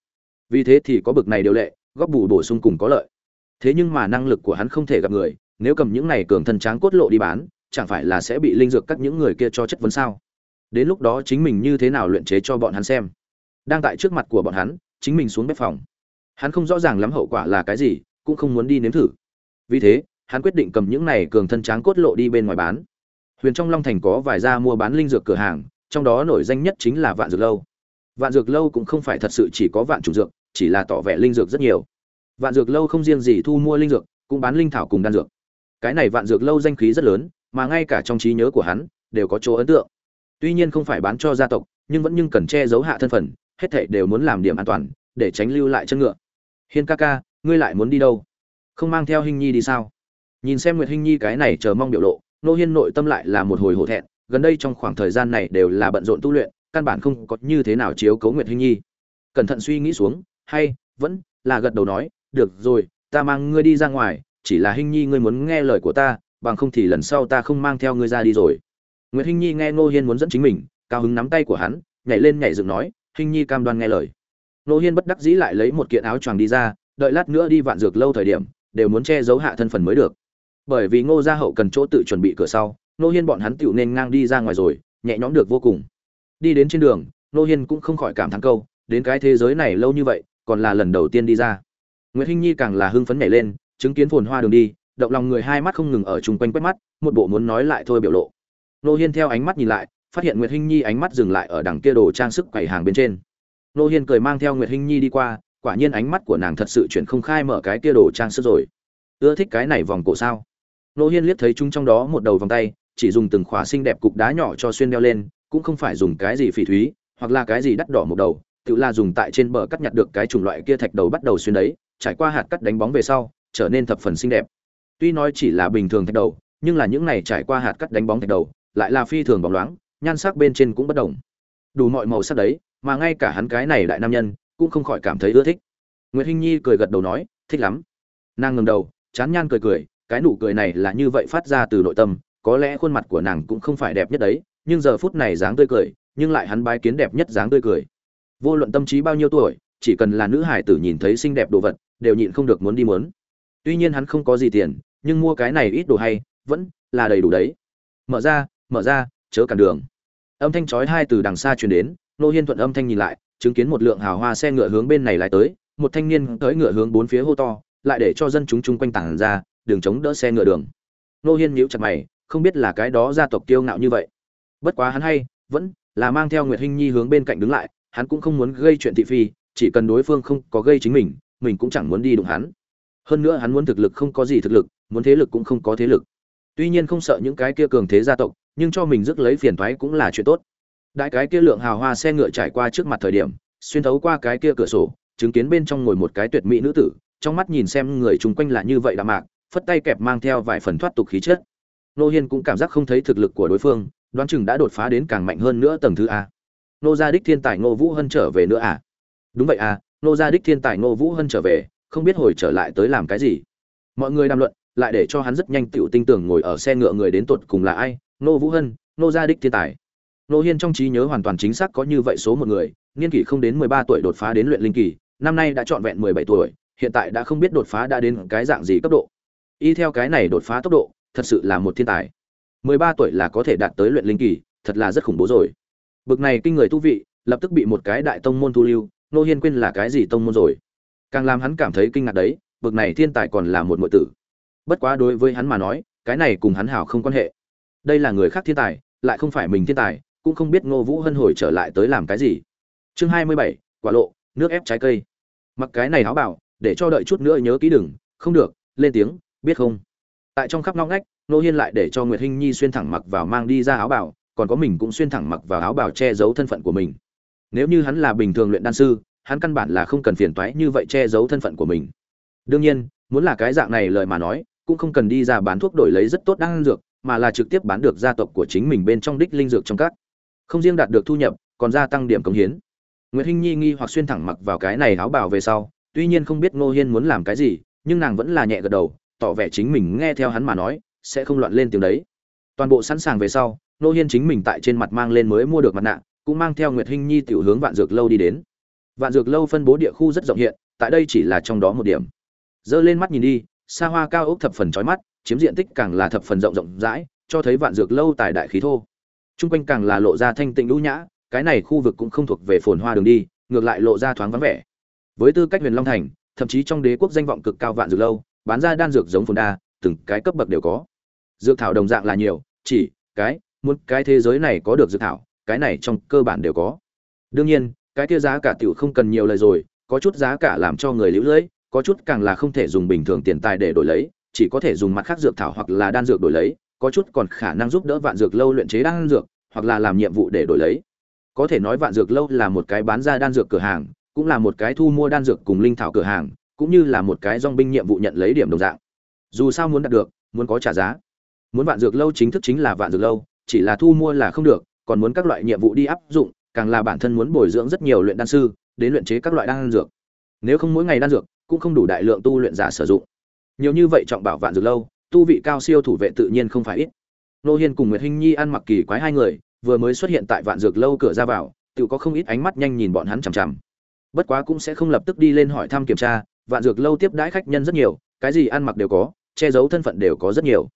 Vì thế thì có bực này điều lệ, góp bù bổ sung cùng có lợi. Thế nhưng mà năng lực của hắn không thể gặp người, nếu cầm những này cường thân tráng cốt lộ đi bán, chẳng phải là sẽ bị linh dược các những người kia cho chất vấn sao? Đến lúc đó chính mình như thế nào luyện chế cho bọn hắn xem? Đang tại trước mặt của bọn hắn, chính mình xuống bếp phòng hắn không rõ ràng lắm hậu quả là cái gì, cũng không muốn đi nếm thử. Vì thế, hắn quyết định cầm những này cường thân tráng cốt lộ đi bên ngoài bán. Huyền trong long thành có vài gia mua bán linh dược cửa hàng, trong đó nổi danh nhất chính là vạn dược lâu. Vạn dược lâu cũng không phải thật sự chỉ có vạn chủ dược, chỉ là tỏ vẻ linh dược rất nhiều. Vạn dược lâu không riêng gì thu mua linh dược, cũng bán linh thảo cùng đan dược. Cái này vạn dược lâu danh khí rất lớn, mà ngay cả trong trí nhớ của hắn, đều có chỗ ấn tượng. Tuy nhiên không phải bán cho gia tộc, nhưng vẫn nhưng cần che giấu hạ thân phận, hết thảy đều muốn làm điểm an toàn để tránh lưu lại chân ngựa. Hiên ca ca ngươi lại muốn đi đâu? Không mang theo hình nhi đi sao? Nhìn xem nguyệt hình nhi cái này chờ mong biểu lộ nô hiên nội tâm lại là một hồi hổ thẹn gần đây trong khoảng thời gian này đều là bận rộn tu luyện căn bản không có như thế nào chiếu cấu nguyệt hình nhi. Cẩn thận suy nghĩ xuống hay vẫn là gật đầu nói được rồi ta mang ngươi đi ra ngoài chỉ là hình nhi ngươi muốn nghe lời của ta bằng không thì lần sau ta không mang theo ngươi ra đi rồi. Nguyệt Hinh Nhi nghe Ngô Hiên muốn dẫn chính mình, cao hứng nắm tay của hắn, nhảy lên nhảy dựng nói, "Hinh Nhi cam đoan nghe lời." Nô Hiên bất đắc dĩ lại lấy một kiện áo choàng đi ra, đợi lát nữa đi vạn dược lâu thời điểm, đều muốn che giấu hạ thân phần mới được. Bởi vì Ngô gia hậu cần chỗ tự chuẩn bị cửa sau, Nô Hiên bọn hắn tiểu nên ngang đi ra ngoài rồi, nhẹ nhõm được vô cùng. Đi đến trên đường, Nô Hiên cũng không khỏi cảm thán câu, đến cái thế giới này lâu như vậy, còn là lần đầu tiên đi ra. Nguyệt Hinh Nhi càng là hưng phấn nhảy lên, chứng kiến phồn hoa đường đi, động lòng người hai mắt không ngừng ở chung quanh quét mắt, một bộ muốn nói lại thôi biểu lộ nô hiên theo ánh mắt nhìn lại phát hiện nguyệt hinh nhi ánh mắt dừng lại ở đằng kia đồ trang sức quầy hàng bên trên nô hiên cười mang theo nguyệt hinh nhi đi qua, quả nhiên ánh mắt của nàng thật sự chuyển không khai mở cái kia đồ trang sức rồi. Ưa thích cái này vòng cổ sao? Nô hiên liếc thấy chúng trong đó một đầu vòng tay, chỉ dùng từng khỏa xinh đẹp cục đá nhỏ cho xuyên đeo lên, cũng không phải dùng cái gì phỉ thúy, hoặc là cái gì đắt đỏ một đầu, tự là dùng tại trên bờ cắt nhặt được cái chủng loại kia thạch đầu bắt đầu xuyên đấy, trải qua hạt cắt đánh bóng về sau, trở nên thập phần xinh đẹp. Tuy nói chỉ là bình thường thạch đầu, nhưng là những này trải qua hạt cắt đánh bóng thạch đầu, lại là phi thường bóng loáng, nhan sắc bên trên cũng bất đồng. Đủ mọi màu sắc đấy mà ngay cả hắn cái này đại nam nhân cũng không khỏi cảm thấy ưa thích. Nguyệt hinh nhi cười gật đầu nói, thích lắm. Nàng ngẩng đầu, chán nhan cười cười, cái nụ cười này là như vậy phát ra từ nội tâm, có lẽ khuôn mặt của nàng cũng không phải đẹp nhất đấy, nhưng giờ phút này dáng tươi cười, nhưng lại hắn bái kiến đẹp nhất dáng tươi cười. Vô luận tâm trí bao nhiêu tuổi, chỉ cần là nữ hải tử nhìn thấy xinh đẹp đồ vật, đều nhịn không được muốn đi muốn. Tuy nhiên hắn không có gì tiền, nhưng mua cái này ít đồ hay, vẫn là đầy đủ đấy. Mở ra mở ra, chớ cản đường. Âm thanh chói hai từ đằng xa truyền đến nô hiên thuận âm thanh nhìn lại, chứng kiến một lượng hào hoa xe ngựa hướng bên này lại tới, một thanh niên tới ngựa hướng bốn phía hô to, lại để cho dân chúng chung quanh tản ra, đường chống đỡ xe ngựa đường. Nô hiên nhíu chặt mày, không biết là cái đó gia tộc kiêu ngạo như vậy. Bất quá hắn hay, vẫn là mang theo nguyệt hinh nhi hướng bên cạnh đứng lại, hắn cũng không muốn gây chuyện thị phi, chỉ cần đối phương không có gây chính mình mình cũng chẳng muốn đi đụng hắn. Hơn nữa hắn muốn thực lực không có gì thực lực, muốn thế lực cũng không có thế lực. Tuy nhiên không sợ những cái kia cường thế gia tộc, nhưng cho mình rước lấy phiền toái cũng là chuyện tốt đại cái kia lượng hào hoa xe ngựa trải qua trước mặt thời điểm, xuyên thấu qua cái kia cửa sổ, chứng kiến bên trong ngồi một cái tuyệt mỹ nữ tử, trong mắt nhìn xem người chung quanh là như vậy đạm mạc, phất tay kẹp mang theo vài phần thoát tục khí chất. Nô hiên cũng cảm giác không thấy thực lực của đối phương, đoán chừng đã đột phá đến càng mạnh hơn nữa tầng thứ a. Nô gia đích thiên tài ngô vũ hân trở về nữa à? Đúng vậy à nô gia đích thiên tài ngô vũ hân trở về, không biết hồi trở lại tới làm cái gì. Mọi người đàm luận, lại để cho hắn rất nhanh tựu tinh tưởng ngồi ở xe ngựa người đến tột cùng là ai nô vũ hân, nô gia đích thiên tài nô hiên trong trí nhớ hoàn toàn chính xác có như vậy số một người, niên kỷ không đến mười ba tuổi đột phá đến luyện linh kỳ, năm nay đã trọn vẹn mười bảy tuổi, hiện tại đã không biết đột phá đã đến cái dạng gì cấp độ. Y theo cái này đột phá tốc độ, thật sự là một thiên tài. Mười ba tuổi là có thể đạt tới luyện linh kỳ, thật là rất khủng bố rồi. Bực này kinh người tu vị, lập tức bị một cái đại tông môn thu lưu, nô hiên quên là cái gì tông môn rồi. Càng làm hắn cảm thấy kinh ngạc đấy, bực này thiên tài còn là một muội tử. Bất quá đối với hắn mà nói, cái này cùng hắn hảo không quan hệ. Đây là người khác thiên tài, lại không phải mình thiên tài cũng không biết ngô vũ hân hồi trở lại tới làm cái gì. Chương hai mươi bảy, quả lộ, nước ép trái cây. Mặc cái này áo bảo, để cho đợi chút nữa nhớ kỹ đừng, không được, lên tiếng, biết không? Tại trong khắp ngóc ngách nô hiên lại để cho nguyệt hinh nhi xuyên thẳng mặc vào mang đi ra áo bảo, còn có mình cũng xuyên thẳng mặc vào áo bảo che giấu thân phận của mình. Nếu như hắn là bình thường luyện đan sư, hắn căn bản là không cần phiền toái như vậy che giấu thân phận của mình. Đương nhiên, muốn là cái dạng này lời mà nói, cũng không cần đi ra bán thuốc đổi lấy rất tốt đan dược, mà là trực tiếp bán được gia tộc của chính mình bên trong đích linh dược trong các không riêng đạt được thu nhập còn gia tăng điểm cống hiến Nguyệt Hinh Nhi nghi hoặc xuyên thẳng mặc vào cái này áo bảo về sau, tuy nhiên không biết Ngô Hiên muốn làm cái gì, nhưng nàng vẫn là nhẹ gật đầu, tỏ vẻ chính mình nghe theo hắn mà nói, sẽ không loạn lên tiếng đấy. Toàn bộ sẵn sàng về sau, Ngô Hiên chính mình tại trên mặt mang lên mới mua được mặt nạ, cũng mang theo Nguyệt Hinh Nhi tiểu hướng Vạn Dược lâu đi đến. Vạn Dược lâu phân bố địa khu rất rộng hiện, tại đây chỉ là trong đó một điểm. Dơ lên mắt nhìn đi, xa hoa cao ốc thập phần chói mắt, chiếm diện tích càng là thập phần rộng rộng rãi, cho thấy Vạn Dược lâu tài đại khí thô chung quanh càng là lộ ra thanh tịnh lũ nhã, cái này khu vực cũng không thuộc về phồn hoa đường đi ngược lại lộ ra thoáng vắng vẻ. Với tư cách huyền long thành thậm chí trong đế quốc danh vọng cực cao vạn dược lâu bán ra đan dược giống phồn đa từng cái cấp bậc đều có. Dược thảo đồng dạng là nhiều chỉ cái muốn cái thế giới này có được dược thảo cái này trong cơ bản đều có. Đương nhiên cái kia giá cả tiểu không cần nhiều lời rồi có chút giá cả làm cho người liễu lưỡi có chút càng là không thể dùng bình thường tiền tài để đổi lấy chỉ có thể dùng mặt khác dược thảo hoặc là đan dược đổi lấy có chút còn khả năng giúp đỡ vạn dược lâu luyện chế đan dược hoặc là làm nhiệm vụ để đổi lấy. Có thể nói vạn dược lâu là một cái bán ra đan dược cửa hàng, cũng là một cái thu mua đan dược cùng linh thảo cửa hàng, cũng như là một cái dong binh nhiệm vụ nhận lấy điểm đồng dạng. Dù sao muốn đạt được, muốn có trả giá. Muốn vạn dược lâu chính thức chính là vạn dược lâu, chỉ là thu mua là không được, còn muốn các loại nhiệm vụ đi áp dụng, càng là bản thân muốn bồi dưỡng rất nhiều luyện đan sư, đến luyện chế các loại đan dược. Nếu không mỗi ngày đan dược, cũng không đủ đại lượng tu luyện giả sử dụng. Nhiều như vậy trọng bảo vạn dược lâu, tu vị cao siêu thủ vệ tự nhiên không phải ít nô hiên cùng nguyệt hinh nhi ăn mặc kỳ quái hai người, vừa mới xuất hiện tại vạn dược lâu cửa ra vào, tự có không ít ánh mắt nhanh nhìn bọn hắn chằm chằm. Bất quá cũng sẽ không lập tức đi lên hỏi thăm kiểm tra, vạn dược lâu tiếp đãi khách nhân rất nhiều, cái gì ăn mặc đều có, che giấu thân phận đều có rất nhiều.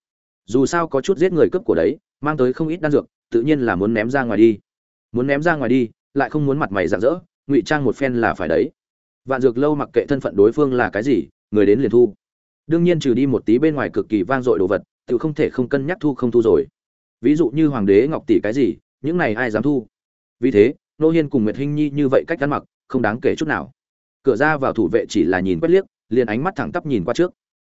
Dù sao có chút giết người cướp của đấy, mang tới không ít đan dược, tự nhiên là muốn ném ra ngoài đi. Muốn ném ra ngoài đi, lại không muốn mặt mày rạng rỡ, ngụy trang một phen là phải đấy. Vạn dược lâu mặc kệ thân phận đối phương là cái gì, người đến liền thu. Đương nhiên trừ đi một tí bên ngoài cực kỳ vang dội đồ vật tự không thể không cân nhắc thu không thu rồi. Ví dụ như hoàng đế ngọc tỷ cái gì, những này ai dám thu? Vì thế, nô hiên cùng nguyệt hinh nhi như vậy cách ăn mặc, không đáng kể chút nào. Cửa ra vào thủ vệ chỉ là nhìn quét liếc, liền ánh mắt thẳng tắp nhìn qua trước.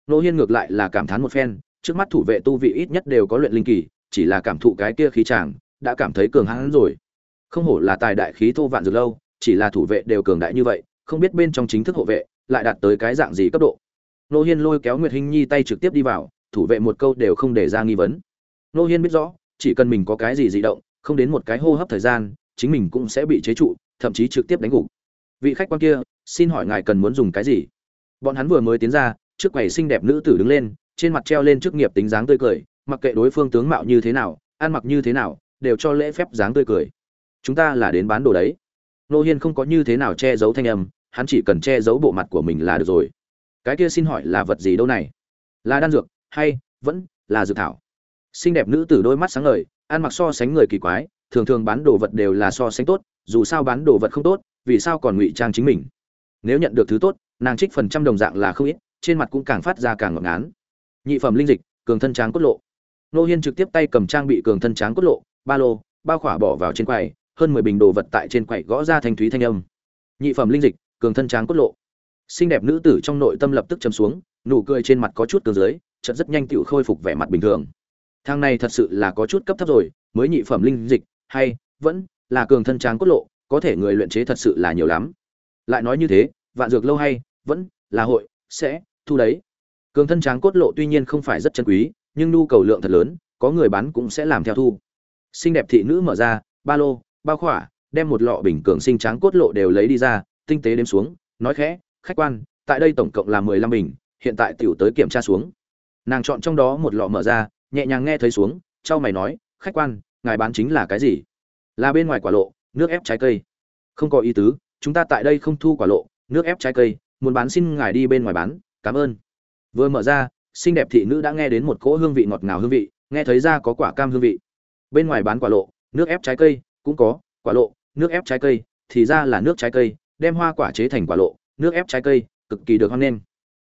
Nô hiên ngược lại là cảm thán một phen, trước mắt thủ vệ tu vị ít nhất đều có luyện linh kỳ, chỉ là cảm thụ cái kia khí chàng, đã cảm thấy cường hãn rồi. Không hổ là tài đại khí thô vạn dược lâu, chỉ là thủ vệ đều cường đại như vậy, không biết bên trong chính thức hộ vệ, lại đạt tới cái dạng gì cấp độ. Nô hiên lôi kéo nguyệt hinh nhi tay trực tiếp đi vào thủ vệ một câu đều không để ra nghi vấn. Nô hiên biết rõ, chỉ cần mình có cái gì dị động, không đến một cái hô hấp thời gian, chính mình cũng sẽ bị chế trụ, thậm chí trực tiếp đánh gục. Vị khách quan kia, xin hỏi ngài cần muốn dùng cái gì? Bọn hắn vừa mới tiến ra, trước quầy xinh đẹp nữ tử đứng lên, trên mặt treo lên chức nghiệp tính dáng tươi cười, mặc kệ đối phương tướng mạo như thế nào, ăn mặc như thế nào, đều cho lễ phép dáng tươi cười. Chúng ta là đến bán đồ đấy. Nô hiên không có như thế nào che giấu thanh âm, hắn chỉ cần che giấu bộ mặt của mình là được rồi. Cái kia xin hỏi là vật gì đâu này? Là đan dược hay, vẫn là dược thảo. Xinh đẹp nữ tử đôi mắt sáng ngời, ăn mặc so sánh người kỳ quái, thường thường bán đồ vật đều là so sánh tốt, dù sao bán đồ vật không tốt, vì sao còn ngụy trang chính mình? Nếu nhận được thứ tốt, nàng trích phần trăm đồng dạng là không ít, trên mặt cũng càng phát ra càng ngọt ngán. Nhị phẩm linh dịch, cường thân tráng cốt lộ. Nô hiên trực tiếp tay cầm trang bị cường thân tráng cốt lộ, ba lô bao khỏa bỏ vào trên quầy, hơn mười bình đồ vật tại trên quầy gõ ra thanh thúy thanh âm. Nhị phẩm linh dịch, cường thân tráng cốt lộ. Xinh đẹp nữ tử trong nội tâm lập tức chấm xuống, nụ cười trên mặt có chút cường dưới chợt rất nhanh tựu khôi phục vẻ mặt bình thường. Thang này thật sự là có chút cấp thấp rồi, mới nhị phẩm linh dịch, hay, vẫn là cường thân tráng cốt lộ, có thể người luyện chế thật sự là nhiều lắm. Lại nói như thế, vạn dược lâu hay, vẫn là hội, sẽ thu đấy. Cường thân tráng cốt lộ tuy nhiên không phải rất chân quý, nhưng nhu cầu lượng thật lớn, có người bán cũng sẽ làm theo thu. Xinh đẹp thị nữ mở ra, ba lô, bao khỏa, đem một lọ bình cường sinh tráng cốt lộ đều lấy đi ra, tinh tế đếm xuống, nói khẽ, khách quan, tại đây tổng cộng là mười lăm bình, hiện tại tiểu tới kiểm tra xuống nàng chọn trong đó một lọ mở ra, nhẹ nhàng nghe thấy xuống, trao mày nói, khách quan, ngài bán chính là cái gì? Là bên ngoài quả lộ, nước ép trái cây. Không có ý tứ, chúng ta tại đây không thu quả lộ, nước ép trái cây, muốn bán xin ngài đi bên ngoài bán, cảm ơn. Vừa mở ra, xinh đẹp thị nữ đã nghe đến một cỗ hương vị ngọt ngào hương vị, nghe thấy ra có quả cam hương vị. Bên ngoài bán quả lộ, nước ép trái cây, cũng có, quả lộ, nước ép trái cây, thì ra là nước trái cây, đem hoa quả chế thành quả lộ, nước ép trái cây, cực kỳ được hoan nghênh.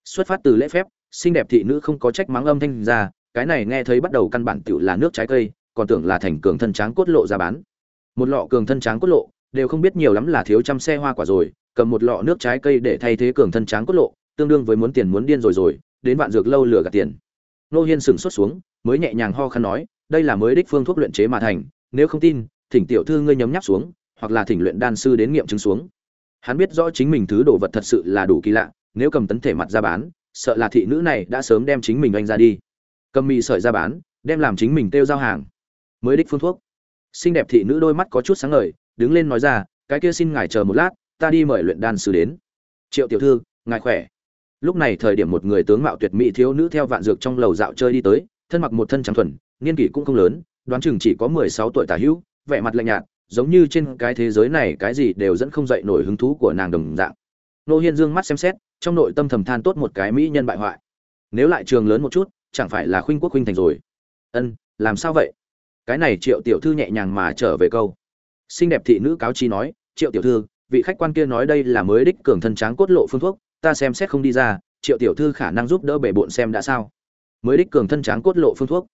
Xuất phát từ lễ phép xinh đẹp thị nữ không có trách mắng âm thanh ra, cái này nghe thấy bắt đầu căn bản tựu là nước trái cây, còn tưởng là thành cường thân tráng cốt lộ ra bán. Một lọ cường thân tráng cốt lộ, đều không biết nhiều lắm là thiếu trăm xe hoa quả rồi, cầm một lọ nước trái cây để thay thế cường thân tráng cốt lộ, tương đương với muốn tiền muốn điên rồi rồi, đến vạn dược lâu lừa gạt tiền. Nô hiên sừng xuất xuống, mới nhẹ nhàng ho khăn nói, đây là mới đích phương thuốc luyện chế mà thành, nếu không tin, thỉnh tiểu thư ngươi nhấm nháp xuống, hoặc là thỉnh luyện đan sư đến nghiệm chứng xuống. Hắn biết rõ chính mình thứ đồ vật thật sự là đủ kỳ lạ, nếu cầm tấn thể mặt ra bán sợ là thị nữ này đã sớm đem chính mình anh ra đi. Cầm mì sợi ra bán, đem làm chính mình tiêu giao hàng. Mới đích phương thuốc. Xinh đẹp thị nữ đôi mắt có chút sáng ngời, đứng lên nói ra, cái kia xin ngài chờ một lát, ta đi mời luyện đan sư đến. Triệu tiểu thư, ngài khỏe? Lúc này thời điểm một người tướng mạo tuyệt mỹ thiếu nữ theo vạn dược trong lầu dạo chơi đi tới, thân mặc một thân trắng thuần, niên kỷ cũng không lớn, đoán chừng chỉ có mười sáu tuổi tả hữu, vẻ mặt lạnh nhạt, giống như trên cái thế giới này cái gì đều dẫn không dậy nổi hứng thú của nàng đồng dạng nô hiên dương mắt xem xét, trong nội tâm thầm than tốt một cái mỹ nhân bại hoại. Nếu lại trường lớn một chút, chẳng phải là khuynh quốc khuynh thành rồi. Ân, làm sao vậy? Cái này triệu tiểu thư nhẹ nhàng mà trở về câu. Xinh đẹp thị nữ cáo chi nói, triệu tiểu thư, vị khách quan kia nói đây là mới đích cường thân tráng cốt lộ phương thuốc, ta xem xét không đi ra, triệu tiểu thư khả năng giúp đỡ bể bộn xem đã sao? Mới đích cường thân tráng cốt lộ phương thuốc.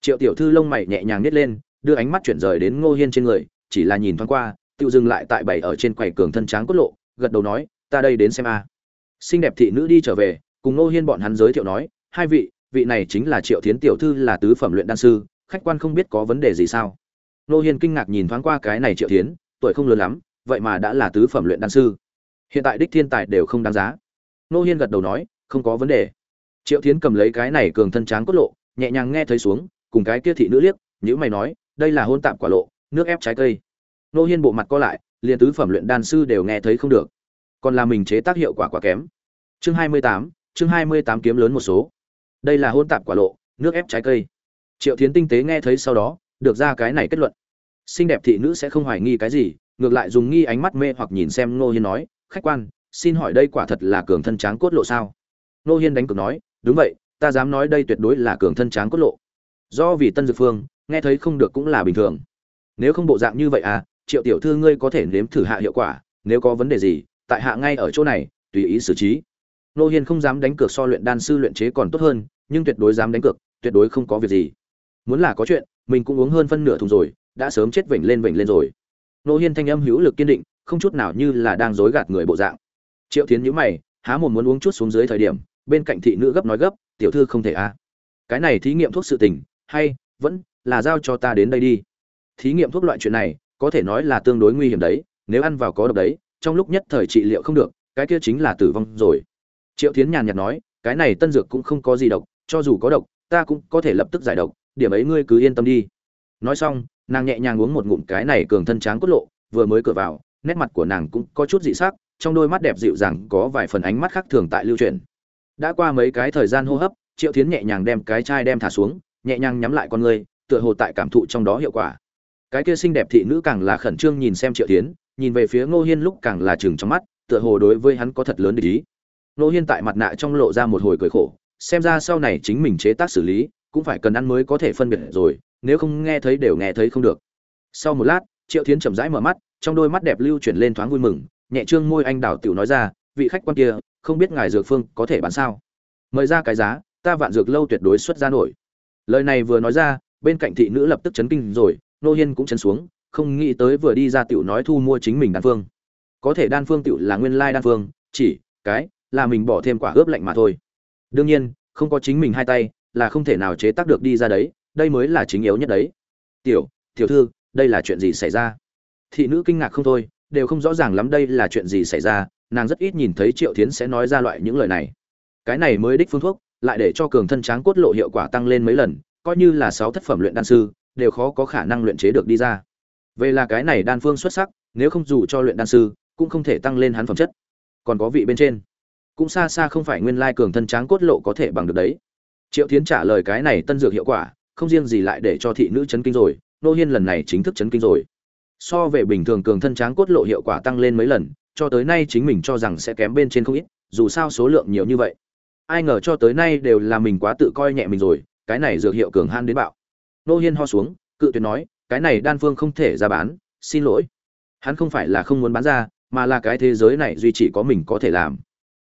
Triệu tiểu thư lông mày nhẹ nhàng nít lên, đưa ánh mắt chuyển rời đến ngô hiên trên người, chỉ là nhìn thoáng qua, tự dừng lại tại bảy ở trên quầy cường thân tráng cốt lộ, gật đầu nói ta đây đến xem a. Xinh đẹp thị nữ đi trở về, cùng ngô hiên bọn hắn giới thiệu nói, hai vị vị này chính là triệu thiến tiểu thư là tứ phẩm luyện đan sư, khách quan không biết có vấn đề gì sao? Ngô hiên kinh ngạc nhìn thoáng qua cái này triệu thiến, tuổi không lớn lắm, vậy mà đã là tứ phẩm luyện đan sư. Hiện tại đích thiên tài đều không đáng giá. Ngô hiên gật đầu nói, không có vấn đề. Triệu thiến cầm lấy cái này cường thân tráng cốt lộ, nhẹ nhàng nghe thấy xuống, cùng cái kia thị nữ liếc, nhữ mày nói, đây là hôn tạm quả lộ, nước ép trái cây. Nô hiên bộ mặt co lại, liền tứ phẩm luyện đan sư đều nghe thấy không được còn là mình chế tác hiệu quả quá kém. Chương hai mươi tám, chương hai mươi tám kiếm lớn một số. Đây là hôn tạp quả lộ, nước ép trái cây. Triệu thiến tinh tế nghe thấy sau đó, được ra cái này kết luận. Xinh đẹp thị nữ sẽ không hoài nghi cái gì, ngược lại dùng nghi ánh mắt mê hoặc nhìn xem nô hiên nói, khách quan, xin hỏi đây quả thật là cường thân tráng cốt lộ sao? Nô hiên đánh cược nói, đúng vậy, ta dám nói đây tuyệt đối là cường thân tráng cốt lộ. Do vì tân dược phương, nghe thấy không được cũng là bình thường. Nếu không bộ dạng như vậy à triệu tiểu thư ngươi có thể nếm thử hạ hiệu quả, nếu có vấn đề gì tại hạ ngay ở chỗ này, tùy ý xử trí. Nô hiên không dám đánh cược so luyện đan sư luyện chế còn tốt hơn, nhưng tuyệt đối dám đánh cược, tuyệt đối không có việc gì. Muốn là có chuyện, mình cũng uống hơn phân nửa thùng rồi, đã sớm chết vểnh lên vểnh lên rồi. Nô hiên thanh âm hữu lực kiên định, không chút nào như là đang dối gạt người bộ dạng. Triệu tiến nhữ mày, há một muốn uống chút xuống dưới thời điểm, bên cạnh thị nữ gấp nói gấp, tiểu thư không thể a à. cái này thí nghiệm thuốc sự tình, hay, vẫn là giao cho ta đến đây đi. Thí nghiệm thuốc loại chuyện này, có thể nói là tương đối nguy hiểm đấy, nếu ăn vào có độc đấy trong lúc nhất thời trị liệu không được, cái kia chính là tử vong rồi. Triệu tiến nhàn nhạt nói, cái này tân dược cũng không có gì độc, cho dù có độc, ta cũng có thể lập tức giải độc, điểm ấy ngươi cứ yên tâm đi. Nói xong, nàng nhẹ nhàng uống một ngụm cái này cường thân tráng cốt lộ, vừa mới cửa vào, nét mặt của nàng cũng có chút dị sắc, trong đôi mắt đẹp dịu dàng có vài phần ánh mắt khác thường tại lưu truyền. Đã qua mấy cái thời gian hô hấp, triệu tiến nhẹ nhàng đem cái chai đem thả xuống, nhẹ nhàng nhắm lại con ngươi, tựa hồ tại cảm thụ trong đó hiệu quả. Cái kia xinh đẹp thị nữ càng là khẩn trương nhìn xem triệu tiến nhìn về phía ngô hiên lúc càng là chừng trong mắt, tựa hồ đối với hắn có thật lớn để ý. Ngô hiên tại mặt nạ trong lộ ra một hồi cười khổ, xem ra sau này chính mình chế tác xử lý, cũng phải cần ăn mới có thể phân biệt rồi, nếu không nghe thấy đều nghe thấy không được. Sau một lát, triệu Thiến chậm rãi mở mắt, trong đôi mắt đẹp lưu chuyển lên thoáng vui mừng, nhẹ trương môi anh đào tiểu nói ra, vị khách quan kia, không biết ngài dược phương có thể bán sao? Mời ra cái giá, ta vạn dược lâu tuyệt đối xuất ra nổi. Lời này vừa nói ra, bên cạnh thị nữ lập tức chấn kinh rồi nô hiên cũng chấn xuống không nghĩ tới vừa đi ra tiểu nói thu mua chính mình đan phương. Có thể đan phương tiểu là nguyên lai đan phương, chỉ, cái, là mình bỏ thêm quả ướp lạnh mà thôi. Đương nhiên, không có chính mình hai tay, là không thể nào chế tác được đi ra đấy, đây mới là chính yếu nhất đấy. Tiểu tiểu thư, đây là chuyện gì xảy ra? Thị nữ kinh ngạc không thôi, đều không rõ ràng lắm đây là chuyện gì xảy ra, nàng rất ít nhìn thấy triệu thiến sẽ nói ra loại những lời này. Cái này mới đích phương thuốc, lại để cho cường thân tráng cốt lộ hiệu quả tăng lên mấy lần, coi như là sáu thất phẩm luyện đan sư, đều khó có khả năng luyện chế được đi ra về là cái này đan phương xuất sắc, nếu không dù cho luyện đan sư, cũng không thể tăng lên hắn phẩm chất. Còn có vị bên trên. Cũng xa xa không phải nguyên lai cường thân tráng cốt lộ có thể bằng được đấy. Triệu tiến trả lời cái này tân dược hiệu quả, không riêng gì lại để cho thị nữ chấn kinh rồi, nô hiên lần này chính thức chấn kinh rồi. So về bình thường cường thân tráng cốt lộ hiệu quả tăng lên mấy lần, cho tới nay chính mình cho rằng sẽ kém bên trên không ít, dù sao số lượng nhiều như vậy. Ai ngờ cho tới nay đều là mình quá tự coi nhẹ mình rồi, cái này dược hiệu cường han đến bạo. Nô hiên ho xuống, cự tuyệt nói cái này đan phương không thể ra bán, xin lỗi. Hắn không phải là không muốn bán ra, mà là cái thế giới này duy chỉ có mình có thể làm.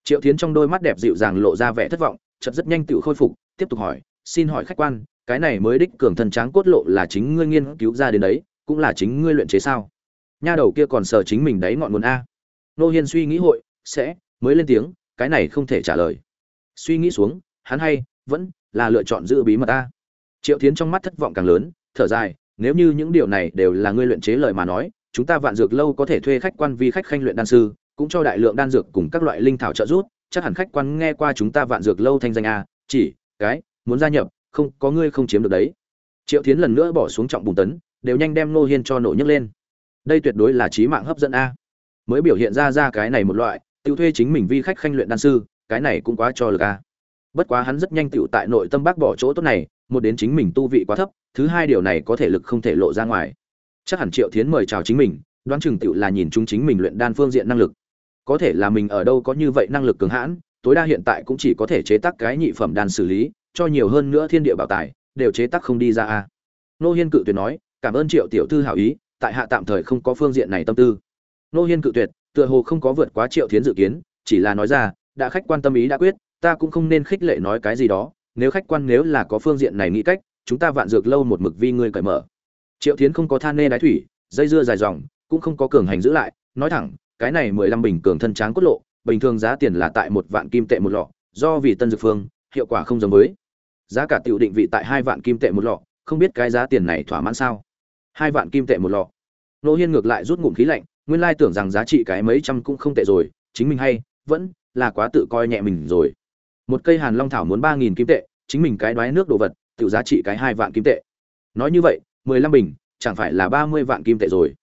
Triệu tiến trong đôi mắt đẹp dịu dàng lộ ra vẻ thất vọng, chợt rất nhanh tự khôi phục, tiếp tục hỏi, xin hỏi khách quan, cái này mới đích cường thân tráng cốt lộ là chính ngươi nghiên cứu ra đến đấy, cũng là chính ngươi luyện chế sao? Nha đầu kia còn sờ chính mình đấy ngọn nguồn a. Nô hiên suy nghĩ hội, sẽ, mới lên tiếng, cái này không thể trả lời. Suy nghĩ xuống, hắn hay, vẫn là lựa chọn giữ bí mật a. Triệu tiến trong mắt thất vọng càng lớn, thở dài nếu như những điều này đều là ngươi luyện chế lời mà nói, chúng ta vạn dược lâu có thể thuê khách quan vi khách khanh luyện đan sư, cũng cho đại lượng đan dược cùng các loại linh thảo trợ giúp, chắc hẳn khách quan nghe qua chúng ta vạn dược lâu thanh danh a, chỉ, cái, muốn gia nhập, không, có ngươi không chiếm được đấy. Triệu tiến lần nữa bỏ xuống trọng bùn tấn, đều nhanh đem nô hiên cho nổ nhấc lên. Đây tuyệt đối là trí mạng hấp dẫn a. Mới biểu hiện ra ra cái này một loại, tự thuê chính mình vi khách khanh luyện đan sư, cái này cũng quá cho lực a. Bất quá hắn rất nhanh tựu tại nội tâm bác bỏ chỗ tốt này một đến chính mình tu vị quá thấp, thứ hai điều này có thể lực không thể lộ ra ngoài. Chắc hẳn triệu thiến mời chào chính mình, đoán chừng tựu là nhìn chúng chính mình luyện đan phương diện năng lực. Có thể là mình ở đâu có như vậy năng lực cường hãn, tối đa hiện tại cũng chỉ có thể chế tác cái nhị phẩm đan xử lý, cho nhiều hơn nữa thiên địa bảo tài, đều chế tác không đi ra a. Nô hiên cự tuyệt nói, cảm ơn triệu tiểu thư hảo ý, tại hạ tạm thời không có phương diện này tâm tư. Nô hiên cự tuyệt, tựa hồ không có vượt quá triệu thiến dự kiến, chỉ là nói ra, đã khách quan tâm ý đã quyết, ta cũng không nên khích lệ nói cái gì đó nếu khách quan nếu là có phương diện này nghĩ cách, chúng ta vạn dược lâu một mực vi ngươi cởi mở. Triệu tiến không có than nê đái thủy, dây dưa dài dòng, cũng không có cường hành giữ lại, nói thẳng, cái này mười lăm bình cường thân tráng cốt lộ, bình thường giá tiền là tại một vạn kim tệ một lọ, do vì tân dược phương, hiệu quả không giống với. Giá cả tiểu định vị tại hai vạn kim tệ một lọ, không biết cái giá tiền này thỏa mãn sao? Hai vạn kim tệ một lọ. Nô hiên ngược lại rút ngụm khí lạnh, nguyên lai tưởng rằng giá trị cái mấy trăm cũng không tệ rồi, chính mình hay, vẫn là quá tự coi nhẹ mình rồi một cây hàn long thảo muốn ba nghìn kim tệ, chính mình cái đoái nước đồ vật tự giá trị cái hai vạn kim tệ. Nói như vậy, mười lăm bình, chẳng phải là ba mươi vạn kim tệ rồi.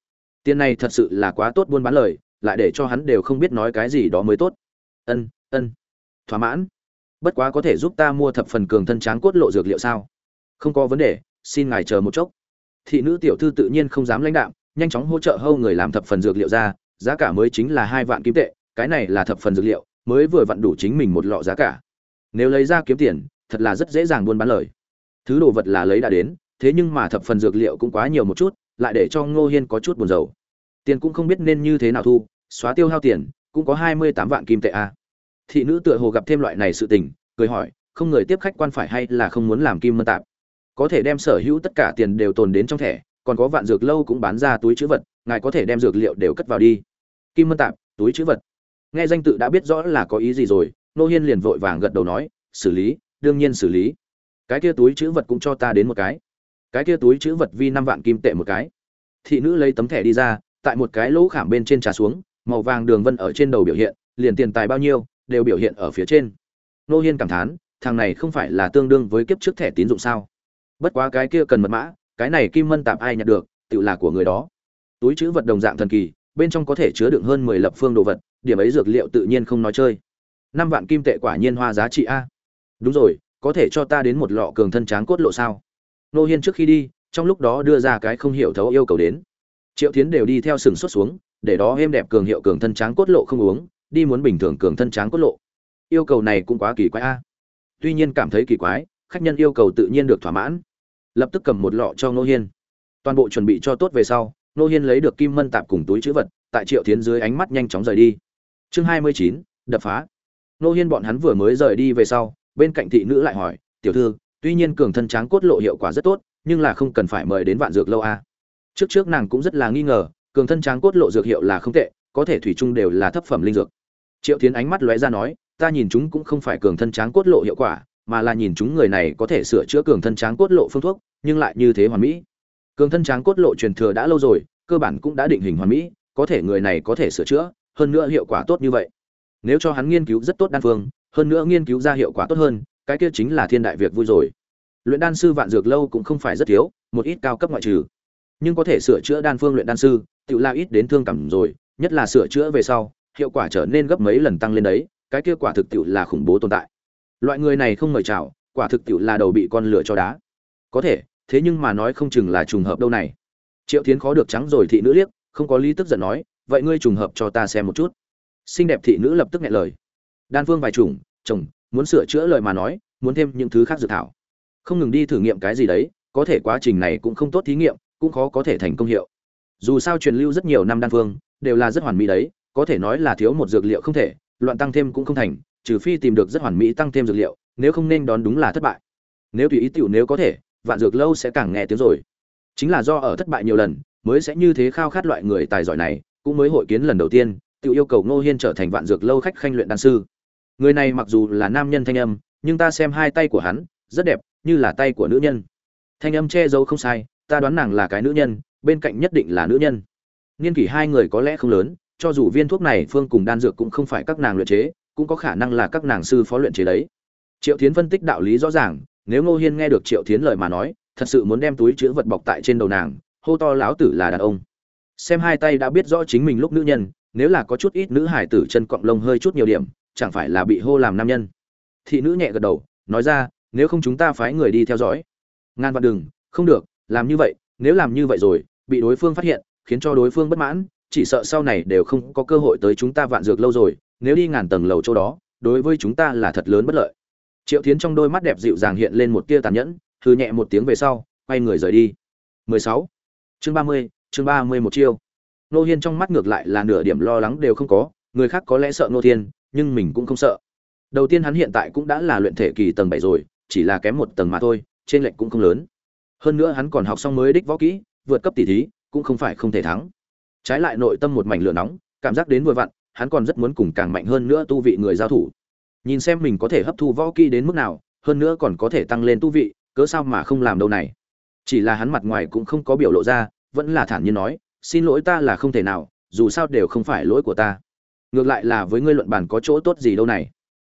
Tiền này thật sự là quá tốt buôn bán lời, lại để cho hắn đều không biết nói cái gì đó mới tốt. Ân ân. Thỏa mãn. Bất quá có thể giúp ta mua thập phần cường thân tráng cốt lộ dược liệu sao? Không có vấn đề, xin ngài chờ một chốc. Thị nữ tiểu thư tự nhiên không dám lãnh đạm, nhanh chóng hỗ trợ hâu người làm thập phần dược liệu ra, giá cả mới chính là hai vạn kim tệ, cái này là thập phần dược liệu, mới vừa vặn đủ chính mình một lọ giá cả nếu lấy ra kiếm tiền, thật là rất dễ dàng buôn bán lời. Thứ đồ vật là lấy đã đến, thế nhưng mà thập phần dược liệu cũng quá nhiều một chút, lại để cho ngô hiên có chút buồn rầu. Tiền cũng không biết nên như thế nào thu, xóa tiêu hao tiền, cũng có hai mươi tám vạn kim tệ a. À. thị nữ tựa hồ gặp thêm loại này sự tình, cười hỏi, không người tiếp khách quan phải hay là không muốn làm kim mân tạp? Có thể đem sở hữu tất cả tiền đều tồn đến trong thẻ, còn có vạn dược lâu cũng bán ra túi chữ vật, ngài có thể đem dược liệu đều cất vào đi. Kim mân tạp, túi chữ vật. Nghe danh tự đã biết rõ là có ý gì rồi nô hiên liền vội vàng gật đầu nói, xử lý, đương nhiên xử lý. Cái kia túi chữ vật cũng cho ta đến một cái. Cái kia túi chữ vật vi năm vạn kim tệ một cái. Thị nữ lấy tấm thẻ đi ra, tại một cái lỗ khảm bên trên trà xuống, màu vàng đường vân ở trên đầu biểu hiện, liền tiền tài bao nhiêu, đều biểu hiện ở phía trên. Nô hiên cảm thán, thằng này không phải là tương đương với kiếp trước thẻ tín dụng sao? Bất quá cái kia cần mật mã, cái này kim mân tạp ai nhặt được, tự là của người đó. Túi chữ vật đồng dạng thần kỳ, bên trong có thể chứa đựng hơn mười lập phương đồ vật, điểm ấy dược liệu tự nhiên không nói chơi năm vạn kim tệ quả nhiên hoa giá trị a. Đúng rồi, có thể cho ta đến một lọ cường thân tráng cốt lộ sao? Nô hiên trước khi đi, trong lúc đó đưa ra cái không hiểu thấu yêu cầu đến. Triệu tiến đều đi theo sừng xuất xuống, để đó êm đẹp cường hiệu cường thân tráng cốt lộ không uống, đi muốn bình thường cường thân tráng cốt lộ. Yêu cầu này cũng quá kỳ quái a. Tuy nhiên cảm thấy kỳ quái, khách nhân yêu cầu tự nhiên được thỏa mãn. Lập tức cầm một lọ cho nô hiên. Toàn bộ chuẩn bị cho tốt về sau, nô hiên lấy được kim mân tạp cùng túi chữ vật, tại triệu tiến dưới ánh mắt nhanh chóng rời đi. Chương hai mươi chín, đập phá nô hiên bọn hắn vừa mới rời đi về sau, bên cạnh thị nữ lại hỏi, tiểu thư, tuy nhiên cường thân tráng cốt lộ hiệu quả rất tốt, nhưng là không cần phải mời đến vạn dược lâu a à. trước trước nàng cũng rất là nghi ngờ, cường thân tráng cốt lộ dược hiệu là không tệ, có thể thủy chung đều là thấp phẩm linh dược. Triệu tiến ánh mắt lóe ra nói, ta nhìn chúng cũng không phải cường thân tráng cốt lộ hiệu quả, mà là nhìn chúng người này có thể sửa chữa cường thân tráng cốt lộ phương thuốc, nhưng lại như thế hoàn mỹ. Cường thân tráng cốt lộ truyền thừa đã lâu rồi, cơ bản cũng đã định hình hoàn mỹ, có thể người này có thể sửa chữa, hơn nữa hiệu quả tốt như vậy nếu cho hắn nghiên cứu rất tốt đan phương, hơn nữa nghiên cứu ra hiệu quả tốt hơn, cái kia chính là thiên đại việc vui rồi. Luyện đan sư vạn dược lâu cũng không phải rất thiếu, một ít cao cấp ngoại trừ. Nhưng có thể sửa chữa đan phương luyện đan sư tự la ít đến thương cảm rồi, nhất là sửa chữa về sau, hiệu quả trở nên gấp mấy lần tăng lên đấy, cái kia quả thực tiệu là khủng bố tồn tại. Loại người này không mời chào quả thực tiệu là đầu bị con lửa cho đá. Có thể, thế nhưng mà nói không chừng là trùng hợp đâu này. Triệu tiến khó được trắng rồi thị nữ liếc, không có lý tức giận nói, vậy ngươi trùng hợp cho ta xem một chút xinh đẹp thị nữ lập tức nghẹn lời. Đan phương vài chủng, chồng, muốn sửa chữa lời mà nói, muốn thêm những thứ khác dự thảo. Không ngừng đi thử nghiệm cái gì đấy, có thể quá trình này cũng không tốt thí nghiệm, cũng khó có thể thành công hiệu. Dù sao truyền lưu rất nhiều năm đan phương, đều là rất hoàn mỹ đấy, có thể nói là thiếu một dược liệu không thể, loạn tăng thêm cũng không thành, trừ phi tìm được rất hoàn mỹ tăng thêm dược liệu, nếu không nên đón đúng là thất bại. Nếu tùy ý tiểu nếu có thể, vạn dược lâu sẽ càng nghe tiếng rồi. Chính là do ở thất bại nhiều lần, mới sẽ như thế khao khát loại người tài giỏi này, cũng mới hội kiến lần đầu tiên tự yêu cầu ngô hiên trở thành vạn dược lâu khách khanh luyện đan sư. Người này mặc dù là nam nhân thanh âm, nhưng ta xem hai tay của hắn, rất đẹp, như là tay của nữ nhân. Thanh âm che giấu không sai, ta đoán nàng là cái nữ nhân, bên cạnh nhất định là nữ nhân. Niên kỷ hai người có lẽ không lớn, cho dù viên thuốc này phương cùng đan dược cũng không phải các nàng luyện chế, cũng có khả năng là các nàng sư phó luyện chế đấy. Triệu tiến phân tích đạo lý rõ ràng, nếu ngô hiên nghe được triệu tiến lời mà nói, thật sự muốn đem túi chứa vật bọc tại trên đầu nàng, hô to lão tử là đàn ông. Xem hai tay đã biết rõ chính mình lúc nữ nhân nếu là có chút ít nữ hải tử chân cọng lông hơi chút nhiều điểm chẳng phải là bị hô làm nam nhân. Thị nữ nhẹ gật đầu nói ra nếu không chúng ta phái người đi theo dõi. Ngàn vạn đừng không được làm như vậy nếu làm như vậy rồi bị đối phương phát hiện khiến cho đối phương bất mãn chỉ sợ sau này đều không có cơ hội tới chúng ta vạn dược lâu rồi nếu đi ngàn tầng lầu chỗ đó đối với chúng ta là thật lớn bất lợi. Triệu tiến trong đôi mắt đẹp dịu dàng hiện lên một tia tàn nhẫn thư nhẹ một tiếng về sau quay người rời đi. 16. chương 30, chương 30 một chiêu nô hiên trong mắt ngược lại là nửa điểm lo lắng đều không có, người khác có lẽ sợ nô thiên, nhưng mình cũng không sợ. Đầu tiên hắn hiện tại cũng đã là luyện thể kỳ tầng bảy rồi, chỉ là kém một tầng mà thôi, trên lệnh cũng không lớn. Hơn nữa hắn còn học xong mới đích võ kỹ, vượt cấp tỷ thí, cũng không phải không thể thắng. Trái lại nội tâm một mảnh lửa nóng, cảm giác đến vừa vặn, hắn còn rất muốn cùng càng mạnh hơn nữa tu vị người giao thủ. Nhìn xem mình có thể hấp thu võ kỹ đến mức nào, hơn nữa còn có thể tăng lên tu vị, cớ sao mà không làm đâu này? Chỉ là hắn mặt ngoài cũng không có biểu lộ ra, vẫn là thản nhiên nói xin lỗi ta là không thể nào, dù sao đều không phải lỗi của ta. Ngược lại là với ngươi luận bàn có chỗ tốt gì đâu này.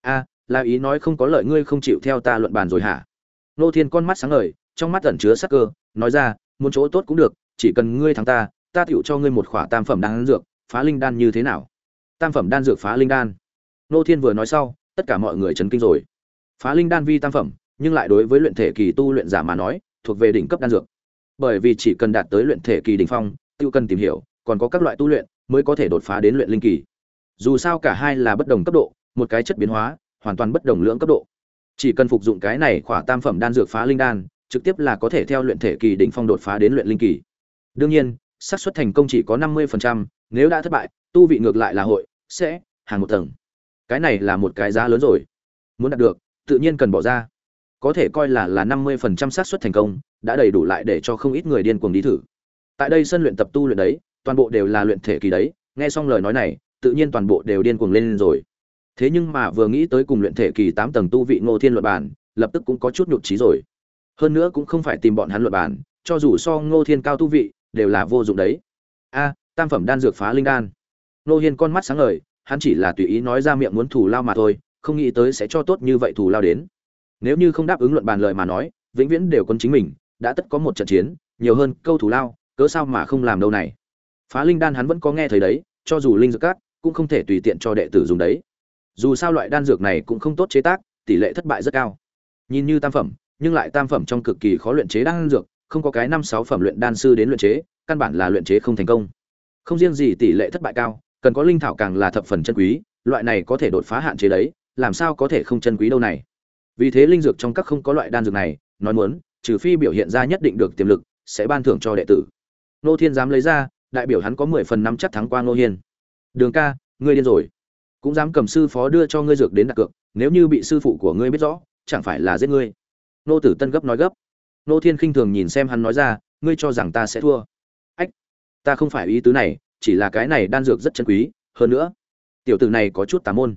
A, là ý nói không có lợi ngươi không chịu theo ta luận bàn rồi hả? Nô thiên con mắt sáng ngời, trong mắt ẩn chứa sắc cơ, nói ra, muốn chỗ tốt cũng được, chỉ cần ngươi thắng ta ta tựu cho ngươi một khỏa tam phẩm đan dược, phá linh đan như thế nào? Tam phẩm đan dược phá linh đan. Nô thiên vừa nói sau, tất cả mọi người chấn kinh rồi. Phá linh đan vi tam phẩm, nhưng lại đối với luyện thể kỳ tu luyện giả mà nói, thuộc về đỉnh cấp đan dược. Bởi vì chỉ cần đạt tới luyện thể kỳ đỉnh phong tự cần tìm hiểu, còn có các loại tu luyện mới có thể đột phá đến luyện linh kỳ. Dù sao cả hai là bất đồng cấp độ, một cái chất biến hóa, hoàn toàn bất đồng lưỡng cấp độ. Chỉ cần phục dụng cái này khỏa tam phẩm đan dược phá linh đan, trực tiếp là có thể theo luyện thể kỳ đỉnh phong đột phá đến luyện linh kỳ. Đương nhiên, xác suất thành công chỉ có năm mươi nếu đã thất bại, tu vị ngược lại là hội, sẽ hàng một tầng. Cái này là một cái giá lớn rồi. Muốn đạt được, tự nhiên cần bỏ ra. Có thể coi là là năm mươi xác suất thành công, đã đầy đủ lại để cho không ít người điên cuồng đi thử tại đây sân luyện tập tu luyện đấy, toàn bộ đều là luyện thể kỳ đấy, nghe xong lời nói này, tự nhiên toàn bộ đều điên cuồng lên rồi. Thế nhưng mà vừa nghĩ tới cùng luyện thể kỳ tám tầng tu vị ngô thiên luận bản lập tức cũng có chút nhụt chí rồi. Hơn nữa cũng không phải tìm bọn hắn luận bản cho dù so ngô thiên cao tu vị, đều là vô dụng đấy. A, tam phẩm đan dược phá linh đan. Ngô hiên con mắt sáng ngời, hắn chỉ là tùy ý nói ra miệng muốn thủ lao mà thôi, không nghĩ tới sẽ cho tốt như vậy thủ lao đến. Nếu như không đáp ứng luận bàn lời mà nói, vĩnh viễn đều quân chính mình, đã tất có một trận chiến, nhiều hơn câu thủ lao cớ sao mà không làm đâu này? Phá linh đan hắn vẫn có nghe thấy đấy, cho dù linh dược cát, cũng không thể tùy tiện cho đệ tử dùng đấy. Dù sao loại đan dược này cũng không tốt chế tác, tỷ lệ thất bại rất cao. Nhìn như tam phẩm, nhưng lại tam phẩm trong cực kỳ khó luyện chế đan dược, không có cái năm sáu phẩm luyện đan sư đến luyện chế, căn bản là luyện chế không thành công. Không riêng gì tỷ lệ thất bại cao, cần có linh thảo càng là thập phần chân quý, loại này có thể đột phá hạn chế đấy, làm sao có thể không chân quý đâu này? Vì thế linh dược trong các không có loại đan dược này, nói muốn, trừ phi biểu hiện ra nhất định được tiềm lực, sẽ ban thưởng cho đệ tử nô thiên dám lấy ra, đại biểu hắn có mười phần năm chắc thắng qua nô hiên. Đường ca, ngươi điên rồi. Cũng dám cầm sư phó đưa cho ngươi dược đến đặt cược, nếu như bị sư phụ của ngươi biết rõ, chẳng phải là giết ngươi. Nô tử tân gấp nói gấp. Nô thiên khinh thường nhìn xem hắn nói ra, ngươi cho rằng ta sẽ thua. Ách, ta không phải ý tứ này, chỉ là cái này đan dược rất chân quý, hơn nữa, tiểu tử này có chút tà môn.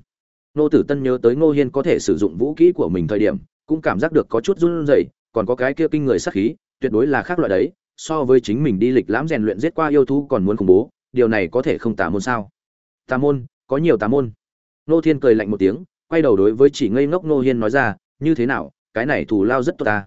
Nô tử tân nhớ tới ngô hiên có thể sử dụng vũ khí của mình thời điểm, cũng cảm giác được có chút run rẩy, còn có cái kia kinh người sát khí, tuyệt đối là khác loại đấy so với chính mình đi lịch lãm rèn luyện giết qua yêu thú còn muốn khủng bố, điều này có thể không tà môn sao? Tà môn, có nhiều tà môn. Nô thiên cười lạnh một tiếng, quay đầu đối với chỉ ngây ngốc nô hiên nói ra, như thế nào, cái này thù lao rất tốt ta.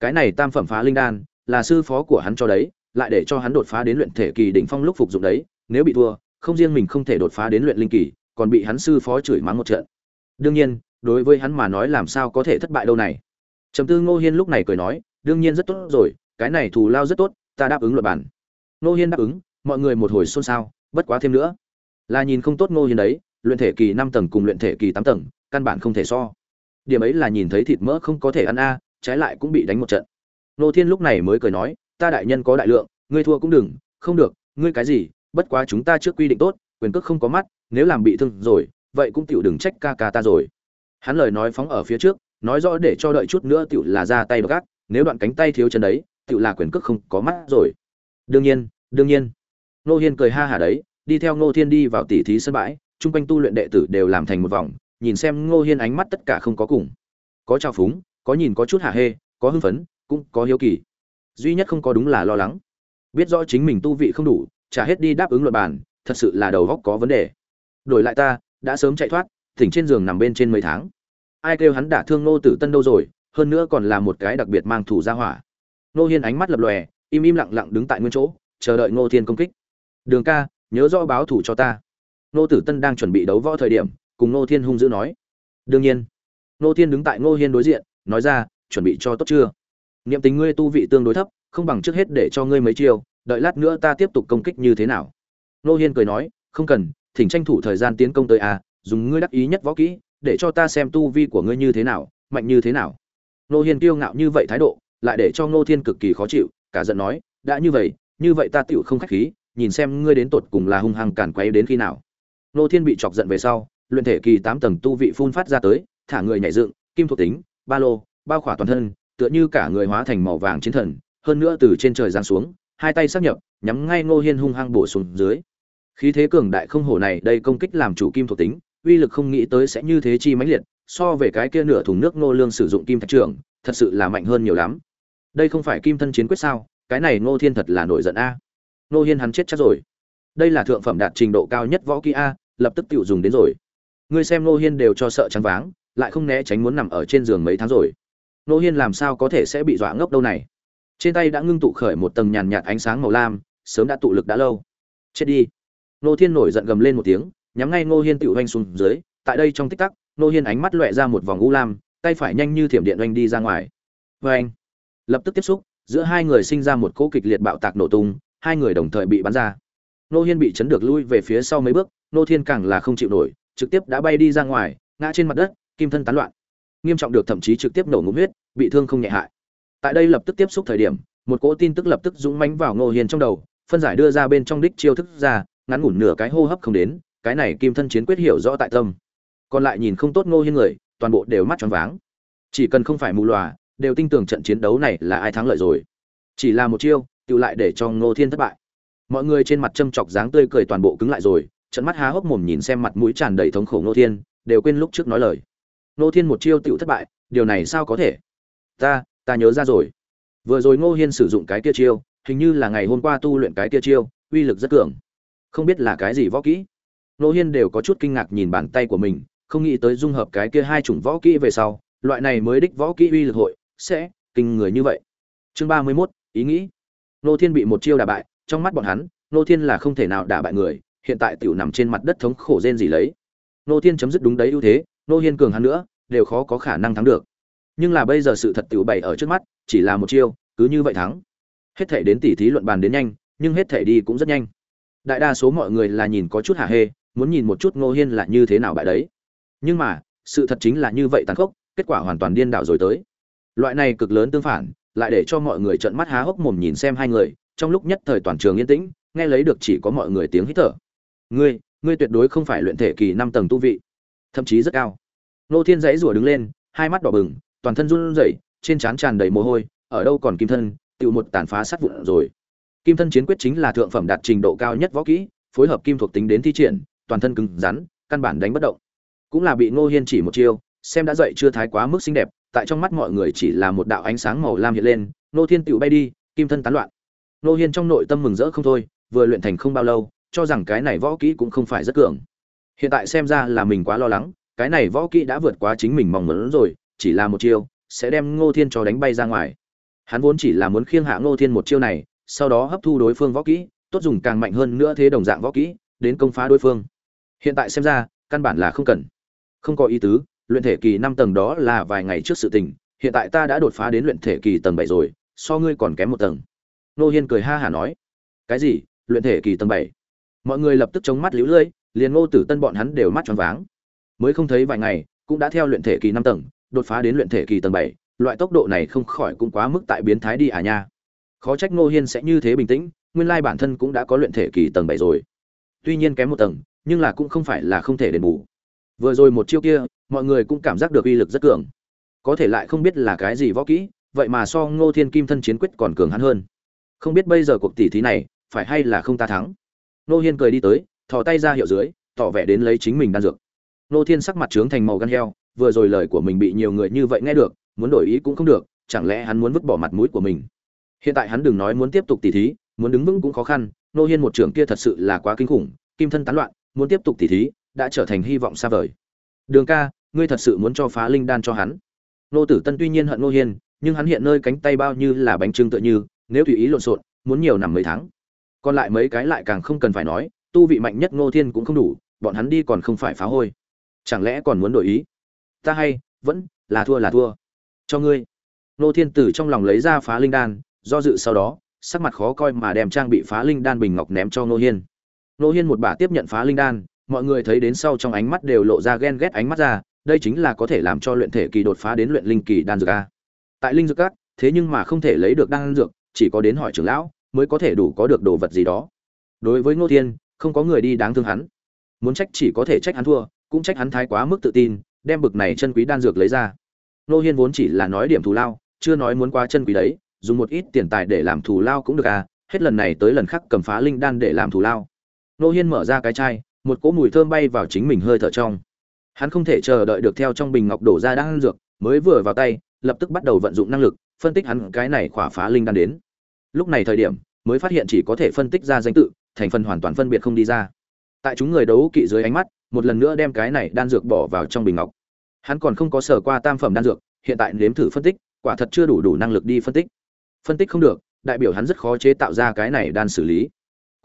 Cái này tam phẩm phá linh đan, là sư phó của hắn cho đấy, lại để cho hắn đột phá đến luyện thể kỳ đỉnh phong lúc phục dụng đấy, nếu bị thua, không riêng mình không thể đột phá đến luyện linh kỳ, còn bị hắn sư phó chửi mắng một trận. Đương nhiên, đối với hắn mà nói làm sao có thể thất bại đâu này. Trầm tư ngô hiên lúc này cười nói, đương nhiên rất tốt rồi cái này thù lao rất tốt, ta đáp ứng luật bản. Ngô hiên đáp ứng, mọi người một hồi xôn xao, bất quá thêm nữa. Là nhìn không tốt ngô hiên đấy, luyện thể kỳ năm tầng cùng luyện thể kỳ tám tầng, căn bản không thể so. Điểm ấy là nhìn thấy thịt mỡ không có thể ăn a à, trái lại cũng bị đánh một trận. Nô thiên lúc này mới cười nói, ta đại nhân có đại lượng, ngươi thua cũng đừng, không được, ngươi cái gì, bất quá chúng ta trước quy định tốt, quyền cước không có mắt, nếu làm bị thương rồi, vậy cũng tiểu đừng trách ca ca ta rồi. Hắn lời nói phóng ở phía trước, nói rõ để cho đợi chút nữa tiểu là ra tay gác nếu đoạn cánh tay thiếu chân đấy tự là quyền cước không có mắt rồi. Đương nhiên đương nhiên. Nô hiên cười ha hả đấy, đi theo nô thiên đi vào tỉ thí sân bãi, chung quanh tu luyện đệ tử đều làm thành một vòng, nhìn xem ngô hiên ánh mắt tất cả không có cùng. Có trào phúng, có nhìn có chút hạ hê, có hưng phấn, cũng có hiếu kỳ. Duy nhất không có đúng là lo lắng. Biết rõ chính mình tu vị không đủ trả hết đi đáp ứng luật bàn, thật sự là đầu góc có vấn đề. Đổi lại ta, đã sớm chạy thoát, thỉnh trên giường nằm bên trên mấy tháng. Ai kêu hắn đả thương nô tử tân đâu rồi, hơn nữa còn là một cái đặc biệt mang thủ ra hỏa nô hiên ánh mắt lập lòe, im im lặng lặng đứng tại nguyên chỗ, chờ đợi ngô thiên công kích. Đường ca, nhớ rõ báo thủ cho ta. Nô tử tân đang chuẩn bị đấu võ thời điểm, cùng nô thiên hung dữ nói. Đương nhiên. Nô thiên đứng tại ngô hiên đối diện, nói ra, chuẩn bị cho tốt chưa? Niệm tính ngươi tu vị tương đối thấp, không bằng trước hết để cho ngươi mấy chiêu, đợi lát nữa ta tiếp tục công kích như thế nào? Nô hiên cười nói, không cần, thỉnh tranh thủ thời gian tiến công tới a dùng ngươi đắc ý nhất võ kỹ, để cho ta xem tu vi của ngươi như thế nào, mạnh như thế nào. Nô hiên kiêu ngạo như vậy thái độ lại để cho ngô thiên cực kỳ khó chịu, cả giận nói, đã như vậy như vậy ta tiểu không khách khí, nhìn xem ngươi đến tột cùng là hung hăng càn quấy đến khi nào. Ngô thiên bị chọc giận về sau, luyện thể kỳ tám tầng tu vị phun phát ra tới, thả người nhảy dựng, kim thuộc tính, ba lô, bao khỏa toàn thân, tựa như cả người hóa thành màu vàng chiến thần, hơn nữa từ trên trời giáng xuống, hai tay sắc nhập, nhắm ngay ngô hiên hung hăng bổ xuống dưới. Khí thế cường đại không hổ này, đây công kích làm chủ kim thuộc tính, uy lực không nghĩ tới sẽ như thế chi mãnh liệt, so về cái kia nửa thùng nước nô lương sử dụng kim thạch trưởng thật sự là mạnh hơn nhiều lắm. Đây không phải kim thân chiến quyết sao? Cái này ngô thiên thật là nổi giận a. Ngô hiên hắn chết chắc rồi. Đây là thượng phẩm đạt trình độ cao nhất võ kỹ a, lập tức tự dùng đến rồi. Ngươi xem ngô hiên đều cho sợ trắng váng, lại không né tránh muốn nằm ở trên giường mấy tháng rồi. Ngô hiên làm sao có thể sẽ bị dọa ngốc đâu này? Trên tay đã ngưng tụ khởi một tầng nhàn nhạt ánh sáng màu lam, sớm đã tụ lực đã lâu. Chết đi. Ngô thiên nổi giận gầm lên một tiếng, nhắm ngay ngô hiên tự oanh xuống dưới, tại đây trong tích tắc, ngô hiên ánh mắt loẹ ra một vòng u lam tay phải nhanh như thiểm điện oanh đi ra ngoài. Vê anh, lập tức tiếp xúc, giữa hai người sinh ra một cỗ kịch liệt bạo tạc nổ tung, hai người đồng thời bị bắn ra. Nô hiên bị chấn được lui về phía sau mấy bước, nô thiên càng là không chịu nổi, trực tiếp đã bay đi ra ngoài, ngã trên mặt đất, kim thân tán loạn. Nghiêm trọng được thậm chí trực tiếp nổ ngụm huyết, bị thương không nhẹ hại. Tại đây lập tức tiếp xúc thời điểm, một cỗ tin tức lập tức dũng mãnh vào ngô Hiên trong đầu, phân giải đưa ra bên trong đích chiêu thức ra, ngắn ngủn nửa cái hô hấp không đến, cái này kim thân chiến quyết hiểu rõ tại tâm. Còn lại nhìn không tốt ngô hiên người toàn bộ đều mắt tròn váng. Chỉ cần không phải mù lòa đều tin tưởng trận chiến đấu này là ai thắng lợi rồi. Chỉ là một chiêu, tự lại để cho ngô thiên thất bại. Mọi người trên mặt châm chọc dáng tươi cười toàn bộ cứng lại rồi, trận mắt há hốc mồm nhìn xem mặt mũi tràn đầy thống khổ ngô thiên, đều quên lúc trước nói lời. Ngô thiên một chiêu tự thất bại, điều này sao có thể? Ta ta nhớ ra rồi. Vừa rồi ngô hiên sử dụng cái kia chiêu, hình như là ngày hôm qua tu luyện cái kia chiêu, uy lực rất cường. Không biết là cái gì võ kỹ. Ngô hiên đều có chút kinh ngạc nhìn bàn tay của mình không nghĩ tới dung hợp cái kia hai chủng võ kỹ về sau loại này mới đích võ kỹ uy lực hội sẽ kinh người như vậy chương ba mươi 31, ý nghĩ ngô thiên bị một chiêu đả bại trong mắt bọn hắn ngô thiên là không thể nào đả bại người hiện tại tiểu nằm trên mặt đất thống khổ rên gì lấy. Nô Thiên chấm dứt đúng đấy ưu thế, Nô Hiên cường hắn nữa, đều khó có khả năng thắng được. Nhưng là bây giờ sự thật tiểu bày ở trước mắt, chỉ là một chiêu, cứ như vậy thắng. Hết thảy đến tỉ thí luận bàn đến nhanh, nhưng hết thảy đi cũng rất nhanh. Đại đa số mọi người là nhìn có chút hả hê, muốn nhìn một chút Ngô Hiên là như thế nào bại đấy. Nhưng mà, sự thật chính là như vậy tàn khốc, kết quả hoàn toàn điên đảo rồi tới. Loại này cực lớn tương phản, lại để cho mọi người trợn mắt há hốc mồm nhìn xem hai người, trong lúc nhất thời toàn trường yên tĩnh, nghe lấy được chỉ có mọi người tiếng hít thở. Ngươi ngươi tuyệt đối không phải luyện thể kỳ năm tầng tu vị thậm chí rất cao. Nô thiên dãy rủa đứng lên hai mắt đỏ bừng toàn thân run rẩy trên trán tràn đầy mồ hôi ở đâu còn kim thân tự một tàn phá sát vụn rồi. Kim thân chiến quyết chính là thượng phẩm đạt trình độ cao nhất võ kỹ phối hợp kim thuộc tính đến thi triển toàn thân cứng rắn căn bản đánh bất động cũng là bị ngô hiên chỉ một chiêu, xem đã dậy chưa thái quá mức xinh đẹp, tại trong mắt mọi người chỉ là một đạo ánh sáng màu lam hiện lên nô thiên tựu bay đi, kim thân tán loạn. Nô hiên trong nội tâm mừng rỡ không thôi, vừa luyện thành không bao lâu, cho rằng cái này võ kỹ cũng không phải rất cường. Hiện tại xem ra là mình quá lo lắng, cái này võ kỹ đã vượt quá chính mình mong muốn rồi, chỉ là một chiêu, sẽ đem ngô thiên cho đánh bay ra ngoài. Hắn vốn chỉ là muốn khiêng hạ ngô thiên một chiêu này, sau đó hấp thu đối phương võ kỹ, tốt dùng càng mạnh hơn nữa thế đồng dạng võ kỹ, đến công phá đối phương. Hiện tại xem ra, căn bản là không cần không có ý tứ, luyện thể kỳ năm tầng đó là vài ngày trước sự tình, hiện tại ta đã đột phá đến luyện thể kỳ tầng bảy rồi, so ngươi còn kém một tầng. Nô hiên cười ha hả nói. Cái gì? Luyện thể kỳ tầng bảy? Mọi người lập tức chống mắt lũ lưỡi liền ngô tử tân bọn hắn đều mắt tròn váng. Mới không thấy vài ngày, cũng đã theo luyện thể kỳ năm tầng, đột phá đến luyện thể kỳ tầng bảy, loại tốc độ này không khỏi cũng quá mức tại biến thái đi à nha. Khó trách ngô hiên sẽ như thế bình tĩnh, nguyên lai bản thân cũng đã có luyện thể kỳ tầng bảy rồi. Tuy nhiên kém một tầng, nhưng là cũng không phải là không thể đền bù vừa rồi một chiêu kia, mọi người cũng cảm giác được uy lực rất cường. Có thể lại không biết là cái gì võ kỹ, vậy mà so ngô thiên kim thân chiến quyết còn cường hắn hơn. Không biết bây giờ cuộc tỷ thí này, phải hay là không ta thắng? Nô hiên cười đi tới, thò tay ra hiệu dưới, tỏ vẻ đến lấy chính mình đan dược. Nô thiên sắc mặt trướng thành màu gan heo, vừa rồi lời của mình bị nhiều người như vậy nghe được, muốn đổi ý cũng không được, chẳng lẽ hắn muốn vứt bỏ mặt mũi của mình? Hiện tại hắn đừng nói muốn tiếp tục tỉ thí, muốn đứng vững cũng khó khăn nô hiên một trưởng kia thật sự là quá kinh khủng, kim thân tán loạn, muốn tiếp tục tỉ thí đã trở thành hy vọng xa vời. Đường ca, ngươi thật sự muốn cho phá linh đan cho hắn. Nô tử tân tuy nhiên hận nô hiên, nhưng hắn hiện nơi cánh tay bao như là bánh trưng tựa như, nếu tùy ý lộn xộn, muốn nhiều nằm mấy tháng. Còn lại mấy cái lại càng không cần phải nói, tu vị mạnh nhất ngô thiên cũng không đủ, bọn hắn đi còn không phải phá hôi. Chẳng lẽ còn muốn đổi ý? Ta hay, vẫn, là thua là thua. Cho ngươi. Ngô thiên tử trong lòng lấy ra phá linh đan, do dự sau đó, sắc mặt khó coi mà đem trang bị phá linh đan bình ngọc ném cho ngô hiên. Ngô hiên một bà tiếp nhận phá linh đan mọi người thấy đến sau trong ánh mắt đều lộ ra ghen ghét ánh mắt ra, đây chính là có thể làm cho luyện thể kỳ đột phá đến luyện linh kỳ đan dược a. Tại linh dược các, thế nhưng mà không thể lấy được đan dược, chỉ có đến hỏi trưởng lão mới có thể đủ có được đồ vật gì đó. Đối với ngô thiên, không có người đi đáng thương hắn. Muốn trách chỉ có thể trách hắn thua, cũng trách hắn thái quá mức tự tin, đem bực này chân quý đan dược lấy ra. Ngô hiên vốn chỉ là nói điểm thù lao, chưa nói muốn quá chân quý đấy, dùng một ít tiền tài để làm thù lao cũng được à hết lần này tới lần khác cầm phá linh đan để làm thù lao. Ngô hiên mở ra cái chai một cỗ mùi thơm bay vào chính mình hơi thở trong. Hắn không thể chờ đợi được theo trong bình ngọc đổ ra đan dược, mới vừa vào tay, lập tức bắt đầu vận dụng năng lực, phân tích hắn cái này khỏa phá linh đan đến. Lúc này thời điểm, mới phát hiện chỉ có thể phân tích ra danh tự, thành phần hoàn toàn phân biệt không đi ra. Tại chúng người đấu kỵ dưới ánh mắt, một lần nữa đem cái này đan dược bỏ vào trong bình ngọc. Hắn còn không có sở qua tam phẩm đan dược, hiện tại nếm thử phân tích, quả thật chưa đủ đủ năng lực đi phân tích. Phân tích không được, đại biểu hắn rất khó chế tạo ra cái này đan xử lý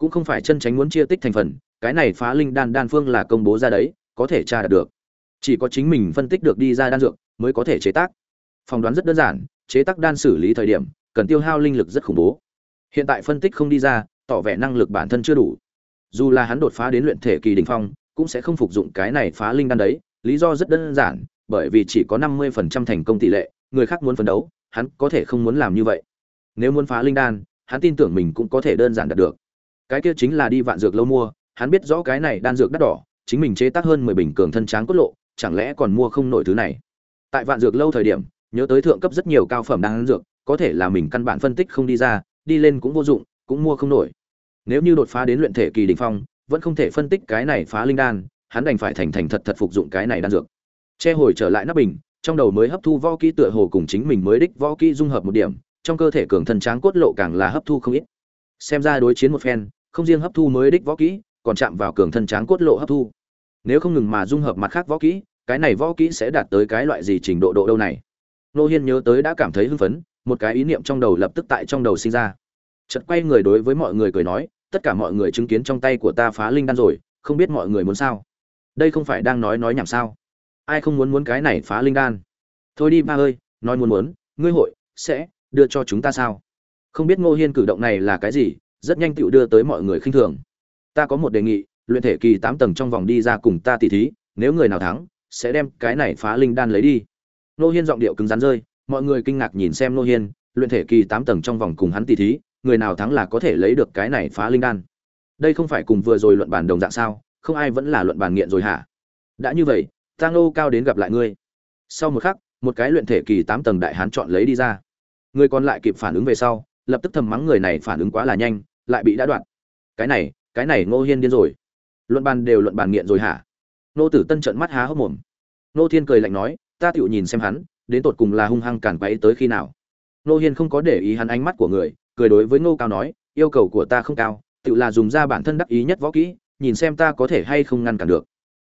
cũng không phải chân tránh muốn chia tích thành phần, cái này phá linh đan đan phương là công bố ra đấy, có thể tra được. Chỉ có chính mình phân tích được đi ra đan dược mới có thể chế tác. Phỏng đoán rất đơn giản, chế tác đan xử lý thời điểm, cần tiêu hao linh lực rất khủng bố. Hiện tại phân tích không đi ra, tỏ vẻ năng lực bản thân chưa đủ. Dù là hắn đột phá đến luyện thể kỳ đỉnh phong, cũng sẽ không phục dụng cái này phá linh đan đấy, lý do rất đơn giản, bởi vì chỉ có năm mươi phần trăm thành công tỷ lệ, người khác muốn phấn đấu, hắn có thể không muốn làm như vậy. Nếu muốn phá linh đan, hắn tin tưởng mình cũng có thể đơn giản đạt được cái kia chính là đi vạn dược lâu mua, hắn biết rõ cái này đan dược đắt đỏ, chính mình chế tác hơn mười bình cường thân tráng cốt lộ, chẳng lẽ còn mua không nổi thứ này? Tại vạn dược lâu thời điểm, nhớ tới thượng cấp rất nhiều cao phẩm đan dược, có thể là mình căn bản phân tích không đi ra, đi lên cũng vô dụng, cũng mua không nổi. Nếu như đột phá đến luyện thể kỳ đỉnh phong, vẫn không thể phân tích cái này phá linh đan, hắn đành phải thành thành thật thật phục dụng cái này đan dược. Che hồi trở lại nắp bình, trong đầu mới hấp thu võ kỹ tựa hồ cùng chính mình mới đích võ kỹ dung hợp một điểm, trong cơ thể cường thân tráng cốt lộ càng là hấp thu không ít. Xem ra đối chiến một phen không riêng hấp thu mới đích võ kỹ, còn chạm vào cường thân tráng cốt lộ hấp thu. Nếu không ngừng mà dung hợp mặt khác võ kỹ, cái này võ kỹ sẽ đạt tới cái loại gì trình độ độ đâu này? Nô hiên nhớ tới đã cảm thấy hưng phấn, một cái ý niệm trong đầu lập tức tại trong đầu sinh ra. Chợt quay người đối với mọi người cười nói, tất cả mọi người chứng kiến trong tay của ta phá linh đan rồi, không biết mọi người muốn sao? Đây không phải đang nói nói nhảm sao? Ai không muốn muốn cái này phá linh đan? Thôi đi, ba ơi, nói muốn muốn, ngươi hội sẽ đưa cho chúng ta sao? Không biết ngô hiên cử động này là cái gì rất nhanh tựu đưa tới mọi người khinh thường. Ta có một đề nghị, luyện thể kỳ tám tầng trong vòng đi ra cùng ta tỉ thí, nếu người nào thắng, sẽ đem cái này phá linh đan lấy đi. Nô hiên giọng điệu cứng rắn rơi, mọi người kinh ngạc nhìn xem Nô hiên, luyện thể kỳ tám tầng trong vòng cùng hắn tỉ thí, người nào thắng là có thể lấy được cái này phá linh đan. Đây không phải cùng vừa rồi luận bàn đồng dạng sao, không ai vẫn là luận bàn nghiện rồi hả? Đã như vậy, ta ngô cao đến gặp lại ngươi. Sau một khắc, một cái luyện thể kỳ tám tầng đại hán chọn lấy đi ra. Người còn lại kịp phản ứng về sau, lập tức thầm mắng người này phản ứng quá là nhanh lại bị đã đoạn cái này cái này ngô hiên điên rồi. Luận bàn đều luận bàn nghiện rồi hả? Nô tử tân trận mắt há hốc mồm. Nô thiên cười lạnh nói ta tựu nhìn xem hắn đến tột cùng là hung hăng cản quấy tới khi nào? Nô hiên không có để ý hắn ánh mắt của người cười đối với Ngô Cao nói, yêu cầu của ta không cao, tự là dùng ra bản thân đắc ý nhất võ kỹ, nhìn xem ta có thể hay không ngăn cản được.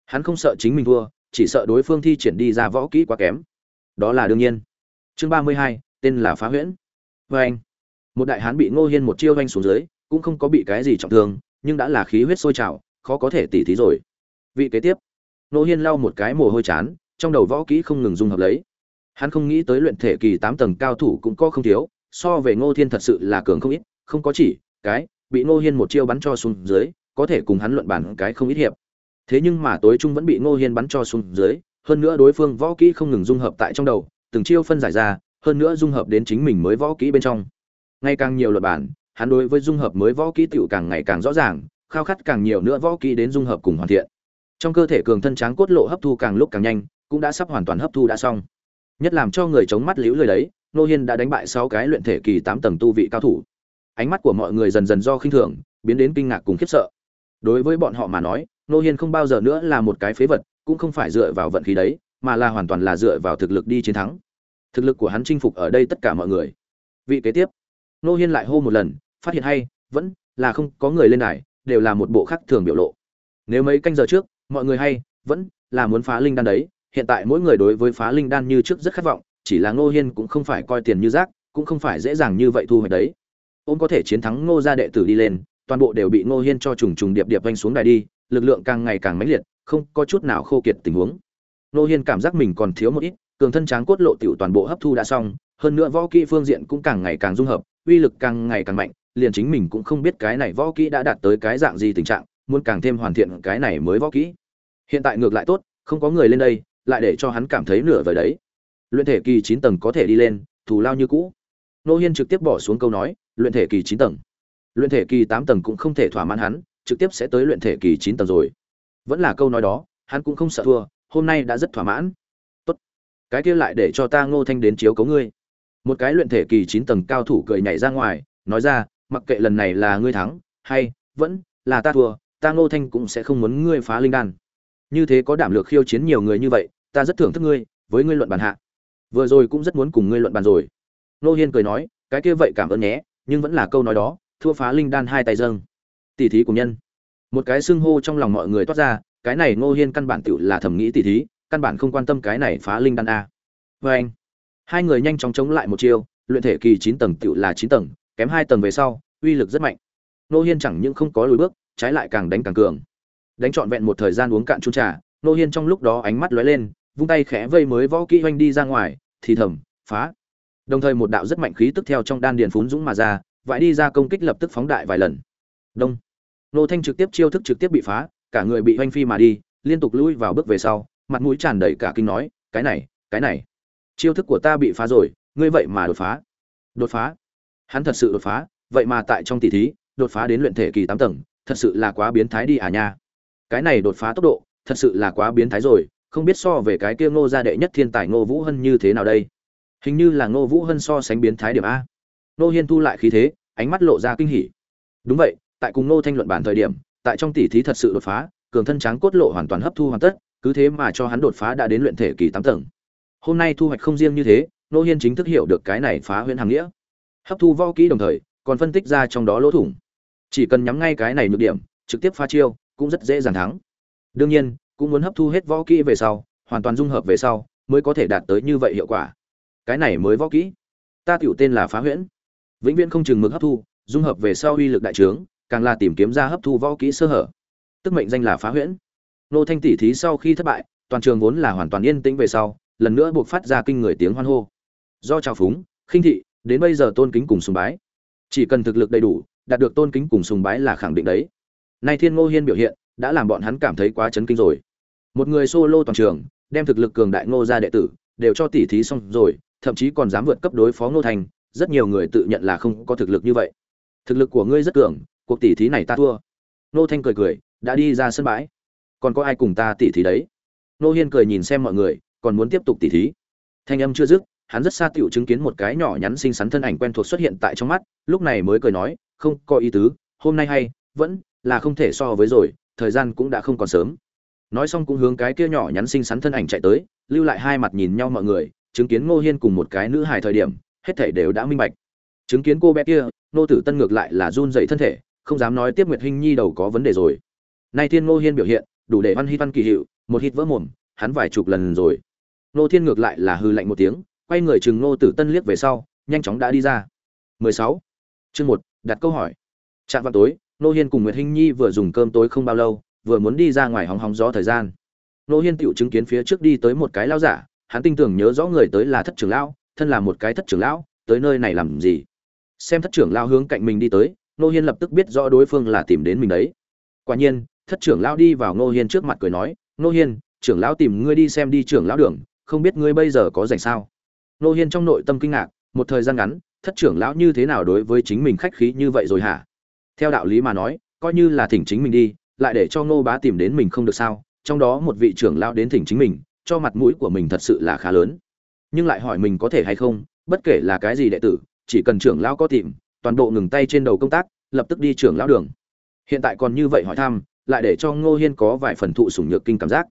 hắn không sợ chính mình thua chỉ sợ đối phương thi triển đi ra võ kỹ quá kém. Đó là đương nhiên. Chương ba mươi hai tên là phá huyễn. Vê anh một đại hán bị ngô hiên một chiêu vanh xuống dưới cũng không có bị cái gì trọng thương, nhưng đã là khí huyết sôi trào, khó có thể tỉ thí rồi. Vị kế tiếp. Ngô hiên lau một cái mồ hôi chán, trong đầu võ kỹ không ngừng dung hợp lấy. Hắn không nghĩ tới luyện thể kỳ tám tầng cao thủ cũng có không thiếu, so về ngô thiên thật sự là cường không ít, không có chỉ, cái, bị ngô hiên một chiêu bắn cho xuống dưới, có thể cùng hắn luận bản cái không ít hiệp. Thế nhưng mà tối trung vẫn bị ngô hiên bắn cho xuống dưới, hơn nữa đối phương võ kỹ không ngừng dung hợp tại trong đầu, từng chiêu phân giải ra, hơn nữa dung hợp đến chính mình mới võ kỹ bên trong. Ngày càng nhiều luật bản hắn đối với dung hợp mới võ kỹ tiểu càng ngày càng rõ ràng, khao khát càng nhiều nữa võ kỹ đến dung hợp cùng hoàn thiện. Trong cơ thể cường thân tráng cốt lộ hấp thu càng lúc càng nhanh, cũng đã sắp hoàn toàn hấp thu đã xong. Nhất làm cho người chống mắt liễu lời đấy, nô hiên đã đánh bại sáu cái luyện thể kỳ tám tầng tu vị cao thủ. Ánh mắt của mọi người dần dần do khinh thường, biến đến kinh ngạc cùng khiếp sợ. Đối với bọn họ mà nói, nô hiên không bao giờ nữa là một cái phế vật, cũng không phải dựa vào vận khí đấy, mà là hoàn toàn là dựa vào thực lực đi chiến thắng. Thực lực của hắn chinh phục ở đây tất cả mọi người. Vị kế tiếp. Nô hiên lại hô một lần phát hiện hay, vẫn là không có người lên đài, đều là một bộ khác thường biểu lộ. Nếu mấy canh giờ trước, mọi người hay, vẫn là muốn phá linh đan đấy, hiện tại mỗi người đối với phá linh đan như trước rất khát vọng, chỉ là ngô hiên cũng không phải coi tiền như rác, cũng không phải dễ dàng như vậy thu hoạch đấy. Ôm có thể chiến thắng ngô gia đệ tử đi lên, toàn bộ đều bị ngô hiên cho trùng trùng điệp điệp vanh xuống đài đi, lực lượng càng ngày càng mãnh liệt, không có chút nào khô kiệt tình huống. Ngô hiên cảm giác mình còn thiếu một ít, cường thân tráng cốt lộ tiểu toàn bộ hấp thu đã xong, hơn nữa võ kỹ phương diện cũng càng ngày càng dung hợp, uy lực càng ngày càng mạnh liền chính mình cũng không biết cái này võ kỹ đã đạt tới cái dạng gì tình trạng, muốn càng thêm hoàn thiện cái này mới võ kỹ. Hiện tại ngược lại tốt, không có người lên đây, lại để cho hắn cảm thấy nửa vời đấy. Luyện thể kỳ chín tầng có thể đi lên, thù lao như cũ. Nô hiên trực tiếp bỏ xuống câu nói, luyện thể kỳ chín tầng. Luyện thể kỳ tám tầng cũng không thể thỏa mãn hắn, trực tiếp sẽ tới luyện thể kỳ chín tầng rồi. Vẫn là câu nói đó, hắn cũng không sợ thua, hôm nay đã rất thỏa mãn. Tốt. Cái kia lại để cho ta ngô thanh đến chiếu cấu ngươi. Một cái luyện thể kỳ chín tầng cao thủ cười nhảy ra ngoài, nói ra mặc kệ lần này là ngươi thắng, hay vẫn là ta thua, ta ngô thanh cũng sẽ không muốn ngươi phá linh đan. Như thế có đảm lược khiêu chiến nhiều người như vậy, ta rất thưởng thức ngươi, với ngươi luận bàn hạ. Vừa rồi cũng rất muốn cùng ngươi luận bàn rồi. Nô hiên cười nói, cái kia vậy cảm ơn nhé, nhưng vẫn là câu nói đó, thua phá linh đan hai tay dâng. Tỷ thí của nhân. Một cái xưng hô trong lòng mọi người toát ra, cái này ngô hiên căn bản tự là thẩm nghĩ tỷ thí, căn bản không quan tâm cái này phá linh đan a. Vê anh hai người nhanh chóng chống lại một chiêu, luyện thể kỳ chín tầng tự là chín tầng kém hai tầng về sau, uy lực rất mạnh. Nô hiên chẳng những không có lùi bước, trái lại càng đánh càng cường. Đánh trọn vẹn một thời gian uống cạn chung trà nô hiên trong lúc đó ánh mắt lóe lên, vung tay khẽ vây mới võ kỹ oanh đi ra ngoài, thì thầm, phá. Đồng thời một đạo rất mạnh khí tức theo trong đan điền phún dũng mà ra, vãi đi ra công kích lập tức phóng đại vài lần. Đông. Nô thanh trực tiếp chiêu thức trực tiếp bị phá, cả người bị oanh phi mà đi, liên tục lui vào bước về sau, mặt mũi tràn đầy cả kinh nói, cái này cái này, chiêu thức của ta bị phá rồi, ngươi vậy mà đột phá. Đột phá? Hắn thật sự đột phá, vậy mà tại trong tỷ thí, đột phá đến luyện thể kỳ tám tầng, thật sự là quá biến thái đi à nha. Cái này đột phá tốc độ, thật sự là quá biến thái rồi, không biết so về cái kia ngô gia đệ nhất thiên tài ngô vũ hân như thế nào đây. Hình như là ngô vũ hân so sánh biến thái điểm a. Ngô hiên thu lại khí thế, ánh mắt lộ ra kinh hỉ. Đúng vậy, tại cùng ngô thanh luận bản thời điểm, tại trong tỷ thí thật sự đột phá, cường thân tráng cốt lộ hoàn toàn hấp thu hoàn tất, cứ thế mà cho hắn đột phá đã đến luyện thể kỳ tám tầng. Hôm nay thu hoạch không riêng như thế, ngô hiên chính thức hiểu được cái này phá huyễn hàng nghĩa hấp thu võ kỹ đồng thời, còn phân tích ra trong đó lỗ thủng. Chỉ cần nhắm ngay cái này nhược điểm, trực tiếp phá chiêu, cũng rất dễ dàng thắng. Đương nhiên, cũng muốn hấp thu hết võ kỹ về sau, hoàn toàn dung hợp về sau, mới có thể đạt tới như vậy hiệu quả. Cái này mới võ kỹ. Ta tiểu tên là phá huyễn. Vĩnh viễn không chừng mực hấp thu, dung hợp về sau uy lực đại trướng, càng là tìm kiếm ra hấp thu võ kỹ sơ hở. Tức mệnh danh là phá huyễn. Nô thanh tỷ thí sau khi thất bại, toàn trường vốn là hoàn toàn yên tĩnh về sau, lần nữa buộc phát ra kinh người tiếng hoan hô. Do trào phúng, khinh thị đến bây giờ tôn kính cùng sùng bái. Chỉ cần thực lực đầy đủ, đạt được tôn kính cùng sùng bái là khẳng định đấy. Nay thiên ngô hiên biểu hiện, đã làm bọn hắn cảm thấy quá chấn kinh rồi. Một người solo toàn trường, đem thực lực cường đại ngô ra đệ tử, đều cho tỉ thí xong rồi, thậm chí còn dám vượt cấp đối phó ngô thành, rất nhiều người tự nhận là không có thực lực như vậy. Thực lực của ngươi rất cường, cuộc tỉ thí này ta thua. Ngô thanh cười cười, đã đi ra sân bãi. Còn có ai cùng ta tỉ thí đấy? Ngô hiên cười nhìn xem mọi người, còn muốn tiếp tục tỉ thí. Thanh âm chưa dứt hắn rất xa tiểu chứng kiến một cái nhỏ nhắn xinh xắn thân ảnh quen thuộc xuất hiện tại trong mắt, lúc này mới cười nói, không, có ý tứ, hôm nay hay, vẫn là không thể so với rồi, thời gian cũng đã không còn sớm. Nói xong cũng hướng cái kia nhỏ nhắn xinh xắn thân ảnh chạy tới, lưu lại hai mặt nhìn nhau mọi người, chứng kiến ngô hiên cùng một cái nữ hài thời điểm, hết thảy đều đã minh bạch. Chứng kiến cô bé kia nô tử tân ngược lại là run dậy thân thể, không dám nói tiếp nguyệt hinh nhi đầu có vấn đề rồi. Nay thiên ngô hiên biểu hiện, đủ để văn Hi văn kỳ hiệu, một hít vỡ mồm, hắn vài chục lần rồi. Nô thiên ngược lại là hư lạnh một tiếng quay người chừng nô tử tân liếc về sau, nhanh chóng đã đi ra. 16. chương một, đặt câu hỏi. Chạm vào tối nô hiên cùng nguyệt hinh nhi vừa dùng cơm tối không bao lâu, vừa muốn đi ra ngoài hóng hóng gió thời gian. Nô hiên tiểu chứng kiến phía trước đi tới một cái lao giả, hắn tinh tưởng nhớ rõ người tới là thất trưởng lão, thân là một cái thất trưởng lão, tới nơi này làm gì? Xem thất trưởng lão hướng cạnh mình đi tới nô hiên lập tức biết rõ đối phương là tìm đến mình đấy. Quả nhiên, thất trưởng lão đi vào nô hiên trước mặt cười nói nô hiên, trưởng lão tìm ngươi đi xem đi trưởng lão đường, không biết ngươi bây giờ có rảnh sao? Nô hiên trong nội tâm kinh ngạc, một thời gian ngắn, thất trưởng lão như thế nào đối với chính mình khách khí như vậy rồi hả? Theo đạo lý mà nói, coi như là thỉnh chính mình đi, lại để cho ngô bá tìm đến mình không được sao? Trong đó một vị trưởng lão đến thỉnh chính mình, cho mặt mũi của mình thật sự là khá lớn. Nhưng lại hỏi mình có thể hay không, bất kể là cái gì đệ tử, chỉ cần trưởng lão có tìm, toàn bộ ngừng tay trên đầu công tác, lập tức đi trưởng lão đường. Hiện tại còn như vậy hỏi thăm, lại để cho ngô hiên có vài phần thụ sủng nhược kinh cảm giác.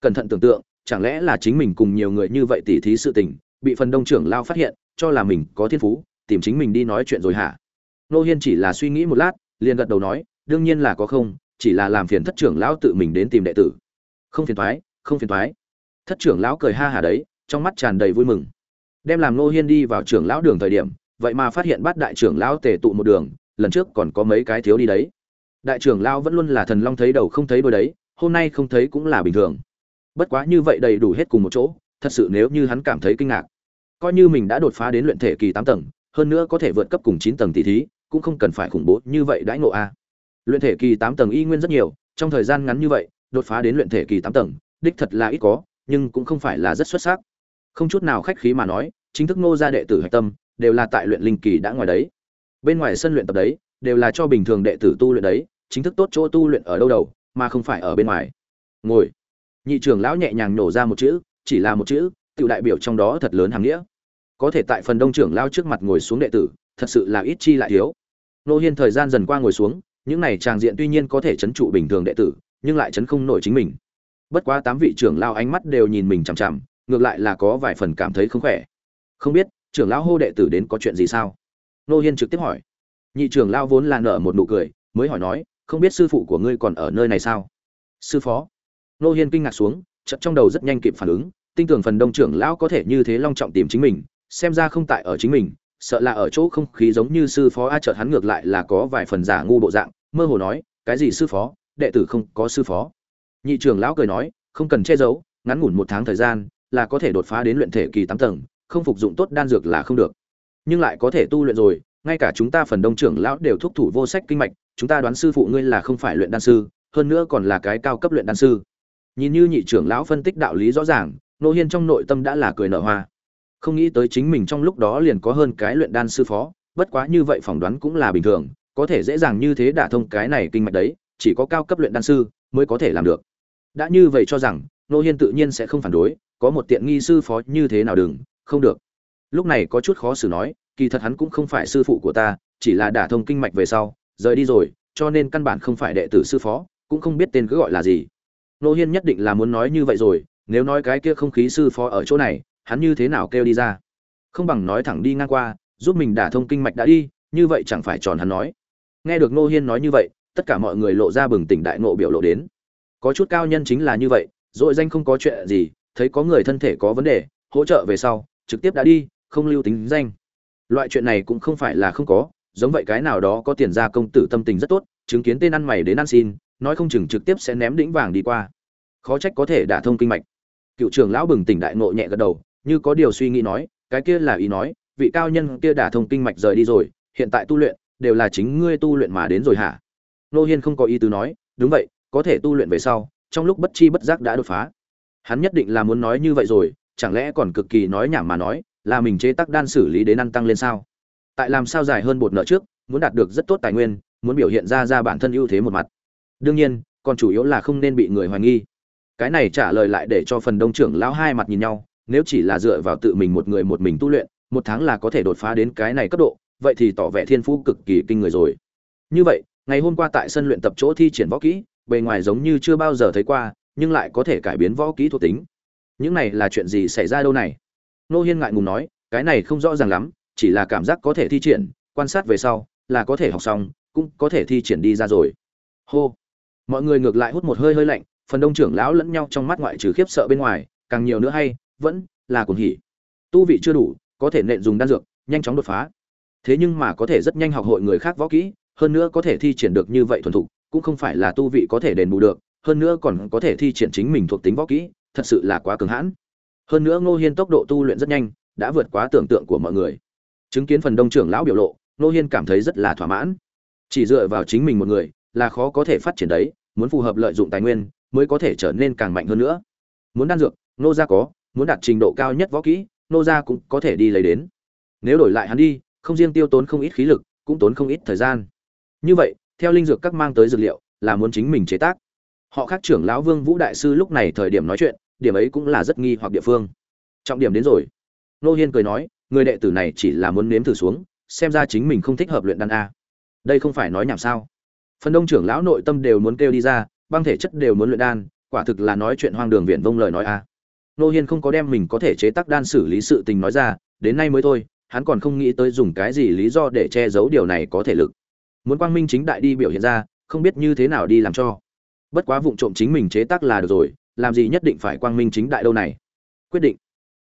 Cẩn thận tưởng tượng, chẳng lẽ là chính mình cùng nhiều người như vậy tỉ thí sự tình bị phần đông trưởng lao phát hiện, cho là mình có thiên phú, tìm chính mình đi nói chuyện rồi hả? Nô hiên chỉ là suy nghĩ một lát, liền gật đầu nói, đương nhiên là có không, chỉ là làm phiền thất trưởng lão tự mình đến tìm đệ tử. Không phiền thoái không phiền thoái thất trưởng lão cười ha hả đấy, trong mắt tràn đầy vui mừng. Đem làm Nô hiên đi vào trưởng lão đường thời điểm, vậy mà phát hiện bắt đại trưởng lão tề tụ một đường, lần trước còn có mấy cái thiếu đi đấy. Đại trưởng lão vẫn luôn là thần long thấy đầu không thấy đôi đấy, hôm nay không thấy cũng là bình thường. Bất quá như vậy đầy đủ hết cùng một chỗ, thật sự nếu như hắn cảm thấy kinh ngạc coi như mình đã đột phá đến luyện thể kỳ tám tầng, hơn nữa có thể vượt cấp cùng chín tầng tỷ thí, cũng không cần phải khủng bố như vậy đãi ngộ a. Luyện thể kỳ tám tầng y nguyên rất nhiều, trong thời gian ngắn như vậy, đột phá đến luyện thể kỳ tám tầng, đích thật là ít có, nhưng cũng không phải là rất xuất sắc. Không chút nào khách khí mà nói, chính thức nô gia đệ tử hạch tâm, đều là tại luyện linh kỳ đã ngoài đấy. Bên ngoài sân luyện tập đấy, đều là cho bình thường đệ tử tu luyện đấy, chính thức tốt chỗ tu luyện ở đâu đầu, mà không phải ở bên ngoài. Ngồi. Nhị trưởng lão nhẹ nhàng nổ ra một chữ, chỉ là một chữ tự đại biểu trong đó thật lớn hàng nghĩa có thể tại phần đông trưởng lao trước mặt ngồi xuống đệ tử, thật sự là ít chi lại thiếu. Nô hiên thời gian dần qua ngồi xuống, những này tràng diện tuy nhiên có thể chấn trụ bình thường đệ tử, nhưng lại chấn không nổi chính mình. Bất quá tám vị trưởng lao ánh mắt đều nhìn mình chằm chằm, ngược lại là có vài phần cảm thấy không khỏe. Không biết, trưởng lão hô đệ tử đến có chuyện gì sao? Nô hiên trực tiếp hỏi. Nhị trưởng lao vốn là nở một nụ cười, mới hỏi nói, không biết sư phụ của ngươi còn ở nơi này sao? Sư phó. Nô hiên kinh ngạc xuống, chợt trong đầu rất nhanh kịp phản ứng, tin tưởng phần đông trưởng lão có thể như thế long trọng tìm chính mình xem ra không tại ở chính mình, sợ là ở chỗ không khí giống như sư phó a chợt hắn ngược lại là có vài phần giả ngu bộ dạng, mơ hồ nói, cái gì sư phó? Đệ tử không có sư phó. Nhị trưởng lão cười nói, không cần che giấu, ngắn ngủn một tháng thời gian là có thể đột phá đến luyện thể kỳ tám tầng, không phục dụng tốt đan dược là không được. Nhưng lại có thể tu luyện rồi, ngay cả chúng ta phần đông trưởng lão đều thúc thủ vô sách kinh mạch, chúng ta đoán sư phụ ngươi là không phải luyện đan sư, hơn nữa còn là cái cao cấp luyện đan sư. Nhìn như nhị trưởng lão phân tích đạo lý rõ ràng, nô hiên trong nội tâm đã là cười nở hoa không nghĩ tới chính mình trong lúc đó liền có hơn cái luyện đan sư phó, bất quá như vậy phỏng đoán cũng là bình thường, có thể dễ dàng như thế đả thông cái này kinh mạch đấy, chỉ có cao cấp luyện đan sư mới có thể làm được. Đã như vậy cho rằng, nô hiên tự nhiên sẽ không phản đối, có một tiện nghi sư phó như thế nào đừng, không được. Lúc này có chút khó xử nói, kỳ thật hắn cũng không phải sư phụ của ta, chỉ là đả thông kinh mạch về sau, rời đi rồi, cho nên căn bản không phải đệ tử sư phó, cũng không biết tên cứ gọi là gì. Nô hiên nhất định là muốn nói như vậy rồi, nếu nói cái kia không khí sư phó ở chỗ này hắn như thế nào kêu đi ra? Không bằng nói thẳng đi ngang qua, giúp mình đả thông kinh mạch đã đi, như vậy chẳng phải tròn hắn nói. Nghe được nô hiên nói như vậy, tất cả mọi người lộ ra bừng tỉnh đại ngộ biểu lộ đến. Có chút cao nhân chính là như vậy, dội danh không có chuyện gì, thấy có người thân thể có vấn đề, hỗ trợ về sau, trực tiếp đã đi, không lưu tính danh. Loại chuyện này cũng không phải là không có, giống vậy cái nào đó có tiền ra công tử tâm tình rất tốt, chứng kiến tên ăn mày đến ăn xin, nói không chừng trực tiếp sẽ ném đĩnh vàng đi qua. Khó trách có thể đả thông kinh mạch. Cựu trưởng lão bừng tỉnh đại ngộ nhẹ gật đầu như có điều suy nghĩ nói, cái kia là ý nói, vị cao nhân kia đả thông kinh mạch rời đi rồi, hiện tại tu luyện, đều là chính ngươi tu luyện mà đến rồi hả? Nô hiên không có ý tứ nói, đúng vậy, có thể tu luyện về sau, trong lúc bất chi bất giác đã đột phá. Hắn nhất định là muốn nói như vậy rồi, chẳng lẽ còn cực kỳ nói nhảm mà nói, là mình chế tác đan xử lý đến ăn tăng lên sao? Tại làm sao dài hơn bột nợ trước, muốn đạt được rất tốt tài nguyên, muốn biểu hiện ra ra bản thân ưu thế một mặt. Đương nhiên, còn chủ yếu là không nên bị người hoài nghi. Cái này trả lời lại để cho phần đông trưởng lão hai mặt nhìn nhau nếu chỉ là dựa vào tự mình một người một mình tu luyện, một tháng là có thể đột phá đến cái này cấp độ, vậy thì tỏ vẻ thiên phú cực kỳ kinh người rồi. Như vậy, ngày hôm qua tại sân luyện tập chỗ thi triển võ kỹ, bề ngoài giống như chưa bao giờ thấy qua, nhưng lại có thể cải biến võ kỹ thuộc tính. Những này là chuyện gì xảy ra đâu này? Nô hiên ngại ngùng nói, cái này không rõ ràng lắm, chỉ là cảm giác có thể thi triển, quan sát về sau, là có thể học xong, cũng có thể thi triển đi ra rồi. Hô. Mọi người ngược lại hút một hơi hơi lạnh, phần đông trưởng lão lẫn nhau trong mắt ngoại trừ khiếp sợ bên ngoài, càng nhiều nữa hay vẫn là cuồng hỉ. Tu vị chưa đủ, có thể nện dùng đan dược, nhanh chóng đột phá. Thế nhưng mà có thể rất nhanh học hội người khác võ kỹ, hơn nữa có thể thi triển được như vậy thuần thục, cũng không phải là tu vị có thể đền bù được, hơn nữa còn có thể thi triển chính mình thuộc tính võ kỹ, thật sự là quá cường hãn. Hơn nữa ngô hiên tốc độ tu luyện rất nhanh, đã vượt quá tưởng tượng của mọi người. Chứng kiến phần đông trưởng lão biểu lộ, ngô hiên cảm thấy rất là thỏa mãn. Chỉ dựa vào chính mình một người, là khó có thể phát triển đấy, muốn phù hợp lợi dụng tài nguyên, mới có thể trở nên càng mạnh hơn nữa. Muốn đan dược, Ngô gia có muốn đạt trình độ cao nhất võ kỹ, nô gia cũng có thể đi lấy đến. Nếu đổi lại hắn đi, không riêng tiêu tốn không ít khí lực, cũng tốn không ít thời gian. Như vậy, theo linh dược các mang tới dược liệu, là muốn chính mình chế tác. Họ khác trưởng lão vương vũ đại sư lúc này thời điểm nói chuyện, điểm ấy cũng là rất nghi hoặc địa phương. Trọng điểm đến rồi. Nô hiên cười nói, người đệ tử này chỉ là muốn nếm thử xuống, xem ra chính mình không thích hợp luyện đan a. Đây không phải nói nhảm sao? Phần đông trưởng lão nội tâm đều muốn kêu đi ra, băng thể chất đều muốn luyện đan, quả thực là nói chuyện hoang đường viện vông lời nói a nô hiên không có đem mình có thể chế tác đan xử lý sự tình nói ra, đến nay mới thôi, hắn còn không nghĩ tới dùng cái gì lý do để che giấu điều này có thể lực. Muốn quang minh chính đại đi biểu hiện ra, không biết như thế nào đi làm cho. Bất quá vụng trộm chính mình chế tác là được rồi, làm gì nhất định phải quang minh chính đại đâu này? Quyết định.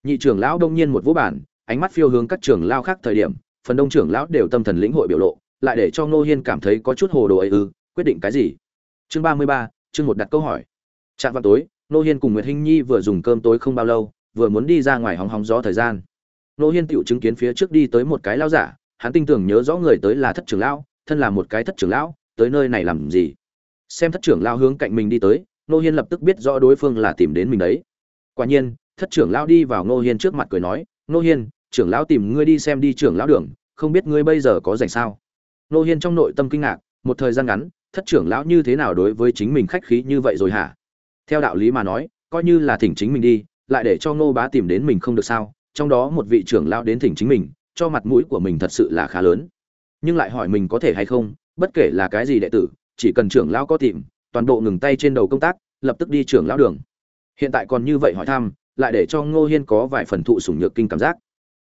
Nhị trưởng lão đông nhiên một vũ bản ánh mắt phiêu hướng các trưởng lao khác thời điểm, phần đông trưởng lão đều tâm thần lĩnh hội biểu lộ, lại để cho ngô hiên cảm thấy có chút hồ đồ ấy ư, quyết định cái gì? Chương ba mươi ba, chương một đặt câu hỏi. Trạm vào tối Nô hiên cùng nguyệt hinh nhi vừa dùng cơm tối không bao lâu, vừa muốn đi ra ngoài hóng hóng gió thời gian. Nô hiên tựu chứng kiến phía trước đi tới một cái lao giả, hắn tin tưởng nhớ rõ người tới là thất trưởng lão, thân là một cái thất trưởng lão, tới nơi này làm gì? Xem thất trưởng lão hướng cạnh mình đi tới, Nô hiên lập tức biết rõ đối phương là tìm đến mình đấy. Quả nhiên, thất trưởng lão đi vào Nô hiên trước mặt cười nói, Nô hiên, trưởng lão tìm ngươi đi xem đi trưởng lão đường, không biết ngươi bây giờ có rảnh sao? Nô hiên trong nội tâm kinh ngạc, một thời gian ngắn, thất trưởng lão như thế nào đối với chính mình khách khí như vậy rồi hả? Theo đạo lý mà nói, coi như là thỉnh chính mình đi, lại để cho ngô bá tìm đến mình không được sao, trong đó một vị trưởng lão đến thỉnh chính mình, cho mặt mũi của mình thật sự là khá lớn. Nhưng lại hỏi mình có thể hay không, bất kể là cái gì đệ tử, chỉ cần trưởng lão có tìm, toàn bộ ngừng tay trên đầu công tác, lập tức đi trưởng lão đường. Hiện tại còn như vậy hỏi thăm, lại để cho ngô hiên có vài phần thụ sủng nhược kinh cảm giác.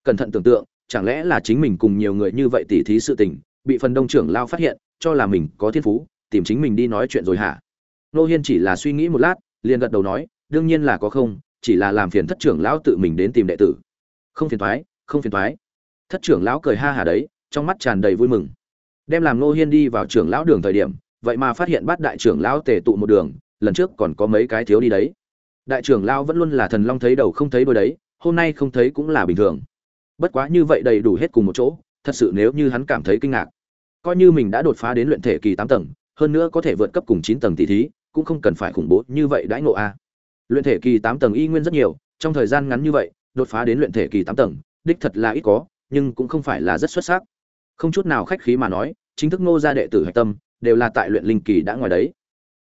Cẩn thận tưởng tượng, chẳng lẽ là chính mình cùng nhiều người như vậy tỉ thí sự tình, bị phần đông trưởng lao phát hiện, cho là mình có thiên phú, tìm chính mình đi nói chuyện rồi hả? Ngô hiên chỉ là suy nghĩ một lát liền gật đầu nói, đương nhiên là có không, chỉ là làm phiền thất trưởng lão tự mình đến tìm đệ tử. Không phiền thoái không phiền thoái thất trưởng lão cười ha hả đấy, trong mắt tràn đầy vui mừng. Đem làm ngô hiên đi vào trưởng lão đường thời điểm, vậy mà phát hiện bắt đại trưởng lão tề tụ một đường, lần trước còn có mấy cái thiếu đi đấy. Đại trưởng lão vẫn luôn là thần long thấy đầu không thấy đôi đấy, hôm nay không thấy cũng là bình thường. Bất quá như vậy đầy đủ hết cùng một chỗ, thật sự nếu như hắn cảm thấy kinh ngạc, coi như mình đã đột phá đến luyện thể kỳ tám tầng, hơn nữa có thể vượt cấp cùng chín tầng tỷ thí cũng không cần phải khủng bố như vậy đãi ngộ a. Luyện thể kỳ tám tầng y nguyên rất nhiều, trong thời gian ngắn như vậy, đột phá đến luyện thể kỳ tám tầng, đích thật là ít có, nhưng cũng không phải là rất xuất sắc. Không chút nào khách khí mà nói, chính thức ngô gia đệ tử hạch tâm, đều là tại luyện linh kỳ đã ngoài đấy.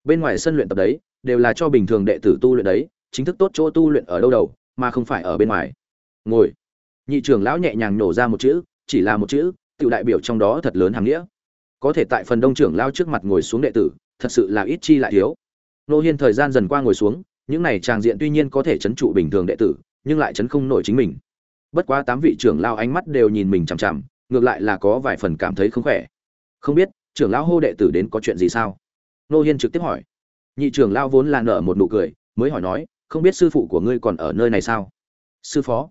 Bên ngoài sân luyện tập đấy, đều là cho bình thường đệ tử tu luyện đấy, chính thức tốt chỗ tu luyện ở đâu đầu, mà không phải ở bên ngoài. Ngồi. Nhị trưởng lão nhẹ nhàng nổ ra một chữ, chỉ là một chữ tự đại biểu trong đó thật lớn hàm nghĩa. Có thể tại phần đông trưởng lao trước mặt ngồi xuống đệ tử thật sự là ít chi lại thiếu. Nô hiên thời gian dần qua ngồi xuống, những này tràng diện tuy nhiên có thể chấn trụ bình thường đệ tử, nhưng lại chấn không nổi chính mình. Bất quá tám vị trưởng lao ánh mắt đều nhìn mình chằm chằm, ngược lại là có vài phần cảm thấy không khỏe. Không biết, trưởng lão hô đệ tử đến có chuyện gì sao? Nô hiên trực tiếp hỏi. Nhị trưởng lao vốn là nở một nụ cười, mới hỏi nói, không biết sư phụ của ngươi còn ở nơi này sao? Sư phó.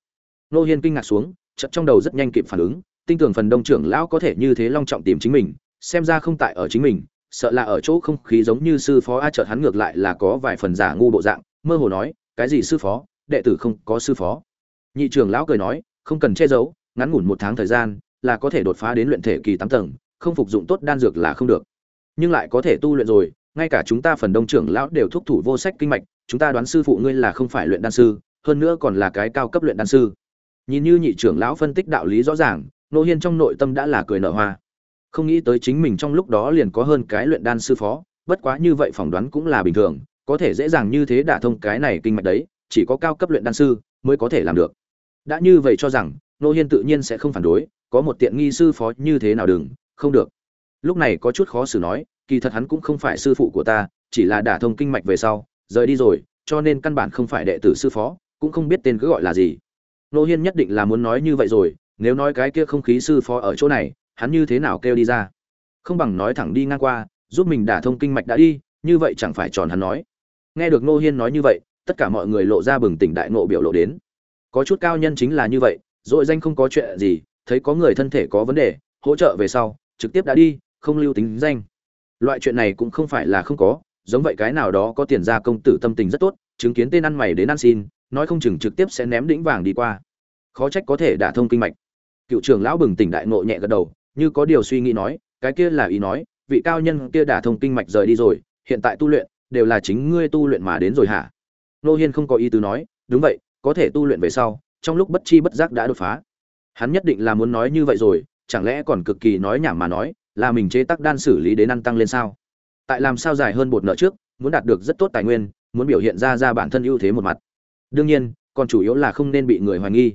Nô hiên kinh ngạc xuống, chợt trong đầu rất nhanh kịp phản ứng, tin tưởng phần đông trưởng lão có thể như thế long trọng tìm chính mình, xem ra không tại ở chính mình sợ là ở chỗ không khí giống như sư phó a chợt hắn ngược lại là có vài phần giả ngu bộ dạng, mơ hồ nói, cái gì sư phó? Đệ tử không có sư phó. Nhị trưởng lão cười nói, không cần che giấu, ngắn ngủn một tháng thời gian là có thể đột phá đến luyện thể kỳ tám tầng, không phục dụng tốt đan dược là không được. Nhưng lại có thể tu luyện rồi, ngay cả chúng ta phần đông trưởng lão đều thúc thủ vô sách kinh mạch, chúng ta đoán sư phụ ngươi là không phải luyện đan sư, hơn nữa còn là cái cao cấp luyện đan sư. Nhìn như nhị trưởng lão phân tích đạo lý rõ ràng, nô hiên trong nội tâm đã là cười nở hoa không nghĩ tới chính mình trong lúc đó liền có hơn cái luyện đan sư phó, bất quá như vậy phỏng đoán cũng là bình thường, có thể dễ dàng như thế đả thông cái này kinh mạch đấy, chỉ có cao cấp luyện đan sư mới có thể làm được. Đã như vậy cho rằng nô hiên tự nhiên sẽ không phản đối, có một tiện nghi sư phó như thế nào đừng, không được. Lúc này có chút khó xử nói, kỳ thật hắn cũng không phải sư phụ của ta, chỉ là đả thông kinh mạch về sau, rời đi rồi, cho nên căn bản không phải đệ tử sư phó, cũng không biết tên cứ gọi là gì. Nô hiên nhất định là muốn nói như vậy rồi, nếu nói cái kia không khí sư phó ở chỗ này hắn như thế nào kêu đi ra. Không bằng nói thẳng đi ngang qua, giúp mình đả thông kinh mạch đã đi, như vậy chẳng phải tròn hắn nói. Nghe được nô hiên nói như vậy, tất cả mọi người lộ ra bừng tỉnh đại nộ biểu lộ đến. Có chút cao nhân chính là như vậy, dội danh không có chuyện gì, thấy có người thân thể có vấn đề, hỗ trợ về sau, trực tiếp đã đi, không lưu tính danh. Loại chuyện này cũng không phải là không có, giống vậy cái nào đó có tiền ra công tử tâm tình rất tốt, chứng kiến tên ăn mày đến ăn xin, nói không chừng trực tiếp sẽ ném đĩnh vàng đi qua. Khó trách có thể đả thông kinh mạch. Cựu trưởng lão bừng tỉnh đại ngộ nhẹ gật đầu như có điều suy nghĩ nói, cái kia là ý nói, vị cao nhân kia đả thông kinh mạch rời đi rồi, hiện tại tu luyện, đều là chính ngươi tu luyện mà đến rồi hả? Nô hiên không có ý tứ nói, đúng vậy, có thể tu luyện về sau, trong lúc bất chi bất giác đã đột phá. Hắn nhất định là muốn nói như vậy rồi, chẳng lẽ còn cực kỳ nói nhảm mà nói, là mình chế tác đan xử lý đến ăn tăng lên sao? Tại làm sao dài hơn bột nợ trước, muốn đạt được rất tốt tài nguyên, muốn biểu hiện ra ra bản thân ưu thế một mặt. Đương nhiên, còn chủ yếu là không nên bị người hoài nghi.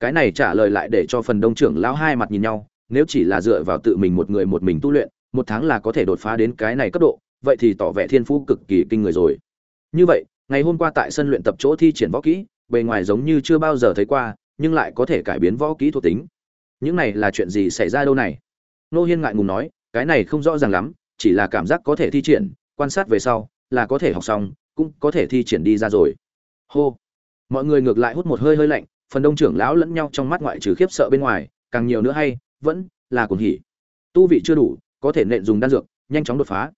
Cái này trả lời lại để cho phần đông trưởng lão hai mặt nhìn nhau nếu chỉ là dựa vào tự mình một người một mình tu luyện, một tháng là có thể đột phá đến cái này cấp độ, vậy thì tỏ vẻ thiên phú cực kỳ kinh người rồi. Như vậy, ngày hôm qua tại sân luyện tập chỗ thi triển võ kỹ, bề ngoài giống như chưa bao giờ thấy qua, nhưng lại có thể cải biến võ kỹ thuộc tính. Những này là chuyện gì xảy ra đâu này? Nô hiên ngại ngùng nói, cái này không rõ ràng lắm, chỉ là cảm giác có thể thi triển, quan sát về sau, là có thể học xong, cũng có thể thi triển đi ra rồi. Hô. Mọi người ngược lại hút một hơi hơi lạnh, phần đông trưởng lão lẫn nhau trong mắt ngoại trừ khiếp sợ bên ngoài, càng nhiều nữa hay vẫn là cuồng hỉ. Tu vị chưa đủ, có thể nện dùng đan dược, nhanh chóng đột phá.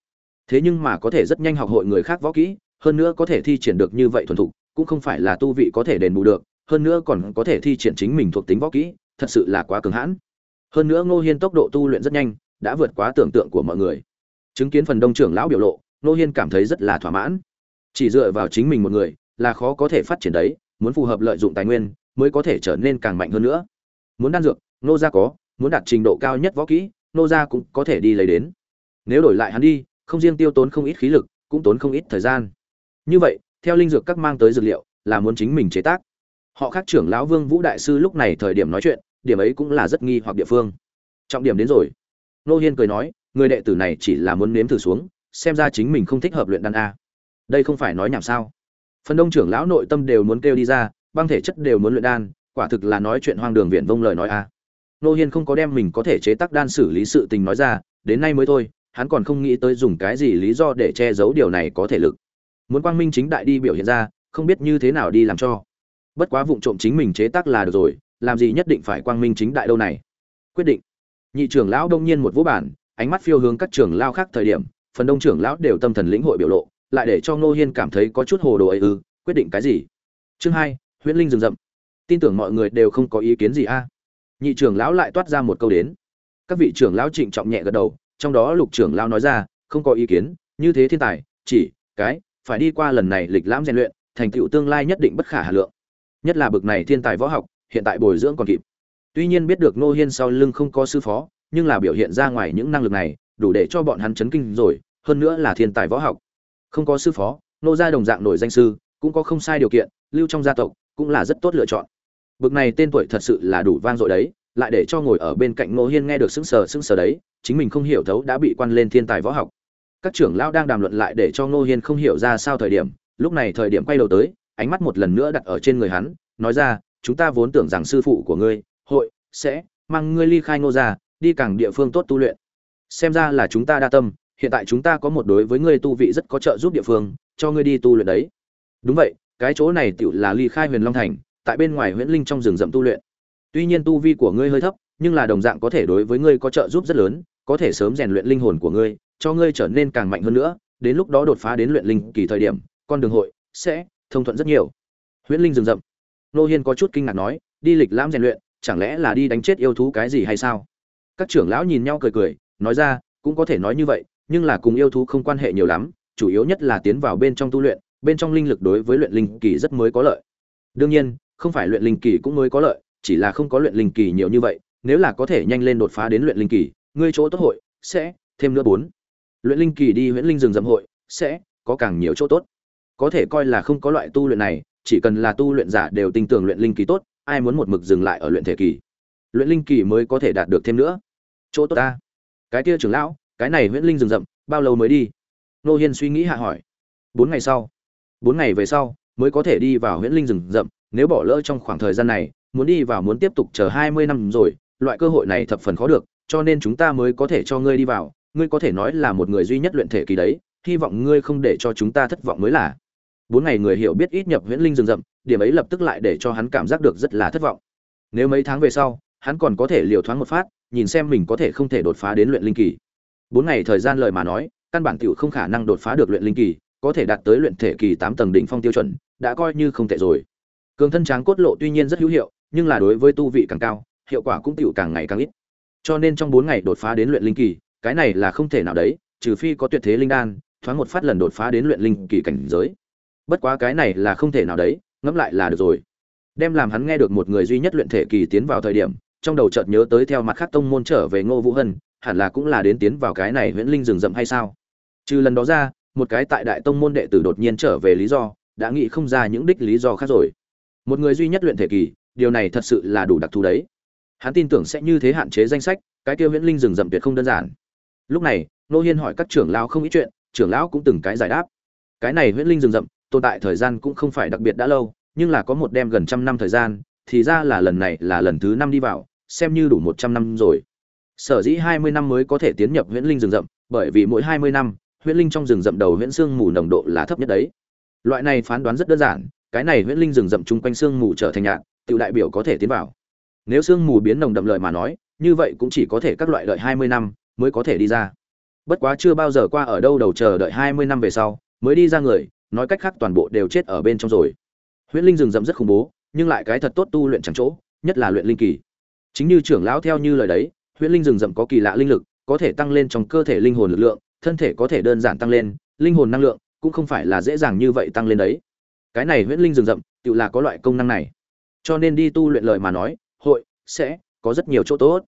Thế nhưng mà có thể rất nhanh học hội người khác võ kỹ, hơn nữa có thể thi triển được như vậy thuần thục, cũng không phải là tu vị có thể đền bù được, hơn nữa còn có thể thi triển chính mình thuộc tính võ kỹ, thật sự là quá cường hãn. Hơn nữa ngô hiên tốc độ tu luyện rất nhanh, đã vượt quá tưởng tượng của mọi người. Chứng kiến phần đông trưởng lão biểu lộ, ngô hiên cảm thấy rất là thỏa mãn. Chỉ dựa vào chính mình một người, là khó có thể phát triển đấy, muốn phù hợp lợi dụng tài nguyên, mới có thể trở nên càng mạnh hơn nữa. Muốn đan dược, Ngô gia có muốn đạt trình độ cao nhất võ kỹ, nô gia cũng có thể đi lấy đến. Nếu đổi lại hắn đi, không riêng tiêu tốn không ít khí lực, cũng tốn không ít thời gian. Như vậy, theo linh dược các mang tới dược liệu, là muốn chính mình chế tác. Họ khác trưởng lão vương vũ đại sư lúc này thời điểm nói chuyện, điểm ấy cũng là rất nghi hoặc địa phương. Trọng điểm đến rồi. Nô hiên cười nói, người đệ tử này chỉ là muốn nếm thử xuống, xem ra chính mình không thích hợp luyện đan a. Đây không phải nói nhảm sao? Phần đông trưởng lão nội tâm đều muốn kêu đi ra, băng thể chất đều muốn luyện đan, quả thực là nói chuyện hoang đường viện vông lời nói a nô hiên không có đem mình có thể chế tác đan xử lý sự tình nói ra, đến nay mới thôi, hắn còn không nghĩ tới dùng cái gì lý do để che giấu điều này có thể lực. Muốn quang minh chính đại đi biểu hiện ra, không biết như thế nào đi làm cho. Bất quá vụng trộm chính mình chế tác là được rồi, làm gì nhất định phải quang minh chính đại đâu này. Quyết định. Nhị trưởng lão đông nhiên một vũ bản ánh mắt phiêu hướng các trưởng lao khác thời điểm, phần đông trưởng lão đều tâm thần lĩnh hội biểu lộ, lại để cho ngô hiên cảm thấy có chút hồ đồ ấy ư, quyết định cái gì? Chương hai, huyễn linh rừng rậm. Tin tưởng mọi người đều không có ý kiến gì a nhị trưởng lão lại toát ra một câu đến. Các vị trưởng lão trịnh trọng nhẹ gật đầu, trong đó lục trưởng lão nói ra, không có ý kiến, như thế thiên tài, chỉ, cái, phải đi qua lần này lịch lãm rèn luyện, thành tựu tương lai nhất định bất khả hà lượng. Nhất là bực này thiên tài võ học, hiện tại bồi dưỡng còn kịp. Tuy nhiên biết được nô hiên sau lưng không có sư phó, nhưng là biểu hiện ra ngoài những năng lực này, đủ để cho bọn hắn chấn kinh rồi, hơn nữa là thiên tài võ học. Không có sư phó nô gia đồng dạng nổi danh sư, cũng có không sai điều kiện, lưu trong gia tộc, cũng là rất tốt lựa chọn bực này tên tuổi thật sự là đủ vang dội đấy, lại để cho ngồi ở bên cạnh nô hiên nghe được sững sờ sững sờ đấy, chính mình không hiểu thấu đã bị quan lên thiên tài võ học. Các trưởng lão đang đàm luận lại để cho nô hiên không hiểu ra sao thời điểm, lúc này thời điểm quay đầu tới, ánh mắt một lần nữa đặt ở trên người hắn, nói ra, chúng ta vốn tưởng rằng sư phụ của ngươi, hội, sẽ mang ngươi ly khai ngô gia, đi càng địa phương tốt tu luyện. Xem ra là chúng ta đa tâm, hiện tại chúng ta có một đối với ngươi tu vị rất có trợ giúp địa phương, cho ngươi đi tu luyện đấy. Đúng vậy, cái chỗ này tựu là ly khai huyền long thành tại bên ngoài huyễn linh trong rừng rậm tu luyện. Tuy nhiên tu vi của ngươi hơi thấp, nhưng là đồng dạng có thể đối với ngươi có trợ giúp rất lớn, có thể sớm rèn luyện linh hồn của ngươi, cho ngươi trở nên càng mạnh hơn nữa, đến lúc đó đột phá đến luyện linh kỳ thời điểm, con đường hội sẽ thông thuận rất nhiều. Huyễn linh rừng rậm. Nô hiên có chút kinh ngạc nói, đi lịch lãm rèn luyện, chẳng lẽ là đi đánh chết yêu thú cái gì hay sao? Các trưởng lão nhìn nhau cười cười, nói ra, cũng có thể nói như vậy, nhưng là cùng yêu thú không quan hệ nhiều lắm, chủ yếu nhất là tiến vào bên trong tu luyện, bên trong linh lực đối với luyện linh kỳ rất mới có lợi. Đương nhiên không phải luyện linh kỳ cũng mới có lợi, chỉ là không có luyện linh kỳ nhiều như vậy, nếu là có thể nhanh lên đột phá đến luyện linh kỳ, ngươi chỗ tốt hội sẽ thêm nữa bốn. Luyện linh kỳ đi huyễn linh rừng rậm hội sẽ có càng nhiều chỗ tốt. Có thể coi là không có loại tu luyện này, chỉ cần là tu luyện giả đều tin tưởng luyện linh kỳ tốt, ai muốn một mực dừng lại ở luyện thể kỳ. Luyện linh kỳ mới có thể đạt được thêm nữa. Chỗ tốt ta. Cái kia trưởng lão, cái này huyễn linh rừng rậm, bao lâu mới đi? Nô hiên suy nghĩ hạ hỏi. Bốn ngày sau. Bốn ngày về sau, mới có thể đi vào huyễn linh rừng rậm nếu bỏ lỡ trong khoảng thời gian này, muốn đi vào muốn tiếp tục chờ hai mươi năm rồi, loại cơ hội này thập phần khó được, cho nên chúng ta mới có thể cho ngươi đi vào. Ngươi có thể nói là một người duy nhất luyện thể kỳ đấy, hy vọng ngươi không để cho chúng ta thất vọng mới là. Bốn ngày người hiểu biết ít nhập huyễn linh rừng rậm, điểm ấy lập tức lại để cho hắn cảm giác được rất là thất vọng. Nếu mấy tháng về sau, hắn còn có thể liều thoáng một phát, nhìn xem mình có thể không thể đột phá đến luyện linh kỳ. Bốn ngày thời gian lời mà nói, căn bản tiểu không khả năng đột phá được luyện linh kỳ, có thể đạt tới luyện thể kỳ tám tầng đỉnh phong tiêu chuẩn, đã coi như không tệ rồi cường thân tráng cốt lộ tuy nhiên rất hữu hiệu, nhưng là đối với tu vị càng cao, hiệu quả cũng tiểu càng ngày càng ít. Cho nên trong bốn ngày đột phá đến luyện linh kỳ, cái này là không thể nào đấy, trừ phi có tuyệt thế linh đan, thoáng một phát lần đột phá đến luyện linh kỳ cảnh giới. Bất quá cái này là không thể nào đấy, ngẫm lại là được rồi. Đem làm hắn nghe được một người duy nhất luyện thể kỳ tiến vào thời điểm, trong đầu chợt nhớ tới theo mặt khác tông môn trở về ngô vũ hân, hẳn là cũng là đến tiến vào cái này huyễn linh rừng rậm hay sao? Trừ lần đó ra, một cái tại đại tông môn đệ tử đột nhiên trở về lý do, đã nghĩ không ra những đích lý do khác rồi một người duy nhất luyện thể kỳ, điều này thật sự là đủ đặc thù đấy. Hắn tin tưởng sẽ như thế hạn chế danh sách, cái kia huyễn linh rừng rậm tuyệt không đơn giản. Lúc này nô hiên hỏi các trưởng lão không ít chuyện, trưởng lão cũng từng cái giải đáp. Cái này huyễn linh rừng rậm, tồn tại thời gian cũng không phải đặc biệt đã lâu, nhưng là có một đêm gần trăm năm thời gian, thì ra là lần này là lần thứ năm đi vào, xem như đủ một trăm năm rồi. Sở dĩ hai mươi năm mới có thể tiến nhập huyễn linh rừng rậm, bởi vì mỗi hai mươi năm huyễn linh trong rừng rậm đầu huyễn xương mù nồng độ là thấp nhất đấy. Loại này phán đoán rất đơn giản cái này huyễn linh rừng rậm chung quanh xương mù trở thành nhạn, tiểu đại biểu có thể tiến vào. Nếu xương mù biến nồng đậm lợi mà nói, như vậy cũng chỉ có thể các loại đợi hai mươi năm mới có thể đi ra. Bất quá chưa bao giờ qua ở đâu đầu chờ đợi hai mươi năm về sau, mới đi ra người, nói cách khác toàn bộ đều chết ở bên trong rồi. Huyễn linh rừng rậm rất khủng bố, nhưng lại cái thật tốt tu luyện chẳng chỗ, nhất là luyện linh kỳ. Chính như trưởng lão theo như lời đấy, huyễn linh rừng rậm có kỳ lạ linh lực, có thể tăng lên trong cơ thể linh hồn lực lượng, thân thể có thể đơn giản tăng lên, linh hồn năng lượng cũng không phải là dễ dàng như vậy tăng lên đấy cái này huyễn linh rừng rậm, tự là có loại công năng này. Cho nên đi tu luyện lời mà nói, hội, sẽ, có rất nhiều chỗ tốt.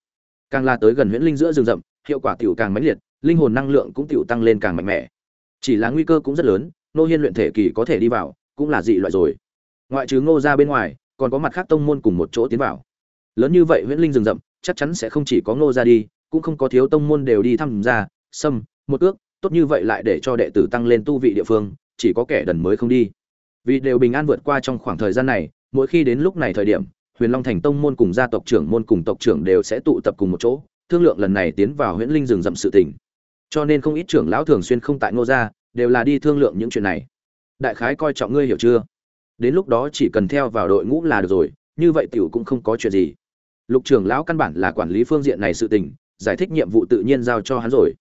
Càng là tới gần huyễn linh giữa rừng rậm, hiệu quả tiểu càng mãnh liệt, linh hồn năng lượng cũng tiểu tăng lên càng mạnh mẽ. Chỉ là nguy cơ cũng rất lớn nô hiên luyện thể kỳ có thể đi vào, cũng là dị loại rồi. Ngoại trừ ngô ra bên ngoài, còn có mặt khác tông môn cùng một chỗ tiến vào. Lớn như vậy huyễn linh rừng rậm, chắc chắn sẽ không chỉ có ngô ra đi, cũng không có thiếu tông môn đều đi thăm ra xâm một ước, tốt như vậy lại để cho đệ tử tăng lên tu vị địa phương, chỉ có kẻ đần mới không đi vì đều bình an vượt qua trong khoảng thời gian này, mỗi khi đến lúc này thời điểm, huyền long thành tông môn cùng gia tộc trưởng môn cùng tộc trưởng đều sẽ tụ tập cùng một chỗ, thương lượng lần này tiến vào huyễn linh rừng rậm sự tình. Cho nên không ít trưởng lão thường xuyên không tại ngô gia, đều là đi thương lượng những chuyện này. Đại khái coi trọng ngươi hiểu chưa? Đến lúc đó chỉ cần theo vào đội ngũ là được rồi, như vậy tiểu cũng không có chuyện gì. Lục trưởng lão căn bản là quản lý phương diện này sự tình, giải thích nhiệm vụ tự nhiên giao cho hắn rồi.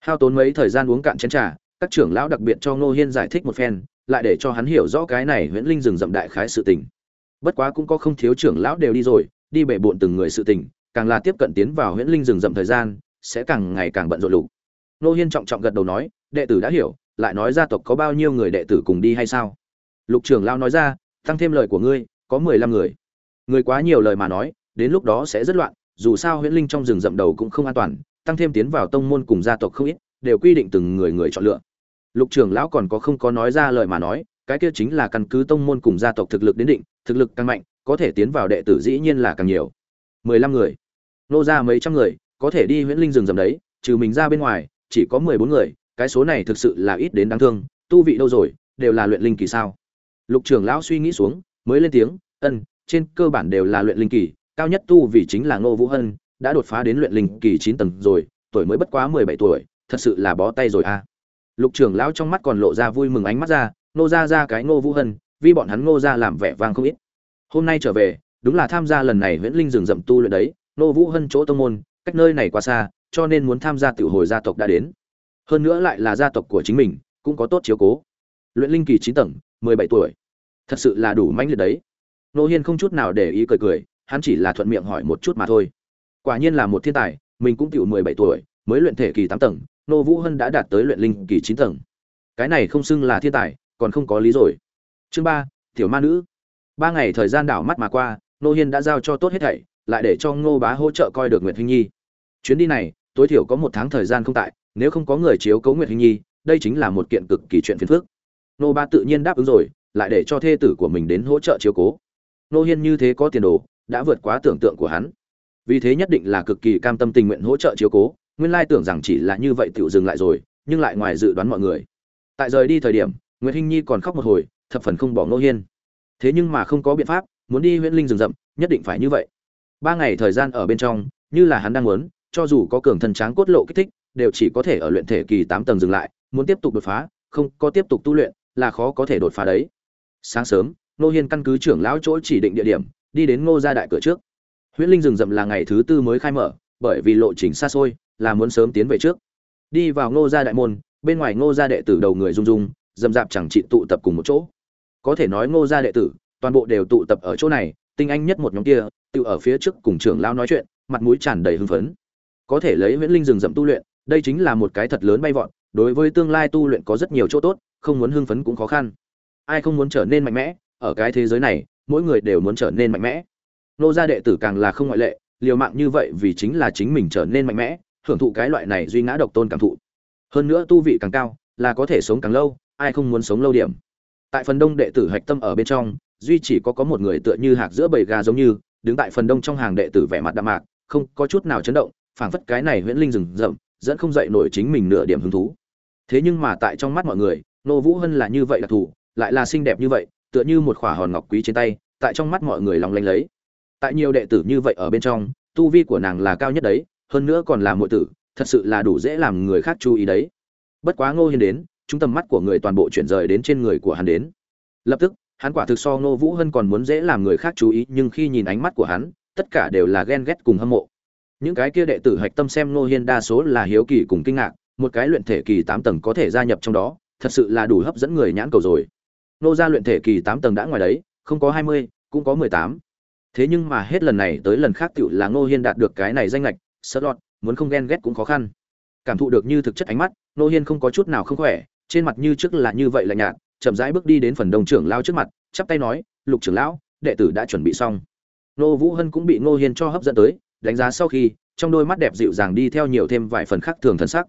Hao tốn mấy thời gian uống cạn chén trà, các trưởng lão đặc biệt cho ngô hiên giải thích một phen lại để cho hắn hiểu rõ cái này huyễn linh rừng rậm đại khái sự tình. Bất quá cũng có không thiếu trưởng lão đều đi rồi, đi bể bộn từng người sự tình, càng là tiếp cận tiến vào huyễn linh rừng rậm thời gian, sẽ càng ngày càng bận rộn lục. Nô hiên trọng trọng gật đầu nói, đệ tử đã hiểu, lại nói gia tộc có bao nhiêu người đệ tử cùng đi hay sao? Lục trưởng lão nói ra, tăng thêm lời của ngươi, có mười lăm người. Người quá nhiều lời mà nói, đến lúc đó sẽ rất loạn, dù sao huyễn linh trong rừng rậm đầu cũng không an toàn, tăng thêm tiến vào tông môn cùng gia tộc không ít, đều quy định từng người người chọn lựa lục trưởng lão còn có không có nói ra lời mà nói, cái kia chính là căn cứ tông môn cùng gia tộc thực lực đến định, thực lực càng mạnh, có thể tiến vào đệ tử dĩ nhiên là càng nhiều. Mười lăm người. Nô ra mấy trăm người, có thể đi huyễn linh rừng rầm đấy, trừ mình ra bên ngoài, chỉ có mười bốn người, cái số này thực sự là ít đến đáng thương, tu vị đâu rồi, đều là luyện linh kỳ sao? Lục trưởng lão suy nghĩ xuống, mới lên tiếng, ân, trên cơ bản đều là luyện linh kỳ, cao nhất tu vì chính là ngô vũ hân, đã đột phá đến luyện linh kỳ chín tầng rồi, tuổi mới bất quá mười bảy tuổi, thật sự là bó tay rồi a à lục trưởng lão trong mắt còn lộ ra vui mừng ánh mắt ra nô ra ra cái ngô vũ hân, vì bọn hắn ngô ra làm vẻ vang không ít. Hôm nay trở về, đúng là tham gia lần này huyễn linh rừng rậm tu luyện đấy, ngô vũ hân chỗ tông môn, cách nơi này quá xa, cho nên muốn tham gia tiểu hồi gia tộc đã đến. Hơn nữa lại là gia tộc của chính mình, cũng có tốt chiếu cố. Luyện linh kỳ chín tầng, mười bảy tuổi. Thật sự là đủ mãnh liệt đấy. Nô hiên không chút nào để ý cười cười, hắn chỉ là thuận miệng hỏi một chút mà thôi. Quả nhiên là một thiên tài, mình cũng tiểu mười bảy tuổi, mới luyện thể kỳ tám tầng nô vũ hân đã đạt tới luyện linh kỳ chín tầng. Cái này không xưng là thiên tài, còn không có lý rồi. Chương ba, tiểu ma nữ. Ba ngày thời gian đảo mắt mà qua, nô hiên đã giao cho tốt hết thảy, lại để cho ngô bá hỗ trợ coi được nguyệt hinh nhi. Chuyến đi này, tối thiểu có một tháng thời gian không tại, nếu không có người chiếu cấu nguyệt hinh nhi, đây chính là một kiện cực kỳ chuyện phiền phức. Nô bá tự nhiên đáp ứng rồi, lại để cho thê tử của mình đến hỗ trợ chiếu cố. Nô hiên như thế có tiền đồ, đã vượt quá tưởng tượng của hắn. Vì thế nhất định là cực kỳ cam tâm tình nguyện hỗ trợ chiếu cố nguyên lai tưởng rằng chỉ là như vậy tiểu dừng lại rồi, nhưng lại ngoài dự đoán mọi người. Tại rời đi thời điểm nguyễn hinh nhi còn khóc một hồi, thập phần không bỏ ngô hiên thế nhưng mà không có biện pháp, muốn đi huyễn linh rừng rậm, nhất định phải như vậy. Ba ngày thời gian ở bên trong, như là hắn đang muốn, cho dù có cường thần tráng cốt lộ kích thích, đều chỉ có thể ở luyện thể kỳ tám tầng dừng lại, muốn tiếp tục đột phá, không có tiếp tục tu luyện, là khó có thể đột phá đấy. Sáng sớm, Ngô hiên căn cứ trưởng lão chỗ chỉ định địa điểm, đi đến ngô gia đại cửa trước. Huyễn linh rừng rậm là ngày thứ tư mới khai mở bởi vì lộ trình xa xôi, là muốn sớm tiến về trước. Đi vào ngô gia đại môn, bên ngoài ngô gia đệ tử đầu người rung rung, dầm dạp chẳng trị tụ tập cùng một chỗ. Có thể nói ngô gia đệ tử, toàn bộ đều tụ tập ở chỗ này, tinh anh nhất một nhóm kia, tự ở phía trước cùng trưởng lão nói chuyện, mặt mũi tràn đầy hưng phấn. Có thể lấy huyễn linh rừng rậm tu luyện, đây chính là một cái thật lớn bay vọt, đối với tương lai tu luyện có rất nhiều chỗ tốt, không muốn hưng phấn cũng khó khăn. Ai không muốn trở nên mạnh mẽ, ở cái thế giới này, mỗi người đều muốn trở nên mạnh mẽ. Nô gia đệ tử càng là không ngoại lệ liều mạng như vậy vì chính là chính mình trở nên mạnh mẽ, hưởng thụ cái loại này duy ngã độc tôn cảm thụ. Hơn nữa tu vị càng cao, là có thể sống càng lâu, ai không muốn sống lâu điểm. Tại phần đông đệ tử hạch tâm ở bên trong, duy chỉ có có một người tựa như hạc giữa bầy gà giống như, đứng tại phần đông trong hàng đệ tử vẻ mặt đạm mạc, không có chút nào chấn động, phảng phất cái này huyễn linh rừng rậm, dẫn không dậy nổi chính mình nửa điểm hứng thú. Thế nhưng mà tại trong mắt mọi người, nô vũ hân là như vậy đặc thù lại là xinh đẹp như vậy, tựa như một khỏa hòn ngọc quý trên tay, tại trong mắt mọi người lòng lanh lấy tại nhiều đệ tử như vậy ở bên trong, tu vi của nàng là cao nhất đấy, hơn nữa còn là muội tử, thật sự là đủ dễ làm người khác chú ý đấy. Bất quá ngô hiên đến, chúng tầm mắt của người toàn bộ chuyển rời đến trên người của hắn đến. Lập tức, hắn quả thực so ngô vũ hân còn muốn dễ làm người khác chú ý, nhưng khi nhìn ánh mắt của hắn, tất cả đều là ghen ghét cùng hâm mộ. Những cái kia đệ tử hạch tâm xem ngô hiên đa số là hiếu kỳ cùng kinh ngạc, một cái luyện thể kỳ tám tầng có thể gia nhập trong đó, thật sự là đủ hấp dẫn người nhãn cầu rồi. Nô gia luyện thể kỳ tám tầng đã ngoài đấy, không có hai mươi, cũng có mười tám thế nhưng mà hết lần này tới lần khác tựu là ngô hiên đạt được cái này danh lệch sợ lọt, muốn không ghen ghét cũng khó khăn. Cảm thụ được như thực chất ánh mắt, ngô hiên không có chút nào không khỏe, trên mặt như trước là như vậy là nhạt, chậm rãi bước đi đến phần đồng trưởng lao trước mặt, chắp tay nói, lục trưởng lão, đệ tử đã chuẩn bị xong. Ngô vũ hân cũng bị ngô hiên cho hấp dẫn tới, đánh giá sau khi, trong đôi mắt đẹp dịu dàng đi theo nhiều thêm vài phần khác thường thân sắc.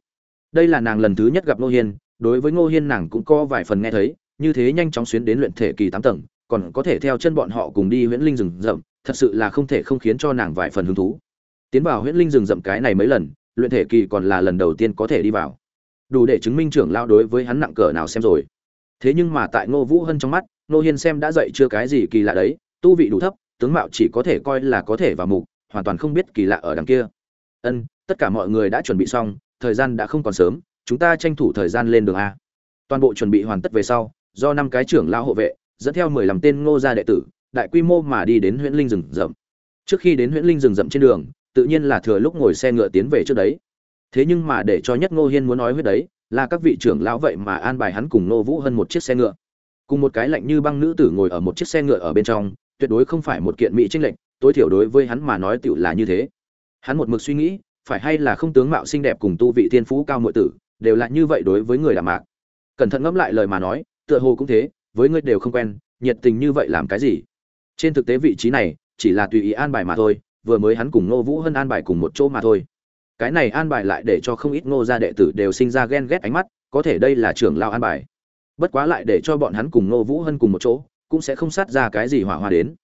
Đây là nàng lần thứ nhất gặp ngô hiên, đối với ngô hiên nàng cũng có vài phần nghe thấy, như thế nhanh chóng xuyến đến luyện thể kỳ tám tầng, còn có thể theo chân bọn họ cùng đi huyễn linh rừng rậm thật sự là không thể không khiến cho nàng vài phần hứng thú. Tiến vào huyễn linh rừng rậm cái này mấy lần, luyện thể kỳ còn là lần đầu tiên có thể đi vào. Đủ để chứng minh trưởng lao đối với hắn nặng cỡ nào xem rồi. Thế nhưng mà tại ngô vũ hân trong mắt, ngô hiên xem đã dậy chưa cái gì kỳ lạ đấy, tu vị đủ thấp, tướng mạo chỉ có thể coi là có thể vào mục, hoàn toàn không biết kỳ lạ ở đằng kia. Ân, tất cả mọi người đã chuẩn bị xong, thời gian đã không còn sớm, chúng ta tranh thủ thời gian lên đường a. Toàn bộ chuẩn bị hoàn tất về sau, do năm cái trưởng lao hộ vệ, dẫn theo mười lăm tên ngô gia đệ tử đại quy mô mà đi đến huyễn linh rừng rậm. Trước khi đến huyễn linh rừng rậm trên đường, tự nhiên là thừa lúc ngồi xe ngựa tiến về trước đấy. Thế nhưng mà để cho nhất ngô hiên muốn nói với đấy, là các vị trưởng lão vậy mà an bài hắn cùng nô vũ hơn một chiếc xe ngựa. Cùng một cái lạnh như băng nữ tử ngồi ở một chiếc xe ngựa ở bên trong, tuyệt đối không phải một kiện mỹ tranh lệnh tối thiểu đối với hắn mà nói tựu là như thế. Hắn một mực suy nghĩ, phải hay là không tướng mạo xinh đẹp cùng tu vị thiên phú cao muội tử, đều là như vậy đối với người đàm mạc. Cẩn thận ngẫm lại lời mà nói, tựa hồ cũng thế, với ngươi đều không quen, nhiệt tình như vậy làm cái gì? Trên thực tế vị trí này chỉ là tùy ý an bài mà thôi, vừa mới hắn cùng ngô vũ hơn an bài cùng một chỗ mà thôi. Cái này an bài lại để cho không ít ngô gia đệ tử đều sinh ra ghen ghét ánh mắt, có thể đây là trưởng lao an bài. Bất quá lại để cho bọn hắn cùng ngô vũ hơn cùng một chỗ, cũng sẽ không sát ra cái gì hỏa hoa đến.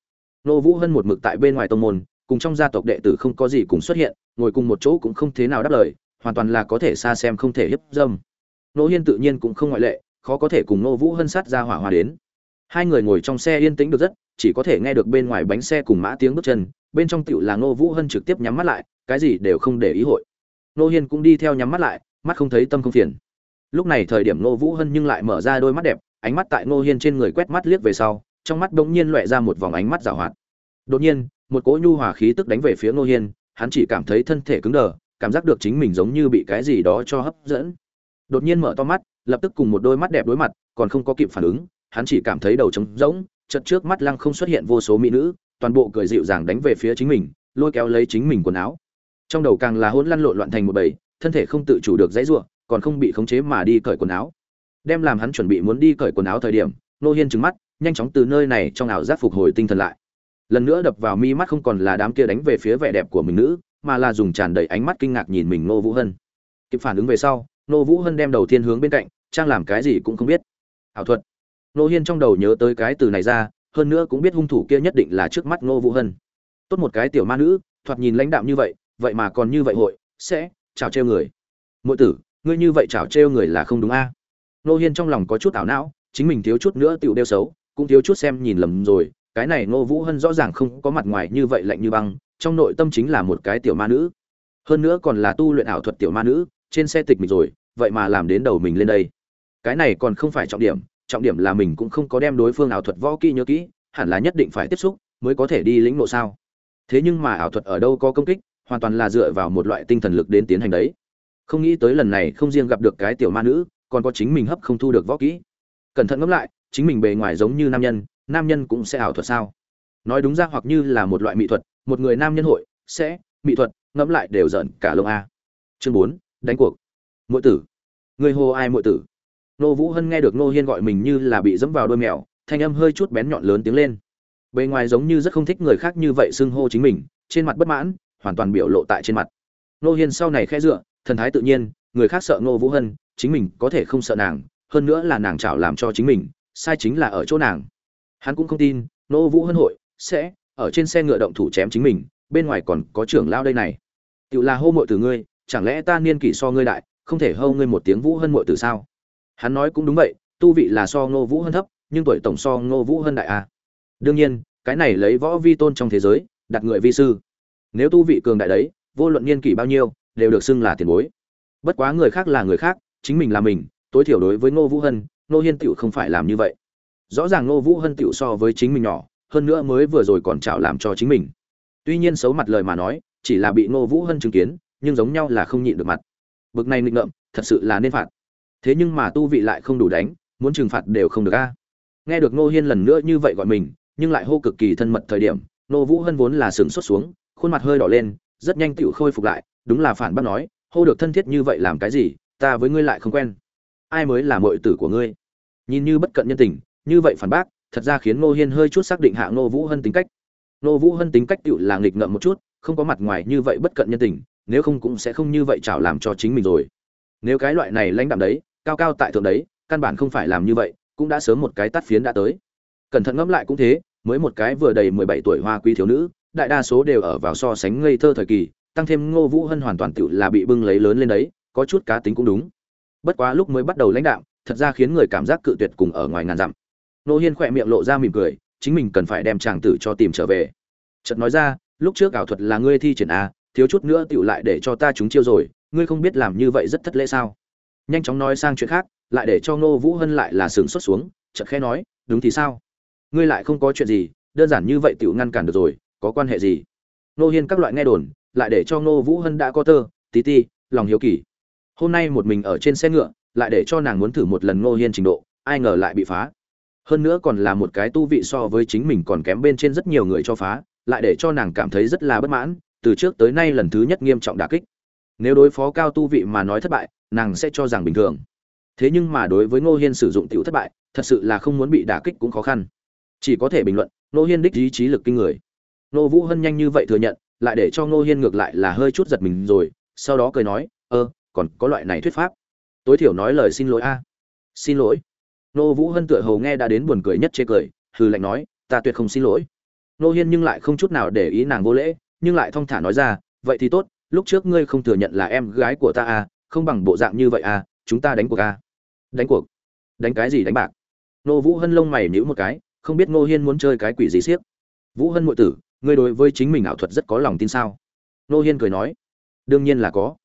Ngô vũ hơn một mực tại bên ngoài tông môn, cùng trong gia tộc đệ tử không có gì cùng xuất hiện, ngồi cùng một chỗ cũng không thế nào đáp lời, hoàn toàn là có thể xa xem không thể hiếp dâm. Nô hiên tự nhiên cũng không ngoại lệ, khó có thể cùng nô vũ hơn sát ra hỏa hoa đến hai người ngồi trong xe yên tĩnh được rất, chỉ có thể nghe được bên ngoài bánh xe cùng mã tiếng bước chân, bên trong tựu là nô vũ hân trực tiếp nhắm mắt lại, cái gì đều không để ý hội. Nô hiên cũng đi theo nhắm mắt lại, mắt không thấy tâm không phiền. Lúc này thời điểm nô vũ hân nhưng lại mở ra đôi mắt đẹp, ánh mắt tại nô hiên trên người quét mắt liếc về sau, trong mắt bỗng nhiên loẹ ra một vòng ánh mắt rào hoạt. Đột nhiên, một cỗ nhu hòa khí tức đánh về phía nô hiên, hắn chỉ cảm thấy thân thể cứng đờ, cảm giác được chính mình giống như bị cái gì đó cho hấp dẫn. Đột nhiên mở to mắt, lập tức cùng một đôi mắt đẹp đối mặt, còn không có kịp phản ứng hắn chỉ cảm thấy đầu trống rỗng chợt trước mắt lăng không xuất hiện vô số mỹ nữ toàn bộ cười dịu dàng đánh về phía chính mình lôi kéo lấy chính mình quần áo. Trong đầu càng là hỗn lăn lộn loạn thành một bầy thân thể không tự chủ được dãy rủa, còn không bị khống chế mà đi cởi quần áo. Đem làm hắn chuẩn bị muốn đi cởi quần áo thời điểm nô hiên trừng mắt nhanh chóng từ nơi này trong ảo giác phục hồi tinh thần lại. Lần nữa đập vào mi mắt không còn là đám kia đánh về phía vẻ đẹp của mình nữ mà là dùng tràn đầy ánh mắt kinh ngạc nhìn mình nô vũ hân. Kịp phản ứng về sau nô vũ hân đem đầu tiên hướng bên cạnh trang làm cái gì cũng không biết. Ảo thuật nô hiên trong đầu nhớ tới cái từ này ra, hơn nữa cũng biết hung thủ kia nhất định là trước mắt nô vũ hân. Tốt một cái tiểu ma nữ, thoạt nhìn lãnh đạm như vậy vậy mà còn như vậy hội, sẽ chào trêu người. Mỗi tử, ngươi như vậy chào trêu người là không đúng a? Nô hiên trong lòng có chút ảo não, chính mình thiếu chút nữa tựu đeo xấu, cũng thiếu chút xem nhìn lầm rồi, cái này nô vũ hân rõ ràng không có mặt ngoài như vậy lạnh như băng, trong nội tâm chính là một cái tiểu ma nữ. Hơn nữa còn là tu luyện ảo thuật tiểu ma nữ, trên xe tịch mình rồi, vậy mà làm đến đầu mình lên đây. Cái này còn không phải trọng điểm trọng điểm là mình cũng không có đem đối phương ảo thuật võ kỹ nhớ kỹ, hẳn là nhất định phải tiếp xúc mới có thể đi lĩnh nộ sao. Thế nhưng mà ảo thuật ở đâu có công kích, hoàn toàn là dựa vào một loại tinh thần lực đến tiến hành đấy. Không nghĩ tới lần này không riêng gặp được cái tiểu ma nữ, còn có chính mình hấp không thu được võ kỹ. Cẩn thận ngẫm lại, chính mình bề ngoài giống như nam nhân nam nhân cũng sẽ ảo thuật sao? Nói đúng ra hoặc như là một loại mỹ thuật, một người nam nhân hội sẽ mỹ thuật, ngẫm lại đều giận cả lông a. Chương bốn, đánh cuộc. Muội tử. Người hô ai muội tử? Nô vũ hân nghe được nô hiên gọi mình như là bị dẫm vào đôi mèo, thanh âm hơi chút bén nhọn lớn tiếng lên. Bề ngoài giống như rất không thích người khác như vậy xưng hô chính mình, trên mặt bất mãn, hoàn toàn biểu lộ tại trên mặt. Nô hiên sau này khẽ dựa, thần thái tự nhiên, người khác sợ nô vũ hân, chính mình có thể không sợ nàng, hơn nữa là nàng chảo làm cho chính mình, sai chính là ở chỗ nàng. Hắn cũng không tin, nô vũ hân hội sẽ ở trên xe ngựa động thủ chém chính mình, bên ngoài còn có trưởng lao đây này. Tự là hô mội từ ngươi, chẳng lẽ ta niên kỷ so ngươi đại, không thể hâu ngươi một tiếng vũ hân mội từ sao? Hắn nói cũng đúng vậy, tu vị là so ngô vũ hân thấp, nhưng tuổi tổng so ngô vũ hân đại a. Đương nhiên, cái này lấy võ vi tôn trong thế giới, đặt người vi sư. Nếu tu vị cường đại đấy, vô luận niên kỷ bao nhiêu, đều được xưng là tiền bối. Bất quá người khác là người khác, chính mình là mình, tối thiểu đối với ngô vũ hân, ngô hiên tựu không phải làm như vậy. Rõ ràng ngô vũ hân tựu so với chính mình nhỏ, hơn nữa mới vừa rồi còn chảo làm cho chính mình. Tuy nhiên xấu mặt lời mà nói, chỉ là bị ngô vũ hân chứng kiến, nhưng giống nhau là không nhịn được mặt. Bực này nghịch ngợm, thật sự là nên phạt thế nhưng mà tu vị lại không đủ đánh, muốn trừng phạt đều không được a. Nghe được ngô hiên lần nữa như vậy gọi mình, nhưng lại hô cực kỳ thân mật thời điểm Nô vũ hân vốn là sừng xuất xuống, khuôn mặt hơi đỏ lên, rất nhanh tựu khôi phục lại, đúng là phản bác nói, hô được thân thiết như vậy làm cái gì, ta với ngươi lại không quen. Ai mới là mội tử của ngươi? Nhìn như bất cận nhân tình, như vậy phản bác, thật ra khiến ngô hiên hơi chút xác định hạ ngô vũ hân tính cách. Ngô vũ hân tính cách tựu là nghịch ngợm một chút, không có mặt ngoài như vậy bất cận nhân tình, nếu không cũng sẽ không như vậy chảo làm cho chính mình rồi. Nếu cái loại này lãnh đạm đấy cao cao tại thượng đấy, căn bản không phải làm như vậy, cũng đã sớm một cái tắt phiến đã tới. Cẩn thận ngẫm lại cũng thế, mới một cái vừa đầy mười bảy tuổi hoa quý thiếu nữ, đại đa số đều ở vào so sánh ngây thơ thời kỳ, tăng thêm ngô vũ hân hoàn toàn tự là bị bưng lấy lớn lên đấy, có chút cá tính cũng đúng. Bất quá lúc mới bắt đầu lãnh đạo, thật ra khiến người cảm giác cự tuyệt cùng ở ngoài ngàn dặm. Nô hiên khỏe miệng lộ ra mỉm cười, chính mình cần phải đem chàng tử cho tìm trở về. Chợt nói ra, lúc trước ảo thuật là ngươi thi triển a thiếu chút nữa tựu lại để cho ta chúng chiêu rồi, ngươi không biết làm như vậy rất thất lễ sao? Nhanh chóng nói sang chuyện khác, lại để cho ngô vũ hân lại là sừng xuất xuống, chợt khẽ nói, đúng thì sao? Ngươi lại không có chuyện gì, đơn giản như vậy tiểu ngăn cản được rồi, có quan hệ gì? Nô hiên các loại nghe đồn, lại để cho ngô vũ hân đã có tơ, tí ti, lòng hiếu kỳ. Hôm nay một mình ở trên xe ngựa, lại để cho nàng muốn thử một lần ngô hiên trình độ, ai ngờ lại bị phá. Hơn nữa còn là một cái tu vị so với chính mình còn kém bên trên rất nhiều người cho phá, lại để cho nàng cảm thấy rất là bất mãn, từ trước tới nay lần thứ nhất nghiêm trọng đả kích nếu đối phó cao tu vị mà nói thất bại, nàng sẽ cho rằng bình thường. Thế nhưng mà đối với ngô hiên sử dụng tiểu thất bại, thật sự là không muốn bị đả kích cũng khó khăn. Chỉ có thể bình luận, ngô hiên đích ý trí lực kinh người. Ngô vũ hân nhanh như vậy thừa nhận, lại để cho ngô hiên ngược lại là hơi chút giật mình rồi, sau đó cười nói, ơ, còn có loại này thuyết pháp. Tối thiểu nói lời xin lỗi a. Xin lỗi. Ngô vũ hân tựa hầu nghe đã đến buồn cười nhất chê cười, hừ lạnh nói, ta tuyệt không xin lỗi. Ngô hiên nhưng lại không chút nào để ý nàng vô lễ, nhưng lại thong thả nói ra, vậy thì tốt lúc trước ngươi không thừa nhận là em gái của ta à không bằng bộ dạng như vậy à chúng ta đánh cuộc à. Đánh cuộc? Đánh cái gì đánh bạc? Nô vũ hân lông mày nhíu một cái, không biết ngô hiên muốn chơi cái quỷ gì siếc. Vũ hân muội tử, ngươi đối với chính mình ảo thuật rất có lòng tin sao? Nô hiên cười nói, đương nhiên là có.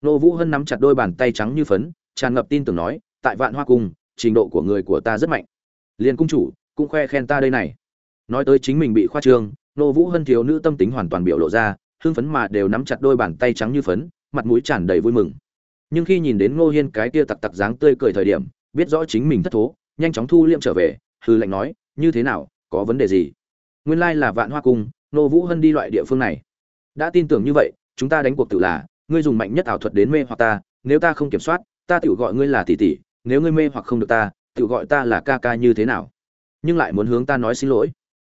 Nô vũ hân nắm chặt đôi bàn tay trắng như phấn, tràn ngập tin tưởng nói, tại vạn hoa cung, trình độ của người của ta rất mạnh. Liền cung chủ, cũng khoe khen ta đây này. Nói tới chính mình bị khoa trương, nô vũ hân thiếu nữ tâm tính hoàn toàn biểu lộ ra hưng phấn mà đều nắm chặt đôi bàn tay trắng như phấn, mặt mũi tràn đầy vui mừng. Nhưng khi nhìn đến ngô hiên cái kia tặc tặc dáng tươi cười thời điểm, biết rõ chính mình thất thố, nhanh chóng thu liệm trở về, hư lệnh nói, như thế nào, có vấn đề gì? Nguyên lai là vạn hoa cung nô vũ hân đi loại địa phương này. Đã tin tưởng như vậy, chúng ta đánh cuộc tự là, ngươi dùng mạnh nhất ảo thuật đến mê hoặc ta, nếu ta không kiểm soát, ta tự gọi ngươi là tỷ tỷ, nếu ngươi mê hoặc không được ta tự gọi ta là ca ca như thế nào? Nhưng lại muốn hướng ta nói xin lỗi.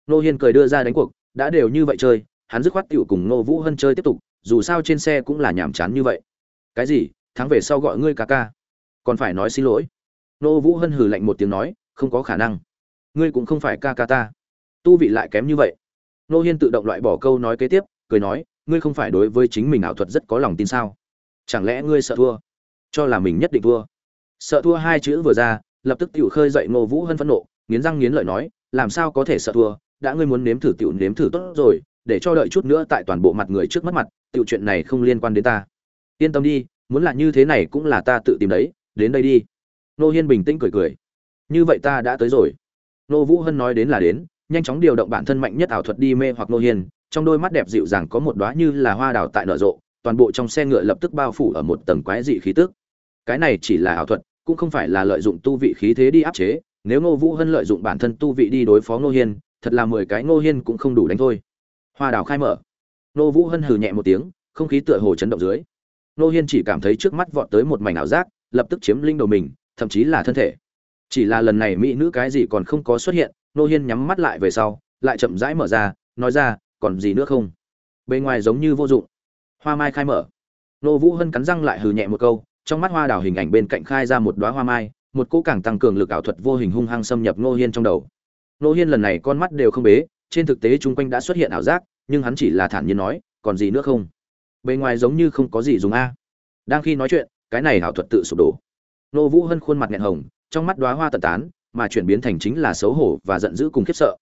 Nô hiên cười đưa ra đánh cuộc, đã đều như vậy chơi hắn dứt khoát tiểu cùng Ngô vũ hân chơi tiếp tục, dù sao trên xe cũng là nhàm chán như vậy. Cái gì? Thắng về sau gọi ngươi ca ca. Còn phải nói xin lỗi. Ngô vũ hân hừ lạnh một tiếng nói, không có khả năng. Ngươi cũng không phải ca ca ta. Tu vị lại kém như vậy. Ngô hiên tự động loại bỏ câu nói kế tiếp, cười nói, ngươi không phải đối với chính mình ảo thuật rất có lòng tin sao? Chẳng lẽ ngươi sợ thua? Cho là mình nhất định thua. Sợ thua hai chữ vừa ra, lập tức tiểu khơi dậy Ngô vũ hân phẫn nộ, nghiến răng nghiến lợi nói, làm sao có thể sợ thua? Đã ngươi muốn nếm thử tiểu nếm thử tốt rồi để cho đợi chút nữa tại toàn bộ mặt người trước mắt mặt, tiểu chuyện này không liên quan đến ta. Yên tâm đi, muốn là như thế này cũng là ta tự tìm đấy, đến đây đi. Nô hiên bình tĩnh cười cười. Như vậy ta đã tới rồi. Nô vũ hân nói đến là đến, nhanh chóng điều động bản thân mạnh nhất ảo thuật đi mê hoặc nô hiên, trong đôi mắt đẹp dịu dàng có một đóa như là hoa đào tại nở rộ, toàn bộ trong xe ngựa lập tức bao phủ ở một tầng quái dị khí tức. Cái này chỉ là ảo thuật, cũng không phải là lợi dụng tu vị khí thế đi áp chế, nếu ngô vũ hân lợi dụng bản thân tu vị đi đối phó ngô hiên, thật là mười cái ngô hiên cũng không đủ đánh thôi hoa đào khai mở. Nô vũ hân hừ nhẹ một tiếng, không khí tựa hồ chấn động dưới. Nô hiên chỉ cảm thấy trước mắt vọt tới một mảnh ảo giác, lập tức chiếm linh đầu mình, thậm chí là thân thể. Chỉ là lần này mỹ nữ cái gì còn không có xuất hiện, Nô hiên nhắm mắt lại về sau, lại chậm rãi mở ra, nói ra, còn gì nữa không? Bề ngoài giống như vô dụng. Hoa mai khai mở. Nô vũ hân cắn răng lại hừ nhẹ một câu, trong mắt hoa đào hình ảnh bên cạnh khai ra một đoá hoa mai, một cỗ càng tăng cường lực ảo thuật vô hình hung hăng xâm nhập nô hiên trong đầu. Nô hiên lần này con mắt đều không bế trên thực tế chung quanh đã xuất hiện ảo giác, nhưng hắn chỉ là thản nhiên nói, còn gì nữa không? Bề ngoài giống như không có gì dùng a. Đang khi nói chuyện, cái này ảo thuật tự sụp đổ. Nô vũ hân khuôn mặt nghẹn hồng, trong mắt đoá hoa tận tán, mà chuyển biến thành chính là xấu hổ và giận dữ cùng khiếp sợ.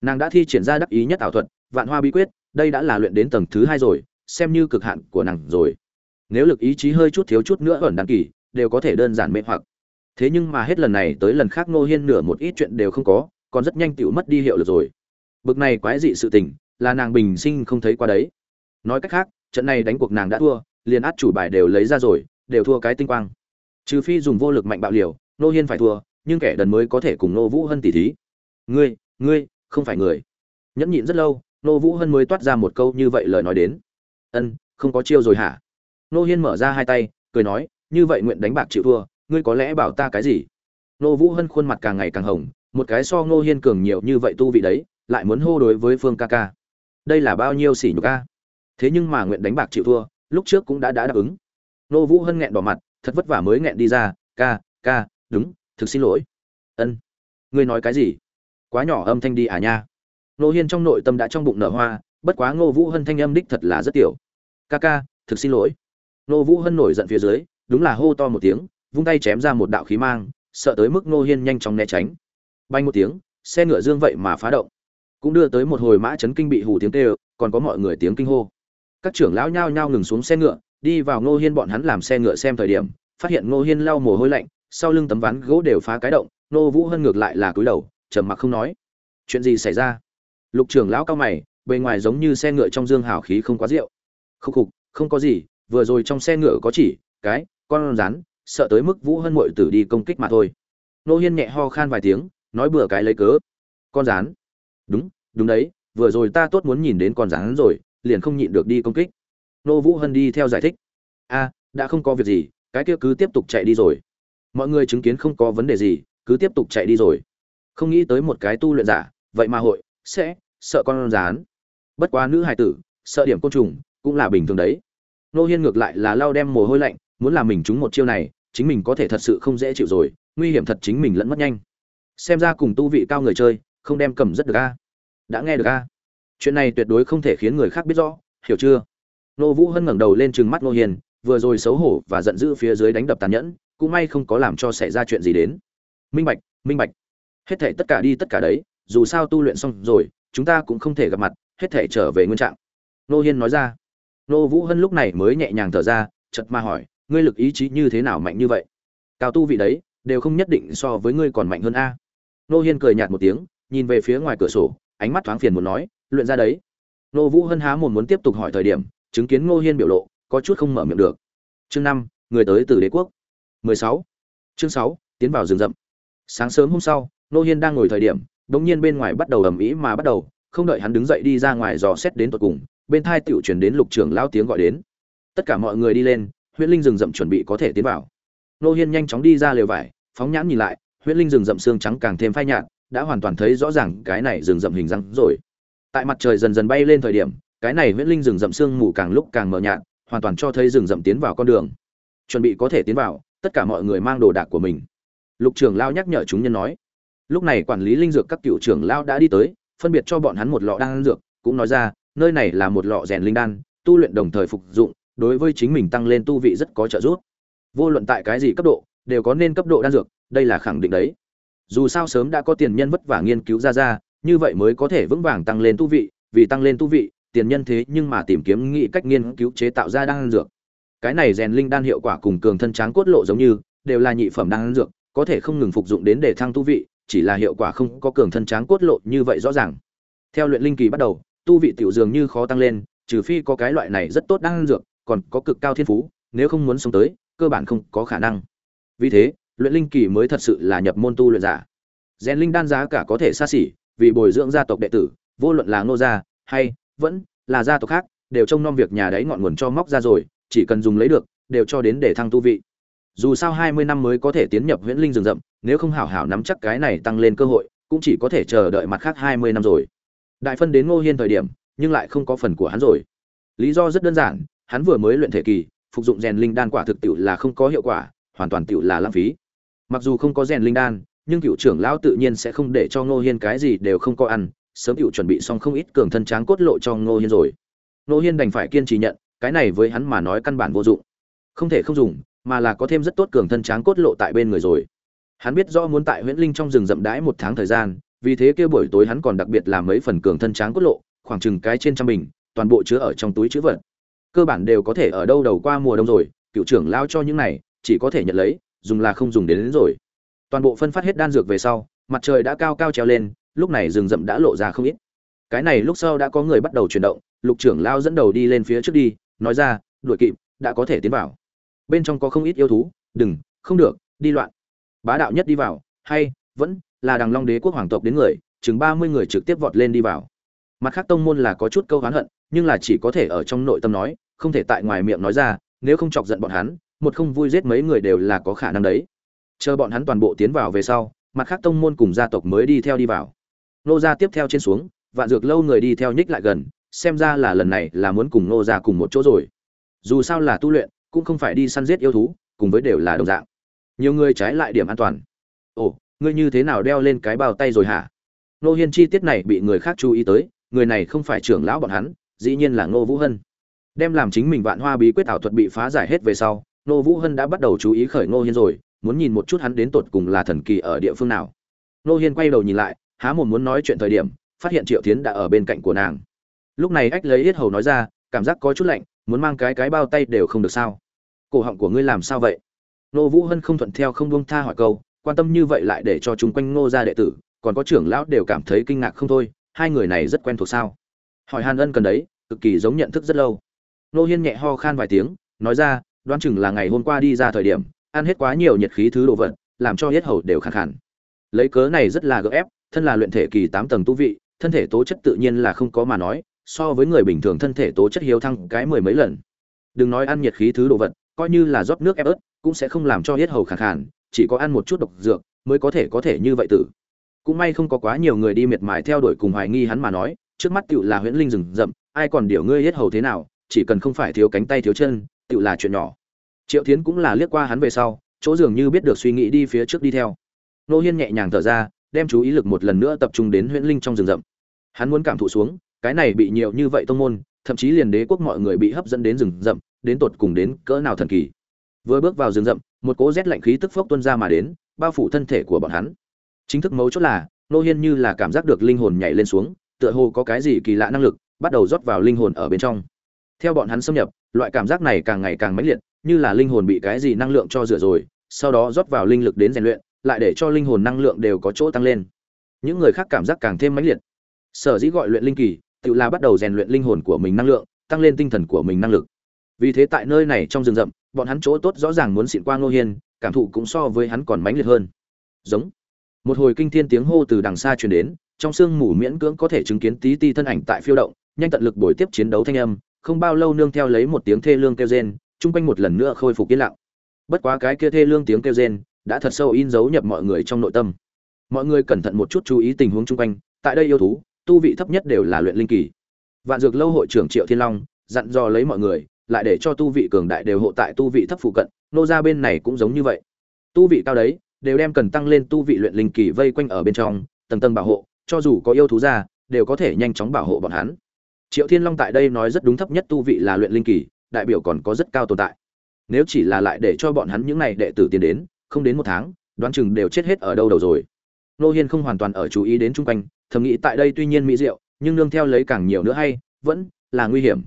Nàng đã thi triển ra đắc ý nhất ảo thuật, vạn hoa bí quyết, đây đã là luyện đến tầng thứ hai rồi, xem như cực hạn của nàng rồi. Nếu lực ý chí hơi chút thiếu chút nữa ẩn đăng kỳ đều có thể đơn giản mê hoặc. Thế nhưng mà hết lần này tới lần khác ngô hiên nửa một ít chuyện đều không có, còn rất nhanh tựu mất đi hiệu lực rồi bực này quái dị sự tình, là nàng bình sinh không thấy qua đấy. Nói cách khác, trận này đánh cuộc nàng đã thua, liền át chủ bài đều lấy ra rồi, đều thua cái tinh quang. Trừ phi dùng vô lực mạnh bạo liều, nô hiên phải thua, nhưng kẻ đần mới có thể cùng nô vũ hân tỉ thí. Ngươi ngươi, không phải người. Nhẫn nhịn rất lâu, nô vũ hân mới toát ra một câu như vậy lời nói đến. Ân, không có chiêu rồi hả? Nô hiên mở ra hai tay, cười nói, như vậy nguyện đánh bạc chịu thua, ngươi có lẽ bảo ta cái gì? Nô vũ hân khuôn mặt càng ngày càng hồng, một cái so nô hiên cường nhiều như vậy tu vị đấy lại muốn hô đối với phương ca ca. Đây là bao nhiêu xỉ nhục ca thế nhưng mà nguyện đánh bạc chịu thua, lúc trước cũng đã đã đáp ứng. Nô vũ hân nghẹn đỏ mặt, thật vất vả mới nghẹn đi ra, ca ca, đúng, thực xin lỗi. Ân, ngươi nói cái gì? Quá nhỏ âm thanh đi à nha. Nô hiên trong nội tâm đã trong bụng nở hoa, bất quá ngô vũ hân thanh âm đích thật là rất tiểu. Ca ca, thực xin lỗi. Nô vũ hân nổi giận phía dưới, đúng là hô to một tiếng, vung tay chém ra một đạo khí mang, sợ tới mức nô hiên nhanh chóng né tránh. Bay một tiếng, xe ngựa dương vậy mà phá động cũng đưa tới một hồi mã chấn kinh bị hù tiếng kêu còn có mọi người tiếng kinh hô. Các trưởng lão nhao nhao ngừng xuống xe ngựa, đi vào ngô hiên bọn hắn làm xe ngựa xem thời điểm, phát hiện ngô hiên lau mồ hôi lạnh, sau lưng tấm ván gỗ đều phá cái động nô vũ hân ngược lại là cúi đầu, trầm mặc không nói. Chuyện gì xảy ra? Lục trưởng lão cao mày, bề ngoài giống như xe ngựa trong dương hào khí không quá rượu. Khúc khục, không có gì, vừa rồi trong xe ngựa có chỉ, cái, con rắn, sợ tới mức vũ hân mội tử đi công kích mà thôi. Nô hiên nhẹ ho khan vài tiếng, nói bừa cái lấy cớ. Con rắn đúng đúng đấy, vừa rồi ta tốt muốn nhìn đến con rắn rồi, liền không nhịn được đi công kích. Nô vũ hân đi theo giải thích. A, đã không có việc gì, cái kia cứ tiếp tục chạy đi rồi. Mọi người chứng kiến không có vấn đề gì, cứ tiếp tục chạy đi rồi. Không nghĩ tới một cái tu luyện giả, vậy mà hội, sẽ, sợ con rán bất quá nữ hài tử, sợ điểm côn trùng, cũng là bình thường đấy. Nô hiên ngược lại là lao đem mồ hôi lạnh, muốn làm mình trúng một chiêu này, chính mình có thể thật sự không dễ chịu rồi, nguy hiểm thật chính mình lẫn mất nhanh. Xem ra cùng tu vị cao người chơi, không đem cầm rất được a đã nghe được a? Chuyện này tuyệt đối không thể khiến người khác biết rõ, hiểu chưa? Nô vũ hân ngẩng đầu lên trừng mắt nô hiền, vừa rồi xấu hổ và giận dữ phía dưới đánh đập tàn nhẫn, cũng may không có làm cho xảy ra chuyện gì đến. Minh bạch minh bạch. Hết thể tất cả đi tất cả đấy, dù sao tu luyện xong rồi, chúng ta cũng không thể gặp mặt, hết thể trở về nguyên trạng. Nô hiên nói ra. Nô vũ hân lúc này mới nhẹ nhàng thở ra chật mà hỏi, ngươi lực ý chí như thế nào mạnh như vậy? Cao tu vị đấy, đều không nhất định so với ngươi còn mạnh hơn a. Nô hiên cười nhạt một tiếng, nhìn về phía ngoài cửa sổ ánh mắt thoáng phiền muốn nói luyện ra đấy. Nô vũ hân há mồm muốn tiếp tục hỏi thời điểm chứng kiến ngô hiên biểu lộ có chút không mở miệng được. Chương năm người tới từ đế quốc. 16. chương 6, tiến vào rừng rậm. Sáng sớm hôm sau nô hiên đang ngồi thời điểm đống nhiên bên ngoài bắt đầu ầm ĩ mà bắt đầu không đợi hắn đứng dậy đi ra ngoài dò xét đến tận cùng bên thai tiểu chuyển đến lục trưởng lao tiếng gọi đến. Tất cả mọi người đi lên huyễn linh rừng rậm chuẩn bị có thể tiến vào. Nô hiên nhanh chóng đi ra lều vải phóng nhãn nhìn lại huyễn linh rừng rậm xương trắng càng thêm phai nhạt đã hoàn toàn thấy rõ ràng cái này rừng rậm hình răng rồi. Tại mặt trời dần dần bay lên thời điểm, cái này huyễn linh rừng rậm xương mù càng lúc càng mờ nhạt, hoàn toàn cho thấy rừng rậm tiến vào con đường. Chuẩn bị có thể tiến vào, tất cả mọi người mang đồ đạc của mình. Lục trưởng lao nhắc nhở chúng nhân nói. Lúc này quản lý linh dược các cựu trưởng lao đã đi tới, phân biệt cho bọn hắn một lọ đan dược, cũng nói ra, nơi này là một lọ rèn linh đan, tu luyện đồng thời phục dụng, đối với chính mình tăng lên tu vị rất có trợ giúp. Vô luận tại cái gì cấp độ, đều có nên cấp độ đan dược, đây là khẳng định đấy dù sao sớm đã có tiền nhân vất vả nghiên cứu ra ra, như vậy mới có thể vững vàng tăng lên tu vị, vì tăng lên tu vị, tiền nhân thế nhưng mà tìm kiếm nghĩ cách nghiên cứu chế tạo ra đan dược. Cái này rèn linh đan hiệu quả cùng cường thân tráng cốt lộ giống như, đều là nhị phẩm đan dược, có thể không ngừng phục dụng đến để thăng tu vị, chỉ là hiệu quả không có cường thân tráng cốt lộ như vậy rõ ràng. Theo luyện linh kỳ bắt đầu, tu vị tiểu dường như khó tăng lên, trừ phi có cái loại này rất tốt đang dược, còn có cực cao thiên phú, nếu không muốn sống tới, cơ bản không có khả năng. Vì thế luyện linh kỳ mới thật sự là nhập môn tu luyện giả. Rèn linh đan giá cả có thể xa xỉ, vì bồi dưỡng gia tộc đệ tử, vô luận là ngô gia hay vẫn là gia tộc khác, đều trông nom việc nhà đấy ngọn nguồn cho móc ra rồi, chỉ cần dùng lấy được, đều cho đến để thăng tu vị. Dù sao hai mươi năm mới có thể tiến nhập huyễn linh rừng rậm, nếu không hảo hảo nắm chắc cái này tăng lên cơ hội, cũng chỉ có thể chờ đợi mặt khác hai mươi năm rồi. Đại phân đến ngô hiên thời điểm, nhưng lại không có phần của hắn rồi. Lý do rất đơn giản, hắn vừa mới luyện thể kỳ, phục dụng rèn linh đan quả thực tiệu là không có hiệu quả, hoàn toàn tiệu là lãng phí mặc dù không có rèn linh đan, nhưng cựu trưởng lão tự nhiên sẽ không để cho ngô hiên cái gì đều không có ăn, sớm cựu chuẩn bị xong không ít cường thân tráng cốt lộ cho ngô hiên rồi. Ngô hiên đành phải kiên trì nhận, cái này với hắn mà nói căn bản vô dụng. Không thể không dùng, mà là có thêm rất tốt cường thân tráng cốt lộ tại bên người rồi. Hắn biết rõ muốn tại huyễn linh trong rừng rậm đãi một tháng thời gian, vì thế kia buổi tối hắn còn đặc biệt làm mấy phần cường thân tráng cốt lộ, khoảng chừng cái trên trăm bình, toàn bộ chứa ở trong túi chữ vật. Cơ bản đều có thể ở đâu đầu qua mùa đông rồi, cựu trưởng lao cho những này, chỉ có thể nhận lấy dùng là không dùng đến, đến rồi. Toàn bộ phân phát hết đan dược về sau mặt trời đã cao cao treo lên lúc này rừng rậm đã lộ ra không ít. Cái này lúc sau đã có người bắt đầu chuyển động lục trưởng lao dẫn đầu đi lên phía trước đi nói ra đuổi kịp đã có thể tiến vào. Bên trong có không ít yêu thú đừng không được đi loạn. Bá đạo nhất đi vào hay vẫn là đằng long đế quốc hoàng tộc đến người chừng ba mươi người trực tiếp vọt lên đi vào. Mặt khác tông môn là có chút câu hán hận nhưng là chỉ có thể ở trong nội tâm nói không thể tại ngoài miệng nói ra nếu không chọc giận bọn hắn một không vui giết mấy người đều là có khả năng đấy. Chờ bọn hắn toàn bộ tiến vào về sau, mặt khác tông môn cùng gia tộc mới đi theo đi vào. Nô gia tiếp theo trên xuống, vạn dược lâu người đi theo nhích lại gần, xem ra là lần này là muốn cùng nô gia cùng một chỗ rồi. Dù sao là tu luyện, cũng không phải đi săn giết yêu thú, cùng với đều là đồng dạng. Nhiều người trái lại điểm an toàn. Ồ, ngươi như thế nào đeo lên cái bao tay rồi hả? Nô hiên chi tiết này bị người khác chú ý tới, người này không phải trưởng lão bọn hắn, dĩ nhiên là ngô vũ hân. Đem làm chính mình vạn hoa bí quyết ảo thuật bị phá giải hết về sau Nô vũ hân đã bắt đầu chú ý khởi ngô hiên rồi, muốn nhìn một chút hắn đến tột cùng là thần kỳ ở địa phương nào. Ngô hiên quay đầu nhìn lại, há mồm muốn nói chuyện thời điểm, phát hiện triệu Thiến đã ở bên cạnh của nàng. Lúc này ách lấy yết hầu nói ra, cảm giác có chút lạnh, muốn mang cái cái bao tay đều không được sao. Cổ họng của ngươi làm sao vậy? Nô vũ hân không thuận theo không buông tha hỏi câu, quan tâm như vậy lại để cho chúng quanh ngô gia đệ tử, còn có trưởng lão đều cảm thấy kinh ngạc không thôi, hai người này rất quen thuộc sao? Hỏi hàn ân cần đấy, cực kỳ giống nhận thức rất lâu. Nô hiên nhẹ ho khan vài tiếng, nói ra đoán chừng là ngày hôm qua đi ra thời điểm, ăn hết quá nhiều nhiệt khí thứ đồ vật, làm cho hết hầu đều khẳng khẳng lấy cớ này rất là gấp ép, thân là luyện thể kỳ tám tầng tu vị, thân thể tố chất tự nhiên là không có mà nói, so với người bình thường thân thể tố chất hiếu thăng cái mười mấy lần. Đừng nói ăn nhiệt khí thứ đồ vật, coi như là rót nước ép ớt, cũng sẽ không làm cho hết hầu khẳng khàn, chỉ có ăn một chút độc dược mới có thể có thể như vậy tử. Cũng may không có quá nhiều người đi miệt mài theo đuổi cùng hoài nghi hắn mà nói, trước mắt tựu là huyễn linh rừng rậm, ai còn điều ngươi hết hầu thế nào, chỉ cần không phải thiếu cánh tay thiếu chân, tựu là chuyện nhỏ triệu thiến cũng là liếc qua hắn về sau, chỗ dường như biết được suy nghĩ đi phía trước đi theo. Nô hiên nhẹ nhàng thở ra, đem chú ý lực một lần nữa tập trung đến huyễn linh trong rừng rậm. Hắn muốn cảm thụ xuống, cái này bị nhiều như vậy tông môn, thậm chí liền đế quốc mọi người bị hấp dẫn đến rừng rậm, đến tột cùng đến cỡ nào thần kỳ. Vừa bước vào rừng rậm, một cỗ rét lạnh khí tức phốc tuôn ra mà đến, bao phủ thân thể của bọn hắn. Chính thức mấu chốt là, nô hiên như là cảm giác được linh hồn nhảy lên xuống, tựa hồ có cái gì kỳ lạ năng lực, bắt đầu rót vào linh hồn ở bên trong. Theo bọn hắn xâm nhập, loại cảm giác này càng ngày càng mãnh liệt như là linh hồn bị cái gì năng lượng cho rửa rồi, sau đó rót vào linh lực đến rèn luyện, lại để cho linh hồn năng lượng đều có chỗ tăng lên. Những người khác cảm giác càng thêm mãnh liệt. Sở dĩ gọi luyện linh kỳ, tự là bắt đầu rèn luyện linh hồn của mình năng lượng, tăng lên tinh thần của mình năng lực. Vì thế tại nơi này trong rừng rậm, bọn hắn chỗ tốt rõ ràng muốn xịn qua ngô hiên, cảm thụ cũng so với hắn còn mãnh liệt hơn. Giống. Một hồi kinh thiên tiếng hô từ đằng xa truyền đến, trong sương mù miễn cưỡng có thể chứng kiến tí ti thân ảnh tại phiêu động, nhanh tận lực buổi tiếp chiến đấu thanh âm, không bao lâu nương theo lấy một tiếng thê lương kêu rên chung quanh một lần nữa khôi phục yên lặng. Bất quá cái kia thê lương tiếng kêu rên đã thật sâu in dấu nhập mọi người trong nội tâm. Mọi người cẩn thận một chút chú ý tình huống chung quanh, tại đây yêu thú, tu vị thấp nhất đều là luyện linh kỳ. Vạn dược lâu hội trưởng triệu thiên long dặn dò lấy mọi người, lại để cho tu vị cường đại đều hộ tại tu vị thấp phụ cận, nô ra bên này cũng giống như vậy. Tu vị cao đấy, đều đem cần tăng lên tu vị luyện linh kỳ vây quanh ở bên trong, tầng tầng bảo hộ, cho dù có yêu thú ra, đều có thể nhanh chóng bảo hộ bọn hắn. Triệu thiên long tại đây nói rất đúng thấp nhất tu vị là luyện linh kỳ đại biểu còn có rất cao tồn tại. Nếu chỉ là lại để cho bọn hắn những này đệ tử tiến đến, không đến một tháng, đoán chừng đều chết hết ở đâu đầu rồi. Nô hiên không hoàn toàn ở chú ý đến chung quanh, thầm nghĩ tại đây tuy nhiên mỹ diệu, nhưng nương theo lấy càng nhiều nữa hay, vẫn là nguy hiểm.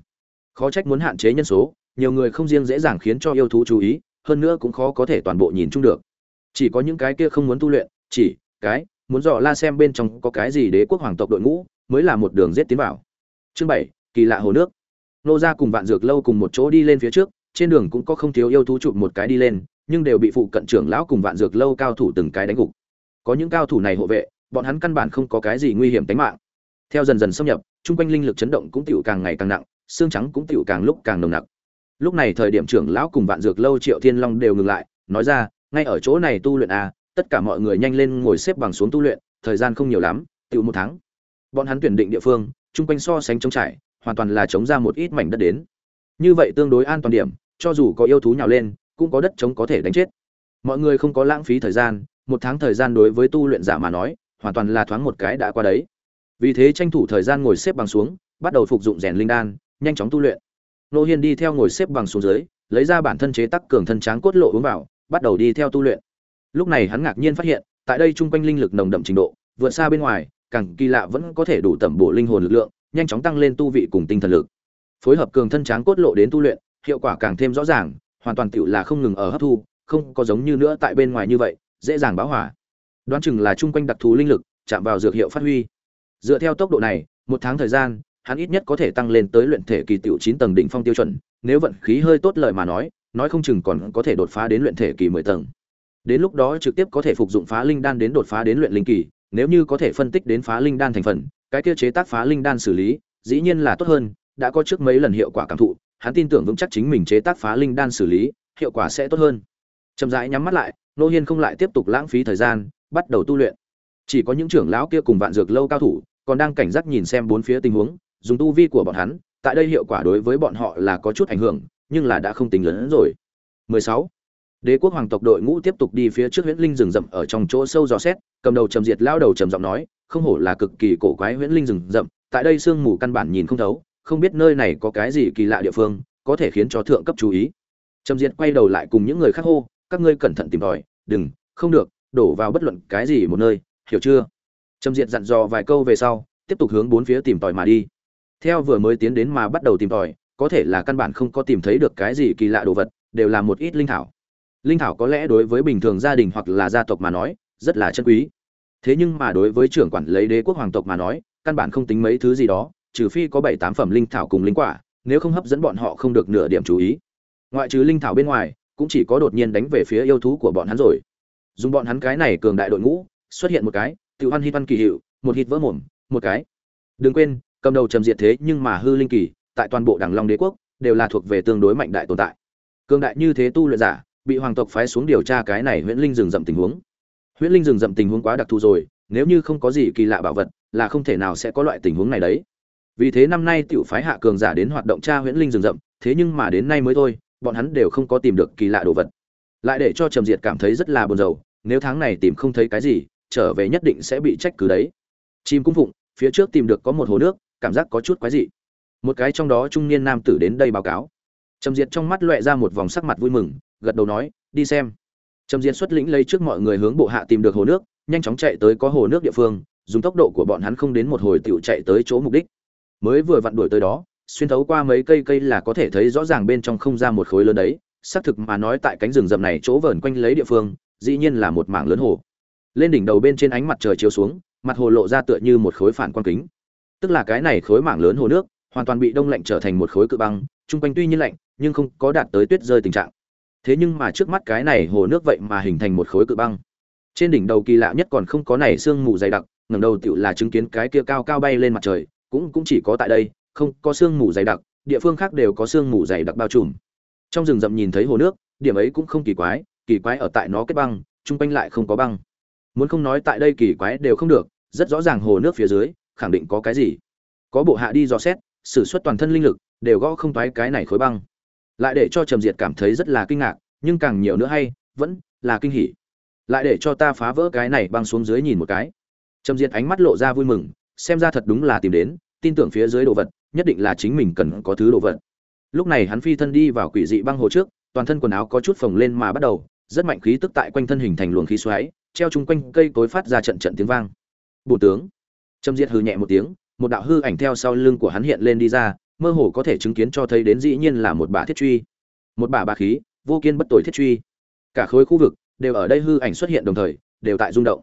Khó trách muốn hạn chế nhân số, nhiều người không riêng dễ dàng khiến cho yêu thú chú ý, hơn nữa cũng khó có thể toàn bộ nhìn chung được. Chỉ có những cái kia không muốn tu luyện, chỉ cái, muốn dò la xem bên trong có cái gì đế quốc hoàng tộc đội ngũ, mới là một đường giết tiến vào. Chương bảy, kỳ lạ hồ nước nô ra cùng vạn dược lâu cùng một chỗ đi lên phía trước, trên đường cũng có không thiếu yêu thú chụp một cái đi lên, nhưng đều bị phụ cận trưởng lão cùng vạn dược lâu cao thủ từng cái đánh gục. Có những cao thủ này hộ vệ, bọn hắn căn bản không có cái gì nguy hiểm tính mạng. Theo dần dần xâm nhập, chung quanh linh lực chấn động cũng tiểu càng ngày càng nặng, xương trắng cũng tiểu càng lúc càng nồng nặc. Lúc này thời điểm trưởng lão cùng vạn dược lâu, triệu thiên long đều ngừng lại, nói ra, ngay ở chỗ này tu luyện à tất cả mọi người nhanh lên ngồi xếp bằng xuống tu luyện, thời gian không nhiều lắm tiểu một tháng. Bọn hắn tuyển định địa phương, chung quanh so sánh trống trải hoàn toàn là chống ra một ít mảnh đất đến. Như vậy tương đối an toàn điểm, cho dù có yêu thú nhào lên, cũng có đất chống có thể đánh chết. Mọi người không có lãng phí thời gian, một tháng thời gian đối với tu luyện giả mà nói, hoàn toàn là thoáng một cái đã qua đấy. Vì thế tranh thủ thời gian ngồi xếp bằng xuống, bắt đầu phục dụng rèn linh đan, nhanh chóng tu luyện. Nô hiên đi theo ngồi xếp bằng xuống dưới, lấy ra bản thân chế tắc cường thân tráng cốt lộ uống vào, bắt đầu đi theo tu luyện. Lúc này hắn ngạc nhiên phát hiện, tại đây chung quanh linh lực nồng đậm trình độ, vượt xa bên ngoài, càng kỳ lạ vẫn có thể đủ tẩm bổ linh hồn lực lượng nhanh chóng tăng lên tu vị cùng tinh thần lực. Phối hợp cường thân tráng cốt lộ đến tu luyện, hiệu quả càng thêm rõ ràng, hoàn toàn tựu là không ngừng ở hấp thu, không có giống như nữa tại bên ngoài như vậy, dễ dàng báo hỏa đoán chừng là chung quanh đặc thù linh lực, chạm vào dược hiệu phát huy. Dựa theo tốc độ này, một tháng thời gian, hắn ít nhất có thể tăng lên tới luyện thể kỳ tiểu chín tầng đỉnh phong tiêu chuẩn, nếu vận khí hơi tốt lời mà nói nói không chừng còn có thể đột phá đến luyện thể kỳ mười tầng. Đến lúc đó trực tiếp có thể phục dụng phá linh đan đến đột phá đến luyện linh kỳ, nếu như có thể phân tích đến phá linh đan thành phần cái kia chế tác phá linh đan xử lý, dĩ nhiên là tốt hơn, đã có trước mấy lần hiệu quả cảm thụ, hắn tin tưởng vững chắc chính mình chế tác phá linh đan xử lý, hiệu quả sẽ tốt hơn. Chậm rãi nhắm mắt lại, nô hiên không lại tiếp tục lãng phí thời gian, bắt đầu tu luyện. Chỉ có những trưởng lão kia cùng vạn dược lâu cao thủ, còn đang cảnh giác nhìn xem bốn phía tình huống, dùng tu vi của bọn hắn, tại đây hiệu quả đối với bọn họ là có chút ảnh hưởng, nhưng là đã không tính lớn rồi. 16. đế quốc hoàng tộc đội ngũ tiếp tục đi phía trước huyễn linh rừng rậm ở trong chỗ sâu dò xét, cầm đầu trầm diệt lao đầu trầm giọng nói không hổ là cực kỳ cổ quái huyễn linh rừng rậm, tại đây sương mù căn bản nhìn không thấu, không biết nơi này có cái gì kỳ lạ địa phương, có thể khiến cho thượng cấp chú ý. Trầm diệt quay đầu lại cùng những người khác hô, các ngươi cẩn thận tìm tòi, đừng, không được, đổ vào bất luận cái gì một nơi, hiểu chưa? Trầm diệt dặn dò vài câu về sau, tiếp tục hướng bốn phía tìm tòi mà đi. Theo vừa mới tiến đến mà bắt đầu tìm tòi, có thể là căn bản không có tìm thấy được cái gì kỳ lạ đồ vật, đều là một ít linh thảo. Linh thảo có lẽ đối với bình thường gia đình hoặc là gia tộc mà nói, rất là chân quý thế nhưng mà đối với trưởng quản lấy đế quốc hoàng tộc mà nói, căn bản không tính mấy thứ gì đó, trừ phi có bảy tám phẩm linh thảo cùng linh quả, nếu không hấp dẫn bọn họ không được nửa điểm chú ý. Ngoại trừ linh thảo bên ngoài, cũng chỉ có đột nhiên đánh về phía yêu thú của bọn hắn rồi. Dùng bọn hắn cái này cường đại đội ngũ, xuất hiện một cái tự hoan hít văn kỳ hiệu, một hít vỡ mồm, một cái. Đừng quên, cầm đầu trầm diệt thế nhưng mà hư linh kỳ, tại toàn bộ đảng long đế quốc, đều là thuộc về tương đối mạnh đại tồn tại. Cường đại như thế tu luyện giả, bị hoàng tộc phái xuống điều tra cái này huyễn linh rừng rậm tình huống huyễn linh rừng rậm tình huống quá đặc thù rồi, nếu như không có gì kỳ lạ bảo vật, là không thể nào sẽ có loại tình huống này đấy. Vì thế năm nay tiểu phái hạ cường giả đến hoạt động tra huyễn linh rừng rậm, thế nhưng mà đến nay mới thôi, bọn hắn đều không có tìm được kỳ lạ đồ vật. Lại để cho trầm diệt cảm thấy rất là buồn rầu, nếu tháng này tìm không thấy cái gì, trở về nhất định sẽ bị trách cứ đấy. Chim cung phụng, phía trước tìm được có một hồ nước, cảm giác có chút quái dị. Một cái trong đó trung niên nam tử đến đây báo cáo. Trầm diệt trong mắt loẹ ra một vòng sắc mặt vui mừng, gật đầu nói, đi xem trầm Diễn xuất lĩnh lấy trước mọi người hướng bộ hạ tìm được hồ nước, nhanh chóng chạy tới có hồ nước địa phương, dùng tốc độ của bọn hắn không đến một hồi tiểu chạy tới chỗ mục đích. Mới vừa vặn đuổi tới đó, xuyên thấu qua mấy cây cây là có thể thấy rõ ràng bên trong không ra một khối lớn đấy, xác thực mà nói tại cánh rừng rậm này chỗ vờn quanh lấy địa phương, dĩ nhiên là một mảng lớn hồ. Lên đỉnh đầu bên trên ánh mặt trời chiếu xuống, mặt hồ lộ ra tựa như một khối phản quang kính. Tức là cái này khối mảng lớn hồ nước, hoàn toàn bị đông lạnh trở thành một khối cự băng trung quanh tuy nhiên lạnh, nhưng không có đạt tới tuyết rơi tình trạng thế nhưng mà trước mắt cái này hồ nước vậy mà hình thành một khối cự băng. Trên đỉnh đầu kỳ lạ nhất còn không có này sương mù dày đặc, ngẩng đầu tựu là chứng kiến cái kia cao cao bay lên mặt trời, cũng cũng chỉ có tại đây, không có sương mù dày đặc, địa phương khác đều có sương mù dày đặc bao trùm. Trong rừng rậm nhìn thấy hồ nước, điểm ấy cũng không kỳ quái kỳ quái ở tại nó kết băng, chung quanh lại không có băng. Muốn không nói tại đây kỳ quái đều không được, rất rõ ràng hồ nước phía dưới, khẳng định có cái gì. Có bộ hạ đi dò xét s ử suất toàn thân linh lực, đều gõ không toái cái này khối băng lại để cho trầm diệt cảm thấy rất là kinh ngạc, nhưng càng nhiều nữa hay, vẫn là kinh hỉ. Lại để cho ta phá vỡ cái này băng xuống dưới nhìn một cái. Trầm diệt ánh mắt lộ ra vui mừng, xem ra thật đúng là tìm đến, tin tưởng phía dưới đồ vật, nhất định là chính mình cần có thứ đồ vật. Lúc này hắn phi thân đi vào quỷ dị băng hồ trước, toàn thân quần áo có chút phồng lên mà bắt đầu, rất mạnh khí tức tại quanh thân hình thành luồng khí xoáy, treo chung quanh cây cối phát ra trận trận tiếng vang. Bổ tướng. Trầm diệt hừ nhẹ một tiếng, một đạo hư ảnh theo sau lưng của hắn hiện lên đi ra mơ hồ có thể chứng kiến cho thấy đến dĩ nhiên là một bả thiết truy. Một bả bá khí, vô kiên bất tội thiết truy. Cả khối khu vực đều ở đây hư ảnh xuất hiện đồng thời, đều tại rung động.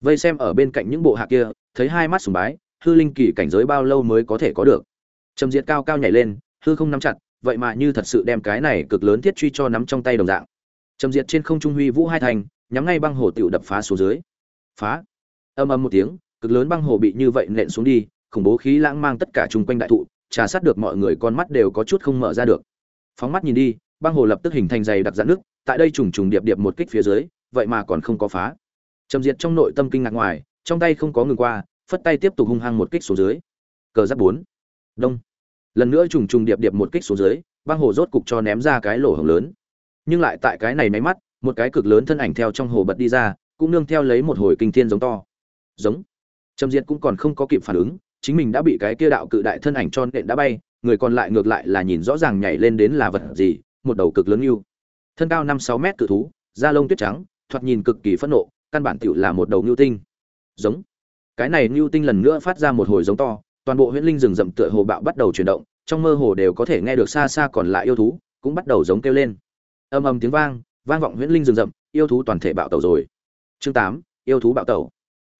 Vây xem ở bên cạnh những bộ hạ kia, thấy hai mắt sùng bái, hư linh kỳ cảnh giới bao lâu mới có thể có được. Trầm diệt cao cao nhảy lên, hư không nắm chặt, vậy mà như thật sự đem cái này cực lớn thiết truy cho nắm trong tay đồng dạng. Trầm diệt trên không trung huy vũ hai thành, nhắm ngay băng hồ tiểu đập phá xuống dưới. Phá. Âm âm một tiếng, cực lớn băng hồ bị như vậy nện xuống đi, khủng bố khí lãng mang tất cả chung quanh đại thụ trà sát được mọi người con mắt đều có chút không mở ra được. Phóng mắt nhìn đi, băng hồ lập tức hình thành dày đặc dạn nước tại đây trùng trùng điệp điệp một kích phía dưới, vậy mà còn không có phá. Trầm diệt trong nội tâm kinh ngạc ngoài, trong tay không có ngừng qua, phất tay tiếp tục hung hăng một kích xuống dưới. Cờ giáp bốn. Đông. Lần nữa trùng trùng điệp điệp một kích xuống dưới, băng hồ rốt cục cho ném ra cái lỗ hổng lớn. Nhưng lại tại cái này máy mắt, một cái cực lớn thân ảnh theo trong hồ bật đi ra, cũng nương theo lấy một hồi kinh thiên giống to. Giống. Trầm diệt cũng còn không có kịp phản ứng chính mình đã bị cái kia đạo cự đại thân ảnh cho nện đã bay, người còn lại ngược lại là nhìn rõ ràng nhảy lên đến là vật gì, một đầu cực lớn yêu. Thân cao năm sáu mét cự thú, da lông tuyết trắng, thoạt nhìn cực kỳ phẫn nộ, căn bản tiểu là một đầu ngưu tinh. Giống. Cái này ngưu tinh lần nữa phát ra một hồi giống to, toàn bộ huyễn linh rừng rậm tựa hồ bạo bắt đầu chuyển động, trong mơ hồ đều có thể nghe được xa xa còn lại yêu thú, cũng bắt đầu giống kêu lên. Âm âm tiếng vang vang vọng huyễn linh rừng rậm, yêu thú toàn thể bạo tẩu rồi. Chương tám, yêu thú bạo tẩu.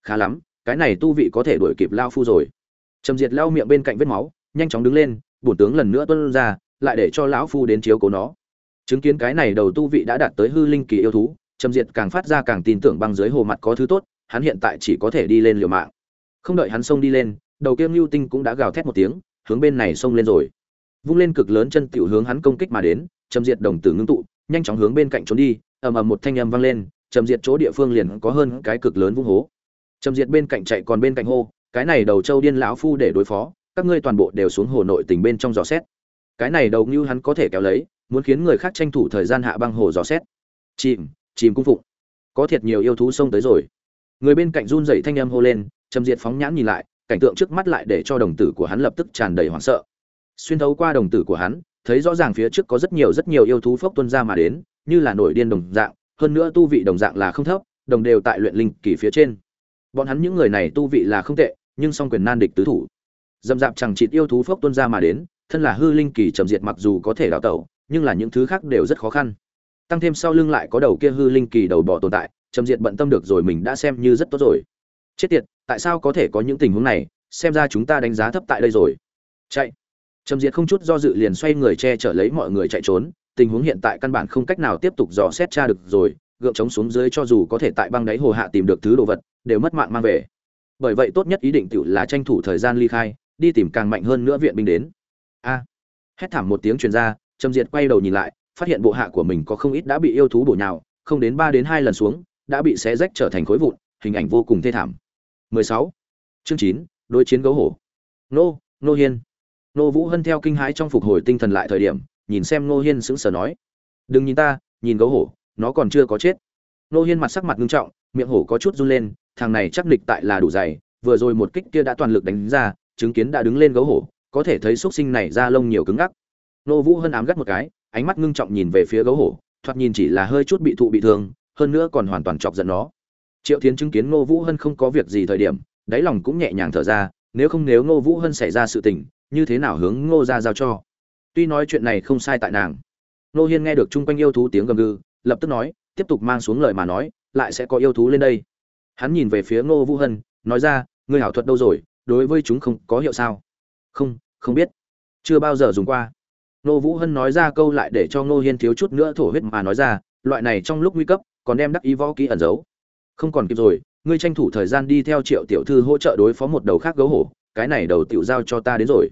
Khá lắm, cái này tu vị có thể đuổi kịp lao phu rồi trầm diệt lau miệng bên cạnh vết máu, nhanh chóng đứng lên, bổn tướng lần nữa tuân ra, lại để cho lão phu đến chiếu cố nó. Chứng kiến cái này đầu tu vị đã đạt tới hư linh kỳ yêu thú, trầm diệt càng phát ra càng tin tưởng băng dưới hồ mặt có thứ tốt, hắn hiện tại chỉ có thể đi lên liều mạng. Không đợi hắn xông đi lên, đầu kia lưu tinh cũng đã gào thét một tiếng, hướng bên này xông lên rồi. Vung lên cực lớn chân tiểu hướng hắn công kích mà đến, trầm diệt đồng tử ngưng tụ, nhanh chóng hướng bên cạnh trốn đi, ầm ầm một thanh âm vang lên, trầm diệt chỗ địa phương liền có hơn cái cực lớn vung hố. Trầm diệt bên cạnh chạy còn bên cạnh hô cái này đầu châu điên lão phu để đối phó, các ngươi toàn bộ đều xuống hồ nội tình bên trong dò xét. Cái này đầu như hắn có thể kéo lấy, muốn khiến người khác tranh thủ thời gian hạ băng hồ dò xét. Chìm chìm cung phụng. Có thiệt nhiều yêu thú xông tới rồi. Người bên cạnh run rẩy thanh âm hô lên, trầm diệt phóng nhãn nhìn lại, cảnh tượng trước mắt lại để cho đồng tử của hắn lập tức tràn đầy hoảng sợ. Xuyên thấu qua đồng tử của hắn, thấy rõ ràng phía trước có rất nhiều rất nhiều yêu thú phốc tuân ra mà đến, như là nổi điên đồng dạng, hơn nữa tu vị đồng dạng là không thấp, đồng đều tại luyện linh kỳ phía trên. Bọn hắn những người này tu vị là không tệ nhưng song quyền nan địch tứ thủ. Dầm dạp chẳng chịt yêu thú phốc tuân ra mà đến, thân là hư linh kỳ trầm diệt mặc dù có thể đào tẩu, nhưng là những thứ khác đều rất khó khăn. Tăng thêm sau lưng lại có đầu kia hư linh kỳ đầu bỏ tồn tại, trầm diệt bận tâm được rồi mình đã xem như rất tốt rồi. Chết tiệt, tại sao có thể có những tình huống này? Xem ra chúng ta đánh giá thấp tại đây rồi. Chạy. Trầm diệt không chút do dự liền xoay người che chở lấy mọi người chạy trốn, tình huống hiện tại căn bản không cách nào tiếp tục dò xét tra được rồi, gượng chống xuống dưới cho dù có thể tại băng đáy hồ hạ tìm được thứ đồ vật, đều mất mạng mang về bởi vậy tốt nhất ý định tự là tranh thủ thời gian ly khai đi tìm càng mạnh hơn nữa viện binh đến. A. Hét thảm một tiếng truyền ra trầm diệt quay đầu nhìn lại phát hiện bộ hạ của mình có không ít đã bị yêu thú bổ nhào không đến ba đến hai lần xuống đã bị xé rách trở thành khối vụn hình ảnh vô cùng thê thảm. 16. chương 9, đối chiến gấu hổ. Nô nô hiên. Nô vũ hân theo kinh hãi trong phục hồi tinh thần lại thời điểm nhìn xem nô hiên sững sờ nói đừng nhìn ta nhìn gấu hổ nó còn chưa có chết. Nô hiên mặt sắc mặt nghiêm trọng miệng hổ có chút run lên thằng này chắc nịch tại là đủ dày, vừa rồi một kích kia đã toàn lực đánh ra, chứng kiến đã đứng lên gấu hổ, có thể thấy xúc sinh này da lông nhiều cứng ngắc. Nô vũ hân ám gắt một cái, ánh mắt ngưng trọng nhìn về phía gấu hổ, thoạt nhìn chỉ là hơi chút bị thụ bị thương, hơn nữa còn hoàn toàn chọc giận nó. Triệu Thiến chứng kiến ngô vũ hân không có việc gì thời điểm, đáy lòng cũng nhẹ nhàng thở ra, nếu không nếu ngô vũ hân xảy ra sự tình, như thế nào hướng ngô ra giao cho? Tuy nói chuyện này không sai tại nàng. Ngô hiên nghe được chung quanh yêu thú tiếng gầm gừ, lập tức nói, tiếp tục mang xuống lời mà nói, lại sẽ có yêu thú lên đây hắn nhìn về phía ngô vũ hân, nói ra, ngươi hảo thuật đâu rồi? Đối với chúng không có hiệu sao? Không không biết. Chưa bao giờ dùng qua. Ngô vũ hân nói ra câu lại để cho ngô hiên thiếu chút nữa thổ huyết mà nói ra, loại này trong lúc nguy cấp, còn đem đắc ý võ kỹ ẩn giấu. Không còn kịp rồi, ngươi tranh thủ thời gian đi theo triệu tiểu thư hỗ trợ đối phó một đầu khác gấu hổ, cái này đầu tiểu giao cho ta đến rồi.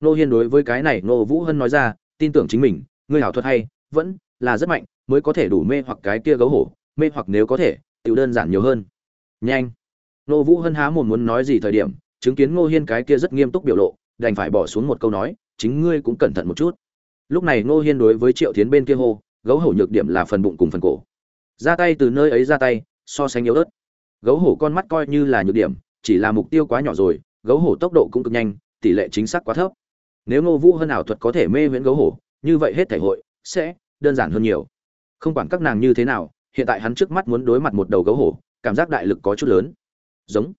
Nô hiên đối với cái này nô vũ hân nói ra, tin tưởng chính mình, ngươi hảo thuật hay, vẫn là rất mạnh, mới có thể đủ mê hoặc cái kia gấu hổ, mê hoặc nếu có thể, tiểu đơn giản nhiều hơn nhanh. Nô vũ hân há mồm muốn nói gì thời điểm, chứng kiến ngô hiên cái kia rất nghiêm túc biểu lộ, đành phải bỏ xuống một câu nói, chính ngươi cũng cẩn thận một chút. Lúc này ngô hiên đối với triệu tiến bên kia hô, gấu hổ nhược điểm là phần bụng cùng phần cổ. Ra tay từ nơi ấy ra tay, so sánh yếu ớt. Gấu hổ con mắt coi như là nhược điểm, chỉ là mục tiêu quá nhỏ rồi, gấu hổ tốc độ cũng cực nhanh, tỷ lệ chính xác quá thấp. Nếu ngô vũ hơn ảo thuật có thể mê viễn gấu hổ, như vậy hết thể hội sẽ đơn giản hơn nhiều. Không quản các nàng như thế nào, hiện tại hắn trước mắt muốn đối mặt một đầu gấu hổ cảm giác đại lực có chút lớn. Giống.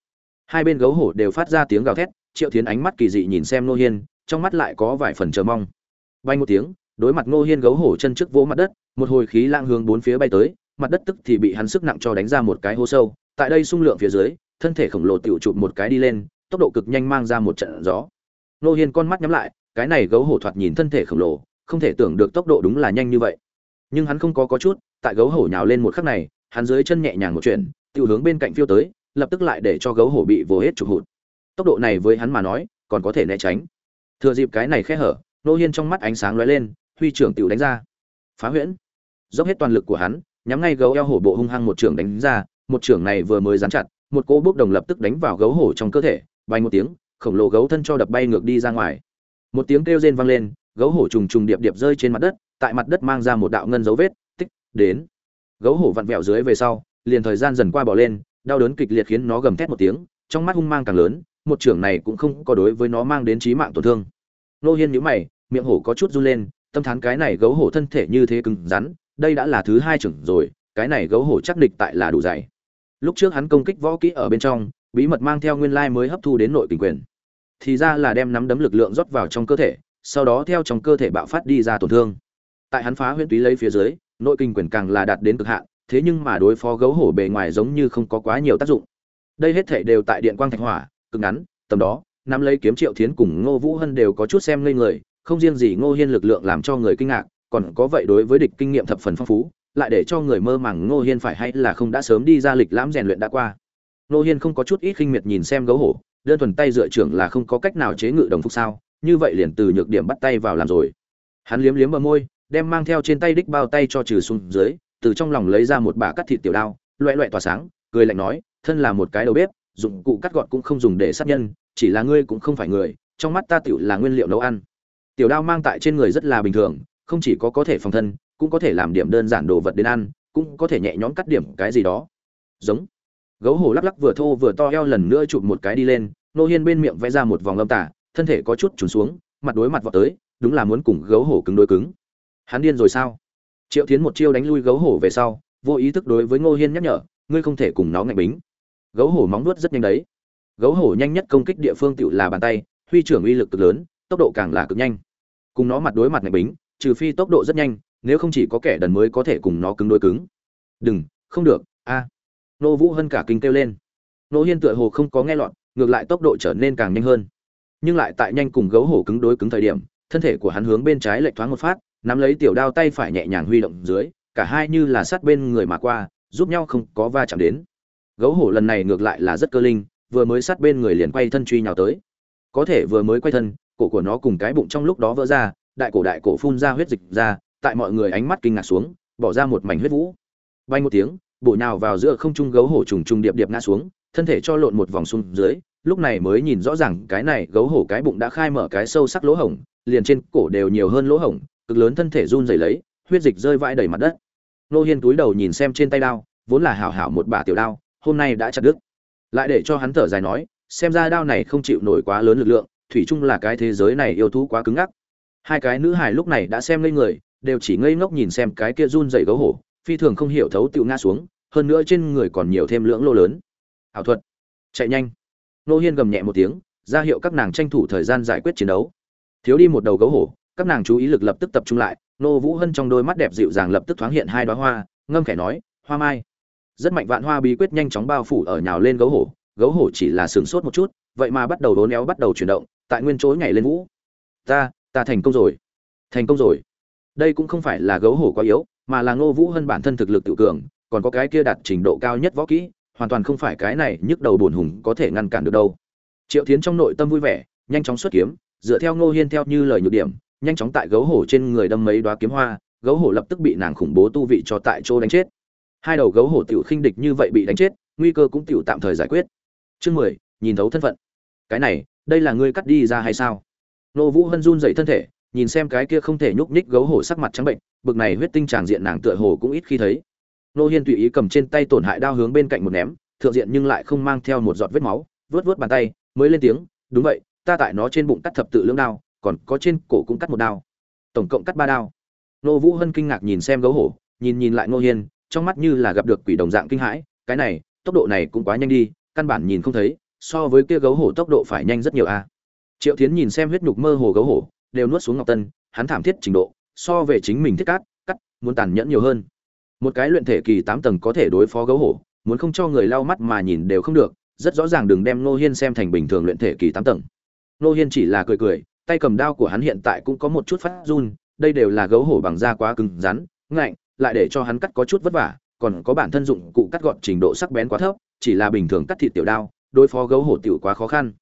Hai bên gấu hổ đều phát ra tiếng gào thét, triệu tiến ánh mắt kỳ dị nhìn xem nô hiên, trong mắt lại có vài phần chờ mong. Bay một tiếng, đối mặt nô hiên gấu hổ chân trước vỗ mặt đất, một hồi khí lang hướng bốn phía bay tới, mặt đất tức thì bị hắn sức nặng cho đánh ra một cái hố sâu, tại đây xung lượng phía dưới, thân thể khổng lồ tiểu chụp một cái đi lên, tốc độ cực nhanh mang ra một trận gió. Nô hiên con mắt nhắm lại, cái này gấu hổ thoạt nhìn thân thể khổng lồ, không thể tưởng được tốc độ đúng là nhanh như vậy. Nhưng hắn không có có chút, tại gấu hổ nhào lên một khắc này, hắn dưới chân nhẹ nhàng một chuyện tiêu hướng bên cạnh phiêu tới, lập tức lại để cho gấu hổ bị vồ hết chụp hụt. Tốc độ này với hắn mà nói, còn có thể né tránh. Thừa dịp cái này khe hở, nô hiên trong mắt ánh sáng lóe lên, huy trưởng tiểu đánh ra. Phá huyễn. Dốc hết toàn lực của hắn, nhắm ngay gấu eo hổ bộ hung hăng một trưởng đánh ra, một trưởng này vừa mới dán chặt, một cỗ bốc đồng lập tức đánh vào gấu hổ trong cơ thể bay một tiếng, khổng lồ gấu thân cho đập bay ngược đi ra ngoài. Một tiếng kêu rên vang lên, gấu hổ trùng trùng điệp điệp rơi trên mặt đất, tại mặt đất mang ra một đạo ngân dấu vết, tích, đến. Gấu hổ vặn vẹo dưới về sau liền thời gian dần qua bỏ lên, đau đớn kịch liệt khiến nó gầm thét một tiếng, trong mắt hung mang càng lớn, một trưởng này cũng không có đối với nó mang đến chí mạng tổn thương. Nô hiên nhíu mày, miệng hổ có chút run lên, tâm thán cái này gấu hổ thân thể như thế cứng rắn, đây đã là thứ hai trưởng rồi, cái này gấu hổ chắc địch tại là đủ dày. Lúc trước hắn công kích võ kỹ ở bên trong, bí mật mang theo nguyên lai mới hấp thu đến nội kinh quyền. Thì ra là đem nắm đấm lực lượng rót vào trong cơ thể, sau đó theo trong cơ thể bạo phát đi ra tổn thương. Tại hắn phá huyễn túy lấy phía dưới, nội kinh quyền càng là đạt đến cực hạn thế nhưng mà đối phó gấu hổ bề ngoài giống như không có quá nhiều tác dụng. Đây hết thể đều tại điện quang thạch hỏa, cực ngắn, tầm đó, nắm lấy kiếm triệu thiến cùng ngô vũ hân đều có chút xem ngây người, không riêng gì ngô hiên lực lượng làm cho người kinh ngạc, còn có vậy đối với địch kinh nghiệm thập phần phong phú, lại để cho người mơ màng ngô hiên phải hay là không đã sớm đi ra lịch lãm rèn luyện đã qua. Ngô hiên không có chút ít khinh miệt nhìn xem gấu hổ, đơn thuần tay dựa trưởng là không có cách nào chế ngự đồng phục sao, như vậy liền từ nhược điểm bắt tay vào làm rồi. Hắn liếm liếm bờ môi, đem mang theo trên tay đích bao tay cho trừ xuống dưới từ trong lòng lấy ra một bả cắt thịt tiểu đao, loẹ loẹ tỏa sáng, cười lạnh nói, thân là một cái đầu bếp, dụng cụ cắt gọt cũng không dùng để sát nhân, chỉ là ngươi cũng không phải người, trong mắt ta tiểu là nguyên liệu nấu ăn. Tiểu đao mang tại trên người rất là bình thường, không chỉ có có thể phòng thân, cũng có thể làm điểm đơn giản đồ vật đến ăn, cũng có thể nhẹ nhõm cắt điểm cái gì đó. Giống. Gấu hổ lắc lắc vừa thô vừa to eo lần nữa chụp một cái đi lên, nô hiên bên miệng vẽ ra một vòng âm tả thân thể có chút trùn xuống, mặt đối mặt vọt tới, đúng là muốn cùng gấu hổ cứng đối cứng. Hắn điên rồi sao? Triệu tiến một chiêu đánh lui gấu hổ về sau, vô ý thức đối với ngô hiên nhắc nhở, ngươi không thể cùng nó ngạnh bính. Gấu hổ móng nuốt rất nhanh đấy. Gấu hổ nhanh nhất công kích địa phương tự là bàn tay, huy trưởng uy lực cực lớn, tốc độ càng là cực nhanh. Cùng nó mặt đối mặt ngạnh bính, trừ phi tốc độ rất nhanh, nếu không chỉ có kẻ đần mới có thể cùng nó cứng đối cứng. Đừng, không được, a. Nô vũ hân cả kinh kêu lên. Nô hiên tựa hồ không có nghe lọt, ngược lại tốc độ trở nên càng nhanh hơn. Nhưng lại tại nhanh cùng gấu hổ cứng đối cứng thời điểm, thân thể của hắn hướng bên trái lệch thoáng một phát nắm lấy tiểu đao tay phải nhẹ nhàng huy động dưới, cả hai như là sát bên người mà qua, giúp nhau không có va chạm đến. Gấu hổ lần này ngược lại là rất cơ linh, vừa mới sát bên người liền quay thân truy nhào tới. Có thể vừa mới quay thân, cổ của nó cùng cái bụng trong lúc đó vỡ ra, đại cổ đại cổ phun ra huyết dịch ra, tại mọi người ánh mắt kinh ngạc xuống, bỏ ra một mảnh huyết vũ. Bay một tiếng, bổ nhào vào giữa không trung gấu hổ trùng trùng điệp điệp ngã xuống, thân thể cho lộn một vòng xuống dưới, lúc này mới nhìn rõ ràng cái này gấu hổ cái bụng đã khai mở cái sâu sắc lỗ hổng, liền trên cổ đều nhiều hơn lỗ hổng cực lớn thân thể run rẩy lấy, huyết dịch rơi vãi đầy mặt đất. Nô hiên túi đầu nhìn xem trên tay đao, vốn là hảo hảo một bả tiểu đao, hôm nay đã chặt đứt. Lại để cho hắn thở dài nói, xem ra đao này không chịu nổi quá lớn lực lượng, thủy chung là cái thế giới này yêu thú quá cứng ngắc. Hai cái nữ hài lúc này đã xem ngây người, đều chỉ ngây ngốc nhìn xem cái kia run rẩy gấu hổ, phi thường không hiểu thấu tiểu ngã xuống, hơn nữa trên người còn nhiều thêm lưỡng lô lớn. Ảo thuật. Chạy nhanh. Nô hiên gầm nhẹ một tiếng, ra hiệu các nàng tranh thủ thời gian giải quyết chiến đấu. Thiếu đi một đầu gấu hổ các nàng chú ý lực lập tức tập trung lại, nô vũ hân trong đôi mắt đẹp dịu dàng lập tức thoáng hiện hai đoá hoa, ngâm khẽ nói, hoa mai. Rất mạnh vạn hoa bí quyết nhanh chóng bao phủ ở nhào lên gấu hổ gấu hổ chỉ là sửng sốt một chút, vậy mà bắt đầu đốn éo bắt đầu chuyển động, tại nguyên chỗ nhảy lên vũ. Ta ta thành công rồi, thành công rồi. Đây cũng không phải là gấu hổ quá yếu, mà là ngô vũ hân bản thân thực lực tự cường, còn có cái kia đạt trình độ cao nhất võ kỹ, hoàn toàn không phải cái này nhức đầu bổn hùng có thể ngăn cản được đâu. Triệu tiến trong nội tâm vui vẻ, nhanh chóng xuất kiếm, dựa theo ngô hiên theo như lời nhược điểm nhanh chóng tại gấu hổ trên người đâm mấy đoá kiếm hoa, gấu hổ lập tức bị nàng khủng bố tu vị cho tại chỗ đánh chết. Hai đầu gấu hổ tiểu khinh địch như vậy bị đánh chết, nguy cơ cũng tiểu tạm thời giải quyết. Chương mười, nhìn thấu thân phận. Cái này, đây là ngươi cắt đi ra hay sao? Nô vũ hân run dậy thân thể, nhìn xem cái kia không thể nhúc nhích gấu hổ sắc mặt trắng bệnh, bực này huyết tinh tràng diện nàng tựa hồ cũng ít khi thấy. Nô hiên tùy ý cầm trên tay tổn hại đao hướng bên cạnh một ném, thượng diện nhưng lại không mang theo một giọt vết máu vớt vớt bàn tay, mới lên tiếng, đúng vậy, ta tại nó trên bụng cắt thập tự lưỡng đao còn có trên cổ cũng cắt một đao. Tổng cộng cắt ba đao. Nô vũ hân kinh ngạc nhìn xem gấu hổ, nhìn nhìn lại nô hiên, trong mắt như là gặp được quỷ đồng dạng kinh hãi, cái này, tốc độ này cũng quá nhanh đi, căn bản nhìn không thấy, so với kia gấu hổ tốc độ phải nhanh rất nhiều a. Triệu tiến nhìn xem huyết nhục mơ hồ gấu hổ, đều nuốt xuống ngọc tân, hắn thảm thiết trình độ, so về chính mình thiết cát, cắt, muốn tàn nhẫn nhiều hơn. Một cái luyện thể kỳ tám tầng có thể đối phó gấu hổ, muốn không cho người lau mắt mà nhìn đều không được, rất rõ ràng đừng đem nô hiên xem thành bình thường luyện thể kỳ tám tầng. Nô hiên chỉ là cười cười tay cầm đao của hắn hiện tại cũng có một chút phát run, đây đều là gấu hổ bằng da quá cứng rắn, ngạnh, lại để cho hắn cắt có chút vất vả, còn có bản thân dụng cụ cắt gọn trình độ sắc bén quá thấp, chỉ là bình thường cắt thịt tiểu đao, đối phó gấu hổ tiểu quá khó khăn.